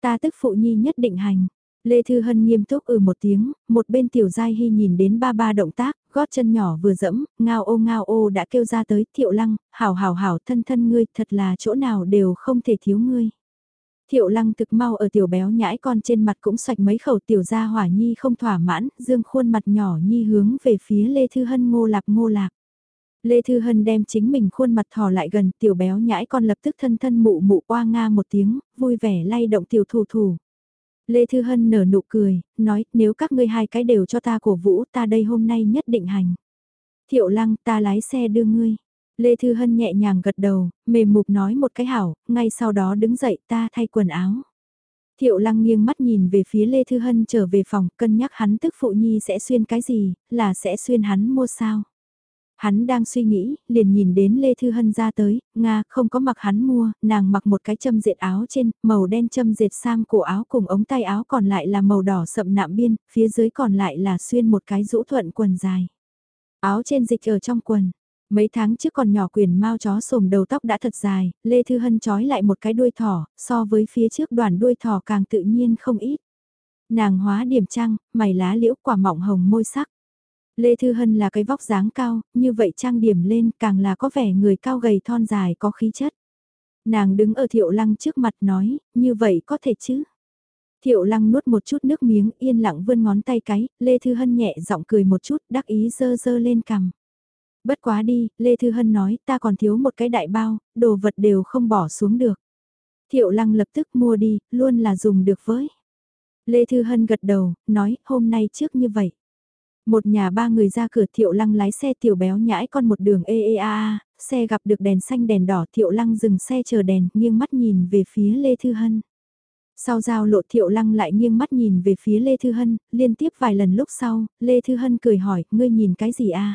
Ta tức phụ nhi nhất định hành. Lê Thư Hân nghiêm túc ừ một tiếng, một bên tiểu giai hy nhìn đến ba ba động tác, gót chân nhỏ vừa dẫm, ngao ô ngao ô đã kêu ra tới thiệu lăng, hảo hảo hảo thân thân ngươi, thật là chỗ nào đều không thể thiếu ngươi. Thiệu lăng thực mau ở tiểu béo nhãi con trên mặt cũng sạch mấy khẩu tiểu gia hỏa nhi không thỏa mãn, dương khuôn mặt nhỏ nhi hướng về phía Lê Thư Hân ngô lạc ngô lạc. Lê Thư Hân đem chính mình khuôn mặt thò lại gần tiểu béo nhãi con lập tức thân thân mụ mụ qua nga một tiếng, vui vẻ lay động tiểu thủ thủ. Lê Thư Hân nở nụ cười, nói nếu các ngươi hai cái đều cho ta cổ vũ ta đây hôm nay nhất định hành. Thiệu lăng ta lái xe đưa ngươi. Lê Thư Hân nhẹ nhàng gật đầu, mềm mục nói một cái hảo, ngay sau đó đứng dậy ta thay quần áo. Thiệu lăng nghiêng mắt nhìn về phía Lê Thư Hân trở về phòng, cân nhắc hắn tức phụ nhi sẽ xuyên cái gì, là sẽ xuyên hắn mua sao. Hắn đang suy nghĩ, liền nhìn đến Lê Thư Hân ra tới, Nga không có mặc hắn mua, nàng mặc một cái châm dệt áo trên, màu đen châm dệt sam cổ áo cùng ống tay áo còn lại là màu đỏ sậm nạm biên, phía dưới còn lại là xuyên một cái rũ thuận quần dài. Áo trên dịch ở trong quần. Mấy tháng trước còn nhỏ quyền mau chó sồm đầu tóc đã thật dài, Lê Thư Hân trói lại một cái đuôi thỏ, so với phía trước đoàn đuôi thỏ càng tự nhiên không ít. Nàng hóa điểm trăng, mày lá liễu quả mọng hồng môi sắc Lê Thư Hân là cái vóc dáng cao, như vậy trang điểm lên càng là có vẻ người cao gầy thon dài có khí chất. Nàng đứng ở thiệu lăng trước mặt nói, như vậy có thể chứ? Thiệu lăng nuốt một chút nước miếng yên lặng vươn ngón tay cái, Lê Thư Hân nhẹ giọng cười một chút, đắc ý dơ dơ lên cằm. Bất quá đi, Lê Thư Hân nói, ta còn thiếu một cái đại bao, đồ vật đều không bỏ xuống được. Thiệu lăng lập tức mua đi, luôn là dùng được với. Lê Thư Hân gật đầu, nói, hôm nay trước như vậy. Một nhà ba người ra cửa thiệu lăng lái xe tiểu béo nhãi con một đường ê ê a a, xe gặp được đèn xanh đèn đỏ thiệu lăng dừng xe chờ đèn nghiêng mắt nhìn về phía Lê Thư Hân. Sau giao lộ thiệu lăng lại nghiêng mắt nhìn về phía Lê Thư Hân, liên tiếp vài lần lúc sau, Lê Thư Hân cười hỏi, ngươi nhìn cái gì a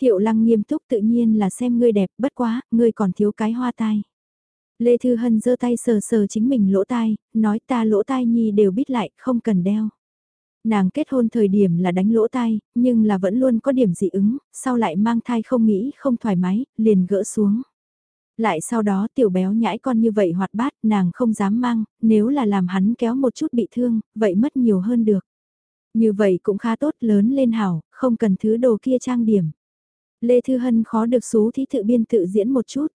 Thiệu lăng nghiêm túc tự nhiên là xem ngươi đẹp, bất quá, ngươi còn thiếu cái hoa tai. Lê Thư Hân giơ tay sờ sờ chính mình lỗ tai, nói ta lỗ tai nhi đều biết lại, không cần đeo. Nàng kết hôn thời điểm là đánh lỗ tai, nhưng là vẫn luôn có điểm dị ứng, sau lại mang thai không nghĩ không thoải mái, liền gỡ xuống. Lại sau đó tiểu béo nhãi con như vậy hoạt bát, nàng không dám mang, nếu là làm hắn kéo một chút bị thương, vậy mất nhiều hơn được. Như vậy cũng khá tốt lớn lên hảo, không cần thứ đồ kia trang điểm. Lê Thư Hân khó được xú thí tự biên tự diễn một chút.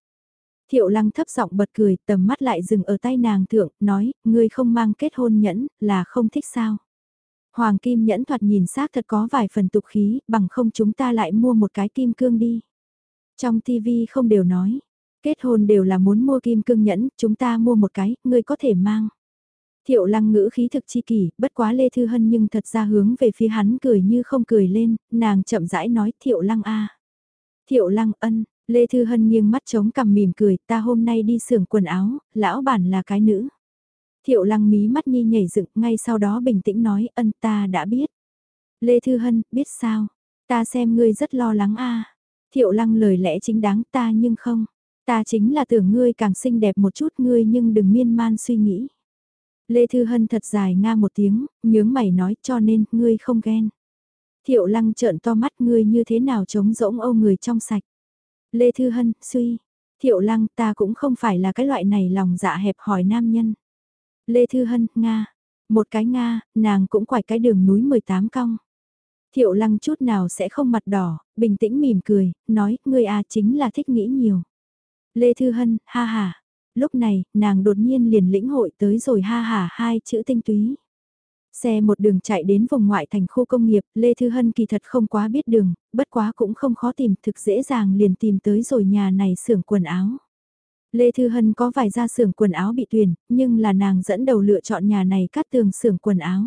Thiệu lăng thấp giọng bật cười, tầm mắt lại dừng ở tay nàng thượng, nói, ngươi không mang kết hôn nhẫn, là không thích sao. Hoàng kim nhẫn thoạt nhìn xác thật có vài phần tục khí, bằng không chúng ta lại mua một cái kim cương đi. Trong TV không đều nói, kết hôn đều là muốn mua kim cương nhẫn, chúng ta mua một cái, ngươi có thể mang. Thiệu lăng ngữ khí thực chi kỷ, bất quá Lê Thư Hân nhưng thật ra hướng về phía hắn cười như không cười lên, nàng chậm rãi nói Thiệu lăng a Thiệu lăng ân, Lê Thư Hân nghiêng mắt chống cằm mỉm cười, ta hôm nay đi xưởng quần áo, lão bản là cái nữ. Thiệu lăng mí mắt nhi nhảy dựng, ngay sau đó bình tĩnh nói, ân ta đã biết. Lê Thư Hân, biết sao? Ta xem ngươi rất lo lắng a Thiệu lăng lời lẽ chính đáng ta nhưng không. Ta chính là tưởng ngươi càng xinh đẹp một chút ngươi nhưng đừng miên man suy nghĩ. Lê Thư Hân thật dài nga một tiếng, nhướng mày nói cho nên ngươi không ghen. Thiệu lăng trợn to mắt ngươi như thế nào chống rỗng âu người trong sạch. Lê Thư Hân, suy. Thiệu lăng ta cũng không phải là cái loại này lòng dạ hẹp hỏi nam nhân. Lê Thư Hân, Nga. Một cái Nga, nàng cũng quải cái đường núi 18 cong. Thiệu lăng chút nào sẽ không mặt đỏ, bình tĩnh mỉm cười, nói, ngươi à chính là thích nghĩ nhiều. Lê Thư Hân, ha ha. Lúc này, nàng đột nhiên liền lĩnh hội tới rồi ha ha hai chữ tinh túy. Xe một đường chạy đến vùng ngoại thành khu công nghiệp, Lê Thư Hân kỳ thật không quá biết đường, bất quá cũng không khó tìm, thực dễ dàng liền tìm tới rồi nhà này xưởng quần áo. Lê Thư Hân có vài gia xưởng quần áo bị tuyển, nhưng là nàng dẫn đầu lựa chọn nhà này cắt tường xưởng quần áo.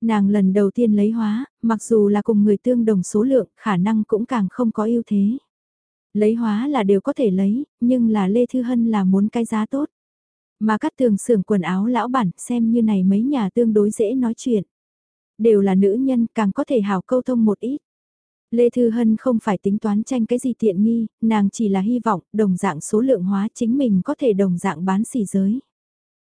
Nàng lần đầu tiên lấy hóa, mặc dù là cùng người tương đồng số lượng, khả năng cũng càng không có ưu thế. Lấy hóa là đều có thể lấy, nhưng là Lê Thư Hân là muốn cái giá tốt. Mà cắt tường xưởng quần áo lão bản xem như này mấy nhà tương đối dễ nói chuyện. Đều là nữ nhân càng có thể hào câu thông một ít. Lê Thư Hân không phải tính toán tranh cái gì tiện nghi, nàng chỉ là hy vọng đồng dạng số lượng hóa chính mình có thể đồng dạng bán xỉ giới.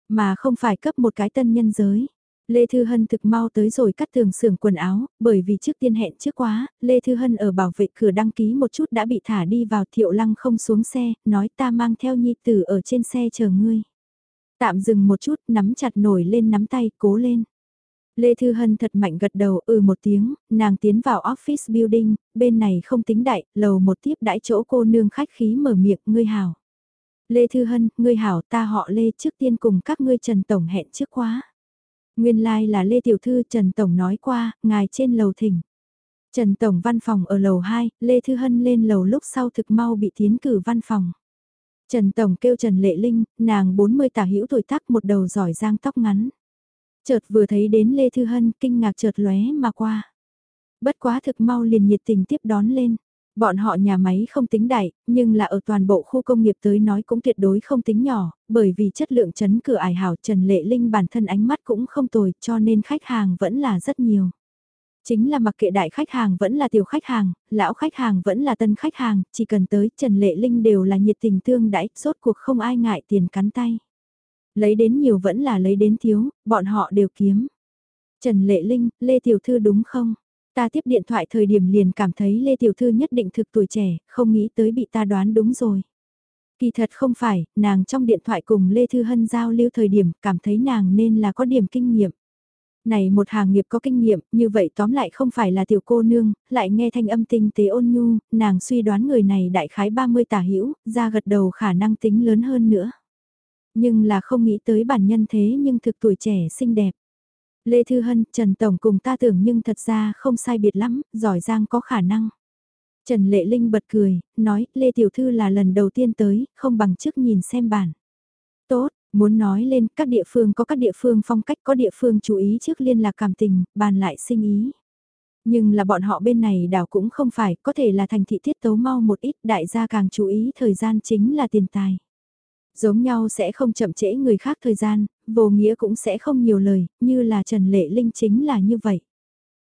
Mà không phải cấp một cái tân nhân giới. Lê Thư Hân thực mau tới rồi cắt tường xưởng quần áo, bởi vì trước tiên hẹn trước quá, Lê Thư Hân ở bảo vệ cửa đăng ký một chút đã bị thả đi vào thiệu lăng không xuống xe, nói ta mang theo nhi tử ở trên xe chờ ngươi. Tạm dừng một chút, nắm chặt nổi lên nắm tay, cố lên. Lê Thư Hân thật mạnh gật đầu ừ một tiếng, nàng tiến vào office building, bên này không tính đại, lầu một tiếp đãi chỗ cô nương khách khí mở miệng, ngươi hảo. Lê Thư Hân, ngươi hảo ta họ Lê trước tiên cùng các ngươi Trần Tổng hẹn trước quá. Nguyên lai like là Lê Tiểu Thư Trần Tổng nói qua, ngài trên lầu thỉnh. Trần Tổng văn phòng ở lầu 2, Lê Thư Hân lên lầu lúc sau thực mau bị tiến cử văn phòng. Trần Tổng kêu Trần Lệ Linh, nàng 40 tả hữu tuổi tác một đầu giỏi giang tóc ngắn. Chợt vừa thấy đến Lê Thư Hân kinh ngạc chợt lóe mà qua. Bất quá thực mau liền nhiệt tình tiếp đón lên. Bọn họ nhà máy không tính đại, nhưng là ở toàn bộ khu công nghiệp tới nói cũng tuyệt đối không tính nhỏ, bởi vì chất lượng chấn cửa ải hảo Trần Lệ Linh bản thân ánh mắt cũng không tồi cho nên khách hàng vẫn là rất nhiều. Chính là mặc kệ đại khách hàng vẫn là tiểu khách hàng, lão khách hàng vẫn là tân khách hàng, chỉ cần tới Trần Lệ Linh đều là nhiệt tình tương đãi, rốt cuộc không ai ngại tiền cắn tay. Lấy đến nhiều vẫn là lấy đến thiếu, bọn họ đều kiếm. Trần Lệ Linh, Lê Tiểu Thư đúng không? Ta tiếp điện thoại thời điểm liền cảm thấy Lê Tiểu Thư nhất định thực tuổi trẻ, không nghĩ tới bị ta đoán đúng rồi. Kỳ thật không phải, nàng trong điện thoại cùng Lê Thư Hân giao lưu thời điểm cảm thấy nàng nên là có điểm kinh nghiệm. Này một hàng nghiệp có kinh nghiệm, như vậy tóm lại không phải là tiểu cô nương, lại nghe thanh âm tinh tế ôn nhu, nàng suy đoán người này đại khái 30 tả hữu ra gật đầu khả năng tính lớn hơn nữa. Nhưng là không nghĩ tới bản nhân thế nhưng thực tuổi trẻ xinh đẹp. Lê Thư Hân, Trần Tổng cùng ta tưởng nhưng thật ra không sai biệt lắm, giỏi giang có khả năng. Trần Lệ Linh bật cười, nói Lê Tiểu Thư là lần đầu tiên tới, không bằng trước nhìn xem bản. Tốt, muốn nói lên các địa phương có các địa phương phong cách có địa phương chú ý trước liên lạc cảm tình, bàn lại sinh ý. Nhưng là bọn họ bên này đảo cũng không phải, có thể là thành thị tiết tấu mau một ít, đại gia càng chú ý thời gian chính là tiền tài. Giống nhau sẽ không chậm trễ người khác thời gian, vô nghĩa cũng sẽ không nhiều lời, như là Trần Lệ Linh chính là như vậy.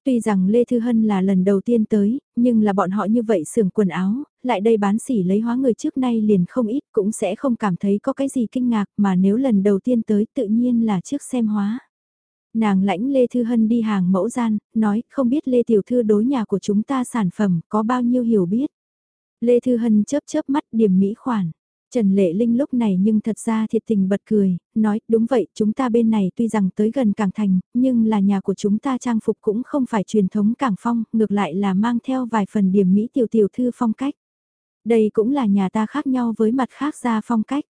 Tuy rằng Lê Thư Hân là lần đầu tiên tới, nhưng là bọn họ như vậy xưởng quần áo, lại đây bán sỉ lấy hóa người trước nay liền không ít cũng sẽ không cảm thấy có cái gì kinh ngạc mà nếu lần đầu tiên tới tự nhiên là trước xem hóa. Nàng lãnh Lê Thư Hân đi hàng mẫu gian, nói không biết Lê Tiểu Thư đối nhà của chúng ta sản phẩm có bao nhiêu hiểu biết. Lê Thư Hân chớp chớp mắt điểm mỹ khoản. Trần Lệ Linh lúc này nhưng thật ra thiệt tình bật cười, nói đúng vậy chúng ta bên này tuy rằng tới gần Cảng Thành, nhưng là nhà của chúng ta trang phục cũng không phải truyền thống Cảng Phong, ngược lại là mang theo vài phần điểm Mỹ tiểu tiểu thư phong cách. Đây cũng là nhà ta khác nhau với mặt khác ra phong cách.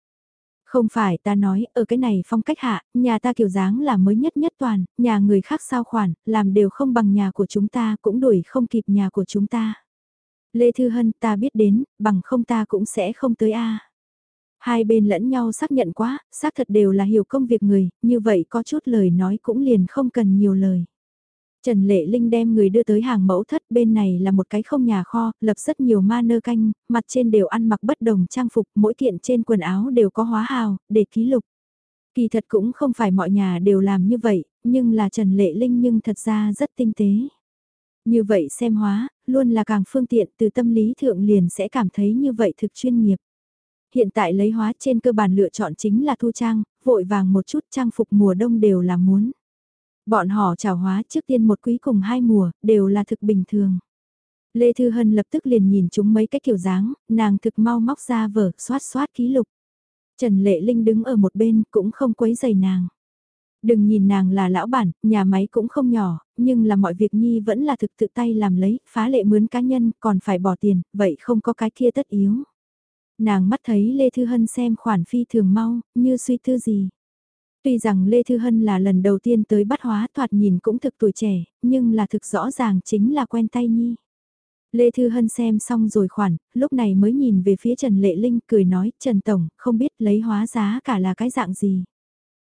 Không phải ta nói, ở cái này phong cách hạ, nhà ta kiểu dáng là mới nhất nhất toàn, nhà người khác sao khoản, làm đều không bằng nhà của chúng ta, cũng đuổi không kịp nhà của chúng ta. Lê Thư Hân ta biết đến, bằng không ta cũng sẽ không tới a Hai bên lẫn nhau xác nhận quá, xác thật đều là hiểu công việc người, như vậy có chút lời nói cũng liền không cần nhiều lời. Trần Lệ Linh đem người đưa tới hàng mẫu thất bên này là một cái không nhà kho, lập rất nhiều ma nơ canh, mặt trên đều ăn mặc bất đồng trang phục, mỗi kiện trên quần áo đều có hóa hào, để ký lục. Kỳ thật cũng không phải mọi nhà đều làm như vậy, nhưng là Trần Lệ Linh nhưng thật ra rất tinh tế. Như vậy xem hóa, luôn là càng phương tiện từ tâm lý thượng liền sẽ cảm thấy như vậy thực chuyên nghiệp. Hiện tại lấy hóa trên cơ bản lựa chọn chính là thu trang, vội vàng một chút trang phục mùa đông đều là muốn. Bọn họ trào hóa trước tiên một quý cùng hai mùa, đều là thực bình thường. Lê Thư Hân lập tức liền nhìn chúng mấy cái kiểu dáng, nàng thực mau móc ra vở, xoát xoát ký lục. Trần Lệ Linh đứng ở một bên cũng không quấy giày nàng. Đừng nhìn nàng là lão bản, nhà máy cũng không nhỏ, nhưng là mọi việc Nhi vẫn là thực tự tay làm lấy, phá lệ mướn cá nhân, còn phải bỏ tiền, vậy không có cái kia tất yếu. Nàng mắt thấy Lê Thư Hân xem khoản phi thường mau, như suy tư gì. Tuy rằng Lê Thư Hân là lần đầu tiên tới bắt hóa thoạt nhìn cũng thực tuổi trẻ, nhưng là thực rõ ràng chính là quen tay Nhi. Lê Thư Hân xem xong rồi khoản, lúc này mới nhìn về phía Trần Lệ Linh cười nói, Trần Tổng, không biết lấy hóa giá cả là cái dạng gì.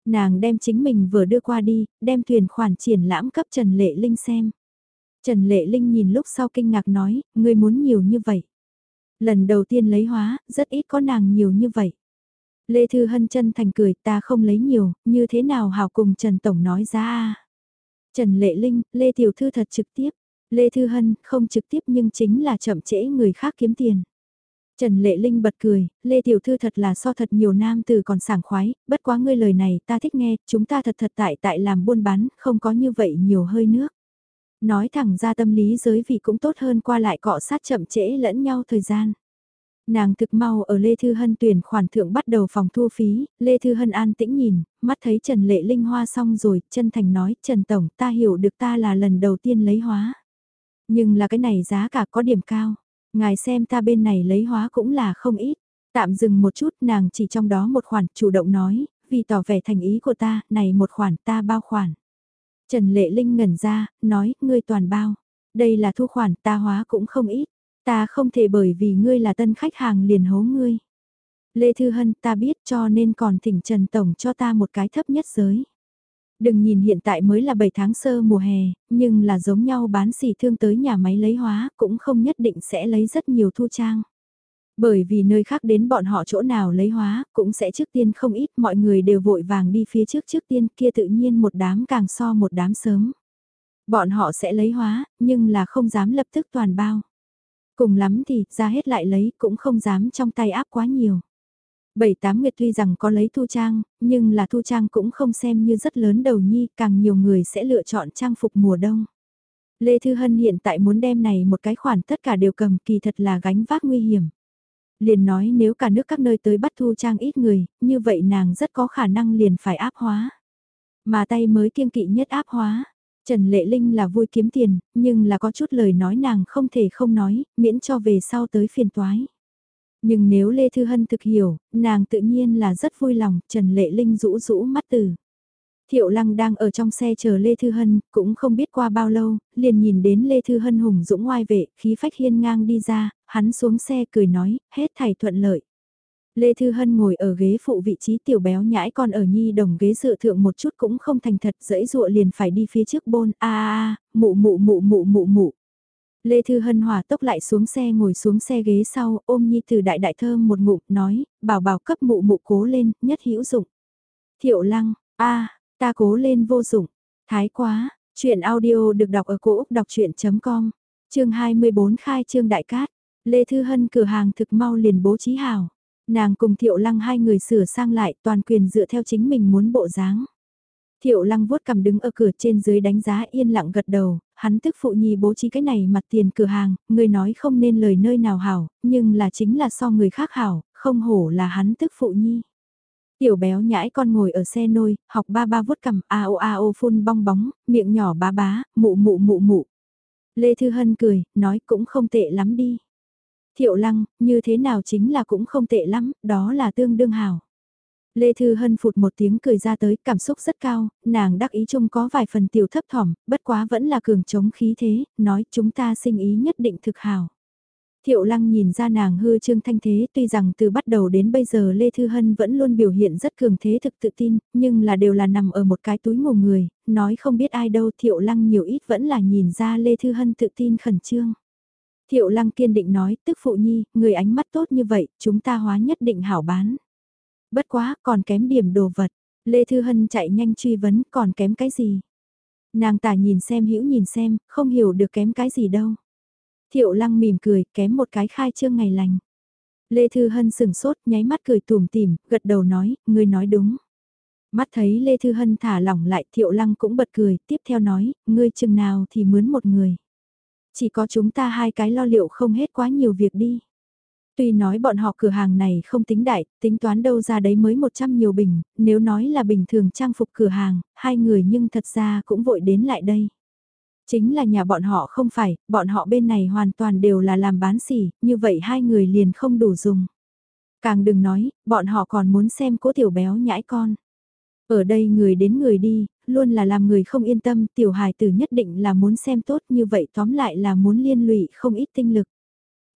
Nàng đem chính mình vừa đưa qua đi, đem thuyền khoản triển lãm cấp Trần Lệ Linh xem. Trần Lệ Linh nhìn lúc sau kinh ngạc nói, ngươi muốn nhiều như vậy. Lần đầu tiên lấy hóa, rất ít có nàng nhiều như vậy. Lê Thư Hân chân thành cười ta không lấy nhiều, như thế nào hào cùng Trần Tổng nói ra? Trần Lệ Linh, Lê Tiểu Thư thật trực tiếp. Lê Thư Hân không trực tiếp nhưng chính là chậm trễ người khác kiếm tiền. Trần Lệ Linh bật cười, Lê Tiểu Thư thật là so thật nhiều nam từ còn sảng khoái, bất quá ngươi lời này ta thích nghe, chúng ta thật thật tại tại làm buôn bán, không có như vậy nhiều hơi nước. Nói thẳng ra tâm lý giới vị cũng tốt hơn qua lại cọ sát chậm trễ lẫn nhau thời gian. Nàng thực mau ở Lê Thư Hân tuyển khoản thượng bắt đầu phòng thu phí, Lê Thư Hân an tĩnh nhìn, mắt thấy Trần Lệ Linh hoa xong rồi, chân thành nói, Trần Tổng ta hiểu được ta là lần đầu tiên lấy hóa. Nhưng là cái này giá cả có điểm cao. Ngài xem ta bên này lấy hóa cũng là không ít. Tạm dừng một chút nàng chỉ trong đó một khoản chủ động nói, vì tỏ vẻ thành ý của ta, này một khoản ta bao khoản. Trần Lệ Linh ngẩn ra, nói, ngươi toàn bao. Đây là thu khoản ta hóa cũng không ít. Ta không thể bởi vì ngươi là tân khách hàng liền hố ngươi. Lê Thư Hân ta biết cho nên còn thỉnh Trần Tổng cho ta một cái thấp nhất giới. Đừng nhìn hiện tại mới là 7 tháng sơ mùa hè, nhưng là giống nhau bán xỉ thương tới nhà máy lấy hóa cũng không nhất định sẽ lấy rất nhiều thu trang. Bởi vì nơi khác đến bọn họ chỗ nào lấy hóa cũng sẽ trước tiên không ít mọi người đều vội vàng đi phía trước trước tiên kia tự nhiên một đám càng so một đám sớm. Bọn họ sẽ lấy hóa, nhưng là không dám lập tức toàn bao. Cùng lắm thì ra hết lại lấy cũng không dám trong tay áp quá nhiều. Bảy tám nguyệt tuy rằng có lấy thu trang, nhưng là thu trang cũng không xem như rất lớn đầu nhi, càng nhiều người sẽ lựa chọn trang phục mùa đông. Lê Thư Hân hiện tại muốn đem này một cái khoản tất cả đều cầm kỳ thật là gánh vác nguy hiểm. Liền nói nếu cả nước các nơi tới bắt thu trang ít người, như vậy nàng rất có khả năng liền phải áp hóa. Mà tay mới kiêng kỵ nhất áp hóa. Trần Lệ Linh là vui kiếm tiền, nhưng là có chút lời nói nàng không thể không nói, miễn cho về sau tới phiền toái. Nhưng nếu Lê Thư Hân thực hiểu, nàng tự nhiên là rất vui lòng, Trần Lệ Linh rũ rũ mắt từ. Thiệu Lăng đang ở trong xe chờ Lê Thư Hân, cũng không biết qua bao lâu, liền nhìn đến Lê Thư Hân hùng dũng ngoài vệ, khí phách hiên ngang đi ra, hắn xuống xe cười nói, hết thảy thuận lợi. Lê Thư Hân ngồi ở ghế phụ vị trí tiểu béo nhãi còn ở nhi đồng ghế dựa thượng một chút cũng không thành thật dẫy dụa liền phải đi phía trước bôn, a a a, mụ mụ mụ mụ mụ mụ. Lê Thư Hân hỏa tốc lại xuống xe ngồi xuống xe ghế sau, ôm Nhi từ đại đại thơm một ngụm, nói, bảo bảo cấp mụ mụ cố lên, nhất hữu dụng. Thiệu lăng, a ta cố lên vô dụng, thái quá, Chuyện audio được đọc ở cổ Úc đọc chuyện.com, chương 24 khai trương đại cát, Lê Thư Hân cửa hàng thực mau liền bố trí hào. Nàng cùng Thiệu Lăng hai người sửa sang lại toàn quyền dựa theo chính mình muốn bộ dáng. Thiệu Lăng vuốt cầm đứng ở cửa trên dưới đánh giá yên lặng gật đầu, hắn tức phụ nhi bố trí cái này mặt tiền cửa hàng, người nói không nên lời nơi nào hảo, nhưng là chính là so người khác hảo, không hổ là hắn tức phụ nhi. Tiểu béo nhãi con ngồi ở xe nôi, học ba ba vuốt cầm a o a o phun bong bóng, miệng nhỏ bá bá, mụ mụ mụ mụ. Lê Thư Hân cười, nói cũng không tệ lắm đi. Thiệu lăng, như thế nào chính là cũng không tệ lắm, đó là tương đương hảo. Lê Thư Hân phụt một tiếng cười ra tới, cảm xúc rất cao, nàng đắc ý chung có vài phần tiểu thấp thỏm, bất quá vẫn là cường chống khí thế, nói chúng ta sinh ý nhất định thực hảo. Thiệu lăng nhìn ra nàng hư trương thanh thế tuy rằng từ bắt đầu đến bây giờ Lê Thư Hân vẫn luôn biểu hiện rất cường thế thực tự tin, nhưng là đều là nằm ở một cái túi ngủ người, nói không biết ai đâu thiệu lăng nhiều ít vẫn là nhìn ra Lê Thư Hân tự tin khẩn trương. Thiệu lăng kiên định nói tức phụ nhi, người ánh mắt tốt như vậy, chúng ta hóa nhất định hảo bán. Bất quá, còn kém điểm đồ vật. Lê Thư Hân chạy nhanh truy vấn, còn kém cái gì? Nàng tả nhìn xem hữu nhìn xem, không hiểu được kém cái gì đâu. Thiệu lăng mỉm cười, kém một cái khai trương ngày lành. Lê Thư Hân sừng sốt, nháy mắt cười tùm tìm, gật đầu nói, ngươi nói đúng. Mắt thấy Lê Thư Hân thả lỏng lại, Thiệu Lăng cũng bật cười, tiếp theo nói, ngươi chừng nào thì mướn một người. Chỉ có chúng ta hai cái lo liệu không hết quá nhiều việc đi. Tuy nói bọn họ cửa hàng này không tính đại, tính toán đâu ra đấy mới 100 nhiều bình, nếu nói là bình thường trang phục cửa hàng, hai người nhưng thật ra cũng vội đến lại đây. Chính là nhà bọn họ không phải, bọn họ bên này hoàn toàn đều là làm bán xỉ, như vậy hai người liền không đủ dùng. Càng đừng nói, bọn họ còn muốn xem cố tiểu béo nhãi con. Ở đây người đến người đi, luôn là làm người không yên tâm, tiểu hài tử nhất định là muốn xem tốt như vậy tóm lại là muốn liên lụy không ít tinh lực.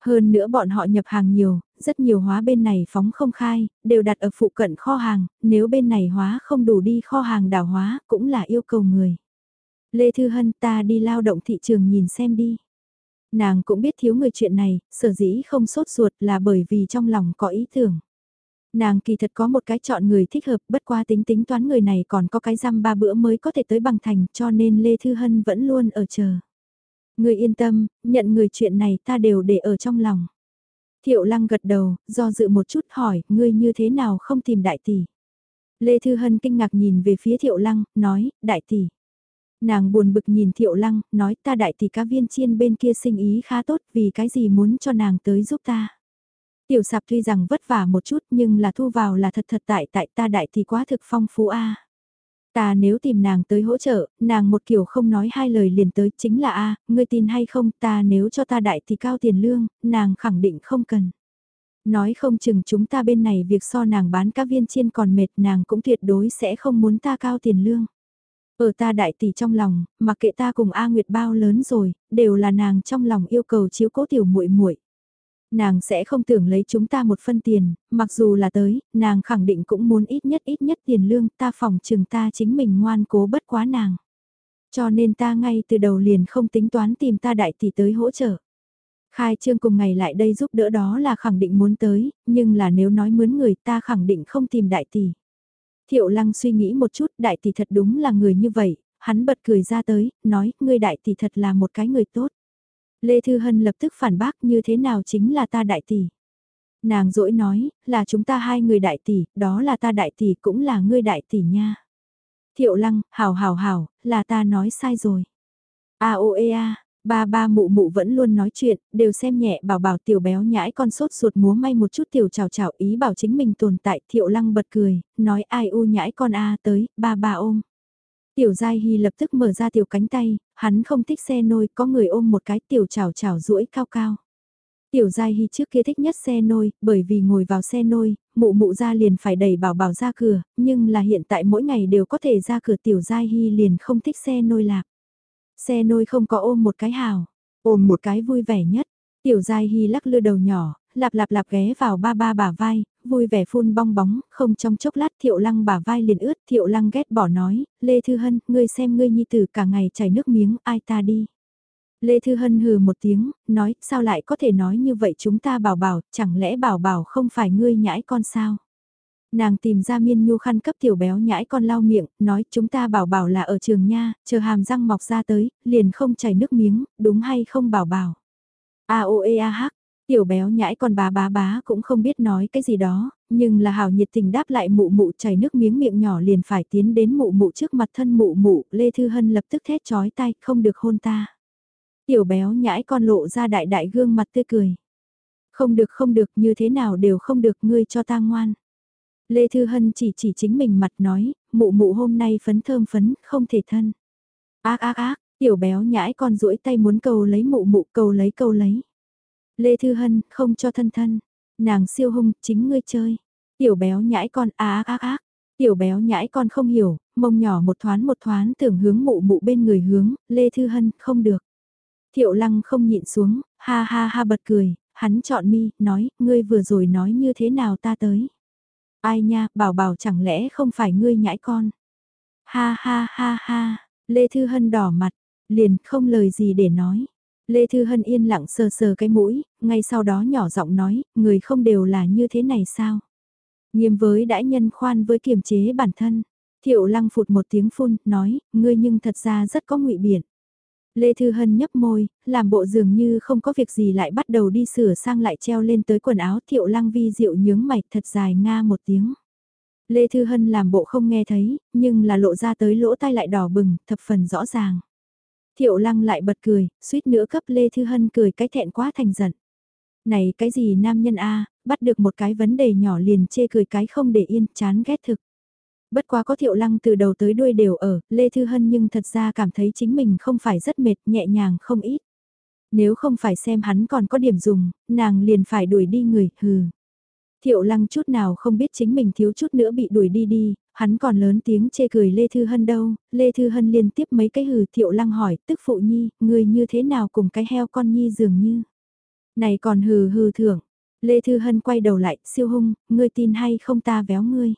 Hơn nữa bọn họ nhập hàng nhiều, rất nhiều hóa bên này phóng không khai, đều đặt ở phụ cận kho hàng, nếu bên này hóa không đủ đi kho hàng đảo hóa, cũng là yêu cầu người. Lê Thư Hân ta đi lao động thị trường nhìn xem đi. Nàng cũng biết thiếu người chuyện này, sở dĩ không sốt ruột là bởi vì trong lòng có ý tưởng. Nàng kỳ thật có một cái chọn người thích hợp bất qua tính tính toán người này còn có cái răm ba bữa mới có thể tới bằng thành cho nên Lê Thư Hân vẫn luôn ở chờ. Người yên tâm, nhận người chuyện này ta đều để ở trong lòng. Thiệu lăng gật đầu, do dự một chút hỏi, ngươi như thế nào không tìm đại tỷ. Lê Thư Hân kinh ngạc nhìn về phía thiệu lăng, nói, đại tỷ. Nàng buồn bực nhìn thiệu lăng, nói ta đại tỷ cá viên chiên bên kia sinh ý khá tốt vì cái gì muốn cho nàng tới giúp ta. Tiểu sạp tuy rằng vất vả một chút nhưng là thu vào là thật thật tại tại ta đại tỷ quá thực phong phú a. Ta nếu tìm nàng tới hỗ trợ, nàng một kiểu không nói hai lời liền tới chính là a, ngươi tin hay không, ta nếu cho ta đại thì cao tiền lương, nàng khẳng định không cần. Nói không chừng chúng ta bên này việc so nàng bán cá viên chiên còn mệt nàng cũng tuyệt đối sẽ không muốn ta cao tiền lương. Ở ta đại tỷ trong lòng, mặc kệ ta cùng A Nguyệt bao lớn rồi, đều là nàng trong lòng yêu cầu chiếu cố tiểu muội muội nàng sẽ không tưởng lấy chúng ta một phân tiền, mặc dù là tới, nàng khẳng định cũng muốn ít nhất ít nhất tiền lương, ta phòng trường ta chính mình ngoan cố bất quá nàng. Cho nên ta ngay từ đầu liền không tính toán tìm ta đại tỷ tới hỗ trợ. Khai trương cùng ngày lại đây giúp đỡ đó là khẳng định muốn tới, nhưng là nếu nói mướn người ta khẳng định không tìm đại tỷ. Thiệu lăng suy nghĩ một chút đại tỷ thật đúng là người như vậy, hắn bật cười ra tới, nói, ngươi đại tỷ thật là một cái người tốt. Lê Thư Hân lập tức phản bác như thế nào chính là ta đại tỷ. Nàng dỗi nói, là chúng ta hai người đại tỷ, đó là ta đại tỷ cũng là ngươi đại tỷ nha. Thiệu lăng, hảo hảo hảo, là ta nói sai rồi. A o e a, ba ba mụ mụ vẫn luôn nói chuyện, đều xem nhẹ bảo bảo tiểu béo nhãi con sốt ruột múa may một chút tiểu chào chào ý bảo chính mình tồn tại. Thiệu lăng bật cười, nói ai u nhãi con a tới, ba ba ôm. Tiểu Giai Hy lập tức mở ra tiểu cánh tay, hắn không thích xe nôi, có người ôm một cái tiểu chảo chảo duỗi cao cao. Tiểu Giai Hy trước kia thích nhất xe nôi, bởi vì ngồi vào xe nôi, mụ mụ ra liền phải đẩy bảo bảo ra cửa, nhưng là hiện tại mỗi ngày đều có thể ra cửa Tiểu Giai Hy liền không thích xe nôi lạc. Xe nôi không có ôm một cái hào, ôm một cái vui vẻ nhất. Tiểu Giai Hy lắc lư đầu nhỏ, lạp lạp lạp ghé vào ba ba bả vai, vui vẻ phun bong bóng, không trong chốc lát thiệu lăng bả vai liền ướt, thiệu lăng ghét bỏ nói, Lê Thư Hân, ngươi xem ngươi nhi tử cả ngày chảy nước miếng, ai ta đi. Lê Thư Hân hừ một tiếng, nói, sao lại có thể nói như vậy chúng ta bảo bảo, chẳng lẽ bảo bảo không phải ngươi nhãi con sao? Nàng tìm ra miên nhu khăn cấp tiểu béo nhãi con lau miệng, nói chúng ta bảo bảo là ở trường nha, chờ hàm răng mọc ra tới, liền không chảy nước miếng, đúng hay không bảo bảo. A o e a h, tiểu béo nhãi con bá bá bá cũng không biết nói cái gì đó, nhưng là hào nhiệt tình đáp lại mụ mụ chảy nước miếng miệng nhỏ liền phải tiến đến mụ mụ trước mặt thân mụ mụ, Lê Thư Hân lập tức thét chói tay, không được hôn ta. Tiểu béo nhãi con lộ ra đại đại gương mặt tươi cười. Không được không được như thế nào đều không được ngươi cho ta ngoan. Lê Thư Hân chỉ chỉ chính mình mặt nói, mụ mụ hôm nay phấn thơm phấn, không thể thân. Ác ác ác, tiểu béo nhãi con duỗi tay muốn cầu lấy mụ mụ cầu lấy cầu lấy. Lê Thư Hân, không cho thân thân. Nàng siêu hung, chính ngươi chơi. Tiểu béo nhãi con á ác ác ác. Tiểu béo nhãi con không hiểu, mông nhỏ một thoáng một thoáng tưởng hướng mụ mụ bên người hướng, Lê Thư Hân, không được. Thiệu lăng không nhịn xuống, ha ha ha bật cười, hắn chọn mi, nói, ngươi vừa rồi nói như thế nào ta tới. Ai nha, bảo bảo chẳng lẽ không phải ngươi nhãi con. Ha ha ha ha, Lê Thư Hân đỏ mặt, liền không lời gì để nói. Lê Thư Hân yên lặng sờ sờ cái mũi, ngay sau đó nhỏ giọng nói, người không đều là như thế này sao? Nghiêm với đãi nhân khoan với kiềm chế bản thân. Thiệu lăng phụt một tiếng phun, nói, ngươi nhưng thật ra rất có ngụy biện. Lê Thư Hân nhấp môi, làm bộ dường như không có việc gì lại bắt đầu đi sửa sang lại treo lên tới quần áo thiệu lăng vi diệu nhướng mày thật dài nga một tiếng. Lê Thư Hân làm bộ không nghe thấy, nhưng là lộ ra tới lỗ tai lại đỏ bừng, thập phần rõ ràng. Thiệu lăng lại bật cười, suýt nữa cấp Lê Thư Hân cười cái thẹn quá thành giận. Này cái gì nam nhân A, bắt được một cái vấn đề nhỏ liền chê cười cái không để yên, chán ghét thực. Bất quá có thiệu lăng từ đầu tới đuôi đều ở, Lê Thư Hân nhưng thật ra cảm thấy chính mình không phải rất mệt, nhẹ nhàng không ít. Nếu không phải xem hắn còn có điểm dùng, nàng liền phải đuổi đi người, hừ. Thiệu lăng chút nào không biết chính mình thiếu chút nữa bị đuổi đi đi, hắn còn lớn tiếng chê cười Lê Thư Hân đâu, Lê Thư Hân liên tiếp mấy cái hừ thiệu lăng hỏi, tức phụ nhi, người như thế nào cùng cái heo con nhi dường như. Này còn hừ hừ thưởng, Lê Thư Hân quay đầu lại, siêu hung, ngươi tin hay không ta véo ngươi.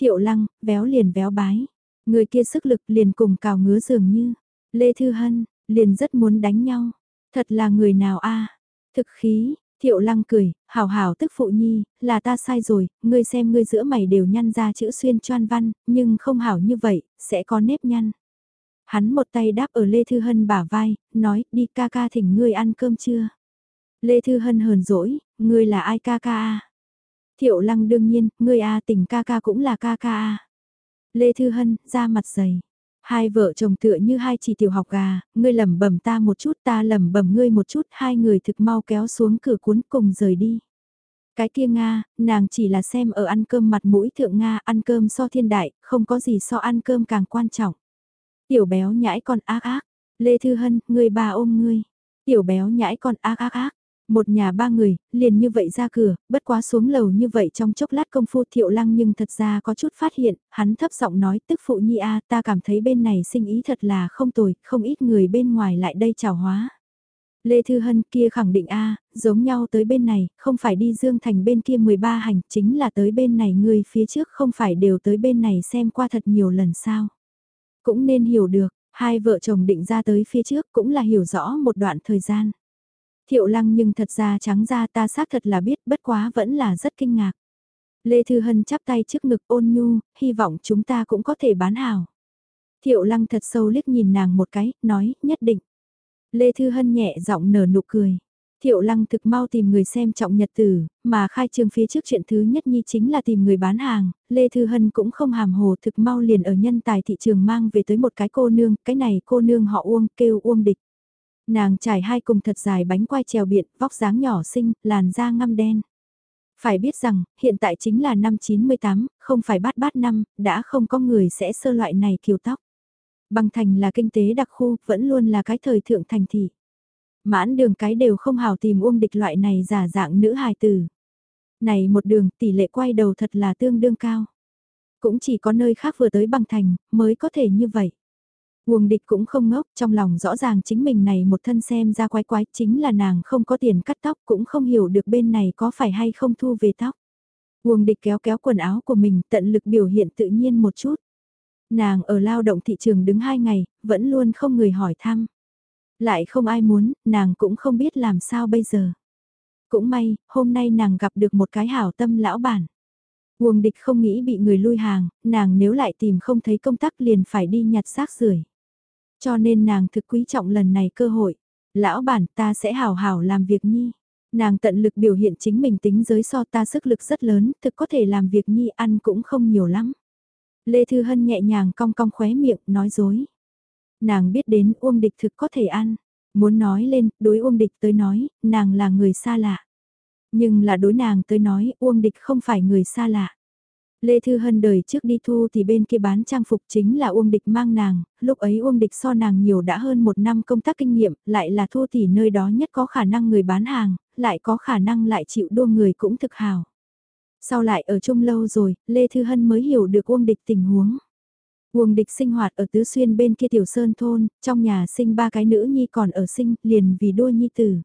Thiệu lăng, véo liền véo bái. Người kia sức lực liền cùng cào ngứa dường như. Lê Thư Hân, liền rất muốn đánh nhau. Thật là người nào a Thực khí, Thiệu lăng cười, hảo hảo tức phụ nhi, là ta sai rồi, ngươi xem ngươi giữa mày đều nhăn ra chữ xuyên choan văn, nhưng không hảo như vậy, sẽ có nếp nhăn. Hắn một tay đáp ở Lê Thư Hân bả vai, nói, đi ca ca thỉnh ngươi ăn cơm chưa? Lê Thư Hân hờn dỗi, ngươi là ai ca ca a Thiệu lăng đương nhiên, ngươi a tình ca ca cũng là ca ca a Lê Thư Hân, ra mặt dày. Hai vợ chồng tựa như hai chỉ tiểu học gà, ngươi lẩm bẩm ta một chút ta lẩm bẩm ngươi một chút, hai người thực mau kéo xuống cửa cuốn cùng rời đi. Cái kia Nga, nàng chỉ là xem ở ăn cơm mặt mũi thượng Nga ăn cơm so thiên đại, không có gì so ăn cơm càng quan trọng. Tiểu béo nhãi con ác ác, Lê Thư Hân, người bà ôm ngươi. Tiểu béo nhãi con ác ác ác, một nhà ba người, liền như vậy ra cửa, bất quá xuống lầu như vậy trong chốc lát công phu thiệu lăng nhưng thật ra có chút phát hiện, hắn thấp giọng nói tức phụ nhi a ta cảm thấy bên này sinh ý thật là không tồi, không ít người bên ngoài lại đây chào hóa. Lê Thư Hân kia khẳng định a giống nhau tới bên này, không phải đi Dương Thành bên kia 13 hành, chính là tới bên này người phía trước không phải đều tới bên này xem qua thật nhiều lần sao. Cũng nên hiểu được, hai vợ chồng định ra tới phía trước cũng là hiểu rõ một đoạn thời gian. Thiệu lăng nhưng thật ra trắng ra ta xác thật là biết bất quá vẫn là rất kinh ngạc. Lê Thư Hân chắp tay trước ngực ôn nhu, hy vọng chúng ta cũng có thể bán hảo. Thiệu lăng thật sâu liếc nhìn nàng một cái, nói, nhất định. Lê Thư Hân nhẹ giọng nở nụ cười. Thiệu lăng thực mau tìm người xem trọng nhật tử, mà khai trương phía trước chuyện thứ nhất nhi chính là tìm người bán hàng, Lê Thư Hân cũng không hàm hồ thực mau liền ở nhân tài thị trường mang về tới một cái cô nương, cái này cô nương họ Uông kêu Uông Địch. Nàng trải hai cùng thật dài bánh quai trèo biện, vóc dáng nhỏ xinh, làn da ngăm đen. Phải biết rằng, hiện tại chính là năm 98, không phải bát bát năm, đã không có người sẽ sơ loại này kiều tóc. Bằng thành là kinh tế đặc khu, vẫn luôn là cái thời thượng thành thị. Mãn đường cái đều không hào tìm uông địch loại này giả dạng nữ hài tử. Này một đường tỷ lệ quay đầu thật là tương đương cao. Cũng chỉ có nơi khác vừa tới bằng thành, mới có thể như vậy. Uông địch cũng không ngốc, trong lòng rõ ràng chính mình này một thân xem ra quái quái chính là nàng không có tiền cắt tóc cũng không hiểu được bên này có phải hay không thu về tóc. Uông địch kéo kéo quần áo của mình tận lực biểu hiện tự nhiên một chút. Nàng ở lao động thị trường đứng hai ngày, vẫn luôn không người hỏi thăm. Lại không ai muốn, nàng cũng không biết làm sao bây giờ. Cũng may, hôm nay nàng gặp được một cái hảo tâm lão bản. Uông địch không nghĩ bị người lui hàng, nàng nếu lại tìm không thấy công tác liền phải đi nhặt xác rưởi. Cho nên nàng thực quý trọng lần này cơ hội. Lão bản ta sẽ hào hào làm việc nhi. Nàng tận lực biểu hiện chính mình tính giới so ta sức lực rất lớn, thực có thể làm việc nhi ăn cũng không nhiều lắm. Lê Thư Hân nhẹ nhàng cong cong khóe miệng, nói dối. Nàng biết đến Uông Địch thực có thể ăn. Muốn nói lên, đối Uông Địch tới nói, nàng là người xa lạ. Nhưng là đối nàng tới nói, Uông Địch không phải người xa lạ. Lê Thư Hân đời trước đi thu thì bên kia bán trang phục chính là Uông Địch mang nàng, lúc ấy Uông Địch so nàng nhiều đã hơn một năm công tác kinh nghiệm, lại là thu thì nơi đó nhất có khả năng người bán hàng, lại có khả năng lại chịu đua người cũng thực hào. Sau lại ở chung lâu rồi, Lê Thư Hân mới hiểu được Uông Địch tình huống. Uông Địch sinh hoạt ở Tứ Xuyên bên kia tiểu sơn thôn, trong nhà sinh ba cái nữ nhi còn ở sinh, liền vì đua nhi tử.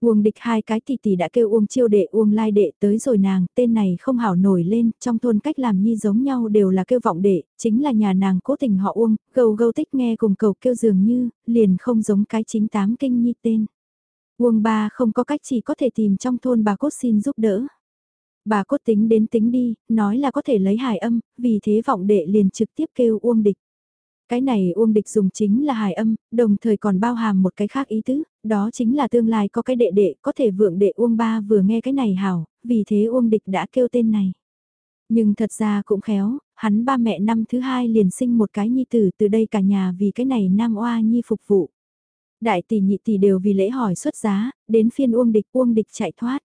Uông địch hai cái tỷ tỷ đã kêu Uông chiêu đệ Uông lai đệ tới rồi nàng, tên này không hảo nổi lên, trong thôn cách làm nhi giống nhau đều là kêu vọng đệ, chính là nhà nàng cố tình họ Uông, gâu gâu tích nghe cùng cầu kêu dường như, liền không giống cái chính tám kinh nhi tên. Uông ba không có cách chỉ có thể tìm trong thôn bà cốt xin giúp đỡ. Bà cốt tính đến tính đi, nói là có thể lấy hài âm, vì thế vọng đệ liền trực tiếp kêu Uông địch. Cái này Uông Địch dùng chính là hài âm, đồng thời còn bao hàm một cái khác ý tứ, đó chính là tương lai có cái đệ đệ, có thể vượng đệ Uông Ba vừa nghe cái này hảo, vì thế Uông Địch đã kêu tên này. Nhưng thật ra cũng khéo, hắn ba mẹ năm thứ hai liền sinh một cái nhi tử từ đây cả nhà vì cái này nam oa nhi phục vụ. Đại tỷ nhị tỷ đều vì lễ hỏi xuất giá, đến phiên Uông Địch Uông Địch chạy thoát.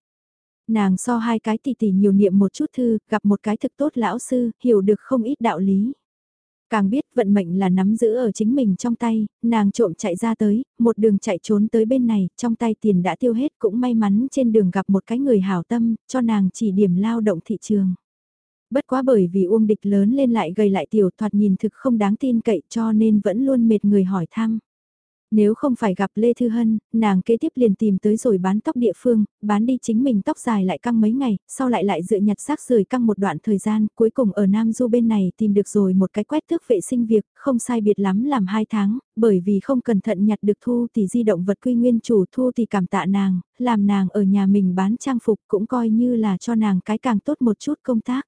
Nàng so hai cái tỷ tỷ nhiều niệm một chút thư, gặp một cái thực tốt lão sư, hiểu được không ít đạo lý. Càng biết vận mệnh là nắm giữ ở chính mình trong tay, nàng trộm chạy ra tới, một đường chạy trốn tới bên này, trong tay tiền đã tiêu hết cũng may mắn trên đường gặp một cái người hảo tâm, cho nàng chỉ điểm lao động thị trường. Bất quá bởi vì Uông Địch lớn lên lại gầy lại tiểu thoạt nhìn thực không đáng tin cậy cho nên vẫn luôn mệt người hỏi thăm. Nếu không phải gặp Lê Thư Hân, nàng kế tiếp liền tìm tới rồi bán tóc địa phương, bán đi chính mình tóc dài lại căng mấy ngày, sau lại lại dựa nhặt xác rời căng một đoạn thời gian, cuối cùng ở Nam Du bên này tìm được rồi một cái quét thước vệ sinh việc, không sai biệt lắm làm hai tháng, bởi vì không cẩn thận nhặt được thu thì di động vật quy nguyên chủ thu thì cảm tạ nàng, làm nàng ở nhà mình bán trang phục cũng coi như là cho nàng cái càng tốt một chút công tác.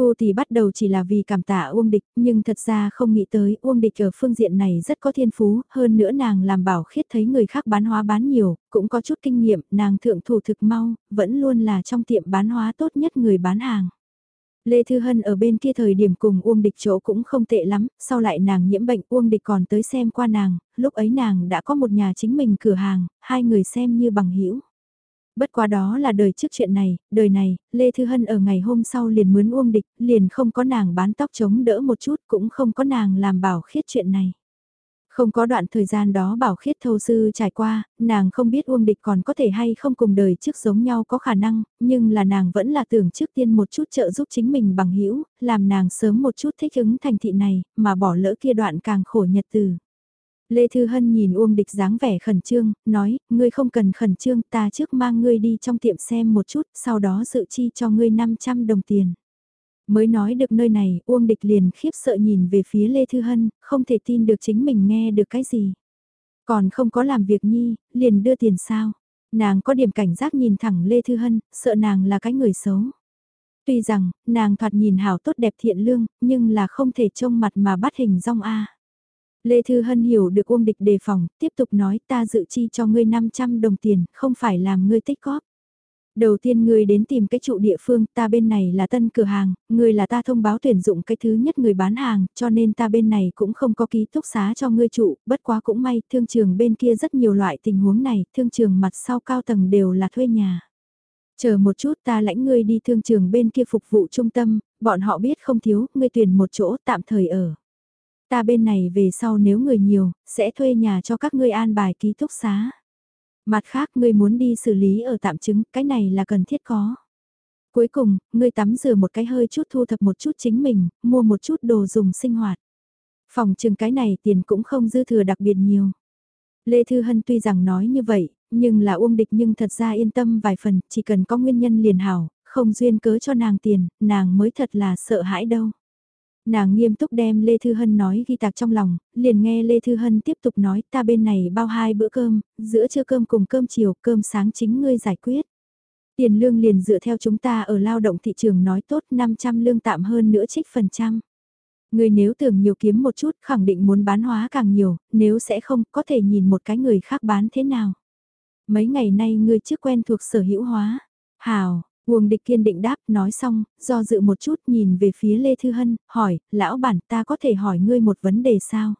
Thu thì bắt đầu chỉ là vì cảm tạ Uông Địch, nhưng thật ra không nghĩ tới Uông Địch ở phương diện này rất có thiên phú, hơn nữa nàng làm bảo khiết thấy người khác bán hóa bán nhiều, cũng có chút kinh nghiệm, nàng thượng thủ thực mau, vẫn luôn là trong tiệm bán hóa tốt nhất người bán hàng. Lê Thư Hân ở bên kia thời điểm cùng Uông Địch chỗ cũng không tệ lắm, sau lại nàng nhiễm bệnh Uông Địch còn tới xem qua nàng, lúc ấy nàng đã có một nhà chính mình cửa hàng, hai người xem như bằng hữu Bất quá đó là đời trước chuyện này, đời này, Lê Thư Hân ở ngày hôm sau liền mướn uông địch, liền không có nàng bán tóc chống đỡ một chút, cũng không có nàng làm bảo khiết chuyện này. Không có đoạn thời gian đó bảo khiết thâu sư trải qua, nàng không biết Uông Địch còn có thể hay không cùng đời trước giống nhau có khả năng, nhưng là nàng vẫn là tưởng trước tiên một chút trợ giúp chính mình bằng hữu làm nàng sớm một chút thích ứng thành thị này, mà bỏ lỡ kia đoạn càng khổ nhật từ. Lê Thư Hân nhìn Uông Địch dáng vẻ khẩn trương, nói, ngươi không cần khẩn trương, ta trước mang ngươi đi trong tiệm xem một chút, sau đó dự chi cho ngươi 500 đồng tiền. Mới nói được nơi này, Uông Địch liền khiếp sợ nhìn về phía Lê Thư Hân, không thể tin được chính mình nghe được cái gì. Còn không có làm việc nhi, liền đưa tiền sao. Nàng có điểm cảnh giác nhìn thẳng Lê Thư Hân, sợ nàng là cái người xấu. Tuy rằng, nàng thoạt nhìn hảo tốt đẹp thiện lương, nhưng là không thể trông mặt mà bắt hình rong A. Lê Thư Hân hiểu được Uông Địch đề phòng, tiếp tục nói ta dự chi cho ngươi 500 đồng tiền, không phải làm ngươi tích góp. Đầu tiên ngươi đến tìm cái trụ địa phương, ta bên này là tân cửa hàng, ngươi là ta thông báo tuyển dụng cái thứ nhất người bán hàng, cho nên ta bên này cũng không có ký túc xá cho ngươi trụ, bất quá cũng may, thương trường bên kia rất nhiều loại tình huống này, thương trường mặt sau cao tầng đều là thuê nhà. Chờ một chút ta lãnh ngươi đi thương trường bên kia phục vụ trung tâm, bọn họ biết không thiếu, ngươi tuyển một chỗ tạm thời ở. Ta bên này về sau nếu người nhiều, sẽ thuê nhà cho các ngươi an bài ký túc xá. Mặt khác ngươi muốn đi xử lý ở tạm chứng, cái này là cần thiết có. Cuối cùng, ngươi tắm rửa một cái hơi chút thu thập một chút chính mình, mua một chút đồ dùng sinh hoạt. Phòng trường cái này tiền cũng không dư thừa đặc biệt nhiều. Lê Thư Hân tuy rằng nói như vậy, nhưng là uông địch nhưng thật ra yên tâm vài phần, chỉ cần có nguyên nhân liền hảo, không duyên cớ cho nàng tiền, nàng mới thật là sợ hãi đâu. Nàng nghiêm túc đem Lê Thư Hân nói ghi tạc trong lòng, liền nghe Lê Thư Hân tiếp tục nói ta bên này bao hai bữa cơm, giữa trưa cơm cùng cơm chiều, cơm sáng chính ngươi giải quyết. Tiền lương liền dựa theo chúng ta ở lao động thị trường nói tốt 500 lương tạm hơn nữa trích phần trăm. Người nếu tưởng nhiều kiếm một chút khẳng định muốn bán hóa càng nhiều, nếu sẽ không có thể nhìn một cái người khác bán thế nào. Mấy ngày nay ngươi chưa quen thuộc sở hữu hóa. Hào, Uông địch kiên định đáp, nói xong, do dự một chút nhìn về phía Lê Thư Hân, hỏi, lão bản ta có thể hỏi ngươi một vấn đề sao?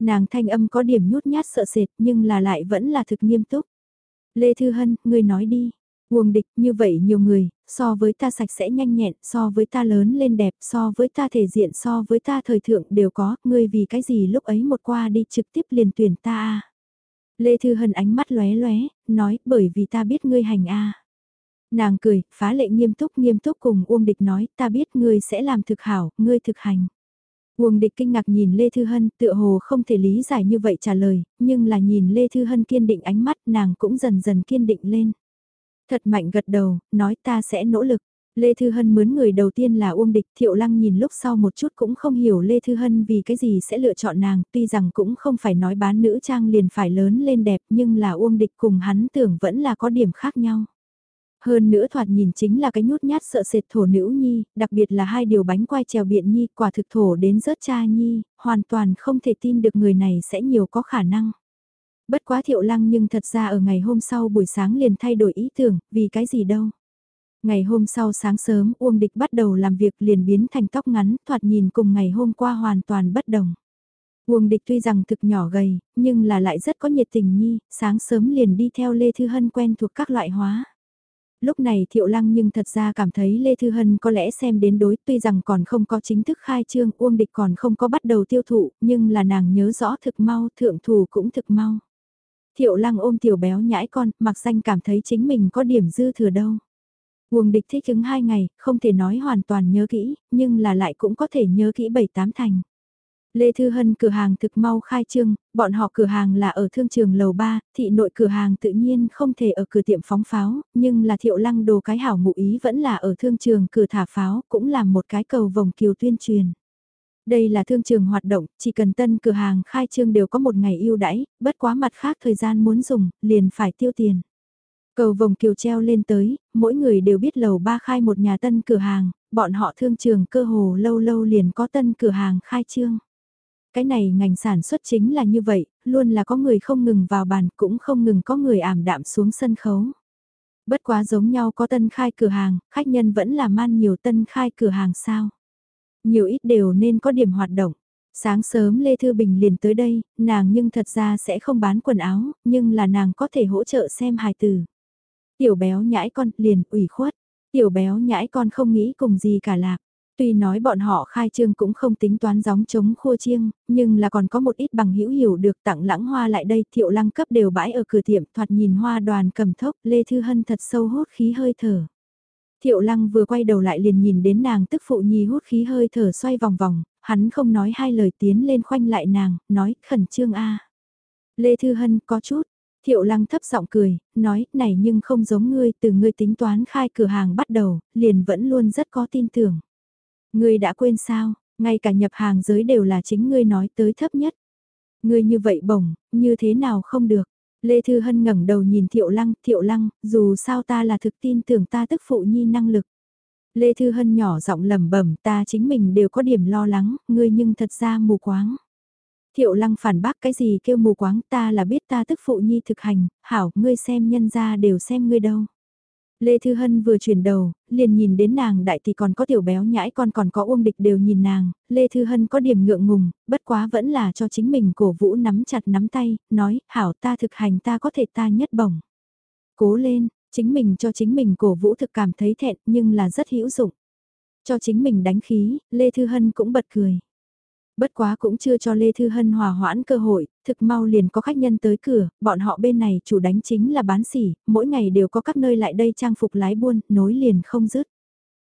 Nàng thanh âm có điểm nhút nhát sợ sệt nhưng là lại vẫn là thực nghiêm túc. Lê Thư Hân, ngươi nói đi. Uông địch như vậy nhiều người, so với ta sạch sẽ nhanh nhẹn, so với ta lớn lên đẹp, so với ta thể diện, so với ta thời thượng đều có, ngươi vì cái gì lúc ấy một qua đi trực tiếp liền tuyển ta à? Lê Thư Hân ánh mắt lóe lóe, nói bởi vì ta biết ngươi hành a Nàng cười, phá lệ nghiêm túc nghiêm túc cùng Uông Địch nói, ta biết ngươi sẽ làm thực hảo, ngươi thực hành. Uông Địch kinh ngạc nhìn Lê Thư Hân, tựa hồ không thể lý giải như vậy trả lời, nhưng là nhìn Lê Thư Hân kiên định ánh mắt nàng cũng dần dần kiên định lên. Thật mạnh gật đầu, nói ta sẽ nỗ lực. Lê Thư Hân mướn người đầu tiên là Uông Địch, Thiệu Lăng nhìn lúc sau một chút cũng không hiểu Lê Thư Hân vì cái gì sẽ lựa chọn nàng, tuy rằng cũng không phải nói bán nữ trang liền phải lớn lên đẹp nhưng là Uông Địch cùng hắn tưởng vẫn là có điểm khác nhau. Hơn nữa thoạt nhìn chính là cái nhút nhát sợ sệt thổ nữ nhi, đặc biệt là hai điều bánh quai trèo biện nhi, quả thực thổ đến rớt cha nhi, hoàn toàn không thể tin được người này sẽ nhiều có khả năng. Bất quá thiệu lăng nhưng thật ra ở ngày hôm sau buổi sáng liền thay đổi ý tưởng, vì cái gì đâu. Ngày hôm sau sáng sớm Uông Địch bắt đầu làm việc liền biến thành tóc ngắn, thoạt nhìn cùng ngày hôm qua hoàn toàn bất đồng. Uông Địch tuy rằng thực nhỏ gầy, nhưng là lại rất có nhiệt tình nhi, sáng sớm liền đi theo Lê Thư Hân quen thuộc các loại hóa lúc này Thiệu Lăng nhưng thật ra cảm thấy Lê Thư Hân có lẽ xem đến đối, tuy rằng còn không có chính thức khai trương, Uông Địch còn không có bắt đầu tiêu thụ, nhưng là nàng nhớ rõ thực mau, thượng thủ cũng thực mau. Thiệu Lăng ôm tiểu béo nhãi con, mặc danh cảm thấy chính mình có điểm dư thừa đâu. Uông Địch thích ứng hai ngày, không thể nói hoàn toàn nhớ kỹ, nhưng là lại cũng có thể nhớ kỹ bảy tám thành. Lê Thư Hân cửa hàng thực mau khai trương, bọn họ cửa hàng là ở thương trường lầu 3, thị nội cửa hàng tự nhiên không thể ở cửa tiệm phóng pháo, nhưng là thiệu lăng đồ cái hảo ngụ ý vẫn là ở thương trường cửa thả pháo, cũng là một cái cầu vòng kiều tuyên truyền. Đây là thương trường hoạt động, chỉ cần tân cửa hàng khai trương đều có một ngày ưu đãi, bất quá mặt khác thời gian muốn dùng, liền phải tiêu tiền. Cầu vòng kiều treo lên tới, mỗi người đều biết lầu ba khai một nhà tân cửa hàng, bọn họ thương trường cơ hồ lâu lâu liền có tân cửa hàng khai trương. Cái này ngành sản xuất chính là như vậy, luôn là có người không ngừng vào bàn cũng không ngừng có người ảm đạm xuống sân khấu. Bất quá giống nhau có tân khai cửa hàng, khách nhân vẫn là man nhiều tân khai cửa hàng sao. Nhiều ít đều nên có điểm hoạt động. Sáng sớm Lê Thư Bình liền tới đây, nàng nhưng thật ra sẽ không bán quần áo, nhưng là nàng có thể hỗ trợ xem hài từ. Tiểu béo nhãi con liền ủy khuất, tiểu béo nhãi con không nghĩ cùng gì cả lạc. Tuy nói bọn họ khai trương cũng không tính toán gióng chống khua chiêng, nhưng là còn có một ít bằng hữu hiểu được tặng lãng hoa lại đây thiệu lăng cấp đều bãi ở cửa tiệm thoạt nhìn hoa đoàn cầm thốc Lê Thư Hân thật sâu hốt khí hơi thở. Thiệu lăng vừa quay đầu lại liền nhìn đến nàng tức phụ nhi hút khí hơi thở xoay vòng vòng, hắn không nói hai lời tiến lên khoanh lại nàng, nói khẩn trương a Lê Thư Hân có chút, Thiệu lăng thấp giọng cười, nói, này nhưng không giống ngươi, từ ngươi tính toán khai cửa hàng bắt đầu, liền vẫn luôn rất có tin tưởng. Ngươi đã quên sao, ngay cả nhập hàng giới đều là chính ngươi nói tới thấp nhất. Ngươi như vậy bổng, như thế nào không được. Lê Thư Hân ngẩng đầu nhìn Thiệu Lăng, Thiệu Lăng, dù sao ta là thực tin tưởng ta tức phụ nhi năng lực. Lê Thư Hân nhỏ giọng lẩm bẩm ta chính mình đều có điểm lo lắng, ngươi nhưng thật ra mù quáng. Thiệu Lăng phản bác cái gì kêu mù quáng ta là biết ta tức phụ nhi thực hành, hảo, ngươi xem nhân ra đều xem ngươi đâu. Lê Thư Hân vừa chuyển đầu, liền nhìn đến nàng đại thì còn có tiểu béo nhãi con còn có uông địch đều nhìn nàng, Lê Thư Hân có điểm ngượng ngùng, bất quá vẫn là cho chính mình cổ vũ nắm chặt nắm tay, nói, hảo ta thực hành ta có thể ta nhất bổng. Cố lên, chính mình cho chính mình cổ vũ thực cảm thấy thẹn nhưng là rất hữu dụng. Cho chính mình đánh khí, Lê Thư Hân cũng bật cười. Bất quá cũng chưa cho Lê Thư Hân hòa hoãn cơ hội, thực mau liền có khách nhân tới cửa, bọn họ bên này chủ đánh chính là bán sỉ, mỗi ngày đều có các nơi lại đây trang phục lái buôn, nối liền không dứt.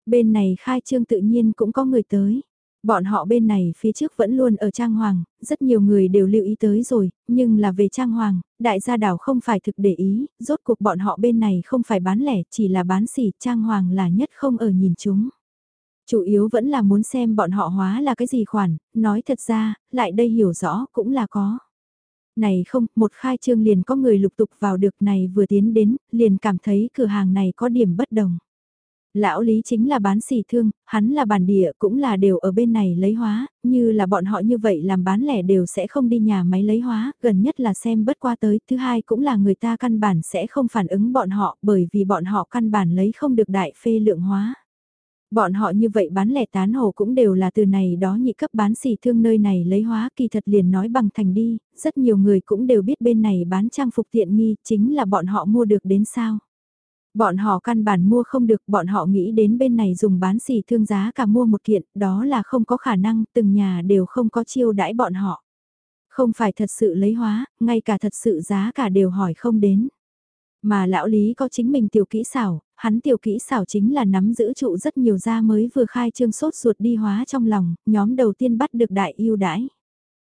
Bên này khai trương tự nhiên cũng có người tới. Bọn họ bên này phía trước vẫn luôn ở Trang Hoàng, rất nhiều người đều lưu ý tới rồi, nhưng là về Trang Hoàng, đại gia đảo không phải thực để ý, rốt cuộc bọn họ bên này không phải bán lẻ, chỉ là bán xỉ, Trang Hoàng là nhất không ở nhìn chúng. Chủ yếu vẫn là muốn xem bọn họ hóa là cái gì khoản, nói thật ra, lại đây hiểu rõ cũng là có. Này không, một khai trương liền có người lục tục vào được này vừa tiến đến, liền cảm thấy cửa hàng này có điểm bất đồng. Lão Lý chính là bán xỉ thương, hắn là bản địa cũng là đều ở bên này lấy hóa, như là bọn họ như vậy làm bán lẻ đều sẽ không đi nhà máy lấy hóa, gần nhất là xem bất qua tới, thứ hai cũng là người ta căn bản sẽ không phản ứng bọn họ bởi vì bọn họ căn bản lấy không được đại phê lượng hóa. Bọn họ như vậy bán lẻ tán hồ cũng đều là từ này đó nhị cấp bán xỉ thương nơi này lấy hóa kỳ thật liền nói bằng thành đi, rất nhiều người cũng đều biết bên này bán trang phục tiện nghi chính là bọn họ mua được đến sao. Bọn họ căn bản mua không được, bọn họ nghĩ đến bên này dùng bán xỉ thương giá cả mua một kiện, đó là không có khả năng, từng nhà đều không có chiêu đãi bọn họ. Không phải thật sự lấy hóa, ngay cả thật sự giá cả đều hỏi không đến. Mà lão Lý có chính mình tiểu kỹ xảo, hắn tiểu kỹ xảo chính là nắm giữ trụ rất nhiều gia mới vừa khai trương sốt ruột đi hóa trong lòng, nhóm đầu tiên bắt được đại yêu đãi.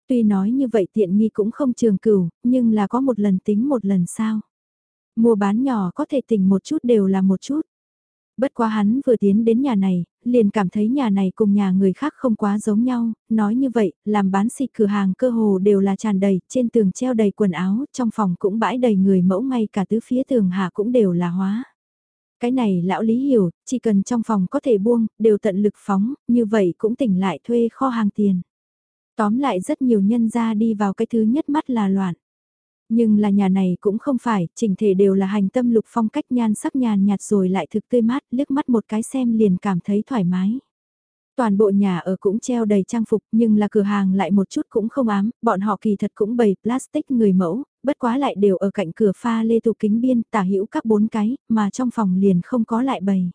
Tuy nói như vậy tiện nghi cũng không trường cửu, nhưng là có một lần tính một lần sao. Mua bán nhỏ có thể tỉnh một chút đều là một chút. Bất quá hắn vừa tiến đến nhà này, liền cảm thấy nhà này cùng nhà người khác không quá giống nhau, nói như vậy, làm bán xịt cửa hàng cơ hồ đều là tràn đầy, trên tường treo đầy quần áo, trong phòng cũng bãi đầy người mẫu ngay cả tứ phía tường hạ cũng đều là hóa. Cái này lão lý hiểu, chỉ cần trong phòng có thể buông, đều tận lực phóng, như vậy cũng tỉnh lại thuê kho hàng tiền. Tóm lại rất nhiều nhân ra đi vào cái thứ nhất mắt là loạn. Nhưng là nhà này cũng không phải, chỉnh thể đều là hành tâm lục phong cách nhan sắc nhàn nhạt rồi lại thực tươi mát, liếc mắt một cái xem liền cảm thấy thoải mái. Toàn bộ nhà ở cũng treo đầy trang phục nhưng là cửa hàng lại một chút cũng không ám, bọn họ kỳ thật cũng bày plastic người mẫu, bất quá lại đều ở cạnh cửa pha lê tủ kính biên tả hữu các bốn cái, mà trong phòng liền không có lại bày.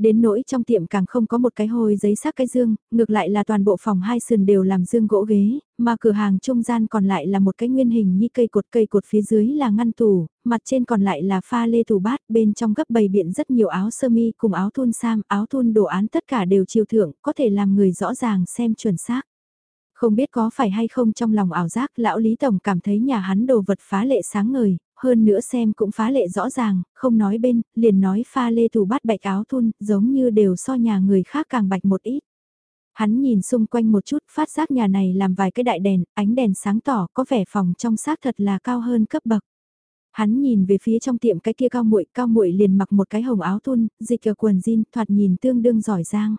Đến nỗi trong tiệm càng không có một cái hôi giấy sắc cái dương, ngược lại là toàn bộ phòng hai sườn đều làm dương gỗ ghế, mà cửa hàng trung gian còn lại là một cái nguyên hình như cây cột cây cột phía dưới là ngăn tủ, mặt trên còn lại là pha lê tủ bát, bên trong gấp bày biện rất nhiều áo sơ mi cùng áo thun sam, áo thun đồ án tất cả đều chiều thượng, có thể làm người rõ ràng xem chuẩn xác. Không biết có phải hay không trong lòng ảo giác lão Lý Tổng cảm thấy nhà hắn đồ vật phá lệ sáng ngời, hơn nữa xem cũng phá lệ rõ ràng, không nói bên, liền nói pha lê thủ bát bạch áo thun, giống như đều so nhà người khác càng bạch một ít. Hắn nhìn xung quanh một chút, phát giác nhà này làm vài cái đại đèn, ánh đèn sáng tỏ, có vẻ phòng trong xác thật là cao hơn cấp bậc. Hắn nhìn về phía trong tiệm cái kia cao muội, cao muội liền mặc một cái hồng áo thun, dịch ở quần jean, thoạt nhìn tương đương giỏi giang.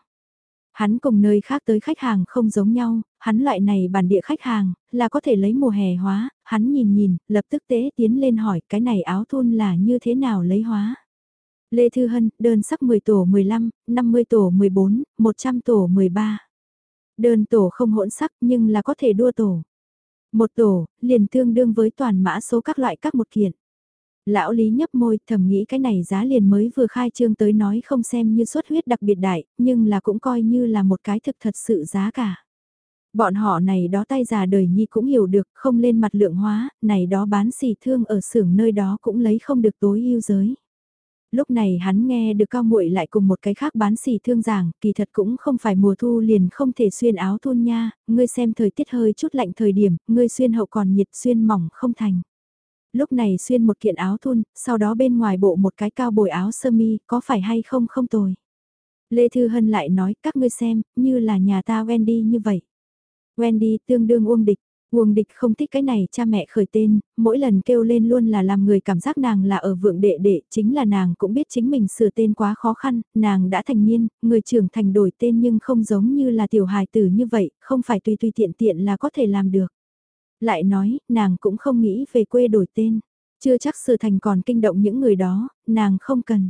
Hắn cùng nơi khác tới khách hàng không giống nhau, hắn loại này bản địa khách hàng, là có thể lấy mùa hè hóa, hắn nhìn nhìn, lập tức tế tiến lên hỏi cái này áo thun là như thế nào lấy hóa. Lê Thư Hân, đơn sắc 10 tổ 15, 50 tổ 14, 100 tổ 13. Đơn tổ không hỗn sắc nhưng là có thể đua tổ. Một tổ, liền tương đương với toàn mã số các loại các một kiện. Lão Lý nhấp môi thầm nghĩ cái này giá liền mới vừa khai trương tới nói không xem như xuất huyết đặc biệt đại, nhưng là cũng coi như là một cái thực thật sự giá cả. Bọn họ này đó tay già đời nhi cũng hiểu được, không lên mặt lượng hóa, này đó bán xỉ thương ở xưởng nơi đó cũng lấy không được tối ưu giới. Lúc này hắn nghe được cao muội lại cùng một cái khác bán xỉ thương giảng, kỳ thật cũng không phải mùa thu liền không thể xuyên áo thun nha, ngươi xem thời tiết hơi chút lạnh thời điểm, ngươi xuyên hậu còn nhiệt xuyên mỏng không thành lúc này xuyên một kiện áo thun, sau đó bên ngoài bộ một cái cao bồi áo sơ mi, có phải hay không không tồi. Lê Thư Hân lại nói, các ngươi xem, như là nhà ta Wendy như vậy. Wendy tương đương Uông Địch, Uông Địch không thích cái này cha mẹ khởi tên, mỗi lần kêu lên luôn là làm người cảm giác nàng là ở vượng đệ đệ, chính là nàng cũng biết chính mình sửa tên quá khó khăn, nàng đã thành niên, người trưởng thành đổi tên nhưng không giống như là tiểu hài tử như vậy, không phải tùy tùy tiện tiện là có thể làm được. Lại nói, nàng cũng không nghĩ về quê đổi tên. Chưa chắc sự thành còn kinh động những người đó, nàng không cần.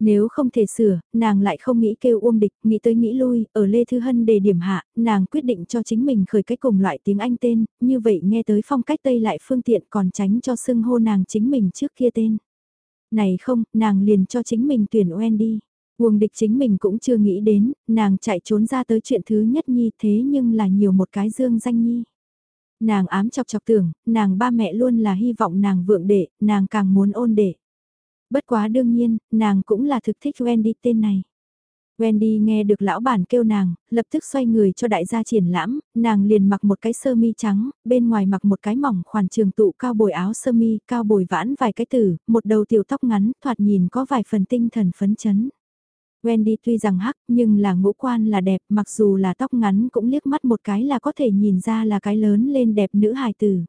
Nếu không thể sửa, nàng lại không nghĩ kêu Uông Địch, nghĩ tới nghĩ lui, ở Lê Thư Hân đề điểm hạ, nàng quyết định cho chính mình khởi cách cùng loại tiếng Anh tên, như vậy nghe tới phong cách Tây lại phương tiện còn tránh cho xưng hô nàng chính mình trước kia tên. Này không, nàng liền cho chính mình tuyển Wendy. Uông Địch chính mình cũng chưa nghĩ đến, nàng chạy trốn ra tới chuyện thứ nhất nhi thế nhưng là nhiều một cái dương danh nhi. Nàng ám chọc chọc tưởng, nàng ba mẹ luôn là hy vọng nàng vượng đệ, nàng càng muốn ôn đệ. Bất quá đương nhiên, nàng cũng là thực thích Wendy tên này. Wendy nghe được lão bản kêu nàng, lập tức xoay người cho đại gia triển lãm, nàng liền mặc một cái sơ mi trắng, bên ngoài mặc một cái mỏng khoản trường tụ cao bồi áo sơ mi, cao bồi vãn vài cái tử, một đầu tiểu tóc ngắn, thoạt nhìn có vài phần tinh thần phấn chấn. Wendy tuy rằng hắc nhưng là ngũ quan là đẹp mặc dù là tóc ngắn cũng liếc mắt một cái là có thể nhìn ra là cái lớn lên đẹp nữ hài tử.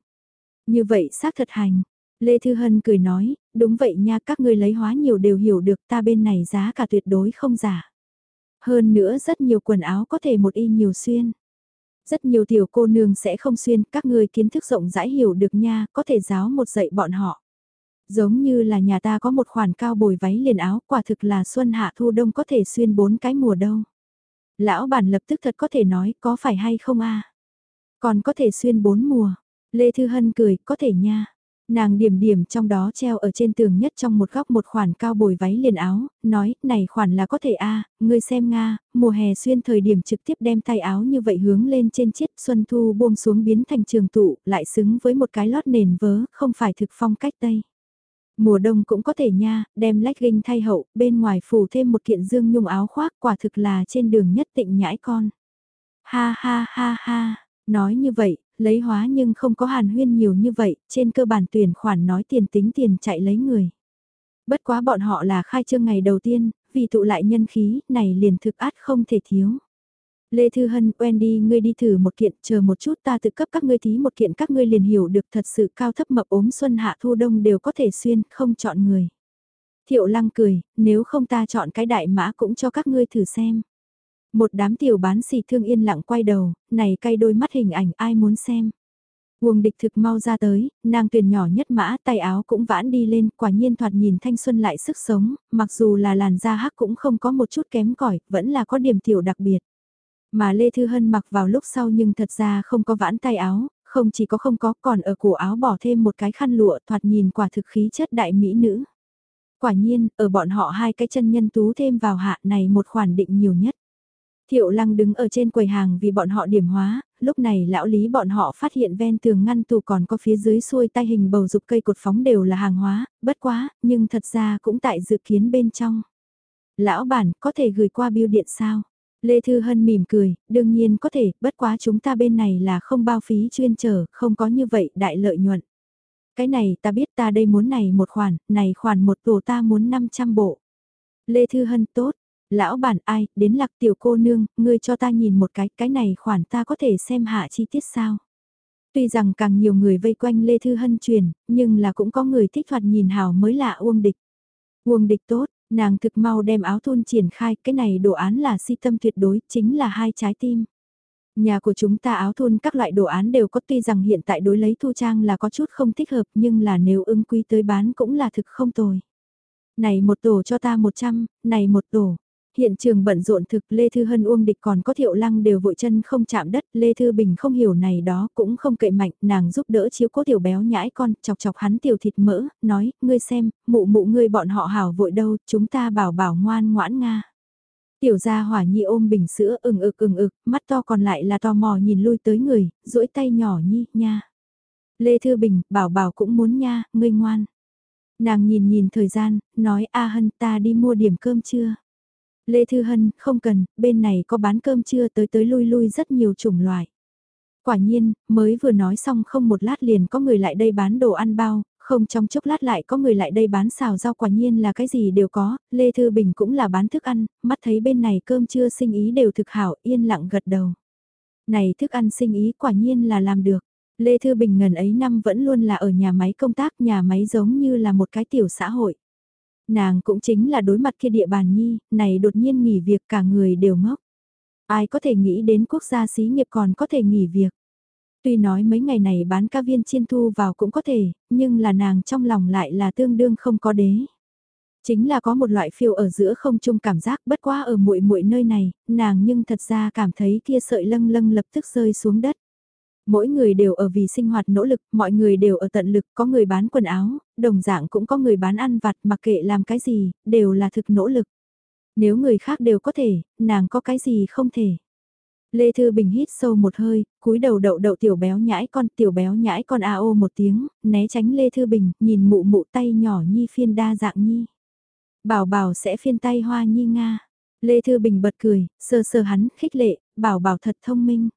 Như vậy xác thật hành. Lê Thư Hân cười nói, đúng vậy nha các ngươi lấy hóa nhiều đều hiểu được ta bên này giá cả tuyệt đối không giả. Hơn nữa rất nhiều quần áo có thể một y nhiều xuyên. Rất nhiều tiểu cô nương sẽ không xuyên, các ngươi kiến thức rộng rãi hiểu được nha, có thể giáo một dạy bọn họ. Giống như là nhà ta có một khoản cao bồi váy liền áo, quả thực là xuân hạ thu đông có thể xuyên bốn cái mùa đâu. Lão bản lập tức thật có thể nói, có phải hay không a Còn có thể xuyên bốn mùa. Lê Thư Hân cười, có thể nha. Nàng điểm điểm trong đó treo ở trên tường nhất trong một góc một khoản cao bồi váy liền áo, nói, này khoản là có thể a ngươi xem Nga, mùa hè xuyên thời điểm trực tiếp đem tay áo như vậy hướng lên trên chiếc xuân thu buông xuống biến thành trường tụ, lại xứng với một cái lót nền vớ, không phải thực phong cách Tây. Mùa đông cũng có thể nha, đem legging thay hậu, bên ngoài phủ thêm một kiện dương nhung áo khoác quả thực là trên đường nhất tịnh nhãi con. Ha ha ha ha, nói như vậy, lấy hóa nhưng không có hàn huyên nhiều như vậy, trên cơ bản tuyển khoản nói tiền tính tiền chạy lấy người. Bất quá bọn họ là khai trương ngày đầu tiên, vì tụ lại nhân khí, này liền thực át không thể thiếu. Lê Thư Hân, Wendy ngươi đi thử một kiện, chờ một chút ta tự cấp các ngươi thí một kiện các ngươi liền hiểu được thật sự cao thấp mập ốm xuân hạ thu đông đều có thể xuyên, không chọn người. Thiệu lăng cười, nếu không ta chọn cái đại mã cũng cho các ngươi thử xem. Một đám tiểu bán xì thương yên lặng quay đầu, này cay đôi mắt hình ảnh ai muốn xem. Uông địch thực mau ra tới, nàng tuyển nhỏ nhất mã tay áo cũng vãn đi lên, quả nhiên thoạt nhìn thanh xuân lại sức sống, mặc dù là làn da hắc cũng không có một chút kém cỏi vẫn là có điểm tiểu đặc biệt. Mà Lê Thư Hân mặc vào lúc sau nhưng thật ra không có vãn tay áo, không chỉ có không có còn ở cổ áo bỏ thêm một cái khăn lụa thoạt nhìn quả thực khí chất đại mỹ nữ. Quả nhiên, ở bọn họ hai cái chân nhân tú thêm vào hạ này một khoản định nhiều nhất. Thiệu lăng đứng ở trên quầy hàng vì bọn họ điểm hóa, lúc này lão lý bọn họ phát hiện ven tường ngăn tủ còn có phía dưới xuôi tay hình bầu dục cây cột phóng đều là hàng hóa, bất quá, nhưng thật ra cũng tại dự kiến bên trong. Lão bản, có thể gửi qua biêu điện sao? Lê Thư Hân mỉm cười, đương nhiên có thể, bất quá chúng ta bên này là không bao phí chuyên trở, không có như vậy đại lợi nhuận. Cái này ta biết ta đây muốn này một khoản, này khoản một tổ ta muốn 500 bộ. Lê Thư Hân tốt, lão bản ai, đến lạc tiểu cô nương, ngươi cho ta nhìn một cái, cái này khoản ta có thể xem hạ chi tiết sao. Tuy rằng càng nhiều người vây quanh Lê Thư Hân truyền, nhưng là cũng có người thích thoạt nhìn hào mới lạ Uông Địch. Uông Địch tốt, nàng thực mau đem áo thun triển khai, cái này đồ án là si tâm tuyệt đối, chính là hai trái tim. Nhà của chúng ta áo thun các loại đồ án đều có tuy rằng hiện tại đối lấy thu trang là có chút không thích hợp nhưng là nếu ưng quý tới bán cũng là thực không tồi. Này một tổ cho ta 100, này một tổ, Hiện trường bận rộn thực Lê Thư Hân Uông Địch còn có thiệu lăng đều vội chân không chạm đất, Lê Thư Bình không hiểu này đó cũng không cậy mạnh, nàng giúp đỡ chiếu cố tiểu béo nhãi con, chọc chọc hắn tiểu thịt mỡ, nói, ngươi xem, mụ mụ ngươi bọn họ hảo vội đâu, chúng ta bảo bảo ngoan ngoãn Nga. Tiểu gia hỏa nhi ôm bình sữa ừng ực ừng ực, mắt to còn lại là tò mò nhìn lui tới người, duỗi tay nhỏ nhi, nha. Lê Thư Bình, bảo bảo cũng muốn nha, ngươi ngoan. Nàng nhìn nhìn thời gian, nói A Hân ta đi mua điểm cơm chưa? Lê Thư Hân, không cần, bên này có bán cơm trưa tới tới lui lui rất nhiều chủng loại. Quả nhiên, mới vừa nói xong không một lát liền có người lại đây bán đồ ăn bao, không trong chốc lát lại có người lại đây bán xào rau quả nhiên là cái gì đều có, Lê Thư Bình cũng là bán thức ăn, mắt thấy bên này cơm trưa sinh ý đều thực hảo, yên lặng gật đầu. Này thức ăn sinh ý quả nhiên là làm được. Lê Thư Bình ngần ấy năm vẫn luôn là ở nhà máy công tác, nhà máy giống như là một cái tiểu xã hội. Nàng cũng chính là đối mặt kia địa bàn nhi, này đột nhiên nghỉ việc cả người đều ngốc. Ai có thể nghĩ đến quốc gia xí nghiệp còn có thể nghỉ việc. Tuy nói mấy ngày này bán ca viên chiên thu vào cũng có thể, nhưng là nàng trong lòng lại là tương đương không có đế. Chính là có một loại phiêu ở giữa không chung cảm giác bất qua ở muội muội nơi này, nàng nhưng thật ra cảm thấy kia sợi lâng lâng lập tức rơi xuống đất. Mỗi người đều ở vì sinh hoạt nỗ lực, mọi người đều ở tận lực, có người bán quần áo, đồng dạng cũng có người bán ăn vặt mặc kệ làm cái gì, đều là thực nỗ lực. Nếu người khác đều có thể, nàng có cái gì không thể. Lê Thư Bình hít sâu một hơi, cúi đầu đậu đậu tiểu béo nhãi con, tiểu béo nhãi con a ô một tiếng, né tránh Lê Thư Bình, nhìn mụ mụ tay nhỏ nhi phiên đa dạng nhi. Bảo bảo sẽ phiên tay hoa nhi Nga. Lê Thư Bình bật cười, sơ sơ hắn, khích lệ, bảo bảo thật thông minh.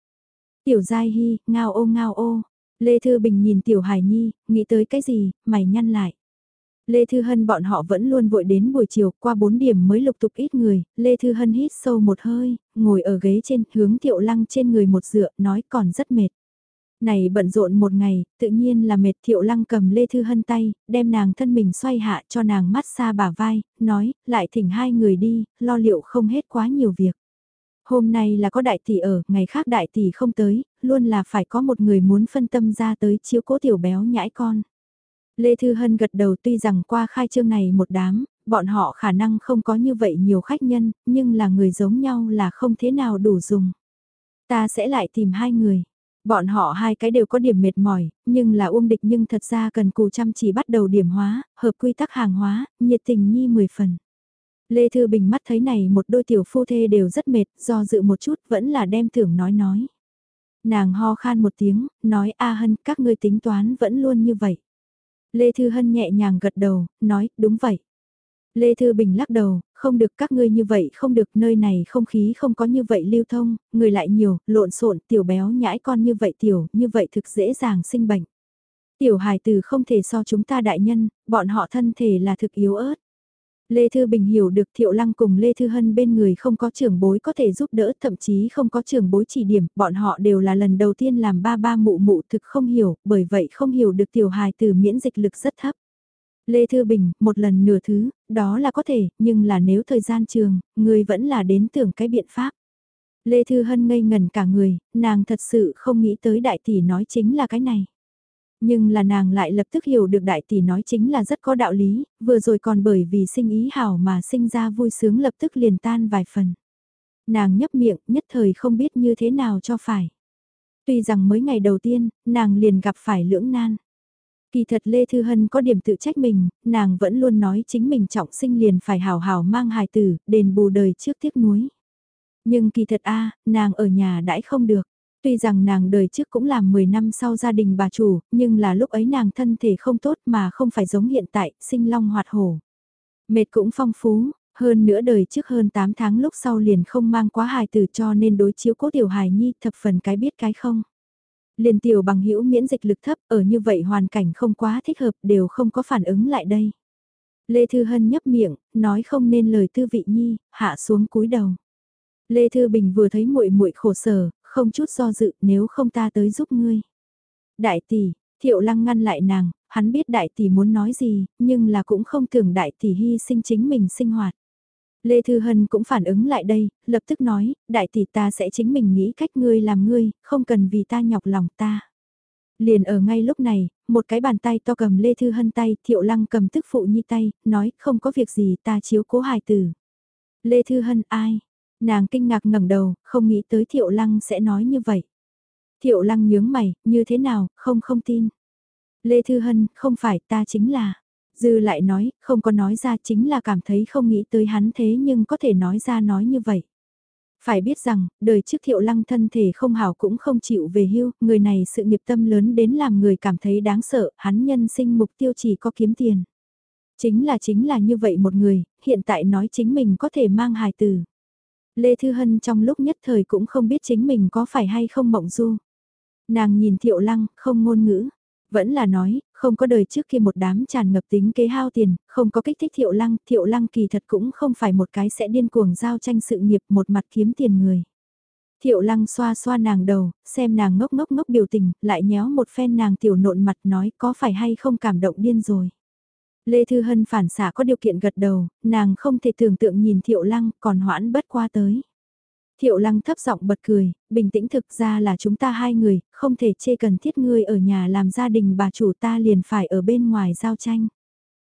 Tiểu Giai Hy, ngao ô ngao ô. Lê Thư Bình nhìn Tiểu Hải Nhi, nghĩ tới cái gì, mày nhăn lại. Lê Thư Hân bọn họ vẫn luôn vội đến buổi chiều, qua 4 điểm mới lục tục ít người, Lê Thư Hân hít sâu một hơi, ngồi ở ghế trên, hướng Thiệu Lăng trên người một dựa, nói còn rất mệt. Này bận rộn một ngày, tự nhiên là mệt thiệu lăng cầm Lê Thư Hân tay, đem nàng thân mình xoay hạ cho nàng mát xa bả vai, nói, lại thỉnh hai người đi, lo liệu không hết quá nhiều việc. Hôm nay là có đại tỷ ở, ngày khác đại tỷ không tới, luôn là phải có một người muốn phân tâm ra tới chiếu cố tiểu béo nhãi con. Lê Thư Hân gật đầu tuy rằng qua khai trương này một đám, bọn họ khả năng không có như vậy nhiều khách nhân, nhưng là người giống nhau là không thế nào đủ dùng. Ta sẽ lại tìm hai người. Bọn họ hai cái đều có điểm mệt mỏi, nhưng là uông địch nhưng thật ra cần cù chăm chỉ bắt đầu điểm hóa, hợp quy tắc hàng hóa, nhiệt tình nhi 10 phần. Lê Thư Bình mắt thấy này một đôi tiểu phu thê đều rất mệt, do dự một chút vẫn là đem thưởng nói nói. Nàng ho khan một tiếng, nói A Hân các ngươi tính toán vẫn luôn như vậy. Lê Thư Hân nhẹ nhàng gật đầu, nói đúng vậy. Lê Thư Bình lắc đầu, không được các ngươi như vậy không được nơi này không khí không có như vậy lưu thông, người lại nhiều, lộn xộn tiểu béo nhãi con như vậy tiểu, như vậy thực dễ dàng sinh bệnh. Tiểu hài từ không thể so chúng ta đại nhân, bọn họ thân thể là thực yếu ớt. Lê Thư Bình hiểu được Thiệu Lăng cùng Lê Thư Hân bên người không có trưởng bối có thể giúp đỡ, thậm chí không có trưởng bối chỉ điểm, bọn họ đều là lần đầu tiên làm ba ba mụ mụ thực không hiểu, bởi vậy không hiểu được tiểu hài từ miễn dịch lực rất thấp. Lê Thư Bình, một lần nửa thứ, đó là có thể, nhưng là nếu thời gian trường, người vẫn là đến tưởng cái biện pháp. Lê Thư Hân ngây ngần cả người, nàng thật sự không nghĩ tới đại tỷ nói chính là cái này. Nhưng là nàng lại lập tức hiểu được đại tỷ nói chính là rất có đạo lý, vừa rồi còn bởi vì sinh ý hảo mà sinh ra vui sướng lập tức liền tan vài phần. Nàng nhấp miệng, nhất thời không biết như thế nào cho phải. Tuy rằng mới ngày đầu tiên, nàng liền gặp phải lưỡng nan. Kỳ thật Lê Thư Hân có điểm tự trách mình, nàng vẫn luôn nói chính mình trọng sinh liền phải hào hào mang hài tử, đền bù đời trước tiếc nuối. Nhưng kỳ thật a nàng ở nhà đãi không được. Tuy rằng nàng đời trước cũng làm 10 năm sau gia đình bà chủ, nhưng là lúc ấy nàng thân thể không tốt mà không phải giống hiện tại, sinh long hoạt hổ. Mệt cũng phong phú, hơn nữa đời trước hơn 8 tháng lúc sau liền không mang quá hài tử cho nên đối chiếu cố tiểu hài nhi thập phần cái biết cái không. Liền tiểu bằng hữu miễn dịch lực thấp ở như vậy hoàn cảnh không quá thích hợp đều không có phản ứng lại đây. Lê Thư Hân nhấp miệng, nói không nên lời tư vị nhi, hạ xuống cúi đầu. Lê Thư Bình vừa thấy muội muội khổ sở, không chút do dự nếu không ta tới giúp ngươi. Đại tỷ, thiệu lăng ngăn lại nàng, hắn biết đại tỷ muốn nói gì, nhưng là cũng không tưởng đại tỷ hy sinh chính mình sinh hoạt. Lê Thư Hân cũng phản ứng lại đây, lập tức nói, đại tỷ ta sẽ chính mình nghĩ cách ngươi làm ngươi, không cần vì ta nhọc lòng ta. Liền ở ngay lúc này, một cái bàn tay to cầm Lê Thư Hân tay, Thiệu Lăng cầm tức phụ nhi tay, nói không có việc gì ta chiếu cố hài tử. Lê Thư Hân ai? Nàng kinh ngạc ngẩng đầu, không nghĩ tới Thiệu Lăng sẽ nói như vậy. Thiệu Lăng nhướng mày, như thế nào, không không tin. Lê Thư Hân, không phải ta chính là. Dư lại nói, không có nói ra chính là cảm thấy không nghĩ tới hắn thế nhưng có thể nói ra nói như vậy. Phải biết rằng, đời trước thiệu lăng thân thể không hảo cũng không chịu về hưu, người này sự nghiệp tâm lớn đến làm người cảm thấy đáng sợ, hắn nhân sinh mục tiêu chỉ có kiếm tiền. Chính là chính là như vậy một người, hiện tại nói chính mình có thể mang hài từ. Lê Thư Hân trong lúc nhất thời cũng không biết chính mình có phải hay không mộng du. Nàng nhìn thiệu lăng, không ngôn ngữ. Vẫn là nói, không có đời trước kia một đám tràn ngập tính kế hao tiền, không có kích thích thiệu lăng, thiệu lăng kỳ thật cũng không phải một cái sẽ điên cuồng giao tranh sự nghiệp một mặt kiếm tiền người. Thiệu lăng xoa xoa nàng đầu, xem nàng ngốc ngốc ngốc biểu tình, lại nhéo một phen nàng tiểu nộn mặt nói có phải hay không cảm động điên rồi. Lê Thư Hân phản xả có điều kiện gật đầu, nàng không thể tưởng tượng nhìn thiệu lăng còn hoãn bất qua tới. Thiệu lăng thấp giọng bật cười, bình tĩnh thực ra là chúng ta hai người, không thể chê cần thiết ngươi ở nhà làm gia đình bà chủ ta liền phải ở bên ngoài giao tranh.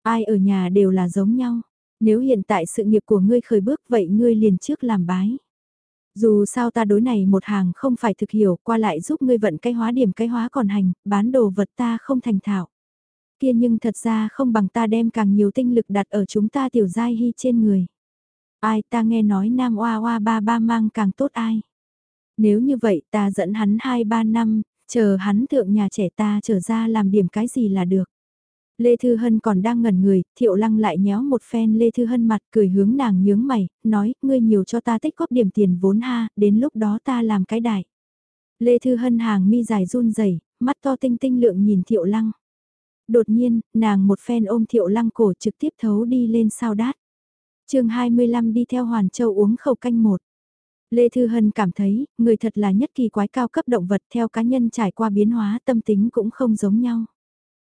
Ai ở nhà đều là giống nhau, nếu hiện tại sự nghiệp của ngươi khởi bước vậy ngươi liền trước làm bái. Dù sao ta đối này một hàng không phải thực hiểu qua lại giúp ngươi vận cái hóa điểm cái hóa còn hành, bán đồ vật ta không thành thạo. Kia nhưng thật ra không bằng ta đem càng nhiều tinh lực đặt ở chúng ta tiểu giai hy trên người. Ai ta nghe nói nam oa oa ba ba mang càng tốt ai. Nếu như vậy ta dẫn hắn 2-3 năm, chờ hắn thượng nhà trẻ ta trở ra làm điểm cái gì là được. Lê Thư Hân còn đang ngẩn người, thiệu lăng lại nhéo một phen Lê Thư Hân mặt cười hướng nàng nhướng mày, nói, ngươi nhiều cho ta tích góp điểm tiền vốn ha, đến lúc đó ta làm cái đại. Lê Thư Hân hàng mi dài run rẩy mắt to tinh tinh lượng nhìn thiệu lăng. Đột nhiên, nàng một phen ôm thiệu lăng cổ trực tiếp thấu đi lên sao đát chương 25 đi theo Hoàn Châu uống khẩu canh một. Lê Thư Hân cảm thấy, người thật là nhất kỳ quái cao cấp động vật theo cá nhân trải qua biến hóa tâm tính cũng không giống nhau.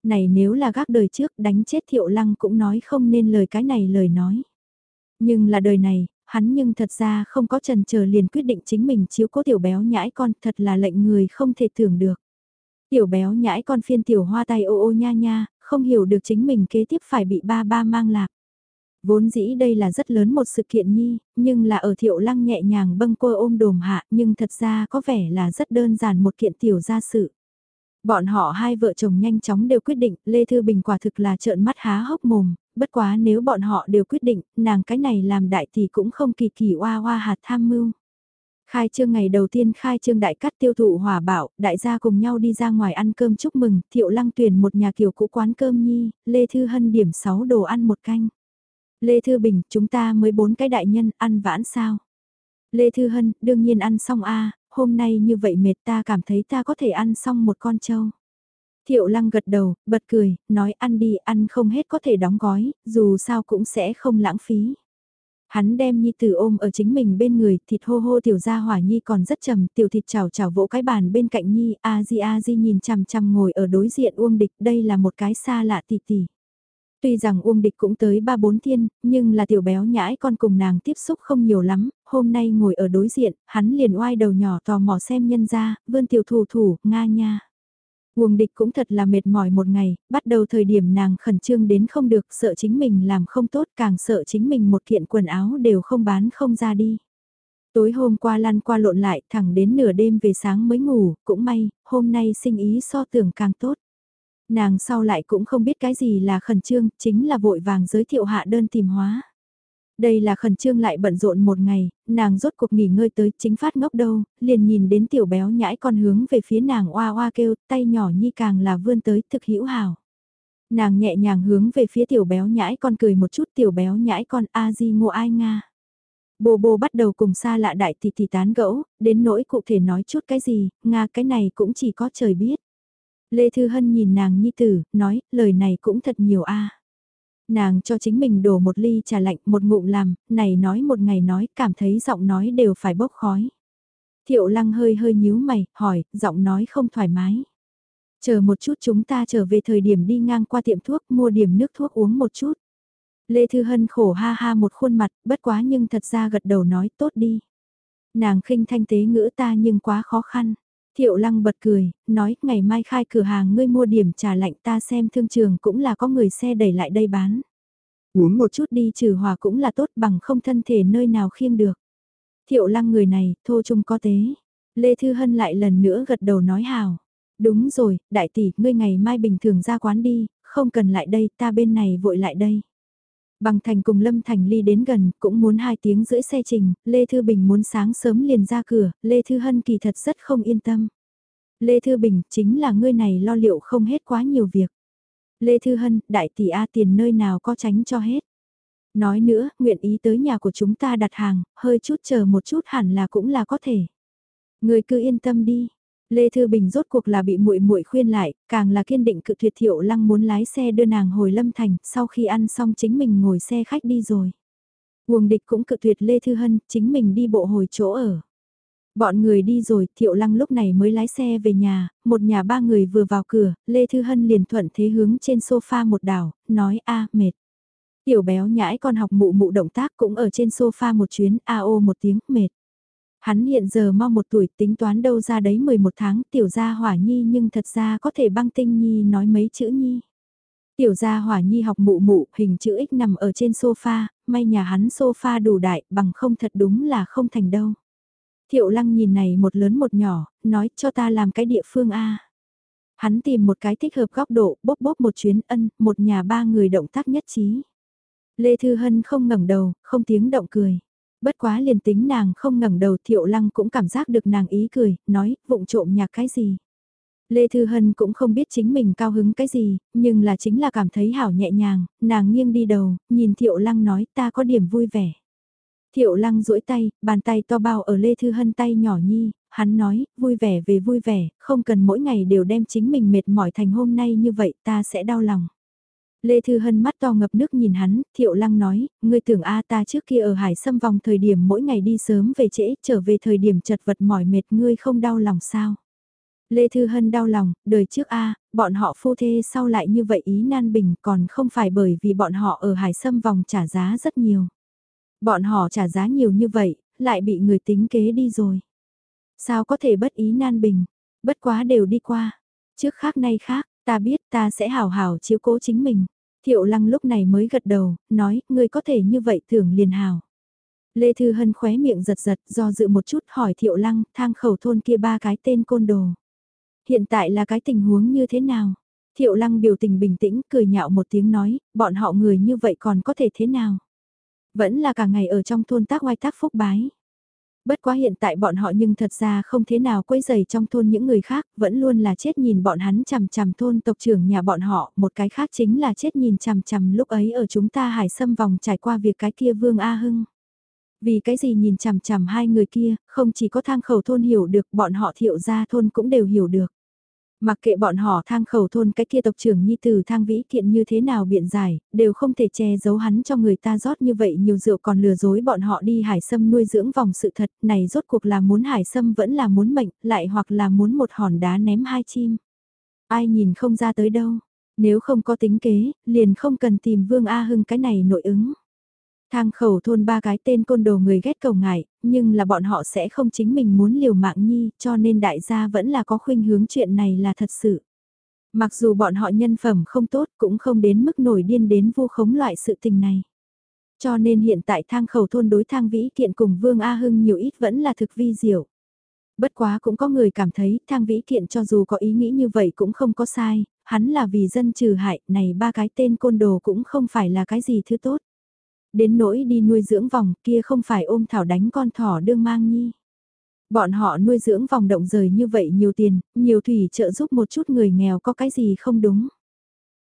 Này nếu là gác đời trước đánh chết thiệu lăng cũng nói không nên lời cái này lời nói. Nhưng là đời này, hắn nhưng thật ra không có trần chờ liền quyết định chính mình chiếu cố tiểu béo nhãi con thật là lệnh người không thể tưởng được. Tiểu béo nhãi con phiên tiểu hoa tay ô ô nha nha, không hiểu được chính mình kế tiếp phải bị ba ba mang lạc. Vốn dĩ đây là rất lớn một sự kiện nhi, nhưng là ở thiệu lăng nhẹ nhàng bâng quơ ôm đồm hạ nhưng thật ra có vẻ là rất đơn giản một kiện tiểu gia sự. Bọn họ hai vợ chồng nhanh chóng đều quyết định, Lê Thư Bình quả thực là trợn mắt há hốc mồm, bất quá nếu bọn họ đều quyết định, nàng cái này làm đại thì cũng không kỳ kỳ oa oa hạt tham mưu. Khai trương ngày đầu tiên khai trương đại cắt tiêu thụ hỏa bảo, đại gia cùng nhau đi ra ngoài ăn cơm chúc mừng, thiệu lăng tuyển một nhà kiểu cũ quán cơm nhi, Lê Thư Hân điểm 6 đồ ăn một canh. Lê Thư Bình, chúng ta mới bốn cái đại nhân, ăn vãn sao? Lê Thư Hân, đương nhiên ăn xong a hôm nay như vậy mệt ta cảm thấy ta có thể ăn xong một con trâu. Thiệu lăng gật đầu, bật cười, nói ăn đi, ăn không hết có thể đóng gói, dù sao cũng sẽ không lãng phí. Hắn đem Nhi Tử ôm ở chính mình bên người, thịt hô hô tiểu gia hỏa Nhi còn rất trầm, tiểu thịt chảo chảo vỗ cái bàn bên cạnh Nhi, a di a di nhìn chằm chằm ngồi ở đối diện Uông Địch, đây là một cái xa lạ tỷ tỷ. Tuy rằng Uông Địch cũng tới ba bốn thiên, nhưng là tiểu béo nhãi con cùng nàng tiếp xúc không nhiều lắm, hôm nay ngồi ở đối diện, hắn liền oai đầu nhỏ tò mò xem nhân ra, vươn tiểu thủ thủ, nga nha. Uông địch cũng thật là mệt mỏi một ngày, bắt đầu thời điểm nàng khẩn trương đến không được, sợ chính mình làm không tốt, càng sợ chính mình một kiện quần áo đều không bán không ra đi. Tối hôm qua lăn qua lộn lại, thẳng đến nửa đêm về sáng mới ngủ, cũng may, hôm nay sinh ý so tưởng càng tốt. Nàng sau lại cũng không biết cái gì là khẩn trương, chính là vội vàng giới thiệu hạ đơn tìm hóa. Đây là khẩn trương lại bận rộn một ngày, nàng rốt cuộc nghỉ ngơi tới chính phát ngốc đâu, liền nhìn đến tiểu béo nhãi con hướng về phía nàng oa oa kêu, tay nhỏ nhi càng là vươn tới thực hữu hào. Nàng nhẹ nhàng hướng về phía tiểu béo nhãi con cười một chút tiểu béo nhãi con a di ngô ai nga. Bồ bồ bắt đầu cùng xa lạ đại tỷ tỷ tán gẫu, đến nỗi cụ thể nói chút cái gì, nga cái này cũng chỉ có trời biết. Lê Thư Hân nhìn nàng nhi tử, nói, lời này cũng thật nhiều a Nàng cho chính mình đổ một ly trà lạnh một ngụm làm, này nói một ngày nói, cảm thấy giọng nói đều phải bốc khói. Thiệu lăng hơi hơi nhíu mày, hỏi, giọng nói không thoải mái. Chờ một chút chúng ta trở về thời điểm đi ngang qua tiệm thuốc mua điểm nước thuốc uống một chút. Lê Thư Hân khổ ha ha một khuôn mặt, bất quá nhưng thật ra gật đầu nói tốt đi. Nàng khinh thanh tế ngữ ta nhưng quá khó khăn. Thiệu lăng bật cười, nói ngày mai khai cửa hàng ngươi mua điểm trà lạnh ta xem thương trường cũng là có người xe đẩy lại đây bán. Uống một chút đi trừ hòa cũng là tốt bằng không thân thể nơi nào khiêng được. Thiệu lăng người này, thô chung có tế. Lê Thư Hân lại lần nữa gật đầu nói hào. Đúng rồi, đại tỷ, ngươi ngày mai bình thường ra quán đi, không cần lại đây, ta bên này vội lại đây. Bằng thành cùng Lâm Thành Ly đến gần, cũng muốn hai tiếng rưỡi xe trình, Lê Thư Bình muốn sáng sớm liền ra cửa, Lê Thư Hân kỳ thật rất không yên tâm. Lê Thư Bình, chính là ngươi này lo liệu không hết quá nhiều việc. Lê Thư Hân, đại tỷ A tiền nơi nào có tránh cho hết. Nói nữa, nguyện ý tới nhà của chúng ta đặt hàng, hơi chút chờ một chút hẳn là cũng là có thể. Người cứ yên tâm đi, Lê Thư Bình rốt cuộc là bị muội muội khuyên lại, càng là kiên định cự tuyệt Thiệu Lăng muốn lái xe đưa nàng hồi Lâm Thành, sau khi ăn xong chính mình ngồi xe khách đi rồi. Uông địch cũng cự tuyệt Lê Thư Hân, chính mình đi bộ hồi chỗ ở. Bọn người đi rồi, Thiệu Lăng lúc này mới lái xe về nhà, một nhà ba người vừa vào cửa, Lê Thư Hân liền thuận thế hướng trên sofa một đảo, nói a mệt. Tiểu béo nhãi con học mụ mụ động tác cũng ở trên sofa một chuyến, a ô một tiếng, mệt. Hắn hiện giờ mau một tuổi tính toán đâu ra đấy 11 tháng tiểu gia hỏa nhi nhưng thật ra có thể băng tinh nhi nói mấy chữ nhi. Tiểu gia hỏa nhi học mụ mụ hình chữ X nằm ở trên sofa, may nhà hắn sofa đủ đại bằng không thật đúng là không thành đâu. Thiệu lăng nhìn này một lớn một nhỏ, nói cho ta làm cái địa phương A. Hắn tìm một cái thích hợp góc độ, bốc bốc một chuyến ân, một nhà ba người động tác nhất trí. Lê Thư Hân không ngẩng đầu, không tiếng động cười bất quá liền tính nàng không ngẩng đầu thiệu lăng cũng cảm giác được nàng ý cười, nói, vụng trộm nhạc cái gì. Lê Thư Hân cũng không biết chính mình cao hứng cái gì, nhưng là chính là cảm thấy hảo nhẹ nhàng, nàng nghiêng đi đầu, nhìn Thiệu Lăng nói ta có điểm vui vẻ. Thiệu Lăng duỗi tay, bàn tay to bao ở Lê Thư Hân tay nhỏ nhi, hắn nói, vui vẻ về vui vẻ, không cần mỗi ngày đều đem chính mình mệt mỏi thành hôm nay như vậy ta sẽ đau lòng. Lê Thư Hân mắt to ngập nước nhìn hắn, Thiệu Lăng nói, ngươi tưởng A ta trước kia ở Hải Sâm vòng thời điểm mỗi ngày đi sớm về trễ, trở về thời điểm chật vật mỏi mệt ngươi không đau lòng sao. Lê Thư Hân đau lòng, đời trước A, bọn họ phu thê sau lại như vậy ý nan bình còn không phải bởi vì bọn họ ở Hải Sâm vòng trả giá rất nhiều. Bọn họ trả giá nhiều như vậy, lại bị người tính kế đi rồi. Sao có thể bất ý nan bình, bất quá đều đi qua. Trước khác nay khác, ta biết ta sẽ hào hào chiếu cố chính mình. Thiệu lăng lúc này mới gật đầu, nói, ngươi có thể như vậy thưởng liền hào. Lê Thư Hân khóe miệng giật giật do dự một chút hỏi Thiệu Lăng thang khẩu thôn kia ba cái tên côn đồ. Hiện tại là cái tình huống như thế nào? Thiệu Lăng biểu tình bình tĩnh cười nhạo một tiếng nói, bọn họ người như vậy còn có thể thế nào? Vẫn là cả ngày ở trong thôn tác oai tác phúc bái. Bất quá hiện tại bọn họ nhưng thật ra không thế nào quấy dày trong thôn những người khác, vẫn luôn là chết nhìn bọn hắn chằm chằm thôn tộc trưởng nhà bọn họ, một cái khác chính là chết nhìn chằm chằm lúc ấy ở chúng ta hải xâm vòng trải qua việc cái kia Vương A Hưng. Vì cái gì nhìn chằm chằm hai người kia, không chỉ có thang khẩu thôn hiểu được, bọn họ thiệu ra thôn cũng đều hiểu được. Mặc kệ bọn họ thang khẩu thôn cái kia tộc trưởng nhi tử thang vĩ kiện như thế nào biện giải, đều không thể che giấu hắn cho người ta rót như vậy nhiều rượu còn lừa dối bọn họ đi hải sâm nuôi dưỡng vòng sự thật này rốt cuộc là muốn hải sâm vẫn là muốn mệnh, lại hoặc là muốn một hòn đá ném hai chim. Ai nhìn không ra tới đâu, nếu không có tính kế, liền không cần tìm Vương A Hưng cái này nội ứng. Thang khẩu thôn ba cái tên côn đồ người ghét cầu ngại, nhưng là bọn họ sẽ không chính mình muốn liều mạng nhi, cho nên đại gia vẫn là có khuynh hướng chuyện này là thật sự. Mặc dù bọn họ nhân phẩm không tốt cũng không đến mức nổi điên đến vô khống loại sự tình này. Cho nên hiện tại thang khẩu thôn đối thang vĩ kiện cùng Vương A Hưng nhiều ít vẫn là thực vi diệu. Bất quá cũng có người cảm thấy thang vĩ kiện cho dù có ý nghĩ như vậy cũng không có sai, hắn là vì dân trừ hại, này ba cái tên côn đồ cũng không phải là cái gì thứ tốt. Đến nỗi đi nuôi dưỡng vòng kia không phải ôm thảo đánh con thỏ đương mang nhi. Bọn họ nuôi dưỡng vòng động rời như vậy nhiều tiền, nhiều thủy trợ giúp một chút người nghèo có cái gì không đúng.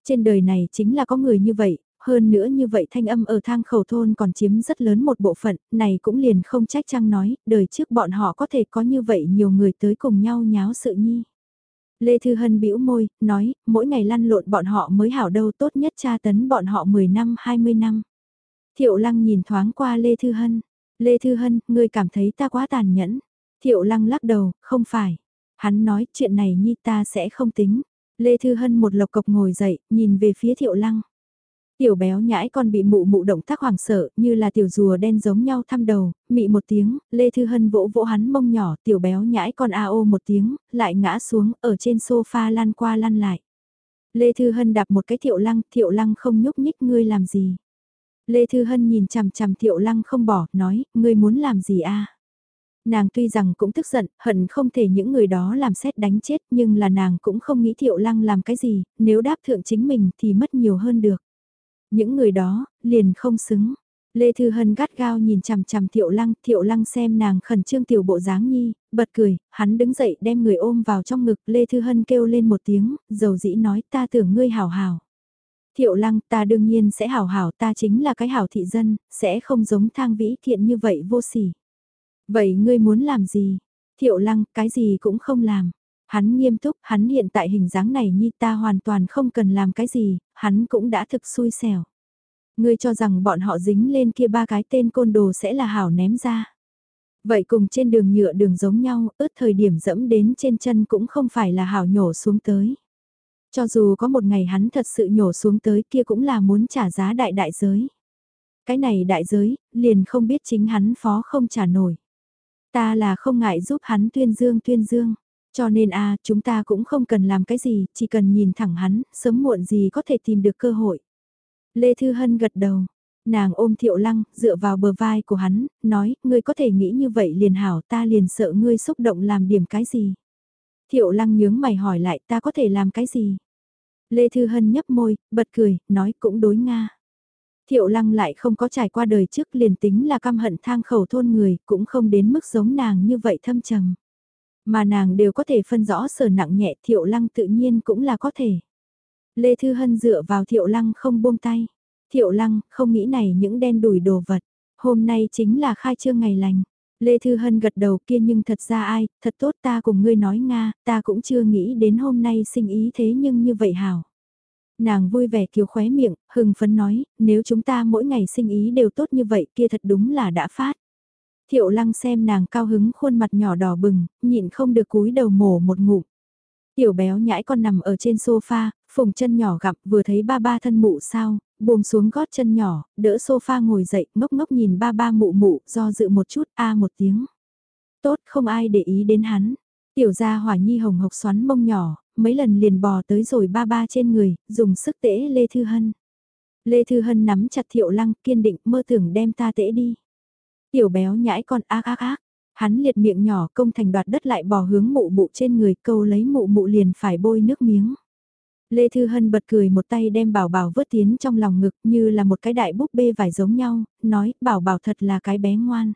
Trên đời này chính là có người như vậy, hơn nữa như vậy thanh âm ở thang khẩu thôn còn chiếm rất lớn một bộ phận, này cũng liền không trách chăng nói, đời trước bọn họ có thể có như vậy nhiều người tới cùng nhau nháo sự nhi. Lê Thư Hân bĩu môi, nói, mỗi ngày lăn lộn bọn họ mới hảo đâu tốt nhất tra tấn bọn họ 10 năm 20 năm. Thiệu lăng nhìn thoáng qua Lê Thư Hân. Lê Thư Hân, ngươi cảm thấy ta quá tàn nhẫn. Thiệu lăng lắc đầu, không phải. Hắn nói chuyện này nhi ta sẽ không tính. Lê Thư Hân một lộc cộc ngồi dậy, nhìn về phía thiệu lăng. Tiểu béo nhãi con bị mụ mụ động tác hoảng sợ, như là tiểu rùa đen giống nhau thăm đầu, mị một tiếng, Lê Thư Hân vỗ vỗ hắn mông nhỏ, tiểu béo nhãi con a ô một tiếng, lại ngã xuống, ở trên sofa lăn qua lăn lại. Lê Thư Hân đạp một cái thiệu lăng, thiệu lăng không nhúc nhích ngươi làm gì. Lê Thư Hân nhìn chằm chằm Thiệu Lăng không bỏ, nói, ngươi muốn làm gì a? Nàng tuy rằng cũng tức giận, hận không thể những người đó làm xét đánh chết nhưng là nàng cũng không nghĩ Thiệu Lăng làm cái gì, nếu đáp thượng chính mình thì mất nhiều hơn được. Những người đó, liền không xứng. Lê Thư Hân gắt gao nhìn chằm chằm Thiệu Lăng, Thiệu Lăng xem nàng khẩn trương tiểu bộ dáng nhi, bật cười, hắn đứng dậy đem người ôm vào trong ngực, Lê Thư Hân kêu lên một tiếng, dầu dĩ nói ta tưởng ngươi hảo hảo. Thiệu lăng ta đương nhiên sẽ hảo hảo ta chính là cái hảo thị dân, sẽ không giống thang vĩ thiện như vậy vô sỉ. Vậy ngươi muốn làm gì? Thiệu lăng cái gì cũng không làm. Hắn nghiêm túc, hắn hiện tại hình dáng này như ta hoàn toàn không cần làm cái gì, hắn cũng đã thực xui xẻo. Ngươi cho rằng bọn họ dính lên kia ba cái tên côn đồ sẽ là hảo ném ra. Vậy cùng trên đường nhựa đường giống nhau, ướt thời điểm dẫm đến trên chân cũng không phải là hảo nhổ xuống tới. Cho dù có một ngày hắn thật sự nhổ xuống tới kia cũng là muốn trả giá đại đại giới. Cái này đại giới, liền không biết chính hắn phó không trả nổi. Ta là không ngại giúp hắn tuyên dương tuyên dương. Cho nên a chúng ta cũng không cần làm cái gì, chỉ cần nhìn thẳng hắn, sớm muộn gì có thể tìm được cơ hội. Lê Thư Hân gật đầu, nàng ôm thiệu lăng, dựa vào bờ vai của hắn, nói, ngươi có thể nghĩ như vậy liền hảo ta liền sợ ngươi xúc động làm điểm cái gì. Thiệu lăng nhướng mày hỏi lại ta có thể làm cái gì? Lê Thư Hân nhấp môi, bật cười, nói cũng đối Nga. Thiệu lăng lại không có trải qua đời trước liền tính là căm hận thang khẩu thôn người, cũng không đến mức giống nàng như vậy thâm trầm. Mà nàng đều có thể phân rõ sở nặng nhẹ thiệu lăng tự nhiên cũng là có thể. Lê Thư Hân dựa vào thiệu lăng không buông tay. Thiệu lăng không nghĩ này những đen đùi đồ vật. Hôm nay chính là khai trương ngày lành. Lê Thư Hân gật đầu kia nhưng thật ra ai, thật tốt ta cùng ngươi nói Nga, ta cũng chưa nghĩ đến hôm nay sinh ý thế nhưng như vậy hảo. Nàng vui vẻ kiều khóe miệng, hừng phấn nói, nếu chúng ta mỗi ngày sinh ý đều tốt như vậy kia thật đúng là đã phát. Thiệu lăng xem nàng cao hứng khuôn mặt nhỏ đỏ bừng, nhịn không được cúi đầu mổ một ngụm. Tiểu béo nhãi con nằm ở trên sofa, phùng chân nhỏ gặp vừa thấy ba ba thân mụ sao, buông xuống gót chân nhỏ, đỡ sofa ngồi dậy, ngốc ngốc nhìn ba ba mụ mụ, do dự một chút, a một tiếng. Tốt, không ai để ý đến hắn. Tiểu gia hỏa nhi hồng hộc xoắn mông nhỏ, mấy lần liền bò tới rồi ba ba trên người, dùng sức tễ Lê Thư Hân. Lê Thư Hân nắm chặt thiệu lăng, kiên định, mơ tưởng đem ta tễ đi. Tiểu béo nhãi con ác ác ác, hắn liệt miệng nhỏ công thành đoạt đất lại bò hướng mụ mụ trên người câu lấy mụ mụ liền phải bôi nước miếng. Lê Thư Hân bật cười một tay đem bảo bảo vớt tiến trong lòng ngực như là một cái đại búp bê vải giống nhau, nói bảo bảo thật là cái bé ngoan.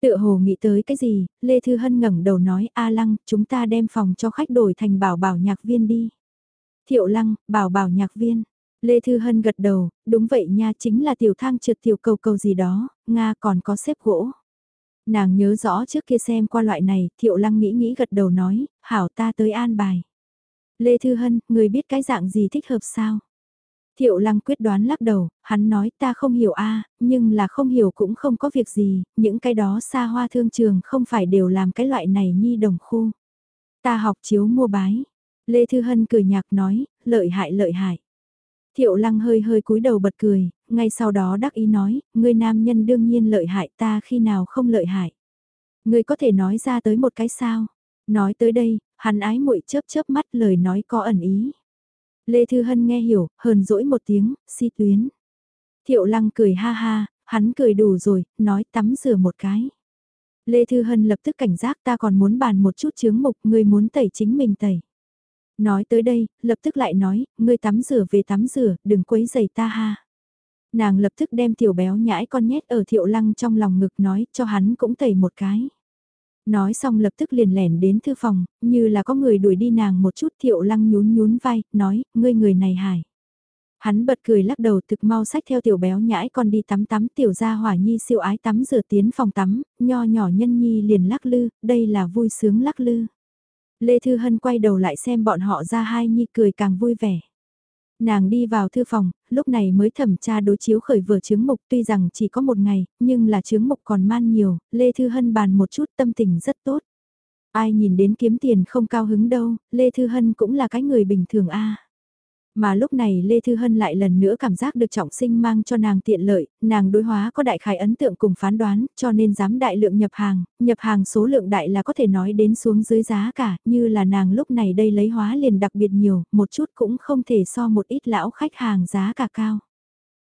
Tựa hồ nghĩ tới cái gì, Lê Thư Hân ngẩng đầu nói A Lăng, chúng ta đem phòng cho khách đổi thành bảo bảo nhạc viên đi. Thiệu Lăng, bảo bảo nhạc viên. Lê Thư Hân gật đầu, đúng vậy nha chính là tiểu thang trượt tiểu cầu cầu gì đó, Nga còn có xếp gỗ. Nàng nhớ rõ trước kia xem qua loại này, Thiệu Lăng nghĩ nghĩ gật đầu nói, hảo ta tới an bài. Lê Thư Hân, người biết cái dạng gì thích hợp sao? Thiệu lăng quyết đoán lắc đầu, hắn nói ta không hiểu a nhưng là không hiểu cũng không có việc gì, những cái đó xa hoa thương trường không phải đều làm cái loại này nhi đồng khu. Ta học chiếu mua bái. Lê Thư Hân cười nhạc nói, lợi hại lợi hại. Thiệu lăng hơi hơi cúi đầu bật cười, ngay sau đó đắc ý nói, người nam nhân đương nhiên lợi hại ta khi nào không lợi hại. Người có thể nói ra tới một cái sao. Nói tới đây, hắn ái muội chớp chớp mắt lời nói có ẩn ý. Lê Thư Hân nghe hiểu, hờn dỗi một tiếng, si tuyến. Thiệu lăng cười ha ha, hắn cười đủ rồi, nói tắm rửa một cái. Lê Thư Hân lập tức cảnh giác ta còn muốn bàn một chút chướng mục, người muốn tẩy chính mình tẩy. Nói tới đây, lập tức lại nói, ngươi tắm rửa về tắm rửa, đừng quấy giày ta ha. Nàng lập tức đem tiểu béo nhãi con nhét ở thiệu lăng trong lòng ngực nói, cho hắn cũng tẩy một cái. Nói xong lập tức liền lẻn đến thư phòng, như là có người đuổi đi nàng một chút thiệu lăng nhún nhún vai, nói, ngươi người này hải. Hắn bật cười lắc đầu thực mau sách theo tiểu béo nhãi con đi tắm tắm tiểu gia hỏa nhi siêu ái tắm rửa tiến phòng tắm, nho nhỏ nhân nhi liền lắc lư, đây là vui sướng lắc lư. Lê Thư Hân quay đầu lại xem bọn họ ra hai nhi cười càng vui vẻ. Nàng đi vào thư phòng, lúc này mới thẩm tra đối chiếu khởi vừa chứng mục tuy rằng chỉ có một ngày, nhưng là chứng mục còn man nhiều, Lê Thư Hân bàn một chút tâm tình rất tốt. Ai nhìn đến kiếm tiền không cao hứng đâu, Lê Thư Hân cũng là cái người bình thường a mà lúc này Lê Thư Hân lại lần nữa cảm giác được trọng sinh mang cho nàng tiện lợi, nàng đối hóa có đại khái ấn tượng cùng phán đoán, cho nên dám đại lượng nhập hàng, nhập hàng số lượng đại là có thể nói đến xuống dưới giá cả, như là nàng lúc này đây lấy hóa liền đặc biệt nhiều, một chút cũng không thể so một ít lão khách hàng giá cả cao.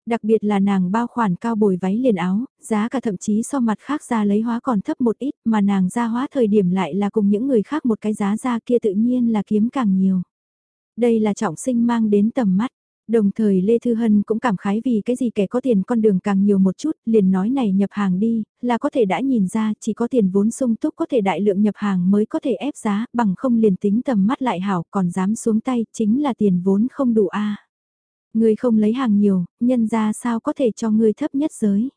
Đặc biệt là nàng bao khoản cao bồi váy liền áo, giá cả thậm chí so mặt khác ra lấy hóa còn thấp một ít mà nàng ra hóa thời điểm lại là cùng những người khác một cái giá ra kia tự nhiên là kiếm càng nhiều. Đây là trọng sinh mang đến tầm mắt. Đồng thời Lê Thư Hân cũng cảm khái vì cái gì kẻ có tiền con đường càng nhiều một chút, liền nói này nhập hàng đi, là có thể đã nhìn ra chỉ có tiền vốn sung túc có thể đại lượng nhập hàng mới có thể ép giá, bằng không liền tính tầm mắt lại hảo còn dám xuống tay, chính là tiền vốn không đủ a à. Người không lấy hàng nhiều, nhân ra sao có thể cho người thấp nhất giới.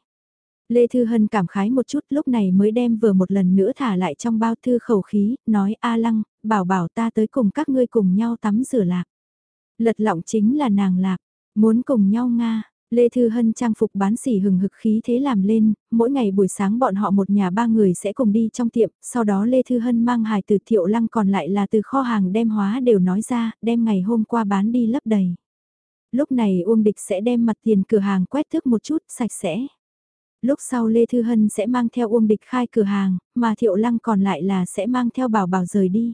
Lê Thư Hân cảm khái một chút lúc này mới đem vừa một lần nữa thả lại trong bao thư khẩu khí, nói A Lăng, bảo bảo ta tới cùng các ngươi cùng nhau tắm rửa lạc. Lật lọng chính là nàng lạc, muốn cùng nhau Nga. Lê Thư Hân trang phục bán xỉ hừng hực khí thế làm lên, mỗi ngày buổi sáng bọn họ một nhà ba người sẽ cùng đi trong tiệm, sau đó Lê Thư Hân mang hài từ thiệu lăng còn lại là từ kho hàng đem hóa đều nói ra, đem ngày hôm qua bán đi lấp đầy. Lúc này Uông Địch sẽ đem mặt tiền cửa hàng quét thước một chút, sạch sẽ. Lúc sau Lê Thư Hân sẽ mang theo Uông Địch khai cửa hàng, mà Thiệu Lăng còn lại là sẽ mang theo Bảo Bảo rời đi.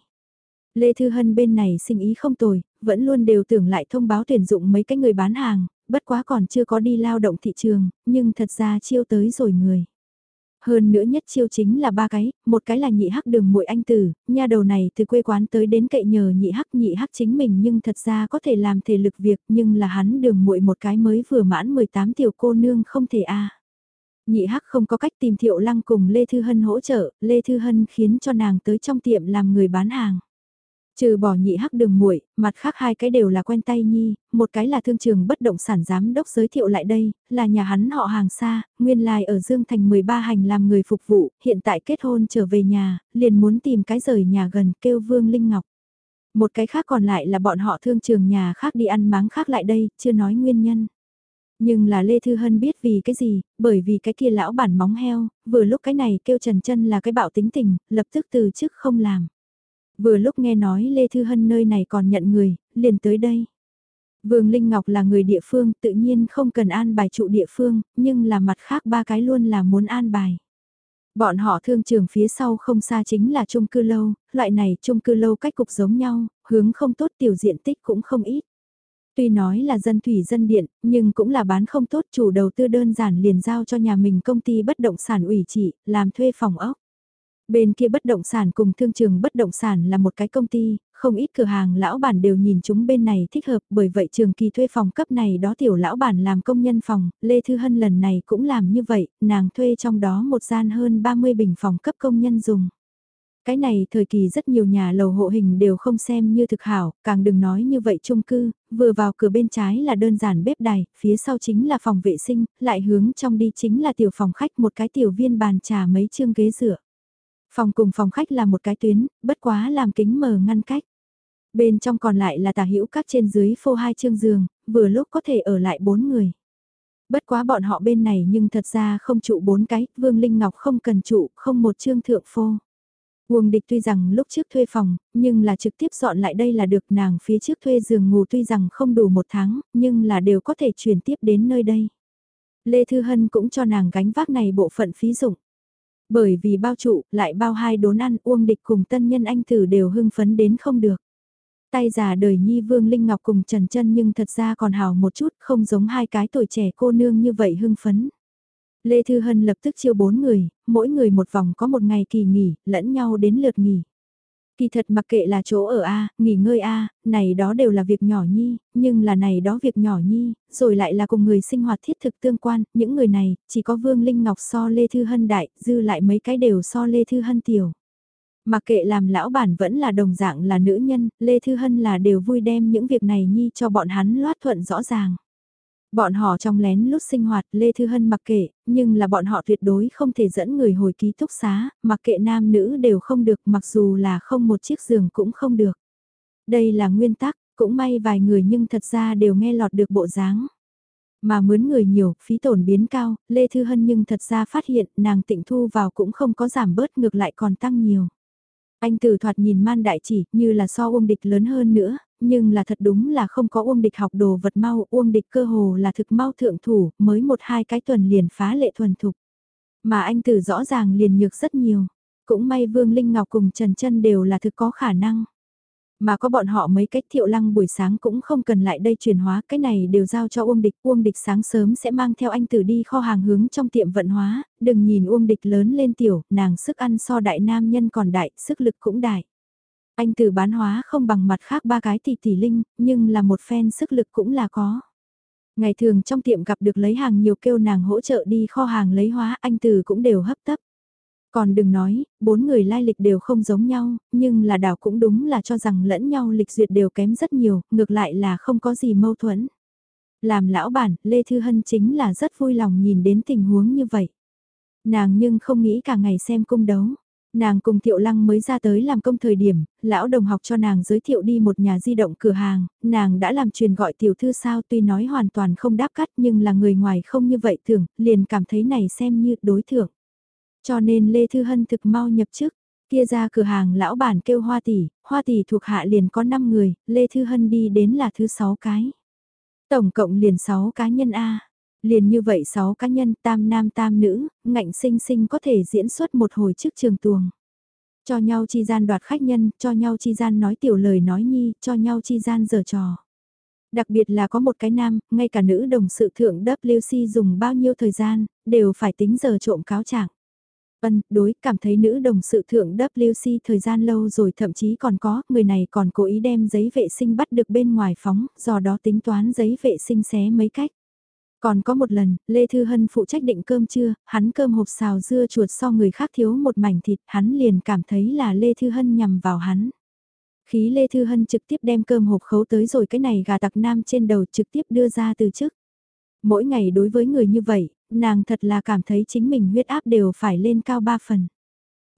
Lê Thư Hân bên này sinh ý không tồi, vẫn luôn đều tưởng lại thông báo tuyển dụng mấy cái người bán hàng, bất quá còn chưa có đi lao động thị trường, nhưng thật ra chiêu tới rồi người. Hơn nữa nhất chiêu chính là ba cái, một cái là nhị hắc đường muội anh tử, nha đầu này từ quê quán tới đến cậy nhờ nhị hắc nhị hắc chính mình nhưng thật ra có thể làm thể lực việc nhưng là hắn đường muội một cái mới vừa mãn 18 tiểu cô nương không thể a Nhị hắc không có cách tìm thiệu lăng cùng Lê Thư Hân hỗ trợ, Lê Thư Hân khiến cho nàng tới trong tiệm làm người bán hàng. Trừ bỏ nhị hắc đường muội, mặt khác hai cái đều là quen tay nhi, một cái là thương trường bất động sản giám đốc giới thiệu lại đây, là nhà hắn họ hàng xa, nguyên lai ở Dương Thành 13 hành làm người phục vụ, hiện tại kết hôn trở về nhà, liền muốn tìm cái rời nhà gần kêu Vương Linh Ngọc. Một cái khác còn lại là bọn họ thương trường nhà khác đi ăn máng khác lại đây, chưa nói nguyên nhân. Nhưng là Lê Thư Hân biết vì cái gì, bởi vì cái kia lão bản móng heo, vừa lúc cái này kêu Trần chân là cái bạo tính tình, lập tức từ chức không làm. Vừa lúc nghe nói Lê Thư Hân nơi này còn nhận người, liền tới đây. Vương Linh Ngọc là người địa phương tự nhiên không cần an bài trụ địa phương, nhưng là mặt khác ba cái luôn là muốn an bài. Bọn họ thương trường phía sau không xa chính là chung cư lâu, loại này chung cư lâu cách cục giống nhau, hướng không tốt tiểu diện tích cũng không ít. Tuy nói là dân thủy dân điện, nhưng cũng là bán không tốt chủ đầu tư đơn giản liền giao cho nhà mình công ty bất động sản ủy trị, làm thuê phòng ốc. Bên kia bất động sản cùng thương trường bất động sản là một cái công ty, không ít cửa hàng lão bản đều nhìn chúng bên này thích hợp bởi vậy trường kỳ thuê phòng cấp này đó tiểu lão bản làm công nhân phòng, Lê Thư Hân lần này cũng làm như vậy, nàng thuê trong đó một gian hơn 30 bình phòng cấp công nhân dùng. Cái này thời kỳ rất nhiều nhà lầu hộ hình đều không xem như thực hảo, càng đừng nói như vậy chung cư, vừa vào cửa bên trái là đơn giản bếp đài, phía sau chính là phòng vệ sinh, lại hướng trong đi chính là tiểu phòng khách một cái tiểu viên bàn trà mấy chương ghế dựa. Phòng cùng phòng khách là một cái tuyến, bất quá làm kính mờ ngăn cách. Bên trong còn lại là tà hữu các trên dưới phô hai chương giường, vừa lúc có thể ở lại bốn người. Bất quá bọn họ bên này nhưng thật ra không trụ bốn cái, Vương Linh Ngọc không cần trụ, không một chương thượng phô. Uông địch tuy rằng lúc trước thuê phòng, nhưng là trực tiếp dọn lại đây là được nàng phía trước thuê giường ngủ tuy rằng không đủ một tháng, nhưng là đều có thể chuyển tiếp đến nơi đây. Lê Thư Hân cũng cho nàng gánh vác này bộ phận phí dụng. Bởi vì bao trụ, lại bao hai đốn ăn Uông địch cùng tân nhân anh tử đều hưng phấn đến không được. Tay già đời nhi Vương Linh Ngọc cùng Trần chân nhưng thật ra còn hào một chút không giống hai cái tuổi trẻ cô nương như vậy hưng phấn. Lê Thư Hân lập tức chiêu bốn người, mỗi người một vòng có một ngày kỳ nghỉ, lẫn nhau đến lượt nghỉ. Kỳ thật mặc kệ là chỗ ở A, nghỉ ngơi A, này đó đều là việc nhỏ nhi, nhưng là này đó việc nhỏ nhi, rồi lại là cùng người sinh hoạt thiết thực tương quan, những người này, chỉ có Vương Linh Ngọc so Lê Thư Hân đại, dư lại mấy cái đều so Lê Thư Hân tiểu. Mặc kệ làm lão bản vẫn là đồng dạng là nữ nhân, Lê Thư Hân là đều vui đem những việc này nhi cho bọn hắn loát thuận rõ ràng. Bọn họ trong lén lút sinh hoạt Lê Thư Hân mặc kệ, nhưng là bọn họ tuyệt đối không thể dẫn người hồi ký túc xá, mặc kệ nam nữ đều không được mặc dù là không một chiếc giường cũng không được. Đây là nguyên tắc, cũng may vài người nhưng thật ra đều nghe lọt được bộ dáng. Mà mướn người nhiều, phí tổn biến cao, Lê Thư Hân nhưng thật ra phát hiện nàng tịnh thu vào cũng không có giảm bớt ngược lại còn tăng nhiều. Anh từ thoạt nhìn man đại chỉ như là so ôm Địch lớn hơn nữa, nhưng là thật đúng là không có Uông Địch học đồ vật mau, Uông Địch cơ hồ là thực mau thượng thủ, mới một hai cái tuần liền phá lệ thuần thục. Mà anh tử rõ ràng liền nhược rất nhiều, cũng may Vương Linh Ngọc cùng Trần Trân đều là thực có khả năng. Mà có bọn họ mấy cách thiệu lăng buổi sáng cũng không cần lại đây chuyển hóa, cái này đều giao cho Uông Địch. Uông Địch sáng sớm sẽ mang theo anh tử đi kho hàng hướng trong tiệm vận hóa, đừng nhìn Uông Địch lớn lên tiểu, nàng sức ăn so đại nam nhân còn đại, sức lực cũng đại. Anh tử bán hóa không bằng mặt khác ba cái tỷ tỷ linh, nhưng là một phen sức lực cũng là có. Ngày thường trong tiệm gặp được lấy hàng nhiều kêu nàng hỗ trợ đi kho hàng lấy hóa, anh tử cũng đều hấp tấp. Còn đừng nói, bốn người lai lịch đều không giống nhau, nhưng là đảo cũng đúng là cho rằng lẫn nhau lịch duyệt đều kém rất nhiều, ngược lại là không có gì mâu thuẫn. Làm lão bản, Lê Thư Hân chính là rất vui lòng nhìn đến tình huống như vậy. Nàng nhưng không nghĩ cả ngày xem cung đấu. Nàng cùng Thiệu Lăng mới ra tới làm công thời điểm, lão đồng học cho nàng giới thiệu đi một nhà di động cửa hàng, nàng đã làm truyền gọi tiểu thư sao tuy nói hoàn toàn không đáp cắt nhưng là người ngoài không như vậy thường, liền cảm thấy này xem như đối thưởng. Cho nên Lê Thư Hân thực mau nhập chức, kia ra cửa hàng lão bản kêu hoa tỷ, hoa tỷ thuộc hạ liền có 5 người, Lê Thư Hân đi đến là thứ 6 cái. Tổng cộng liền 6 cá nhân A. Liền như vậy 6 cá nhân tam nam tam nữ, ngạnh sinh sinh có thể diễn xuất một hồi trước trường tuồng. Cho nhau chi gian đoạt khách nhân, cho nhau chi gian nói tiểu lời nói nhi, cho nhau chi gian giở trò. Đặc biệt là có một cái nam, ngay cả nữ đồng sự thượng WC dùng bao nhiêu thời gian, đều phải tính giờ trộm cáo trạng. Vân, đối, cảm thấy nữ đồng sự thượng WC thời gian lâu rồi thậm chí còn có, người này còn cố ý đem giấy vệ sinh bắt được bên ngoài phóng, do đó tính toán giấy vệ sinh xé mấy cách. Còn có một lần, Lê Thư Hân phụ trách định cơm trưa, hắn cơm hộp xào dưa chuột so người khác thiếu một mảnh thịt, hắn liền cảm thấy là Lê Thư Hân nhằm vào hắn. Khí Lê Thư Hân trực tiếp đem cơm hộp khấu tới rồi cái này gà tặc nam trên đầu trực tiếp đưa ra từ chức. Mỗi ngày đối với người như vậy, nàng thật là cảm thấy chính mình huyết áp đều phải lên cao ba phần.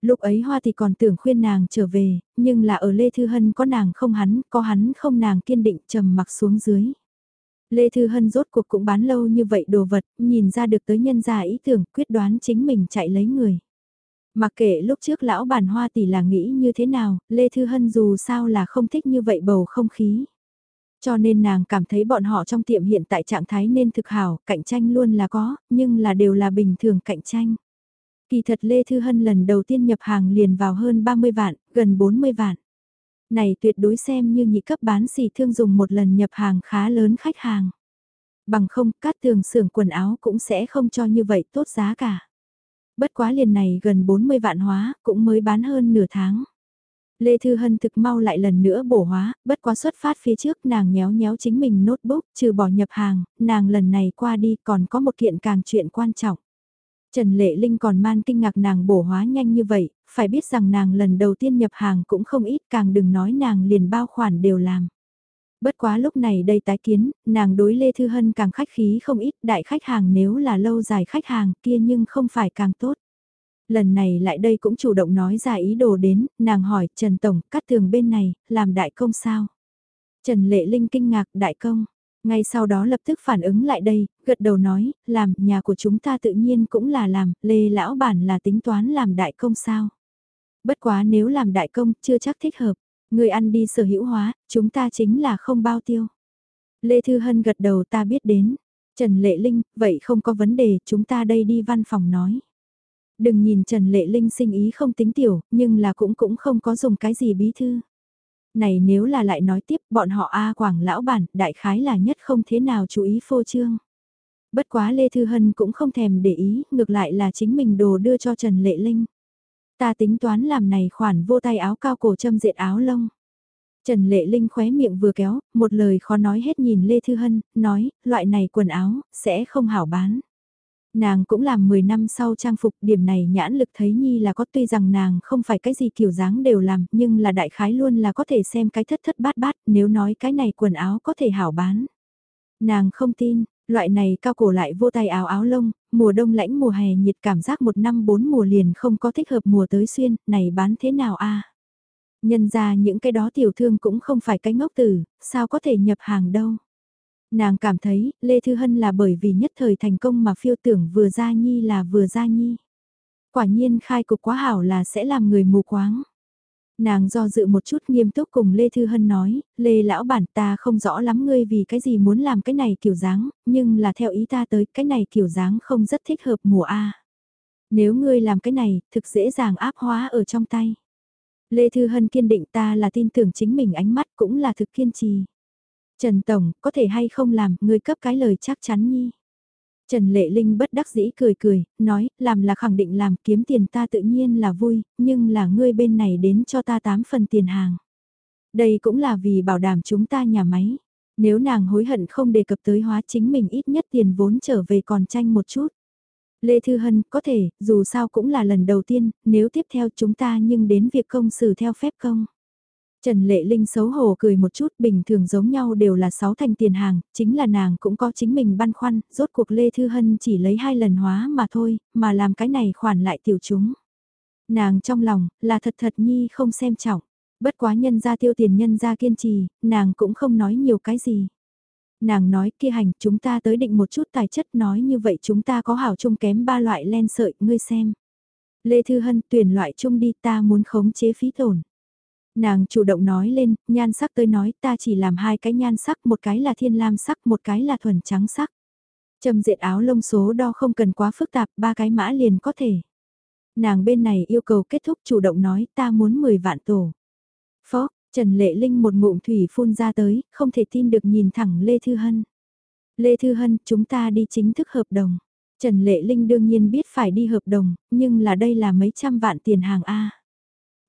Lúc ấy Hoa thì còn tưởng khuyên nàng trở về, nhưng là ở Lê Thư Hân có nàng không hắn, có hắn không nàng kiên định trầm mặc xuống dưới. Lê Thư Hân rốt cuộc cũng bán lâu như vậy đồ vật, nhìn ra được tới nhân gia ý tưởng quyết đoán chính mình chạy lấy người. Mặc kệ lúc trước lão bản hoa tỷ là nghĩ như thế nào, Lê Thư Hân dù sao là không thích như vậy bầu không khí. Cho nên nàng cảm thấy bọn họ trong tiệm hiện tại trạng thái nên thực hảo, cạnh tranh luôn là có, nhưng là đều là bình thường cạnh tranh. Kỳ thật Lê Thư Hân lần đầu tiên nhập hàng liền vào hơn 30 vạn, gần 40 vạn. Này tuyệt đối xem như nhị cấp bán xỉ thương dùng một lần nhập hàng khá lớn khách hàng. Bằng không, cát tường xưởng quần áo cũng sẽ không cho như vậy tốt giá cả. Bất quá liền này gần 40 vạn hóa, cũng mới bán hơn nửa tháng. Lê Thư Hân thực mau lại lần nữa bổ hóa, bất quá xuất phát phía trước nàng nhéo nhéo chính mình notebook, trừ bỏ nhập hàng, nàng lần này qua đi còn có một kiện càng chuyện quan trọng. Trần Lệ Linh còn man kinh ngạc nàng bổ hóa nhanh như vậy, phải biết rằng nàng lần đầu tiên nhập hàng cũng không ít càng đừng nói nàng liền bao khoản đều làm. Bất quá lúc này đây tái kiến, nàng đối Lê Thư Hân càng khách khí không ít, đại khách hàng nếu là lâu dài khách hàng kia nhưng không phải càng tốt. Lần này lại đây cũng chủ động nói ra ý đồ đến, nàng hỏi Trần Tổng, cắt tường bên này, làm đại công sao? Trần Lệ Linh kinh ngạc đại công, ngay sau đó lập tức phản ứng lại đây, gật đầu nói, làm, nhà của chúng ta tự nhiên cũng là làm, Lê Lão Bản là tính toán làm đại công sao? Bất quá nếu làm đại công, chưa chắc thích hợp. Người ăn đi sở hữu hóa, chúng ta chính là không bao tiêu. Lê Thư Hân gật đầu ta biết đến. Trần Lệ Linh, vậy không có vấn đề, chúng ta đây đi văn phòng nói. Đừng nhìn Trần Lệ Linh sinh ý không tính tiểu, nhưng là cũng cũng không có dùng cái gì bí thư. Này nếu là lại nói tiếp, bọn họ A Quảng lão bản, đại khái là nhất không thế nào chú ý phô trương. Bất quá Lê Thư Hân cũng không thèm để ý, ngược lại là chính mình đồ đưa cho Trần Lệ Linh. Ta tính toán làm này khoản vô tay áo cao cổ châm dệt áo lông. Trần Lệ Linh khóe miệng vừa kéo, một lời khó nói hết nhìn Lê Thư Hân, nói, loại này quần áo, sẽ không hảo bán. Nàng cũng làm 10 năm sau trang phục điểm này nhãn lực thấy Nhi là có tuy rằng nàng không phải cái gì kiểu dáng đều làm nhưng là đại khái luôn là có thể xem cái thất thất bát bát nếu nói cái này quần áo có thể hảo bán. Nàng không tin, loại này cao cổ lại vô tay áo áo lông, mùa đông lãnh mùa hè nhiệt cảm giác một năm bốn mùa liền không có thích hợp mùa tới xuyên, này bán thế nào a Nhân ra những cái đó tiểu thương cũng không phải cái ngốc tử, sao có thể nhập hàng đâu. Nàng cảm thấy, Lê Thư Hân là bởi vì nhất thời thành công mà phiêu tưởng vừa ra nhi là vừa ra nhi. Quả nhiên khai cục quá hảo là sẽ làm người mù quáng. Nàng do dự một chút nghiêm túc cùng Lê Thư Hân nói, Lê lão bản ta không rõ lắm ngươi vì cái gì muốn làm cái này kiểu dáng, nhưng là theo ý ta tới cái này kiểu dáng không rất thích hợp mùa A. Nếu ngươi làm cái này, thực dễ dàng áp hóa ở trong tay. Lê Thư Hân kiên định ta là tin tưởng chính mình ánh mắt cũng là thực kiên trì. Trần Tổng, có thể hay không làm, ngươi cấp cái lời chắc chắn nhi. Trần Lệ Linh bất đắc dĩ cười cười, nói, làm là khẳng định làm kiếm tiền ta tự nhiên là vui, nhưng là ngươi bên này đến cho ta 8 phần tiền hàng. Đây cũng là vì bảo đảm chúng ta nhà máy. Nếu nàng hối hận không đề cập tới hóa chính mình ít nhất tiền vốn trở về còn tranh một chút. Lê Thư Hân, có thể, dù sao cũng là lần đầu tiên, nếu tiếp theo chúng ta nhưng đến việc công xử theo phép công. Trần Lệ Linh xấu hổ cười một chút bình thường giống nhau đều là 6 thành tiền hàng, chính là nàng cũng có chính mình băn khoăn, rốt cuộc Lê Thư Hân chỉ lấy hai lần hóa mà thôi, mà làm cái này khoản lại tiểu chúng. Nàng trong lòng, là thật thật nhi không xem trọng, bất quá nhân ra tiêu tiền nhân ra kiên trì, nàng cũng không nói nhiều cái gì. Nàng nói kia hành chúng ta tới định một chút tài chất nói như vậy chúng ta có hảo chung kém ba loại len sợi, ngươi xem. Lê Thư Hân tuyển loại chung đi ta muốn khống chế phí tổn. Nàng chủ động nói lên, nhan sắc tới nói ta chỉ làm hai cái nhan sắc, một cái là thiên lam sắc, một cái là thuần trắng sắc. Trầm diệt áo lông số đo không cần quá phức tạp, ba cái mã liền có thể. Nàng bên này yêu cầu kết thúc chủ động nói ta muốn 10 vạn tổ. Phó, Trần Lệ Linh một ngụm thủy phun ra tới, không thể tin được nhìn thẳng Lê Thư Hân. Lê Thư Hân, chúng ta đi chính thức hợp đồng. Trần Lệ Linh đương nhiên biết phải đi hợp đồng, nhưng là đây là mấy trăm vạn tiền hàng A.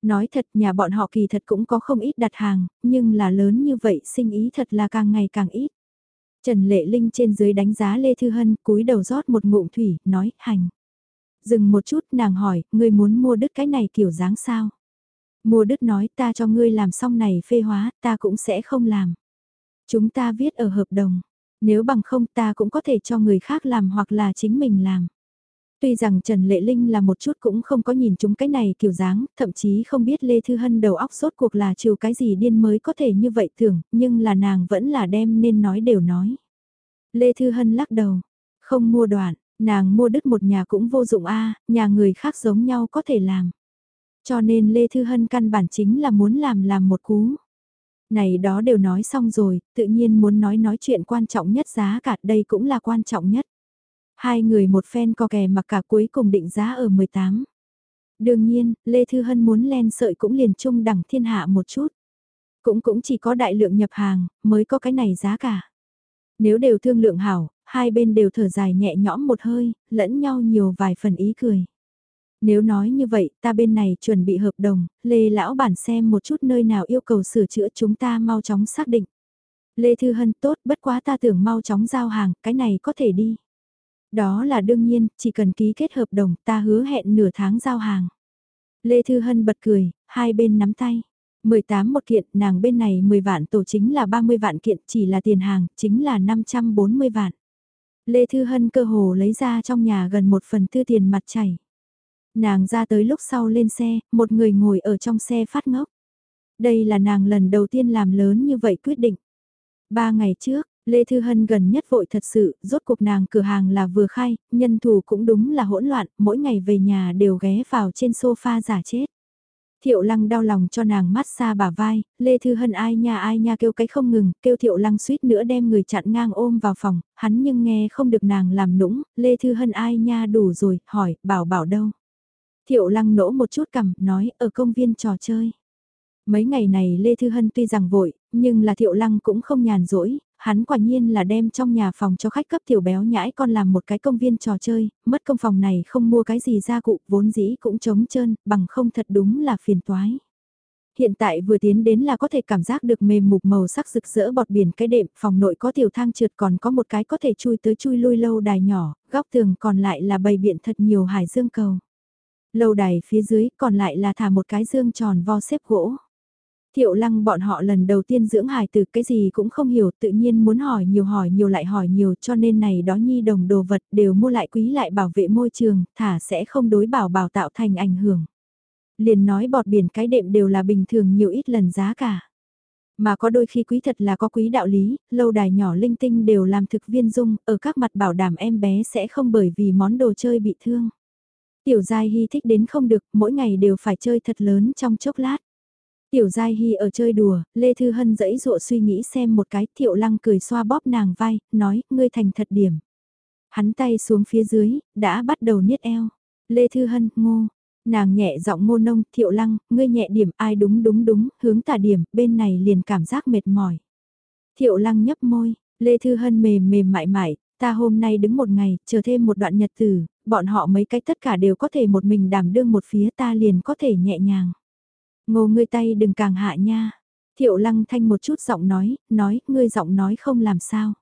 Nói thật nhà bọn họ kỳ thật cũng có không ít đặt hàng, nhưng là lớn như vậy sinh ý thật là càng ngày càng ít. Trần Lệ Linh trên dưới đánh giá Lê Thư Hân cúi đầu rót một ngụm thủy, nói, hành. Dừng một chút nàng hỏi, ngươi muốn mua đứt cái này kiểu dáng sao? Mua đứt nói ta cho ngươi làm xong này phê hóa, ta cũng sẽ không làm. Chúng ta viết ở hợp đồng, nếu bằng không ta cũng có thể cho người khác làm hoặc là chính mình làm. Tuy rằng Trần Lệ Linh là một chút cũng không có nhìn chúng cái này kiểu dáng, thậm chí không biết Lê Thư Hân đầu óc sốt cuộc là trừ cái gì điên mới có thể như vậy thường nhưng là nàng vẫn là đem nên nói đều nói. Lê Thư Hân lắc đầu, không mua đoạn, nàng mua đứt một nhà cũng vô dụng a nhà người khác giống nhau có thể làm. Cho nên Lê Thư Hân căn bản chính là muốn làm làm một cú. Này đó đều nói xong rồi, tự nhiên muốn nói nói chuyện quan trọng nhất giá cả đây cũng là quan trọng nhất. Hai người một phen co kè mặc cả cuối cùng định giá ở 18. Đương nhiên, Lê Thư Hân muốn len sợi cũng liền chung đẳng thiên hạ một chút. Cũng cũng chỉ có đại lượng nhập hàng, mới có cái này giá cả. Nếu đều thương lượng hảo, hai bên đều thở dài nhẹ nhõm một hơi, lẫn nhau nhiều vài phần ý cười. Nếu nói như vậy, ta bên này chuẩn bị hợp đồng, Lê Lão Bản xem một chút nơi nào yêu cầu sửa chữa chúng ta mau chóng xác định. Lê Thư Hân tốt, bất quá ta tưởng mau chóng giao hàng, cái này có thể đi. Đó là đương nhiên, chỉ cần ký kết hợp đồng ta hứa hẹn nửa tháng giao hàng. Lê Thư Hân bật cười, hai bên nắm tay. 18 một kiện, nàng bên này 10 vạn tổ chính là 30 vạn kiện, chỉ là tiền hàng, chính là 540 vạn. Lê Thư Hân cơ hồ lấy ra trong nhà gần một phần tư tiền mặt chảy. Nàng ra tới lúc sau lên xe, một người ngồi ở trong xe phát ngốc. Đây là nàng lần đầu tiên làm lớn như vậy quyết định. Ba ngày trước, Lê Thư Hân gần nhất vội thật sự, rốt cuộc nàng cửa hàng là vừa khai, nhân thủ cũng đúng là hỗn loạn, mỗi ngày về nhà đều ghé vào trên sofa giả chết. Thiệu lăng đau lòng cho nàng mát xa bả vai, Lê Thư Hân ai nha ai nha kêu cái không ngừng, kêu thiệu lăng suýt nữa đem người chặn ngang ôm vào phòng, hắn nhưng nghe không được nàng làm nũng, Lê Thư Hân ai nha đủ rồi, hỏi, bảo bảo đâu. Thiệu lăng nỗ một chút cầm, nói, ở công viên trò chơi. Mấy ngày này Lê Thư Hân tuy rằng vội, nhưng là Thiệu Lăng cũng không nhàn rỗi, hắn quả nhiên là đem trong nhà phòng cho khách cấp tiểu béo nhãi con làm một cái công viên trò chơi, mất công phòng này không mua cái gì ra cụ, vốn dĩ cũng trống trơn, bằng không thật đúng là phiền toái. Hiện tại vừa tiến đến là có thể cảm giác được mềm mục màu sắc rực rỡ bọt biển cái đệm, phòng nội có tiểu thang trượt còn có một cái có thể chui tới chui lui lâu đài nhỏ, góc tường còn lại là bầy biện thật nhiều hải dương cầu. Lâu đài phía dưới còn lại là thả một cái dương tròn vo xếp gỗ. Thiệu lăng bọn họ lần đầu tiên dưỡng hài từ cái gì cũng không hiểu tự nhiên muốn hỏi nhiều hỏi nhiều lại hỏi nhiều cho nên này đó nhi đồng đồ vật đều mua lại quý lại bảo vệ môi trường, thả sẽ không đối bảo bảo tạo thành ảnh hưởng. Liền nói bọt biển cái đệm đều là bình thường nhiều ít lần giá cả. Mà có đôi khi quý thật là có quý đạo lý, lâu đài nhỏ linh tinh đều làm thực viên dung, ở các mặt bảo đảm em bé sẽ không bởi vì món đồ chơi bị thương. Tiểu Giai Hy thích đến không được, mỗi ngày đều phải chơi thật lớn trong chốc lát. Tiểu Giai Hy ở chơi đùa, Lê Thư Hân dẫy dụa suy nghĩ xem một cái, Thiệu Lăng cười xoa bóp nàng vai, nói, ngươi thành thật điểm. Hắn tay xuống phía dưới, đã bắt đầu niết eo. Lê Thư Hân, ngô. Nàng nhẹ giọng ngô nông, Thiệu Lăng, ngươi nhẹ điểm, ai đúng đúng đúng, hướng tả điểm, bên này liền cảm giác mệt mỏi. Thiệu Lăng nhấp môi, Lê Thư Hân mềm mềm mại mại, ta hôm nay đứng một ngày, chờ thêm một đoạn nhật tử, bọn họ mấy cái tất cả đều có thể một mình đảm đương một phía ta liền có thể nhẹ nhàng. Ngô ngươi tay đừng càng hạ nha. Thiệu lăng thanh một chút giọng nói, nói, ngươi giọng nói không làm sao.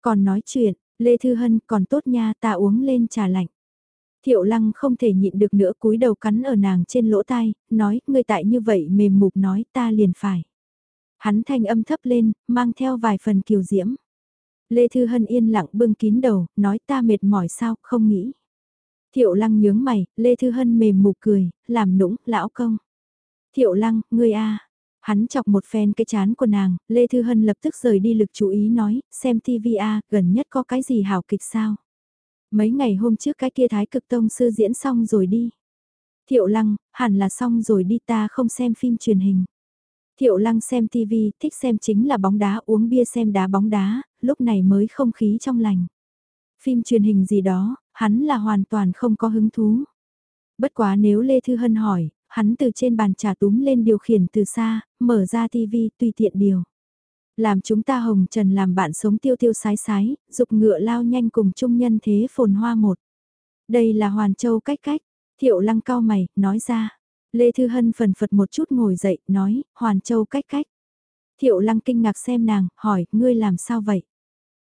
Còn nói chuyện, Lê Thư Hân còn tốt nha ta uống lên trà lạnh. Thiệu lăng không thể nhịn được nữa cúi đầu cắn ở nàng trên lỗ tai, nói, ngươi tại như vậy mềm mục nói ta liền phải. Hắn thanh âm thấp lên, mang theo vài phần kiều diễm. Lê Thư Hân yên lặng bưng kín đầu, nói ta mệt mỏi sao, không nghĩ. Thiệu lăng nhướng mày, Lê Thư Hân mềm mục cười, làm nũng, lão công. Thiệu lăng, ngươi a Hắn chọc một phen cái chán của nàng, Lê Thư Hân lập tức rời đi lực chú ý nói, xem TV a gần nhất có cái gì hảo kịch sao. Mấy ngày hôm trước cái kia thái cực tông sư diễn xong rồi đi. Thiệu lăng, hẳn là xong rồi đi ta không xem phim truyền hình. Thiệu lăng xem TV, thích xem chính là bóng đá uống bia xem đá bóng đá, lúc này mới không khí trong lành. Phim truyền hình gì đó, hắn là hoàn toàn không có hứng thú. Bất quá nếu Lê Thư Hân hỏi, hắn từ trên bàn trà túm lên điều khiển từ xa, mở ra tivi tùy tiện điều. Làm chúng ta hồng trần làm bạn sống tiêu tiêu sái sái, dục ngựa lao nhanh cùng chung nhân thế phồn hoa một. Đây là Hoàn Châu cách cách, thiệu lăng cao mày, nói ra. Lê Thư Hân phần phật một chút ngồi dậy, nói, Hoàn Châu cách cách. Thiệu lăng kinh ngạc xem nàng, hỏi, ngươi làm sao vậy?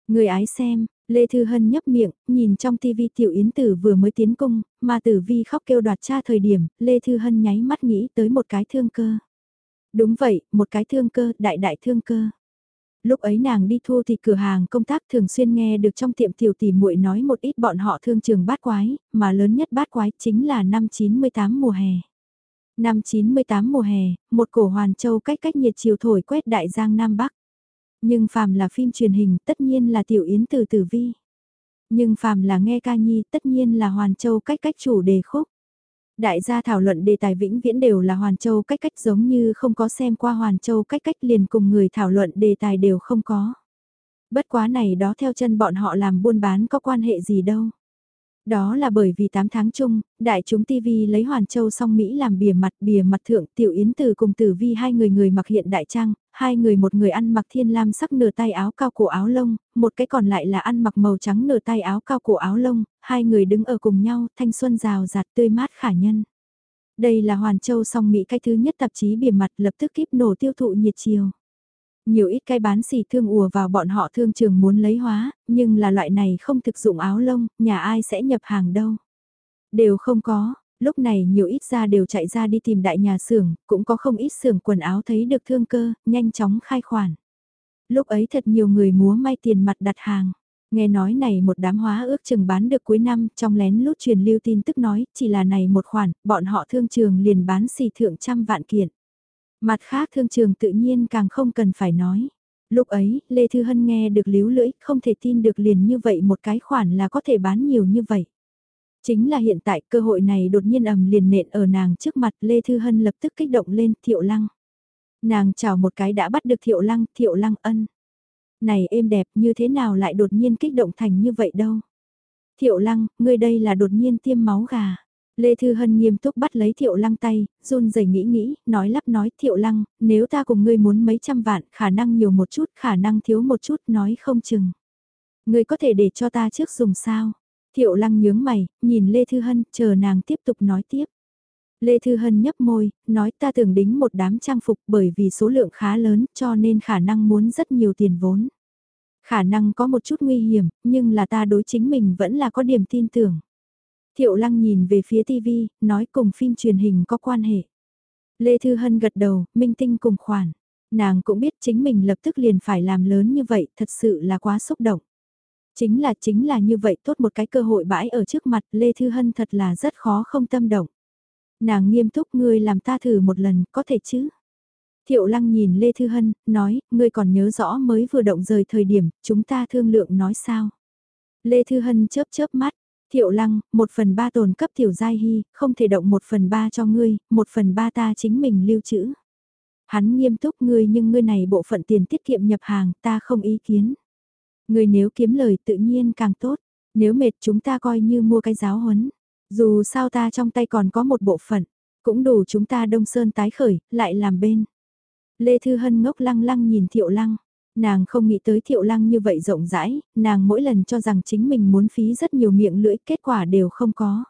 Ngươi ái xem, Lê Thư Hân nhấp miệng, nhìn trong tivi tiểu yến tử vừa mới tiến cung, mà tử vi khóc kêu đoạt cha thời điểm, Lê Thư Hân nháy mắt nghĩ tới một cái thương cơ. Đúng vậy, một cái thương cơ, đại đại thương cơ. Lúc ấy nàng đi thu thì cửa hàng công tác thường xuyên nghe được trong tiệm tiểu tỷ muội nói một ít bọn họ thương trường bát quái, mà lớn nhất bát quái chính là năm 98 mùa hè. Năm 98 mùa hè, một cổ hoàn châu cách cách nhiệt chiều thổi quét đại giang Nam Bắc. Nhưng phàm là phim truyền hình tất nhiên là tiểu yến từ tử vi. Nhưng phàm là nghe ca nhi tất nhiên là hoàn châu cách cách chủ đề khúc. Đại gia thảo luận đề tài vĩnh viễn đều là Hoàn Châu cách cách giống như không có xem qua Hoàn Châu cách cách liền cùng người thảo luận đề tài đều không có. Bất quá này đó theo chân bọn họ làm buôn bán có quan hệ gì đâu. Đó là bởi vì 8 tháng chung, đại chúng TV lấy Hoàn Châu song Mỹ làm bìa mặt bìa mặt thượng tiểu yến từ cùng tử vi hai người người mặc hiện đại trang, hai người một người ăn mặc thiên lam sắc nửa tay áo cao cổ áo lông, một cái còn lại là ăn mặc màu trắng nửa tay áo cao cổ áo lông, hai người đứng ở cùng nhau, thanh xuân rào rạt tươi mát khả nhân. Đây là Hoàn Châu song Mỹ cái thứ nhất tạp chí bìa mặt lập tức kíp nổ tiêu thụ nhiệt chiều. Nhiều ít cái bán xỉ thương ùa vào bọn họ thương trường muốn lấy hóa, nhưng là loại này không thực dụng áo lông, nhà ai sẽ nhập hàng đâu. Đều không có, lúc này nhiều ít ra đều chạy ra đi tìm đại nhà xưởng, cũng có không ít xưởng quần áo thấy được thương cơ, nhanh chóng khai khoản. Lúc ấy thật nhiều người múa may tiền mặt đặt hàng. Nghe nói này một đám hóa ước chừng bán được cuối năm, trong lén lút truyền lưu tin tức nói, chỉ là này một khoản, bọn họ thương trường liền bán xì thượng trăm vạn kiện. Mặt khác thương trường tự nhiên càng không cần phải nói. Lúc ấy, Lê Thư Hân nghe được líu lưỡi, không thể tin được liền như vậy một cái khoản là có thể bán nhiều như vậy. Chính là hiện tại cơ hội này đột nhiên ầm liền nện ở nàng trước mặt Lê Thư Hân lập tức kích động lên thiệu lăng. Nàng chào một cái đã bắt được thiệu lăng, thiệu lăng ân. Này êm đẹp như thế nào lại đột nhiên kích động thành như vậy đâu. Thiệu lăng, ngươi đây là đột nhiên tiêm máu gà. Lê Thư Hân nghiêm túc bắt lấy Thiệu Lăng tay, run rẩy nghĩ nghĩ, nói lắp nói Thiệu Lăng, nếu ta cùng ngươi muốn mấy trăm vạn, khả năng nhiều một chút, khả năng thiếu một chút, nói không chừng. Ngươi có thể để cho ta trước dùng sao? Thiệu Lăng nhướng mày, nhìn Lê Thư Hân, chờ nàng tiếp tục nói tiếp. Lê Thư Hân nhấp môi, nói ta tưởng đính một đám trang phục bởi vì số lượng khá lớn cho nên khả năng muốn rất nhiều tiền vốn. Khả năng có một chút nguy hiểm, nhưng là ta đối chính mình vẫn là có điểm tin tưởng. Thiệu Lăng nhìn về phía TV, nói cùng phim truyền hình có quan hệ. Lê Thư Hân gật đầu, minh tinh cùng khoản. Nàng cũng biết chính mình lập tức liền phải làm lớn như vậy, thật sự là quá xúc động. Chính là chính là như vậy tốt một cái cơ hội bãi ở trước mặt Lê Thư Hân thật là rất khó không tâm động. Nàng nghiêm túc ngươi làm ta thử một lần, có thể chứ? Thiệu Lăng nhìn Lê Thư Hân, nói, ngươi còn nhớ rõ mới vừa động rời thời điểm, chúng ta thương lượng nói sao? Lê Thư Hân chớp chớp mắt, Thiệu lăng, một phần ba tồn cấp tiểu giai hy, không thể động một phần ba cho ngươi, một phần ba ta chính mình lưu trữ. Hắn nghiêm túc ngươi nhưng ngươi này bộ phận tiền tiết kiệm nhập hàng, ta không ý kiến người nếu kiếm lời tự nhiên càng tốt, nếu mệt chúng ta coi như mua cái giáo huấn. Dù sao ta trong tay còn có một bộ phận, cũng đủ chúng ta đông sơn tái khởi, lại làm bên. Lê Thư Hân ngốc lăng lăng nhìn Thiệu Lăng. Nàng không nghĩ tới thiệu lăng như vậy rộng rãi, nàng mỗi lần cho rằng chính mình muốn phí rất nhiều miệng lưỡi, kết quả đều không có.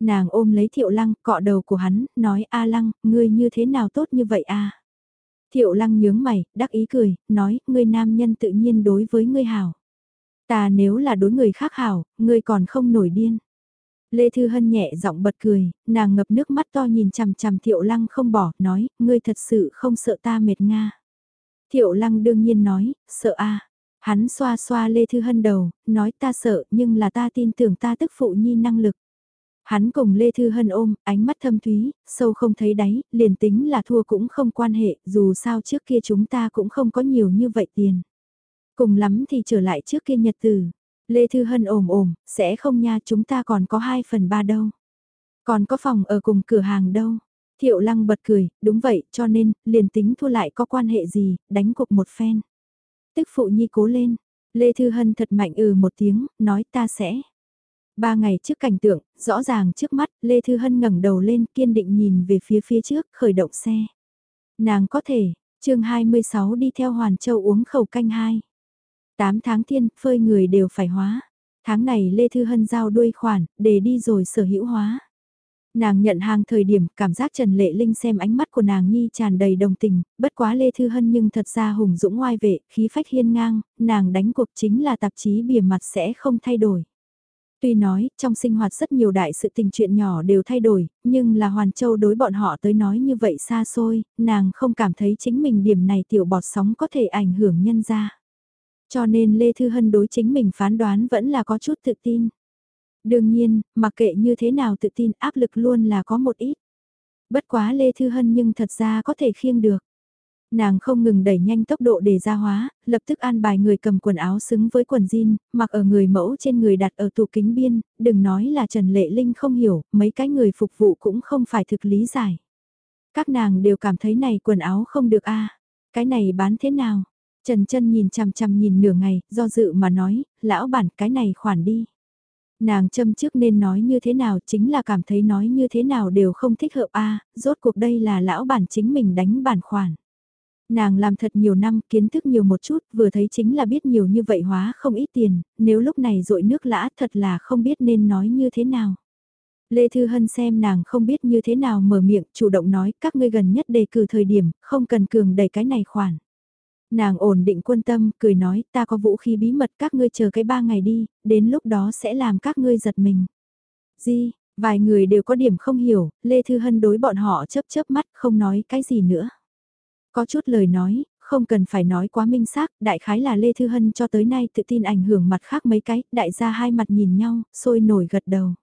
Nàng ôm lấy thiệu lăng, cọ đầu của hắn, nói A lăng, ngươi như thế nào tốt như vậy a Thiệu lăng nhướng mày, đắc ý cười, nói, ngươi nam nhân tự nhiên đối với ngươi hảo. Ta nếu là đối người khác hảo, ngươi còn không nổi điên. Lê Thư Hân nhẹ giọng bật cười, nàng ngập nước mắt to nhìn chằm chằm Thiệu Lăng không bỏ, nói, ngươi thật sự không sợ ta mệt nga. Thiệu lăng đương nhiên nói, sợ a Hắn xoa xoa Lê Thư Hân đầu, nói ta sợ nhưng là ta tin tưởng ta tức phụ nhi năng lực. Hắn cùng Lê Thư Hân ôm, ánh mắt thâm thúy, sâu không thấy đáy, liền tính là thua cũng không quan hệ, dù sao trước kia chúng ta cũng không có nhiều như vậy tiền. Cùng lắm thì trở lại trước kia nhật tử. Lê Thư Hân ồm ồm, sẽ không nha chúng ta còn có 2 phần 3 đâu. Còn có phòng ở cùng cửa hàng đâu. Thiệu lăng bật cười, đúng vậy, cho nên, liền tính thua lại có quan hệ gì, đánh cuộc một phen. Tức phụ nhi cố lên, Lê Thư Hân thật mạnh ừ một tiếng, nói ta sẽ. Ba ngày trước cảnh tượng, rõ ràng trước mắt, Lê Thư Hân ngẩng đầu lên kiên định nhìn về phía phía trước, khởi động xe. Nàng có thể, chương 26 đi theo Hoàn Châu uống khẩu canh 2. 8 tháng thiên, phơi người đều phải hóa. Tháng này Lê Thư Hân giao đuôi khoản, để đi rồi sở hữu hóa. Nàng nhận hàng thời điểm cảm giác Trần Lệ Linh xem ánh mắt của nàng nhi tràn đầy đồng tình, bất quá Lê Thư Hân nhưng thật ra hùng dũng ngoai vệ, khí phách hiên ngang, nàng đánh cuộc chính là tạp chí bìa mặt sẽ không thay đổi. Tuy nói, trong sinh hoạt rất nhiều đại sự tình chuyện nhỏ đều thay đổi, nhưng là Hoàn Châu đối bọn họ tới nói như vậy xa xôi, nàng không cảm thấy chính mình điểm này tiểu bọt sóng có thể ảnh hưởng nhân ra. Cho nên Lê Thư Hân đối chính mình phán đoán vẫn là có chút tự tin. Đương nhiên, mặc kệ như thế nào tự tin áp lực luôn là có một ít. Bất quá Lê Thư Hân nhưng thật ra có thể khiêng được. Nàng không ngừng đẩy nhanh tốc độ để ra hóa, lập tức an bài người cầm quần áo xứng với quần jean, mặc ở người mẫu trên người đặt ở tủ kính biên, đừng nói là Trần Lệ Linh không hiểu, mấy cái người phục vụ cũng không phải thực lý giải. Các nàng đều cảm thấy này quần áo không được a cái này bán thế nào? Trần chân nhìn chằm chằm nhìn nửa ngày, do dự mà nói, lão bản cái này khoản đi. Nàng châm trước nên nói như thế nào chính là cảm thấy nói như thế nào đều không thích hợp a rốt cuộc đây là lão bản chính mình đánh bản khoản. Nàng làm thật nhiều năm, kiến thức nhiều một chút, vừa thấy chính là biết nhiều như vậy hóa không ít tiền, nếu lúc này rội nước lã thật là không biết nên nói như thế nào. Lê Thư Hân xem nàng không biết như thế nào mở miệng, chủ động nói các ngươi gần nhất đề cử thời điểm, không cần cường đẩy cái này khoản. Nàng ổn định quân tâm, cười nói ta có vũ khí bí mật các ngươi chờ cái ba ngày đi, đến lúc đó sẽ làm các ngươi giật mình. Di, vài người đều có điểm không hiểu, Lê Thư Hân đối bọn họ chớp chớp mắt không nói cái gì nữa. Có chút lời nói, không cần phải nói quá minh xác, đại khái là Lê Thư Hân cho tới nay tự tin ảnh hưởng mặt khác mấy cái, đại gia hai mặt nhìn nhau, sôi nổi gật đầu.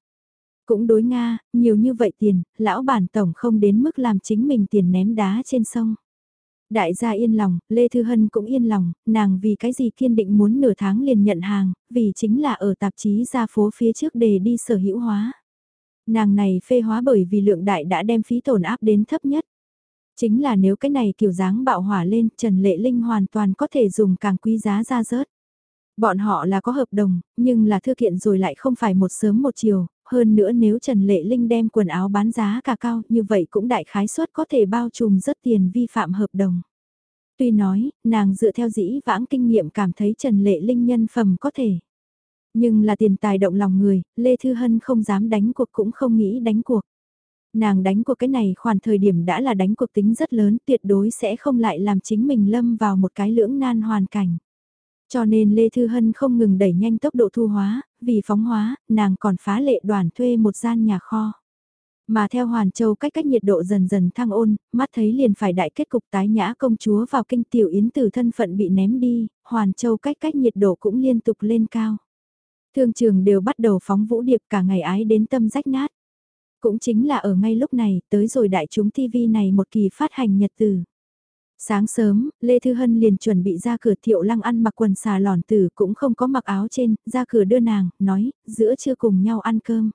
Cũng đối Nga, nhiều như vậy tiền, lão bản tổng không đến mức làm chính mình tiền ném đá trên sông. Đại gia yên lòng, Lê Thư Hân cũng yên lòng, nàng vì cái gì kiên định muốn nửa tháng liền nhận hàng, vì chính là ở tạp chí ra phố phía trước để đi sở hữu hóa. Nàng này phê hóa bởi vì lượng đại đã đem phí tổn áp đến thấp nhất. Chính là nếu cái này kiểu dáng bạo hỏa lên, Trần Lệ Linh hoàn toàn có thể dùng càng quý giá ra rớt. Bọn họ là có hợp đồng, nhưng là thư kiện rồi lại không phải một sớm một chiều, hơn nữa nếu Trần Lệ Linh đem quần áo bán giá cả cao như vậy cũng đại khái suất có thể bao trùm rất tiền vi phạm hợp đồng. Tuy nói, nàng dựa theo dĩ vãng kinh nghiệm cảm thấy Trần Lệ Linh nhân phẩm có thể. Nhưng là tiền tài động lòng người, Lê Thư Hân không dám đánh cuộc cũng không nghĩ đánh cuộc. Nàng đánh cuộc cái này khoản thời điểm đã là đánh cuộc tính rất lớn tuyệt đối sẽ không lại làm chính mình lâm vào một cái lưỡng nan hoàn cảnh. Cho nên Lê Thư Hân không ngừng đẩy nhanh tốc độ thu hóa, vì phóng hóa, nàng còn phá lệ đoàn thuê một gian nhà kho. Mà theo Hoàn Châu cách cách nhiệt độ dần dần thăng ôn, mắt thấy liền phải đại kết cục tái nhã công chúa vào kinh tiểu yến từ thân phận bị ném đi, Hoàn Châu cách cách nhiệt độ cũng liên tục lên cao. Thương trường đều bắt đầu phóng vũ điệp cả ngày ái đến tâm rách nát. Cũng chính là ở ngay lúc này, tới rồi đại chúng TV này một kỳ phát hành nhật từ. Sáng sớm, Lê Thư Hân liền chuẩn bị ra cửa thiệu lăng ăn mặc quần xà lòn tử cũng không có mặc áo trên, ra cửa đưa nàng, nói, giữa chưa cùng nhau ăn cơm.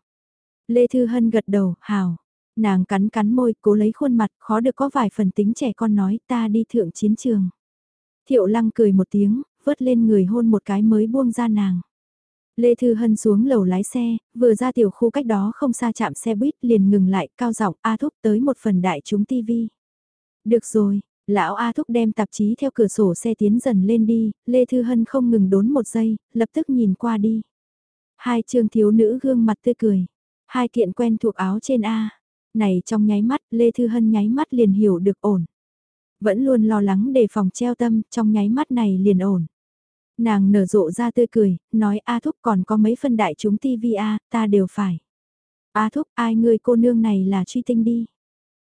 Lê Thư Hân gật đầu, hào. Nàng cắn cắn môi, cố lấy khuôn mặt, khó được có vài phần tính trẻ con nói, ta đi thượng chiến trường. Thiệu lăng cười một tiếng, vớt lên người hôn một cái mới buông ra nàng. Lê Thư Hân xuống lầu lái xe, vừa ra tiểu khu cách đó không xa chạm xe buýt liền ngừng lại, cao giọng A Thúc tới một phần đại chúng TV. Được rồi, lão A Thúc đem tạp chí theo cửa sổ xe tiến dần lên đi, Lê Thư Hân không ngừng đốn một giây, lập tức nhìn qua đi. Hai trường thiếu nữ gương mặt tươi cười, hai kiện quen thuộc áo trên A. Này trong nháy mắt, Lê Thư Hân nháy mắt liền hiểu được ổn. Vẫn luôn lo lắng để phòng treo tâm, trong nháy mắt này liền ổn. Nàng nở rộ ra tươi cười, nói A Thúc còn có mấy phân đại chúng TV A, ta đều phải. A Thúc, ai ngươi cô nương này là truy tinh đi.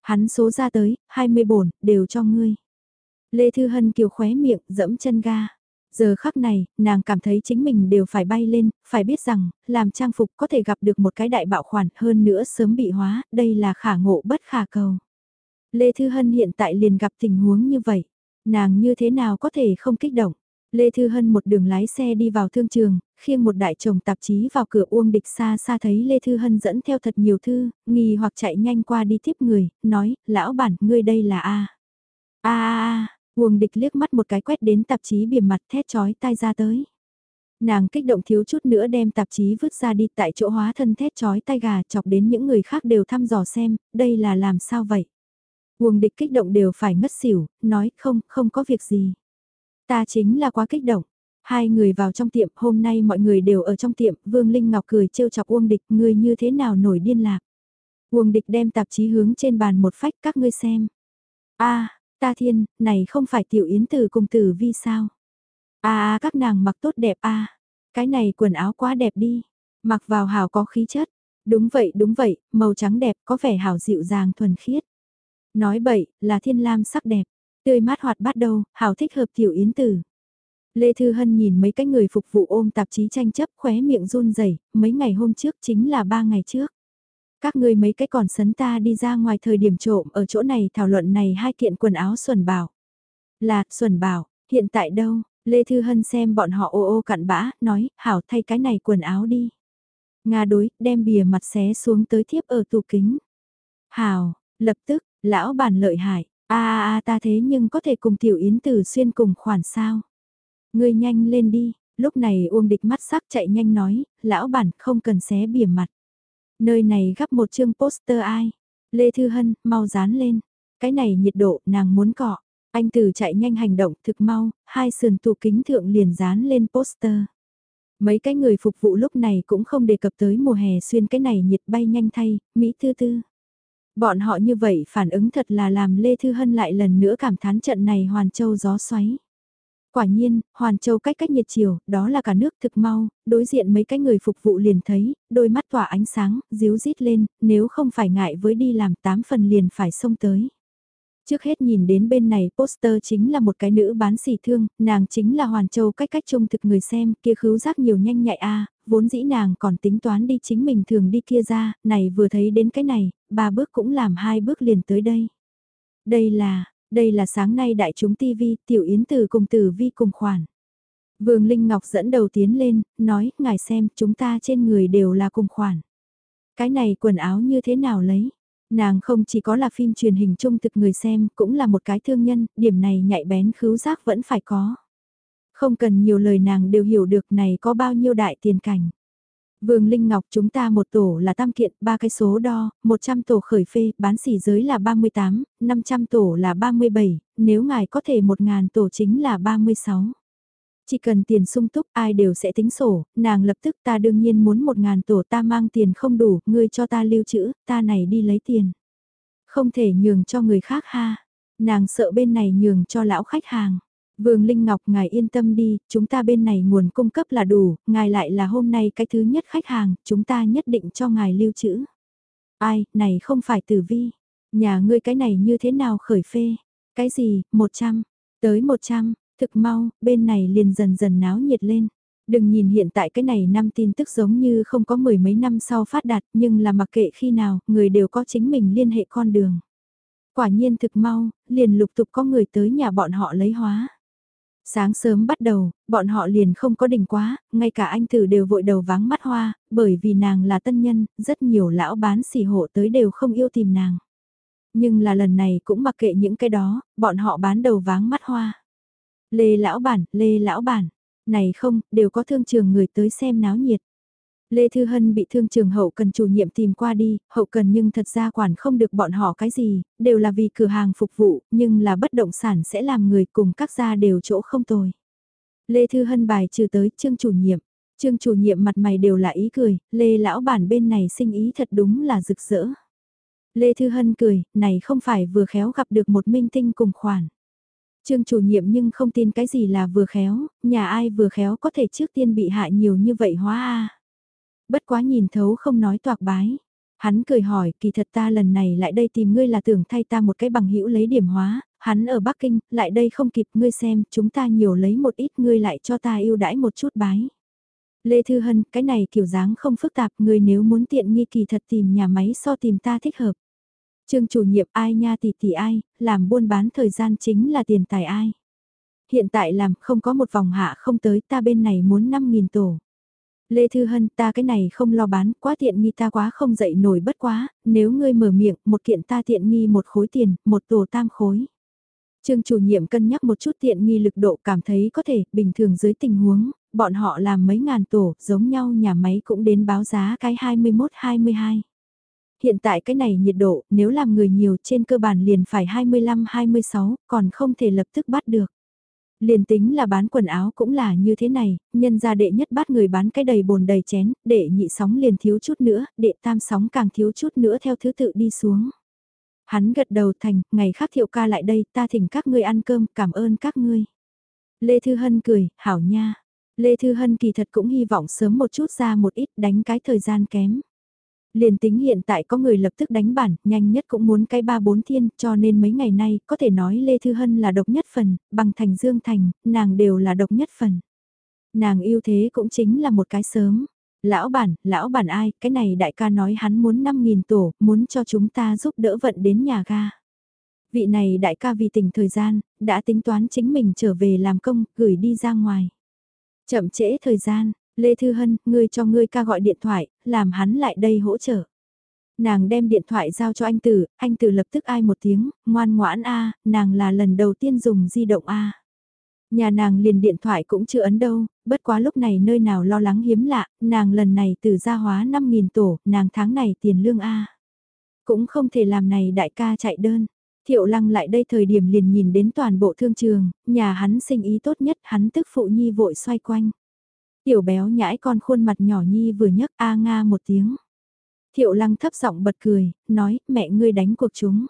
Hắn số ra tới, 20 bổn, đều cho ngươi. Lê Thư Hân kiều khóe miệng, dẫm chân ga. Giờ khắc này, nàng cảm thấy chính mình đều phải bay lên, phải biết rằng, làm trang phục có thể gặp được một cái đại bạo khoản hơn nữa sớm bị hóa, đây là khả ngộ bất khả cầu. Lê Thư Hân hiện tại liền gặp tình huống như vậy, nàng như thế nào có thể không kích động. Lê Thư Hân một đường lái xe đi vào thương trường, khiêng một đại chồng tạp chí vào cửa Uông Địch xa xa thấy Lê Thư Hân dẫn theo thật nhiều thư, nghi hoặc chạy nhanh qua đi tiếp người, nói, lão bản, ngươi đây là A. A A A, Uông Địch liếc mắt một cái quét đến tạp chí bìa mặt thét chói tai ra tới. Nàng kích động thiếu chút nữa đem tạp chí vứt ra đi tại chỗ hóa thân thét chói tai gà chọc đến những người khác đều thăm dò xem, đây là làm sao vậy. Uông Địch kích động đều phải ngất xỉu, nói không, không có việc gì. Ta chính là quá kích động. Hai người vào trong tiệm, hôm nay mọi người đều ở trong tiệm, Vương Linh Ngọc cười trêu chọc Uông Địch, người như thế nào nổi điên lạc. Uông Địch đem tạp chí hướng trên bàn một phách các ngươi xem. a ta thiên, này không phải tiểu yến tử cùng tử vi sao? a à, các nàng mặc tốt đẹp a cái này quần áo quá đẹp đi. Mặc vào hào có khí chất. Đúng vậy, đúng vậy, màu trắng đẹp, có vẻ hào dịu dàng thuần khiết. Nói bậy, là thiên lam sắc đẹp. Tươi mát hoạt bát đâu, hào thích hợp tiểu yến tử. Lê Thư Hân nhìn mấy cái người phục vụ ôm tạp chí tranh chấp khóe miệng run rẩy mấy ngày hôm trước chính là ba ngày trước. Các ngươi mấy cái còn sấn ta đi ra ngoài thời điểm trộm ở chỗ này thảo luận này hai kiện quần áo xuẩn bảo. Là, xuẩn bảo, hiện tại đâu, Lê Thư Hân xem bọn họ ô ô cặn bã, nói, hảo thay cái này quần áo đi. Nga đối, đem bìa mặt xé xuống tới thiếp ở tủ kính. Hảo, lập tức, lão bản lợi hại, a a a ta thế nhưng có thể cùng tiểu yến tử xuyên cùng khoản sao. Ngươi nhanh lên đi, lúc này Uông Địch mắt sắc chạy nhanh nói, lão bản không cần xé bìa mặt. Nơi này gấp một chương poster ai? Lê Thư Hân, mau dán lên. Cái này nhiệt độ nàng muốn cọ. Anh Tử chạy nhanh hành động thực mau, hai sườn tủ kính thượng liền dán lên poster. Mấy cái người phục vụ lúc này cũng không đề cập tới mùa hè xuyên cái này nhiệt bay nhanh thay, Mỹ tư tư. Bọn họ như vậy phản ứng thật là làm Lê Thư Hân lại lần nữa cảm thán trận này hoàn châu gió xoáy. Quả nhiên, Hoàn Châu cách cách nhiệt chiều, đó là cả nước thực mau, đối diện mấy cái người phục vụ liền thấy, đôi mắt tỏa ánh sáng, díu rít lên, nếu không phải ngại với đi làm tám phần liền phải xông tới. Trước hết nhìn đến bên này poster chính là một cái nữ bán xỉ thương, nàng chính là Hoàn Châu cách cách trung thực người xem, kia khứu giác nhiều nhanh nhạy a vốn dĩ nàng còn tính toán đi chính mình thường đi kia ra, này vừa thấy đến cái này, ba bước cũng làm hai bước liền tới đây. Đây là, đây là sáng nay đại chúng TV, tiểu yến từ cùng tử vi cùng khoản. Vương Linh Ngọc dẫn đầu tiến lên, nói, ngài xem, chúng ta trên người đều là cùng khoản. Cái này quần áo như thế nào lấy? Nàng không chỉ có là phim truyền hình trung thực người xem, cũng là một cái thương nhân, điểm này nhạy bén khứu giác vẫn phải có. Không cần nhiều lời nàng đều hiểu được này có bao nhiêu đại tiền cảnh. Vương Linh Ngọc chúng ta một tổ là tam kiện, ba cái số đo, 100 tổ khởi phê, bán xỉ giới là 38, 500 tổ là 37, nếu ngài có thể 1.000 tổ chính là 36. Chỉ cần tiền sung túc ai đều sẽ tính sổ, nàng lập tức ta đương nhiên muốn một ngàn tổ ta mang tiền không đủ, ngươi cho ta lưu trữ, ta này đi lấy tiền. Không thể nhường cho người khác ha, nàng sợ bên này nhường cho lão khách hàng. Vương Linh Ngọc ngài yên tâm đi, chúng ta bên này nguồn cung cấp là đủ, ngài lại là hôm nay cái thứ nhất khách hàng, chúng ta nhất định cho ngài lưu trữ. Ai, này không phải tử vi, nhà ngươi cái này như thế nào khởi phê, cái gì, 100, tới 100, thực mau, bên này liền dần dần náo nhiệt lên. Đừng nhìn hiện tại cái này năm tin tức giống như không có mười mấy năm sau phát đạt nhưng là mặc kệ khi nào, người đều có chính mình liên hệ con đường. Quả nhiên thực mau, liền lục tục có người tới nhà bọn họ lấy hóa. Sáng sớm bắt đầu, bọn họ liền không có đỉnh quá, ngay cả anh tử đều vội đầu váng mắt hoa, bởi vì nàng là tân nhân, rất nhiều lão bán xỉ hộ tới đều không yêu tìm nàng. Nhưng là lần này cũng mặc kệ những cái đó, bọn họ bán đầu váng mắt hoa. Lê lão bản, lê lão bản, này không, đều có thương trường người tới xem náo nhiệt. Lê Thư Hân bị thương trường hậu cần chủ nhiệm tìm qua đi, hậu cần nhưng thật ra quản không được bọn họ cái gì, đều là vì cửa hàng phục vụ, nhưng là bất động sản sẽ làm người cùng các gia đều chỗ không tồi. Lê Thư Hân bài trừ tới trương chủ nhiệm, trương chủ nhiệm mặt mày đều là ý cười, Lê lão bản bên này sinh ý thật đúng là rực rỡ. Lê Thư Hân cười, này không phải vừa khéo gặp được một minh tinh cùng khoản. Trương chủ nhiệm nhưng không tin cái gì là vừa khéo, nhà ai vừa khéo có thể trước tiên bị hại nhiều như vậy hóa a Bất quá nhìn thấu không nói toạc bái. Hắn cười hỏi, kỳ thật ta lần này lại đây tìm ngươi là tưởng thay ta một cái bằng hữu lấy điểm hóa, hắn ở Bắc Kinh, lại đây không kịp ngươi xem, chúng ta nhiều lấy một ít ngươi lại cho ta yêu đãi một chút bái. Lê Thư Hân, cái này kiểu dáng không phức tạp, ngươi nếu muốn tiện nghi kỳ thật tìm nhà máy so tìm ta thích hợp. Trương chủ nhiệm ai nha tỷ tỷ ai, làm buôn bán thời gian chính là tiền tài ai. Hiện tại làm không có một vòng hạ không tới ta bên này muốn 5.000 tổ. Lê Thư Hân ta cái này không lo bán, quá tiện nghi ta quá không dậy nổi bất quá, nếu ngươi mở miệng, một kiện ta tiện nghi một khối tiền, một tổ tam khối. Trương chủ nhiệm cân nhắc một chút tiện nghi lực độ cảm thấy có thể, bình thường dưới tình huống, bọn họ làm mấy ngàn tổ, giống nhau nhà máy cũng đến báo giá cái 21-22. Hiện tại cái này nhiệt độ, nếu làm người nhiều trên cơ bản liền phải 25-26, còn không thể lập tức bắt được. Liền tính là bán quần áo cũng là như thế này, nhân gia đệ nhất bắt người bán cái đầy bồn đầy chén, đệ nhị sóng liền thiếu chút nữa, đệ tam sóng càng thiếu chút nữa theo thứ tự đi xuống. Hắn gật đầu thành, ngày khác thiệu ca lại đây ta thỉnh các ngươi ăn cơm, cảm ơn các ngươi. Lê Thư Hân cười, hảo nha. Lê Thư Hân kỳ thật cũng hy vọng sớm một chút ra một ít đánh cái thời gian kém. Liền tính hiện tại có người lập tức đánh bản, nhanh nhất cũng muốn cái ba bốn thiên, cho nên mấy ngày nay, có thể nói Lê Thư Hân là độc nhất phần, bằng thành Dương Thành, nàng đều là độc nhất phần. Nàng yêu thế cũng chính là một cái sớm. Lão bản, lão bản ai, cái này đại ca nói hắn muốn 5.000 tổ, muốn cho chúng ta giúp đỡ vận đến nhà ga. Vị này đại ca vì tình thời gian, đã tính toán chính mình trở về làm công, gửi đi ra ngoài. Chậm trễ thời gian, Lê Thư Hân, ngươi cho ngươi ca gọi điện thoại, làm hắn lại đây hỗ trợ. Nàng đem điện thoại giao cho anh Tử, anh Tử lập tức ai một tiếng, ngoan ngoãn A, nàng là lần đầu tiên dùng di động A. Nhà nàng liền điện thoại cũng chưa ấn đâu, bất quá lúc này nơi nào lo lắng hiếm lạ, nàng lần này từ gia hóa 5.000 tổ, nàng tháng này tiền lương A. Cũng không thể làm này đại ca chạy đơn. Thiệu lăng lại đây thời điểm liền nhìn đến toàn bộ thương trường, nhà hắn sinh ý tốt nhất hắn tức phụ nhi vội xoay quanh. Tiểu béo nhãi con khuôn mặt nhỏ nhi vừa nhấc a nga một tiếng. Thiệu lăng thấp giọng bật cười, nói mẹ ngươi đánh cuộc chúng.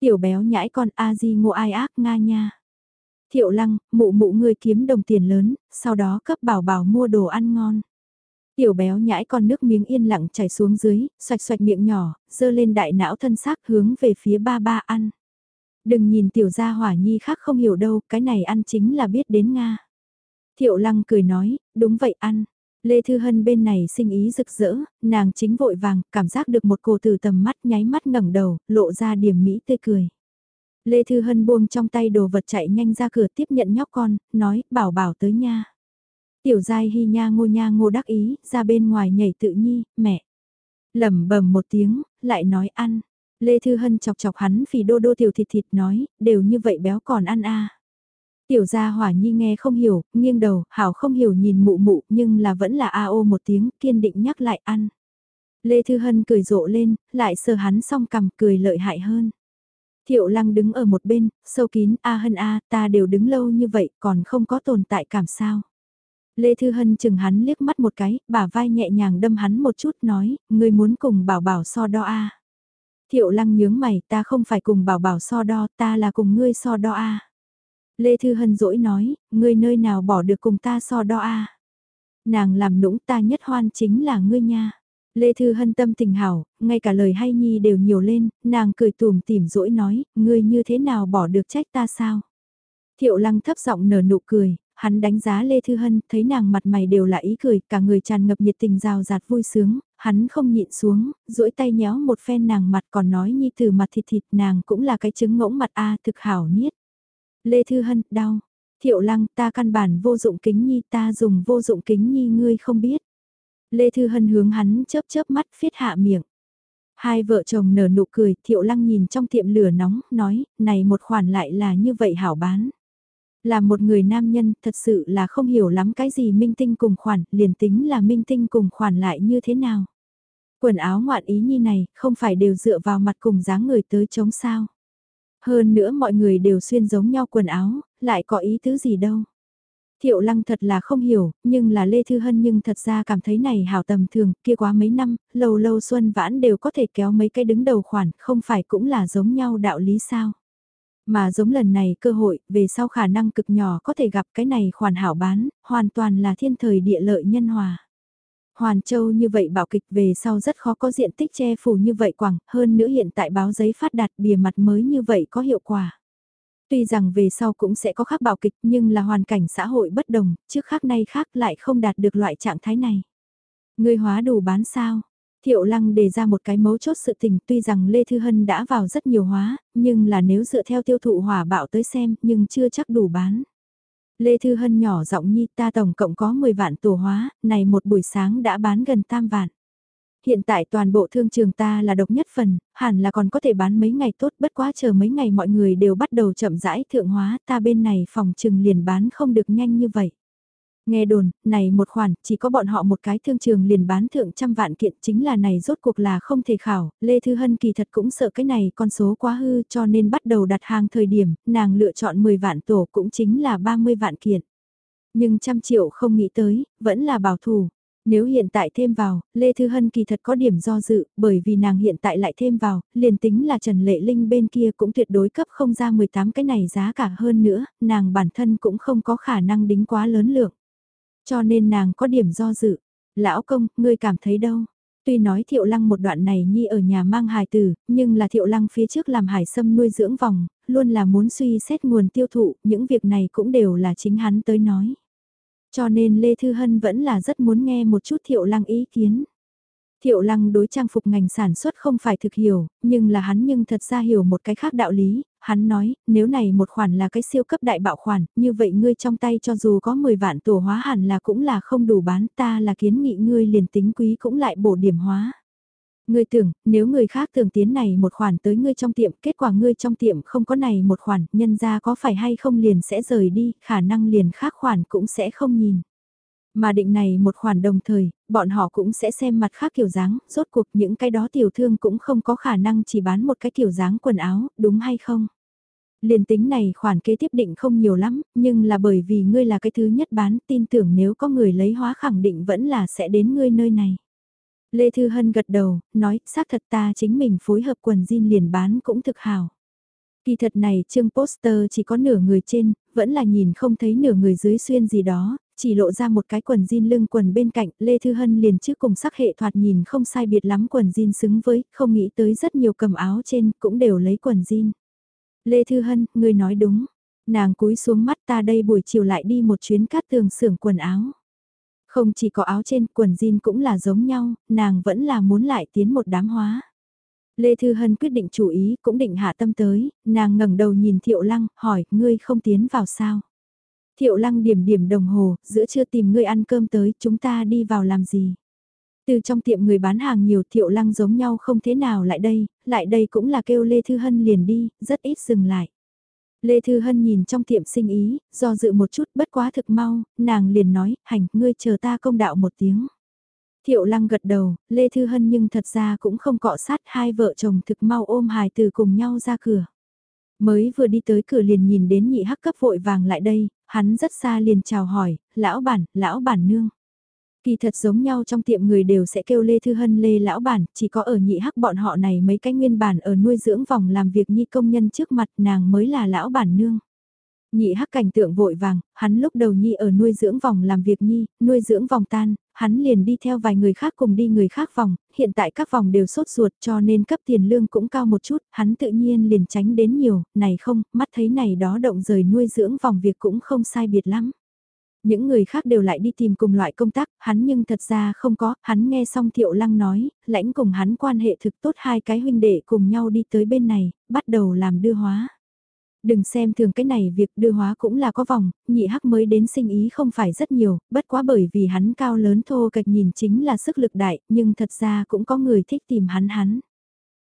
Tiểu béo nhãi con a di ngộ ai ác nga nha. Thiệu lăng, mụ mụ ngươi kiếm đồng tiền lớn, sau đó cấp bảo bảo mua đồ ăn ngon. Tiểu béo nhãi con nước miếng yên lặng chảy xuống dưới, xoạch xoạch miệng nhỏ, dơ lên đại não thân xác hướng về phía ba ba ăn. Đừng nhìn tiểu gia hỏa nhi khác không hiểu đâu, cái này ăn chính là biết đến Nga. Thiệu lăng cười nói, đúng vậy ăn. Lê Thư Hân bên này sinh ý rực rỡ, nàng chính vội vàng, cảm giác được một cô từ tầm mắt nháy mắt ngẩng đầu, lộ ra điểm mỹ tươi cười. Lê Thư Hân buông trong tay đồ vật chạy nhanh ra cửa tiếp nhận nhóc con, nói, bảo bảo tới nha. Tiểu giai hy nha ngô nha ngô đắc ý, ra bên ngoài nhảy tự nhi, mẹ. lẩm bẩm một tiếng, lại nói ăn. Lê Thư Hân chọc chọc hắn phì đô đô tiểu thịt thịt nói, đều như vậy béo còn ăn à. Tiểu gia hỏa nhi nghe không hiểu, nghiêng đầu, hảo không hiểu nhìn mụ mụ, nhưng là vẫn là a ô một tiếng, kiên định nhắc lại ăn. Lê Thư Hân cười rộ lên, lại sờ hắn xong cầm cười lợi hại hơn. Thiệu lăng đứng ở một bên, sâu kín, a hân a, ta đều đứng lâu như vậy, còn không có tồn tại cảm sao. Lê Thư Hân chừng hắn liếc mắt một cái, bả vai nhẹ nhàng đâm hắn một chút nói, người muốn cùng bảo bảo so đo a Thiệu lăng nhướng mày, ta không phải cùng bảo bảo so đo, ta là cùng ngươi so đo a Lê Thư Hân dỗi nói, ngươi nơi nào bỏ được cùng ta so đo a Nàng làm nũng ta nhất hoan chính là ngươi nha. Lê Thư Hân tâm tình hảo, ngay cả lời hay nhi đều nhiều lên, nàng cười tùm tìm dỗi nói, ngươi như thế nào bỏ được trách ta sao? Thiệu lăng thấp giọng nở nụ cười, hắn đánh giá Lê Thư Hân, thấy nàng mặt mày đều là ý cười, cả người tràn ngập nhiệt tình rào rạt vui sướng, hắn không nhịn xuống, duỗi tay nhéo một phen nàng mặt còn nói nhi từ mặt thịt thịt nàng cũng là cái trứng ngỗng mặt a thực hảo niết. Lê Thư Hân, đau. Thiệu lăng ta căn bản vô dụng kính nhi ta dùng vô dụng kính nhi ngươi không biết. Lê Thư Hân hướng hắn chớp chớp mắt phiết hạ miệng. Hai vợ chồng nở nụ cười, thiệu lăng nhìn trong tiệm lửa nóng, nói, này một khoản lại là như vậy hảo bán. Là một người nam nhân, thật sự là không hiểu lắm cái gì minh tinh cùng khoản, liền tính là minh tinh cùng khoản lại như thế nào. Quần áo ngoạn ý nhi này, không phải đều dựa vào mặt cùng dáng người tới chống sao. Hơn nữa mọi người đều xuyên giống nhau quần áo, lại có ý tứ gì đâu. Thiệu lăng thật là không hiểu, nhưng là Lê Thư Hân nhưng thật ra cảm thấy này hảo tầm thường, kia quá mấy năm, lâu lâu xuân vãn đều có thể kéo mấy cái đứng đầu khoản, không phải cũng là giống nhau đạo lý sao. Mà giống lần này cơ hội, về sau khả năng cực nhỏ có thể gặp cái này khoản hảo bán, hoàn toàn là thiên thời địa lợi nhân hòa. Hoàn Châu như vậy bảo kịch về sau rất khó có diện tích che phủ như vậy quảng, hơn nữa hiện tại báo giấy phát đạt bìa mặt mới như vậy có hiệu quả. Tuy rằng về sau cũng sẽ có khác bảo kịch nhưng là hoàn cảnh xã hội bất đồng, trước khác nay khác lại không đạt được loại trạng thái này. Người hóa đủ bán sao? Thiệu lăng đề ra một cái mấu chốt sự tình tuy rằng Lê Thư Hân đã vào rất nhiều hóa, nhưng là nếu dựa theo tiêu thụ hỏa bạo tới xem nhưng chưa chắc đủ bán. Lê Thư Hân nhỏ giọng nhi ta tổng cộng có 10 vạn tổ hóa, này một buổi sáng đã bán gần tam vạn. Hiện tại toàn bộ thương trường ta là độc nhất phần, hẳn là còn có thể bán mấy ngày tốt bất quá chờ mấy ngày mọi người đều bắt đầu chậm rãi thượng hóa ta bên này phòng trừng liền bán không được nhanh như vậy. Nghe đồn, này một khoản, chỉ có bọn họ một cái thương trường liền bán thượng trăm vạn kiện chính là này rốt cuộc là không thể khảo, Lê Thư Hân kỳ thật cũng sợ cái này con số quá hư cho nên bắt đầu đặt hàng thời điểm, nàng lựa chọn 10 vạn tổ cũng chính là 30 vạn kiện. Nhưng trăm triệu không nghĩ tới, vẫn là bảo thủ. Nếu hiện tại thêm vào, Lê Thư Hân kỳ thật có điểm do dự, bởi vì nàng hiện tại lại thêm vào, liền tính là Trần Lệ Linh bên kia cũng tuyệt đối cấp không ra 18 cái này giá cả hơn nữa, nàng bản thân cũng không có khả năng đính quá lớn lượng. Cho nên nàng có điểm do dự. Lão công, ngươi cảm thấy đâu? Tuy nói thiệu lăng một đoạn này nhi ở nhà mang hài tử, nhưng là thiệu lăng phía trước làm hải sâm nuôi dưỡng vòng, luôn là muốn suy xét nguồn tiêu thụ, những việc này cũng đều là chính hắn tới nói. Cho nên Lê Thư Hân vẫn là rất muốn nghe một chút thiệu lăng ý kiến. Thiệu lăng đối trang phục ngành sản xuất không phải thực hiểu, nhưng là hắn nhưng thật ra hiểu một cái khác đạo lý, hắn nói, nếu này một khoản là cái siêu cấp đại bạo khoản, như vậy ngươi trong tay cho dù có 10 vạn tổ hóa hẳn là cũng là không đủ bán ta là kiến nghị ngươi liền tính quý cũng lại bổ điểm hóa. Ngươi tưởng, nếu người khác tưởng tiến này một khoản tới ngươi trong tiệm, kết quả ngươi trong tiệm không có này một khoản, nhân ra có phải hay không liền sẽ rời đi, khả năng liền khác khoản cũng sẽ không nhìn. Mà định này một khoản đồng thời, bọn họ cũng sẽ xem mặt khác kiểu dáng, rốt cuộc những cái đó tiểu thương cũng không có khả năng chỉ bán một cái kiểu dáng quần áo, đúng hay không? Liền tính này khoản kế tiếp định không nhiều lắm, nhưng là bởi vì ngươi là cái thứ nhất bán, tin tưởng nếu có người lấy hóa khẳng định vẫn là sẽ đến ngươi nơi này. Lê Thư Hân gật đầu, nói, xác thật ta chính mình phối hợp quần jean liền bán cũng thực hào. Kỳ thật này chương poster chỉ có nửa người trên, vẫn là nhìn không thấy nửa người dưới xuyên gì đó, chỉ lộ ra một cái quần jean lưng quần bên cạnh, Lê Thư Hân liền trước cùng sắc hệ thoạt nhìn không sai biệt lắm quần jean xứng với, không nghĩ tới rất nhiều cầm áo trên, cũng đều lấy quần jean. Lê Thư Hân, người nói đúng. Nàng cúi xuống mắt ta đây buổi chiều lại đi một chuyến cát tường xưởng quần áo. Không chỉ có áo trên, quần jean cũng là giống nhau, nàng vẫn là muốn lại tiến một đám hóa. Lê Thư Hân quyết định chủ ý, cũng định hạ tâm tới, nàng ngẩng đầu nhìn Thiệu Lăng, hỏi, ngươi không tiến vào sao? Thiệu lăng điểm điểm đồng hồ, giữa trưa tìm người ăn cơm tới, chúng ta đi vào làm gì? Từ trong tiệm người bán hàng nhiều thiệu lăng giống nhau không thế nào lại đây, lại đây cũng là kêu Lê Thư Hân liền đi, rất ít dừng lại. Lê Thư Hân nhìn trong tiệm sinh ý, do dự một chút bất quá thực mau, nàng liền nói, hành, ngươi chờ ta công đạo một tiếng. Thiệu lăng gật đầu, Lê Thư Hân nhưng thật ra cũng không cọ sát hai vợ chồng thực mau ôm hài từ cùng nhau ra cửa. Mới vừa đi tới cửa liền nhìn đến nhị hắc cấp vội vàng lại đây, hắn rất xa liền chào hỏi, lão bản, lão bản nương. Kỳ thật giống nhau trong tiệm người đều sẽ kêu Lê Thư Hân Lê lão bản, chỉ có ở nhị hắc bọn họ này mấy cái nguyên bản ở nuôi dưỡng vòng làm việc nhi công nhân trước mặt nàng mới là lão bản nương. Nhị hắc cảnh tượng vội vàng, hắn lúc đầu nhi ở nuôi dưỡng vòng làm việc nhi, nuôi dưỡng vòng tan, hắn liền đi theo vài người khác cùng đi người khác vòng, hiện tại các vòng đều sốt ruột cho nên cấp tiền lương cũng cao một chút, hắn tự nhiên liền tránh đến nhiều, này không, mắt thấy này đó động rời nuôi dưỡng vòng việc cũng không sai biệt lắm. Những người khác đều lại đi tìm cùng loại công tác, hắn nhưng thật ra không có, hắn nghe xong thiệu lăng nói, lãnh cùng hắn quan hệ thực tốt hai cái huynh đệ cùng nhau đi tới bên này, bắt đầu làm đưa hóa. Đừng xem thường cái này việc đưa hóa cũng là có vòng, nhị hắc mới đến sinh ý không phải rất nhiều, bất quá bởi vì hắn cao lớn thô kịch nhìn chính là sức lực đại, nhưng thật ra cũng có người thích tìm hắn hắn.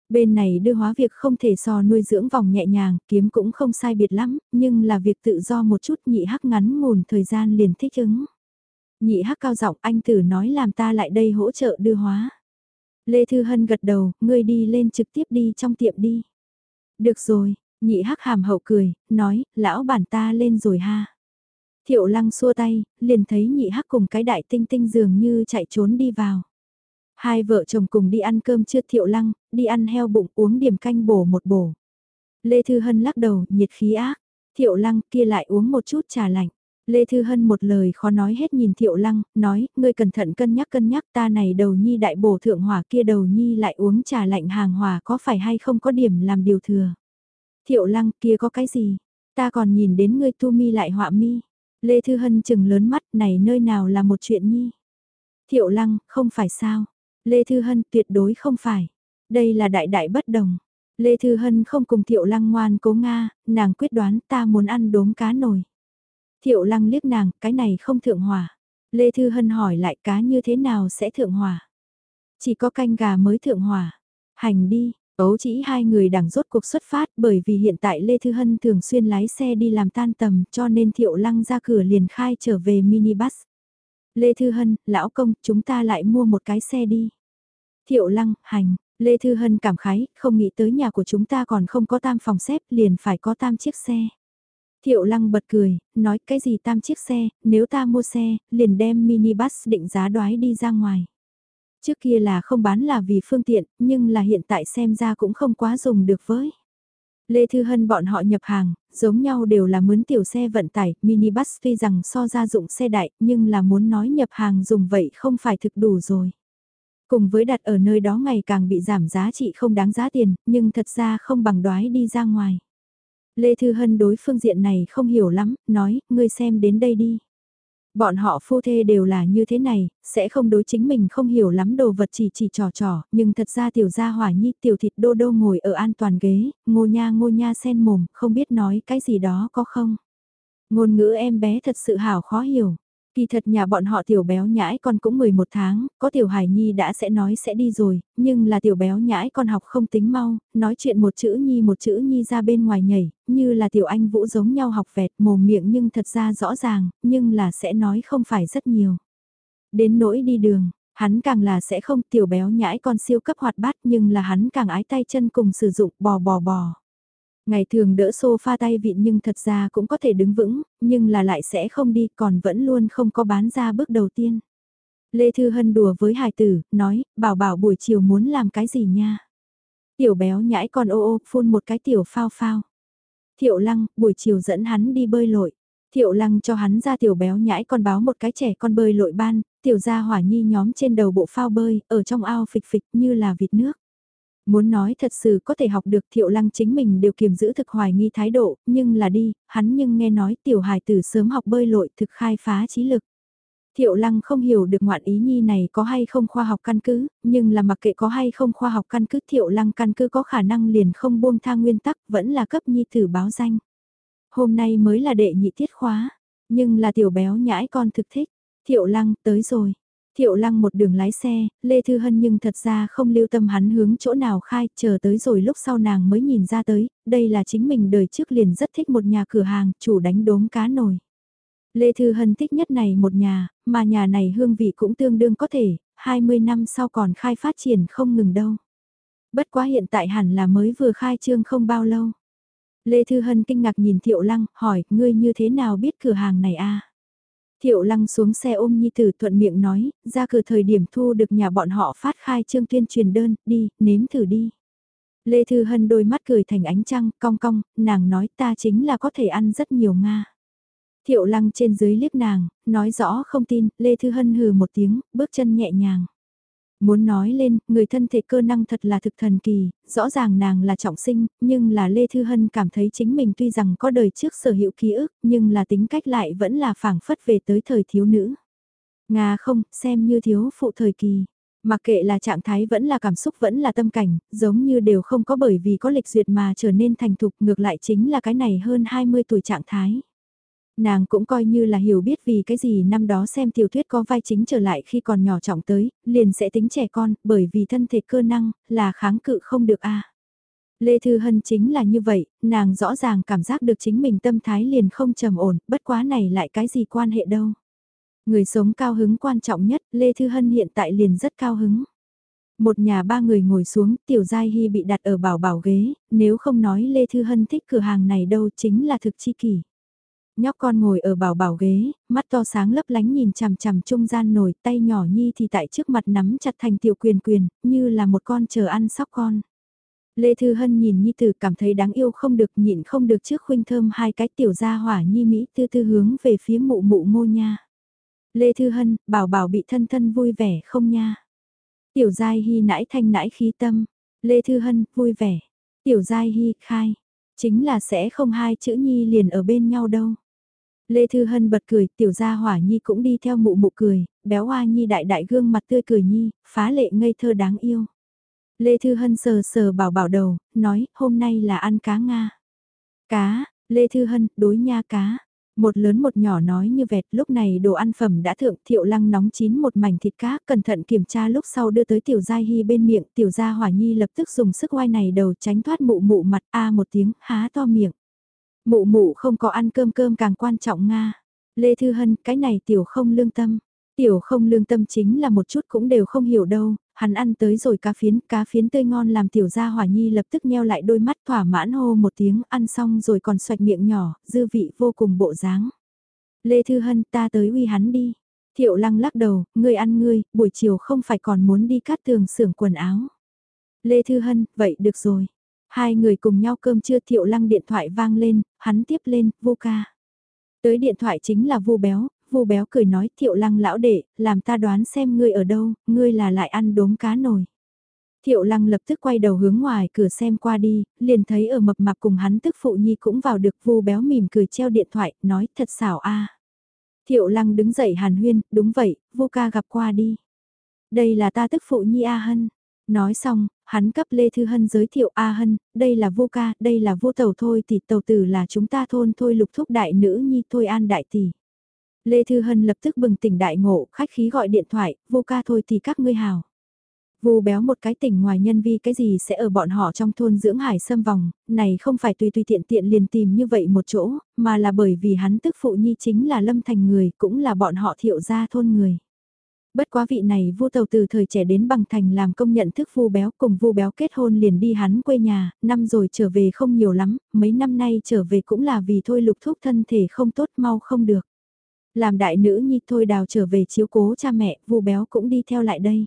Bên này đưa hóa việc không thể so nuôi dưỡng vòng nhẹ nhàng, kiếm cũng không sai biệt lắm, nhưng là việc tự do một chút nhị hắc ngắn ngủn thời gian liền thích ứng. Nhị hắc cao giọng anh tử nói làm ta lại đây hỗ trợ đưa hóa. Lê Thư Hân gật đầu, ngươi đi lên trực tiếp đi trong tiệm đi. Được rồi, Nhị hắc hàm hậu cười, nói, lão bản ta lên rồi ha. Thiệu lăng xua tay, liền thấy nhị hắc cùng cái đại tinh tinh dường như chạy trốn đi vào. Hai vợ chồng cùng đi ăn cơm chưa thiệu lăng, đi ăn heo bụng uống điểm canh bổ một bổ. Lê Thư Hân lắc đầu, nhiệt khí ác. Thiệu lăng kia lại uống một chút trà lạnh. Lê Thư Hân một lời khó nói hết nhìn Thiệu Lăng, nói, ngươi cẩn thận cân nhắc cân nhắc ta này đầu nhi đại bổ thượng hỏa kia đầu nhi lại uống trà lạnh hàng hòa có phải hay không có điểm làm điều thừa. Thiệu lăng kia có cái gì? Ta còn nhìn đến ngươi tu mi lại họa mi. Lê Thư Hân chừng lớn mắt này nơi nào là một chuyện nhi. Thiệu lăng, không phải sao. Lê Thư Hân tuyệt đối không phải. Đây là đại đại bất đồng. Lê Thư Hân không cùng Thiệu Lăng ngoan cố Nga, nàng quyết đoán ta muốn ăn đốm cá nồi. Thiệu Lăng liếc nàng, cái này không thượng hòa. Lê Thư Hân hỏi lại cá như thế nào sẽ thượng hòa. Chỉ có canh gà mới thượng hòa. Hành đi, Ấu chỉ hai người đằng rốt cuộc xuất phát bởi vì hiện tại Lê Thư Hân thường xuyên lái xe đi làm tan tầm cho nên Thiệu Lăng ra cửa liền khai trở về minibus. Lê Thư Hân, lão công, chúng ta lại mua một cái xe đi. Thiệu Lăng, hành, Lê Thư Hân cảm khái, không nghĩ tới nhà của chúng ta còn không có tam phòng xếp liền phải có tam chiếc xe. Thiệu Lăng bật cười, nói cái gì tam chiếc xe, nếu ta mua xe, liền đem minibus định giá đoái đi ra ngoài. Trước kia là không bán là vì phương tiện, nhưng là hiện tại xem ra cũng không quá dùng được với. Lê Thư Hân bọn họ nhập hàng, giống nhau đều là mướn tiểu xe vận tải, minibus tuy rằng so ra dụng xe đại, nhưng là muốn nói nhập hàng dùng vậy không phải thực đủ rồi. Cùng với đặt ở nơi đó ngày càng bị giảm giá trị không đáng giá tiền, nhưng thật ra không bằng đoái đi ra ngoài. Lê Thư Hân đối phương diện này không hiểu lắm, nói, ngươi xem đến đây đi. Bọn họ phu thê đều là như thế này, sẽ không đối chính mình không hiểu lắm đồ vật chỉ chỉ trò trò, nhưng thật ra tiểu gia hỏa nhi tiểu thịt đô đô ngồi ở an toàn ghế, ngô nha ngô nha sen mồm, không biết nói cái gì đó có không. Ngôn ngữ em bé thật sự hảo khó hiểu. Kỳ thật nhà bọn họ tiểu béo nhãi con cũng 11 tháng, có tiểu hải nhi đã sẽ nói sẽ đi rồi, nhưng là tiểu béo nhãi con học không tính mau, nói chuyện một chữ nhi một chữ nhi ra bên ngoài nhảy, như là tiểu anh vũ giống nhau học vẹt mồm miệng nhưng thật ra rõ ràng, nhưng là sẽ nói không phải rất nhiều. Đến nỗi đi đường, hắn càng là sẽ không tiểu béo nhãi con siêu cấp hoạt bát nhưng là hắn càng ái tay chân cùng sử dụng bò bò bò. Ngày thường đỡ sofa tay vịn nhưng thật ra cũng có thể đứng vững, nhưng là lại sẽ không đi còn vẫn luôn không có bán ra bước đầu tiên. Lê Thư Hân đùa với hài tử, nói, bảo bảo buổi chiều muốn làm cái gì nha. Tiểu béo nhãi con ô ô phun một cái tiểu phao phao. Thiệu lăng, buổi chiều dẫn hắn đi bơi lội. Thiệu lăng cho hắn ra tiểu béo nhãi con báo một cái trẻ con bơi lội ban, tiểu gia hỏa nhi nhóm trên đầu bộ phao bơi, ở trong ao phịch phịch như là vịt nước. Muốn nói thật sự có thể học được thiệu lăng chính mình đều kiềm giữ thực hoài nghi thái độ, nhưng là đi, hắn nhưng nghe nói tiểu hài tử sớm học bơi lội thực khai phá trí lực. Thiệu lăng không hiểu được ngoạn ý nhi này có hay không khoa học căn cứ, nhưng là mặc kệ có hay không khoa học căn cứ thiệu lăng căn cứ có khả năng liền không buông tha nguyên tắc vẫn là cấp nhi tử báo danh. Hôm nay mới là đệ nhị tiết khóa, nhưng là tiểu béo nhãi con thực thích. Thiệu lăng tới rồi, Thiệu lăng một đường lái xe, Lê Thư Hân nhưng thật ra không lưu tâm hắn hướng chỗ nào khai, chờ tới rồi lúc sau nàng mới nhìn ra tới, đây là chính mình đời trước liền rất thích một nhà cửa hàng, chủ đánh đốm cá nồi. Lê Thư Hân thích nhất này một nhà, mà nhà này hương vị cũng tương đương có thể, 20 năm sau còn khai phát triển không ngừng đâu. Bất quá hiện tại hẳn là mới vừa khai trương không bao lâu. Lê Thư Hân kinh ngạc nhìn Thiệu Lăng, hỏi, ngươi như thế nào biết cửa hàng này a Thiệu lăng xuống xe ôm Nhi Tử thuận miệng nói, ra cửa thời điểm thu được nhà bọn họ phát khai trương tuyên truyền đơn, đi, nếm thử đi. Lê Thư Hân đôi mắt cười thành ánh trăng, cong cong, nàng nói ta chính là có thể ăn rất nhiều Nga. Thiệu lăng trên dưới liếc nàng, nói rõ không tin, Lê Thư Hân hừ một tiếng, bước chân nhẹ nhàng. Muốn nói lên, người thân thể cơ năng thật là thực thần kỳ, rõ ràng nàng là trọng sinh, nhưng là Lê Thư Hân cảm thấy chính mình tuy rằng có đời trước sở hữu ký ức, nhưng là tính cách lại vẫn là phảng phất về tới thời thiếu nữ. Nga không, xem như thiếu phụ thời kỳ. Mặc kệ là trạng thái vẫn là cảm xúc vẫn là tâm cảnh, giống như đều không có bởi vì có lịch duyệt mà trở nên thành thục ngược lại chính là cái này hơn 20 tuổi trạng thái. Nàng cũng coi như là hiểu biết vì cái gì năm đó xem tiểu thuyết có vai chính trở lại khi còn nhỏ trọng tới, liền sẽ tính trẻ con, bởi vì thân thể cơ năng, là kháng cự không được a Lê Thư Hân chính là như vậy, nàng rõ ràng cảm giác được chính mình tâm thái liền không trầm ổn, bất quá này lại cái gì quan hệ đâu. Người sống cao hứng quan trọng nhất, Lê Thư Hân hiện tại liền rất cao hứng. Một nhà ba người ngồi xuống, Tiểu Giai Hy bị đặt ở bảo bảo ghế, nếu không nói Lê Thư Hân thích cửa hàng này đâu chính là thực chi kỷ. Nhóc con ngồi ở bảo bảo ghế, mắt to sáng lấp lánh nhìn chằm chằm trung gian nổi tay nhỏ nhi thì tại trước mặt nắm chặt thành tiểu quyền quyền, như là một con chờ ăn sóc con. Lê Thư Hân nhìn Nhi Tử cảm thấy đáng yêu không được nhịn không được trước khuynh thơm hai cái tiểu gia hỏa Nhi Mỹ tư tư hướng về phía mụ mụ ngô nha. Lê Thư Hân, bảo bảo bị thân thân vui vẻ không nha. Tiểu Giai Hy nãi thanh nãi khí tâm. Lê Thư Hân, vui vẻ. Tiểu Giai Hy, khai. Chính là sẽ không hai chữ Nhi liền ở bên nhau đâu. Lê Thư Hân bật cười, tiểu gia hỏa nhi cũng đi theo mụ mụ cười, béo hoa nhi đại đại gương mặt tươi cười nhi, phá lệ ngây thơ đáng yêu. Lê Thư Hân sờ sờ bảo bảo đầu, nói, hôm nay là ăn cá Nga. Cá, Lê Thư Hân, đối nha cá. Một lớn một nhỏ nói như vẹt, lúc này đồ ăn phẩm đã thượng thiệu lăng nóng chín một mảnh thịt cá, cẩn thận kiểm tra lúc sau đưa tới tiểu gia hy bên miệng, tiểu gia hỏa nhi lập tức dùng sức oai này đầu tránh thoát mụ mụ mặt a một tiếng, há to miệng. Mụ mụ không có ăn cơm cơm càng quan trọng Nga. Lê Thư Hân, cái này tiểu không lương tâm. Tiểu không lương tâm chính là một chút cũng đều không hiểu đâu, hắn ăn tới rồi cá phiến, cá phiến tươi ngon làm tiểu gia hỏa nhi lập tức nheo lại đôi mắt thỏa mãn hô một tiếng ăn xong rồi còn xoạch miệng nhỏ, dư vị vô cùng bộ dáng. Lê Thư Hân ta tới uy hắn đi. Thiệu lăng lắc đầu, ngươi ăn ngươi, buổi chiều không phải còn muốn đi cắt tường xưởng quần áo. Lê Thư Hân, vậy được rồi. Hai người cùng nhau cơm trưa thiệu lăng điện thoại vang lên, hắn tiếp lên, vô ca. Tới điện thoại chính là vu béo, vu béo cười nói thiệu lăng lão đệ, làm ta đoán xem ngươi ở đâu, ngươi là lại ăn đốm cá nồi. Thiệu lăng lập tức quay đầu hướng ngoài cửa xem qua đi, liền thấy ở mập mạp cùng hắn tức phụ nhi cũng vào được vu béo mỉm cười treo điện thoại, nói thật xảo a. Thiệu lăng đứng dậy hàn huyên, đúng vậy, vu ca gặp qua đi. Đây là ta tức phụ nhi A Hân. Nói xong, hắn cấp Lê Thư Hân giới thiệu A Hân, đây là vô ca, đây là vô tàu thôi thì tàu tử là chúng ta thôn thôi lục thúc đại nữ nhi thôi an đại tỷ. Lê Thư Hân lập tức bừng tỉnh đại ngộ, khách khí gọi điện thoại, vô ca thôi thì các ngươi hào. vô béo một cái tỉnh ngoài nhân vi cái gì sẽ ở bọn họ trong thôn dưỡng hải sâm vòng, này không phải tùy tùy tiện tiện liền tìm như vậy một chỗ, mà là bởi vì hắn tức phụ nhi chính là lâm thành người, cũng là bọn họ thiệu gia thôn người. Bất quá vị này vu tàu từ thời trẻ đến bằng thành làm công nhận thức vu béo cùng vu béo kết hôn liền đi hắn quê nhà, năm rồi trở về không nhiều lắm, mấy năm nay trở về cũng là vì thôi lục thúc thân thể không tốt mau không được. Làm đại nữ nhi thôi đào trở về chiếu cố cha mẹ, vu béo cũng đi theo lại đây.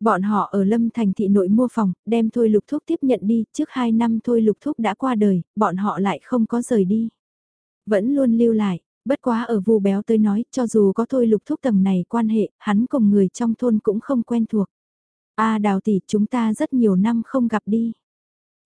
Bọn họ ở Lâm Thành thị nội mua phòng, đem Thôi Lục Thúc tiếp nhận đi, trước 2 năm Thôi Lục Thúc đã qua đời, bọn họ lại không có rời đi. Vẫn luôn lưu lại, bất quá ở vù béo tới nói, cho dù có Thôi Lục Thúc tầng này quan hệ, hắn cùng người trong thôn cũng không quen thuộc. a đào tỷ chúng ta rất nhiều năm không gặp đi.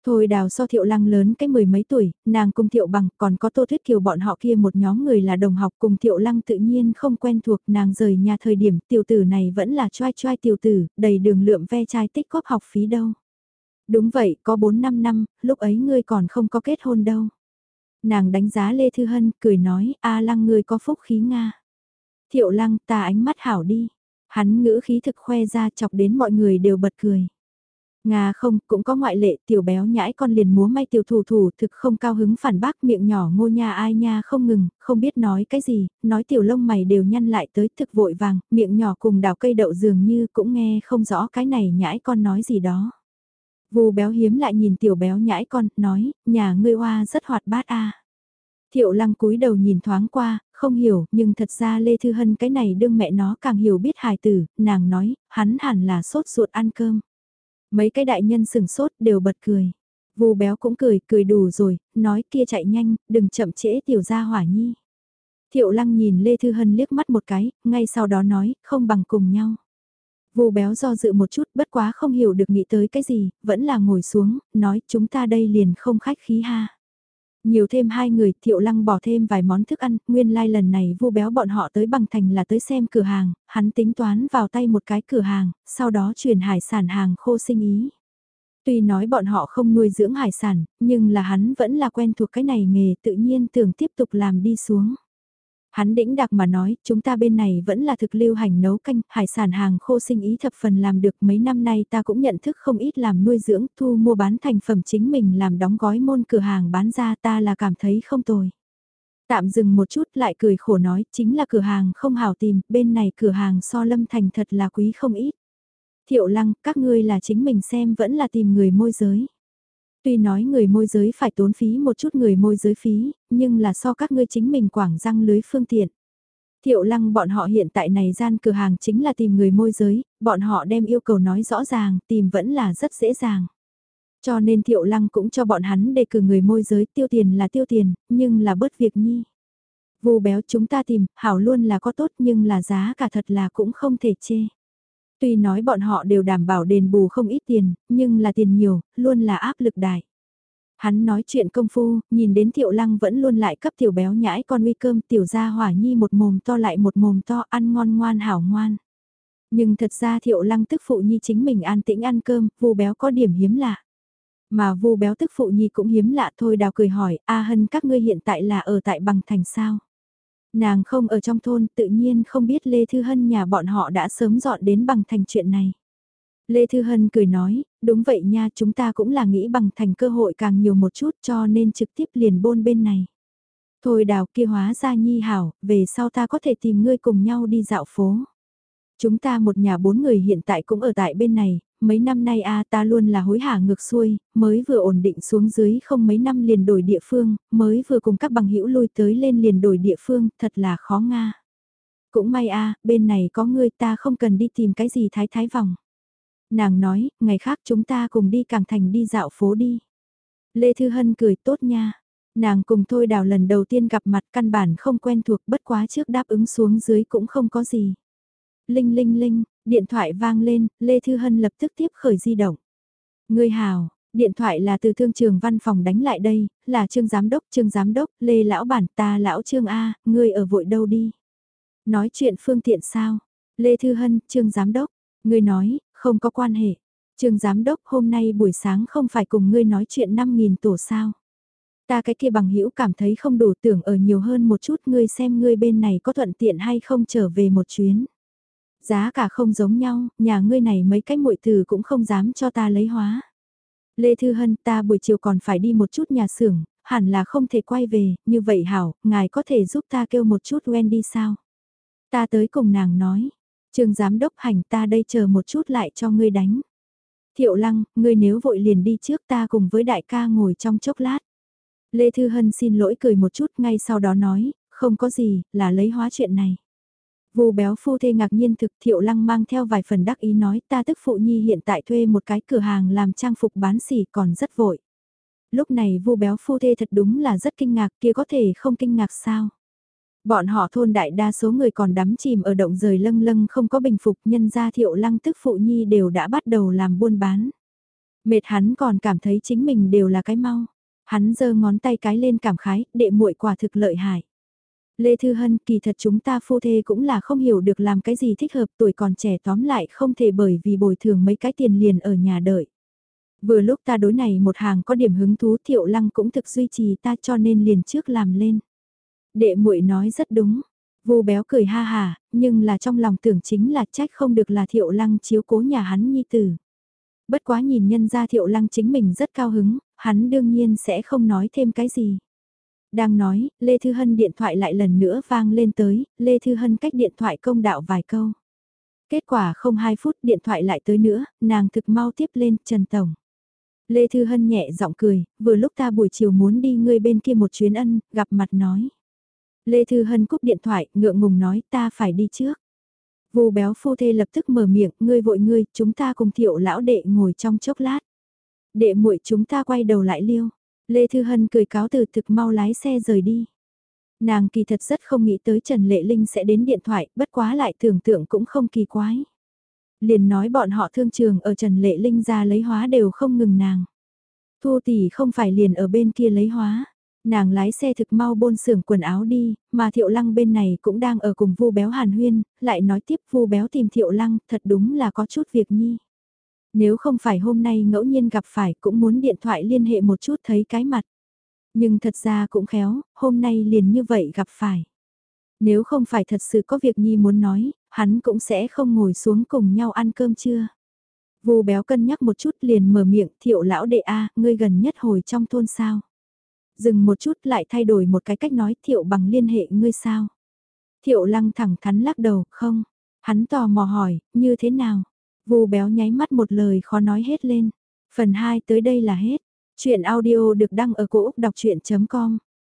Thôi đào so thiệu lăng lớn cái mười mấy tuổi, nàng cùng thiệu bằng còn có tô thuyết kiều bọn họ kia một nhóm người là đồng học cùng thiệu lăng tự nhiên không quen thuộc nàng rời nhà thời điểm tiểu tử này vẫn là choai choai tiểu tử, đầy đường lượm ve chai tích góp học phí đâu. Đúng vậy, có 4-5 năm, lúc ấy ngươi còn không có kết hôn đâu. Nàng đánh giá Lê Thư Hân, cười nói, a lăng ngươi có phúc khí Nga. Thiệu lăng, ta ánh mắt hảo đi. Hắn ngữ khí thực khoe ra chọc đến mọi người đều bật cười. Nga không, cũng có ngoại lệ, tiểu béo nhãi con liền múa may tiểu thủ thủ thực không cao hứng phản bác miệng nhỏ ngô nha ai nha không ngừng, không biết nói cái gì, nói tiểu lông mày đều nhăn lại tới thực vội vàng, miệng nhỏ cùng đào cây đậu dường như cũng nghe không rõ cái này nhãi con nói gì đó. Vù béo hiếm lại nhìn tiểu béo nhãi con, nói, nhà ngươi hoa rất hoạt bát a. Thiệu lăng cúi đầu nhìn thoáng qua, không hiểu, nhưng thật ra Lê Thư Hân cái này đương mẹ nó càng hiểu biết hài tử, nàng nói, hắn hẳn là sốt ruột ăn cơm. Mấy cái đại nhân sừng sốt đều bật cười. Vù béo cũng cười, cười đủ rồi, nói kia chạy nhanh, đừng chậm trễ tiểu gia hỏa nhi. Thiệu lăng nhìn Lê Thư Hân liếc mắt một cái, ngay sau đó nói, không bằng cùng nhau vô béo do dự một chút, bất quá không hiểu được nghĩ tới cái gì, vẫn là ngồi xuống, nói chúng ta đây liền không khách khí ha. Nhiều thêm hai người, Thiệu Lăng bỏ thêm vài món thức ăn, nguyên lai like lần này vô béo bọn họ tới bằng thành là tới xem cửa hàng, hắn tính toán vào tay một cái cửa hàng, sau đó chuyển hải sản hàng khô sinh ý. Tuy nói bọn họ không nuôi dưỡng hải sản, nhưng là hắn vẫn là quen thuộc cái này nghề tự nhiên tưởng tiếp tục làm đi xuống. Hắn đĩnh đặc mà nói, chúng ta bên này vẫn là thực lưu hành nấu canh, hải sản hàng khô sinh ý thập phần làm được mấy năm nay ta cũng nhận thức không ít làm nuôi dưỡng, thu mua bán thành phẩm chính mình làm đóng gói môn cửa hàng bán ra ta là cảm thấy không tồi. Tạm dừng một chút lại cười khổ nói, chính là cửa hàng không hảo tìm, bên này cửa hàng so lâm thành thật là quý không ít. Thiệu lăng, các ngươi là chính mình xem vẫn là tìm người môi giới. Tuy nói người môi giới phải tốn phí một chút người môi giới phí, nhưng là so các ngươi chính mình quảng răng lưới phương tiện. Thiệu lăng bọn họ hiện tại này gian cửa hàng chính là tìm người môi giới, bọn họ đem yêu cầu nói rõ ràng, tìm vẫn là rất dễ dàng. Cho nên thiệu lăng cũng cho bọn hắn đề cử người môi giới tiêu tiền là tiêu tiền, nhưng là bớt việc nhi. Vù béo chúng ta tìm, hảo luôn là có tốt nhưng là giá cả thật là cũng không thể chê. Tuy nói bọn họ đều đảm bảo đền bù không ít tiền, nhưng là tiền nhiều, luôn là áp lực đại. Hắn nói chuyện công phu, nhìn đến tiểu lăng vẫn luôn lại cấp tiểu béo nhãi con uy cơm tiểu ra hỏa nhi một mồm to lại một mồm to ăn ngon ngoan hảo ngoan. Nhưng thật ra thiệu lăng tức phụ nhi chính mình an tĩnh ăn cơm, vu béo có điểm hiếm lạ. Mà vu béo tức phụ nhi cũng hiếm lạ thôi đào cười hỏi, a hân các ngươi hiện tại là ở tại bằng thành sao? Nàng không ở trong thôn tự nhiên không biết Lê Thư Hân nhà bọn họ đã sớm dọn đến bằng thành chuyện này. Lê Thư Hân cười nói, đúng vậy nha chúng ta cũng là nghĩ bằng thành cơ hội càng nhiều một chút cho nên trực tiếp liền bôn bên này. Thôi đào kia hóa ra nhi hảo, về sau ta có thể tìm ngươi cùng nhau đi dạo phố. Chúng ta một nhà bốn người hiện tại cũng ở tại bên này, mấy năm nay a ta luôn là hối hả ngược xuôi, mới vừa ổn định xuống dưới không mấy năm liền đổi địa phương, mới vừa cùng các bằng hữu lui tới lên liền đổi địa phương, thật là khó nga. Cũng may a bên này có ngươi ta không cần đi tìm cái gì thái thái vòng. Nàng nói, ngày khác chúng ta cùng đi càng thành đi dạo phố đi. Lê Thư Hân cười tốt nha. Nàng cùng Thôi Đào lần đầu tiên gặp mặt căn bản không quen thuộc bất quá trước đáp ứng xuống dưới cũng không có gì. Linh linh linh, điện thoại vang lên, Lê Thư Hân lập tức tiếp khởi di động. Người hào, điện thoại là từ thương trường văn phòng đánh lại đây, là trương giám đốc, trương giám đốc, Lê lão bản ta lão trương A, ngươi ở vội đâu đi. Nói chuyện phương tiện sao? Lê Thư Hân, trương giám đốc, ngươi nói, không có quan hệ. Trương giám đốc hôm nay buổi sáng không phải cùng ngươi nói chuyện 5.000 tổ sao. Ta cái kia bằng hữu cảm thấy không đủ tưởng ở nhiều hơn một chút ngươi xem ngươi bên này có thuận tiện hay không trở về một chuyến. Giá cả không giống nhau, nhà ngươi này mấy cái muội từ cũng không dám cho ta lấy hóa. Lê Thư Hân ta buổi chiều còn phải đi một chút nhà xưởng, hẳn là không thể quay về, như vậy hảo, ngài có thể giúp ta kêu một chút Wendy sao? Ta tới cùng nàng nói, trường giám đốc hành ta đây chờ một chút lại cho ngươi đánh. Thiệu lăng, ngươi nếu vội liền đi trước ta cùng với đại ca ngồi trong chốc lát. Lê Thư Hân xin lỗi cười một chút ngay sau đó nói, không có gì, là lấy hóa chuyện này vô béo phu thê ngạc nhiên thực thiệu lăng mang theo vài phần đắc ý nói ta tức phụ nhi hiện tại thuê một cái cửa hàng làm trang phục bán xỉ còn rất vội. Lúc này vu béo phu thê thật đúng là rất kinh ngạc kia có thể không kinh ngạc sao. Bọn họ thôn đại đa số người còn đắm chìm ở động rời lâng lâng không có bình phục nhân gia thiệu lăng tức phụ nhi đều đã bắt đầu làm buôn bán. Mệt hắn còn cảm thấy chính mình đều là cái mau. Hắn giơ ngón tay cái lên cảm khái, đệ muội quả thực lợi hại. Lê Thư Hân kỳ thật chúng ta phu thê cũng là không hiểu được làm cái gì thích hợp tuổi còn trẻ tóm lại không thể bởi vì bồi thường mấy cái tiền liền ở nhà đợi. Vừa lúc ta đối này một hàng có điểm hứng thú thiệu lăng cũng thực duy trì ta cho nên liền trước làm lên. Đệ muội nói rất đúng. Vu béo cười ha hà, nhưng là trong lòng tưởng chính là trách không được là thiệu lăng chiếu cố nhà hắn nhi tử. Bất quá nhìn nhân ra thiệu lăng chính mình rất cao hứng, hắn đương nhiên sẽ không nói thêm cái gì. Đang nói, Lê Thư Hân điện thoại lại lần nữa vang lên tới, Lê Thư Hân cách điện thoại công đạo vài câu. Kết quả không 2 phút điện thoại lại tới nữa, nàng thực mau tiếp lên, Trần Tổng. Lê Thư Hân nhẹ giọng cười, vừa lúc ta buổi chiều muốn đi ngươi bên kia một chuyến ân, gặp mặt nói. Lê Thư Hân cúp điện thoại, ngượng ngùng nói ta phải đi trước. Vù béo phu thê lập tức mở miệng, ngươi vội ngươi, chúng ta cùng thiệu lão đệ ngồi trong chốc lát. Đệ muội chúng ta quay đầu lại liêu. Lê Thư Hân cười cáo từ thực mau lái xe rời đi. Nàng kỳ thật rất không nghĩ tới Trần Lệ Linh sẽ đến điện thoại, bất quá lại tưởng tượng cũng không kỳ quái. Liền nói bọn họ thương trường ở Trần Lệ Linh ra lấy hóa đều không ngừng nàng. Thu tỷ không phải liền ở bên kia lấy hóa. Nàng lái xe thực mau bôn xưởng quần áo đi, mà Thiệu Lăng bên này cũng đang ở cùng Vu Béo Hàn Huyên, lại nói tiếp Vu Béo tìm Thiệu Lăng, thật đúng là có chút việc nhi. Nếu không phải hôm nay ngẫu nhiên gặp phải cũng muốn điện thoại liên hệ một chút thấy cái mặt. Nhưng thật ra cũng khéo, hôm nay liền như vậy gặp phải. Nếu không phải thật sự có việc nhi muốn nói, hắn cũng sẽ không ngồi xuống cùng nhau ăn cơm trưa. Vù béo cân nhắc một chút liền mở miệng thiệu lão đệ A, ngươi gần nhất hồi trong thôn sao. Dừng một chút lại thay đổi một cái cách nói thiệu bằng liên hệ ngươi sao. Thiệu lăng thẳng thắn lắc đầu, không. Hắn tò mò hỏi, như thế nào? Vu béo nháy mắt một lời khó nói hết lên. Phần 2 tới đây là hết. Chuyện audio được đăng ở cổ Úc đọc chuyện.com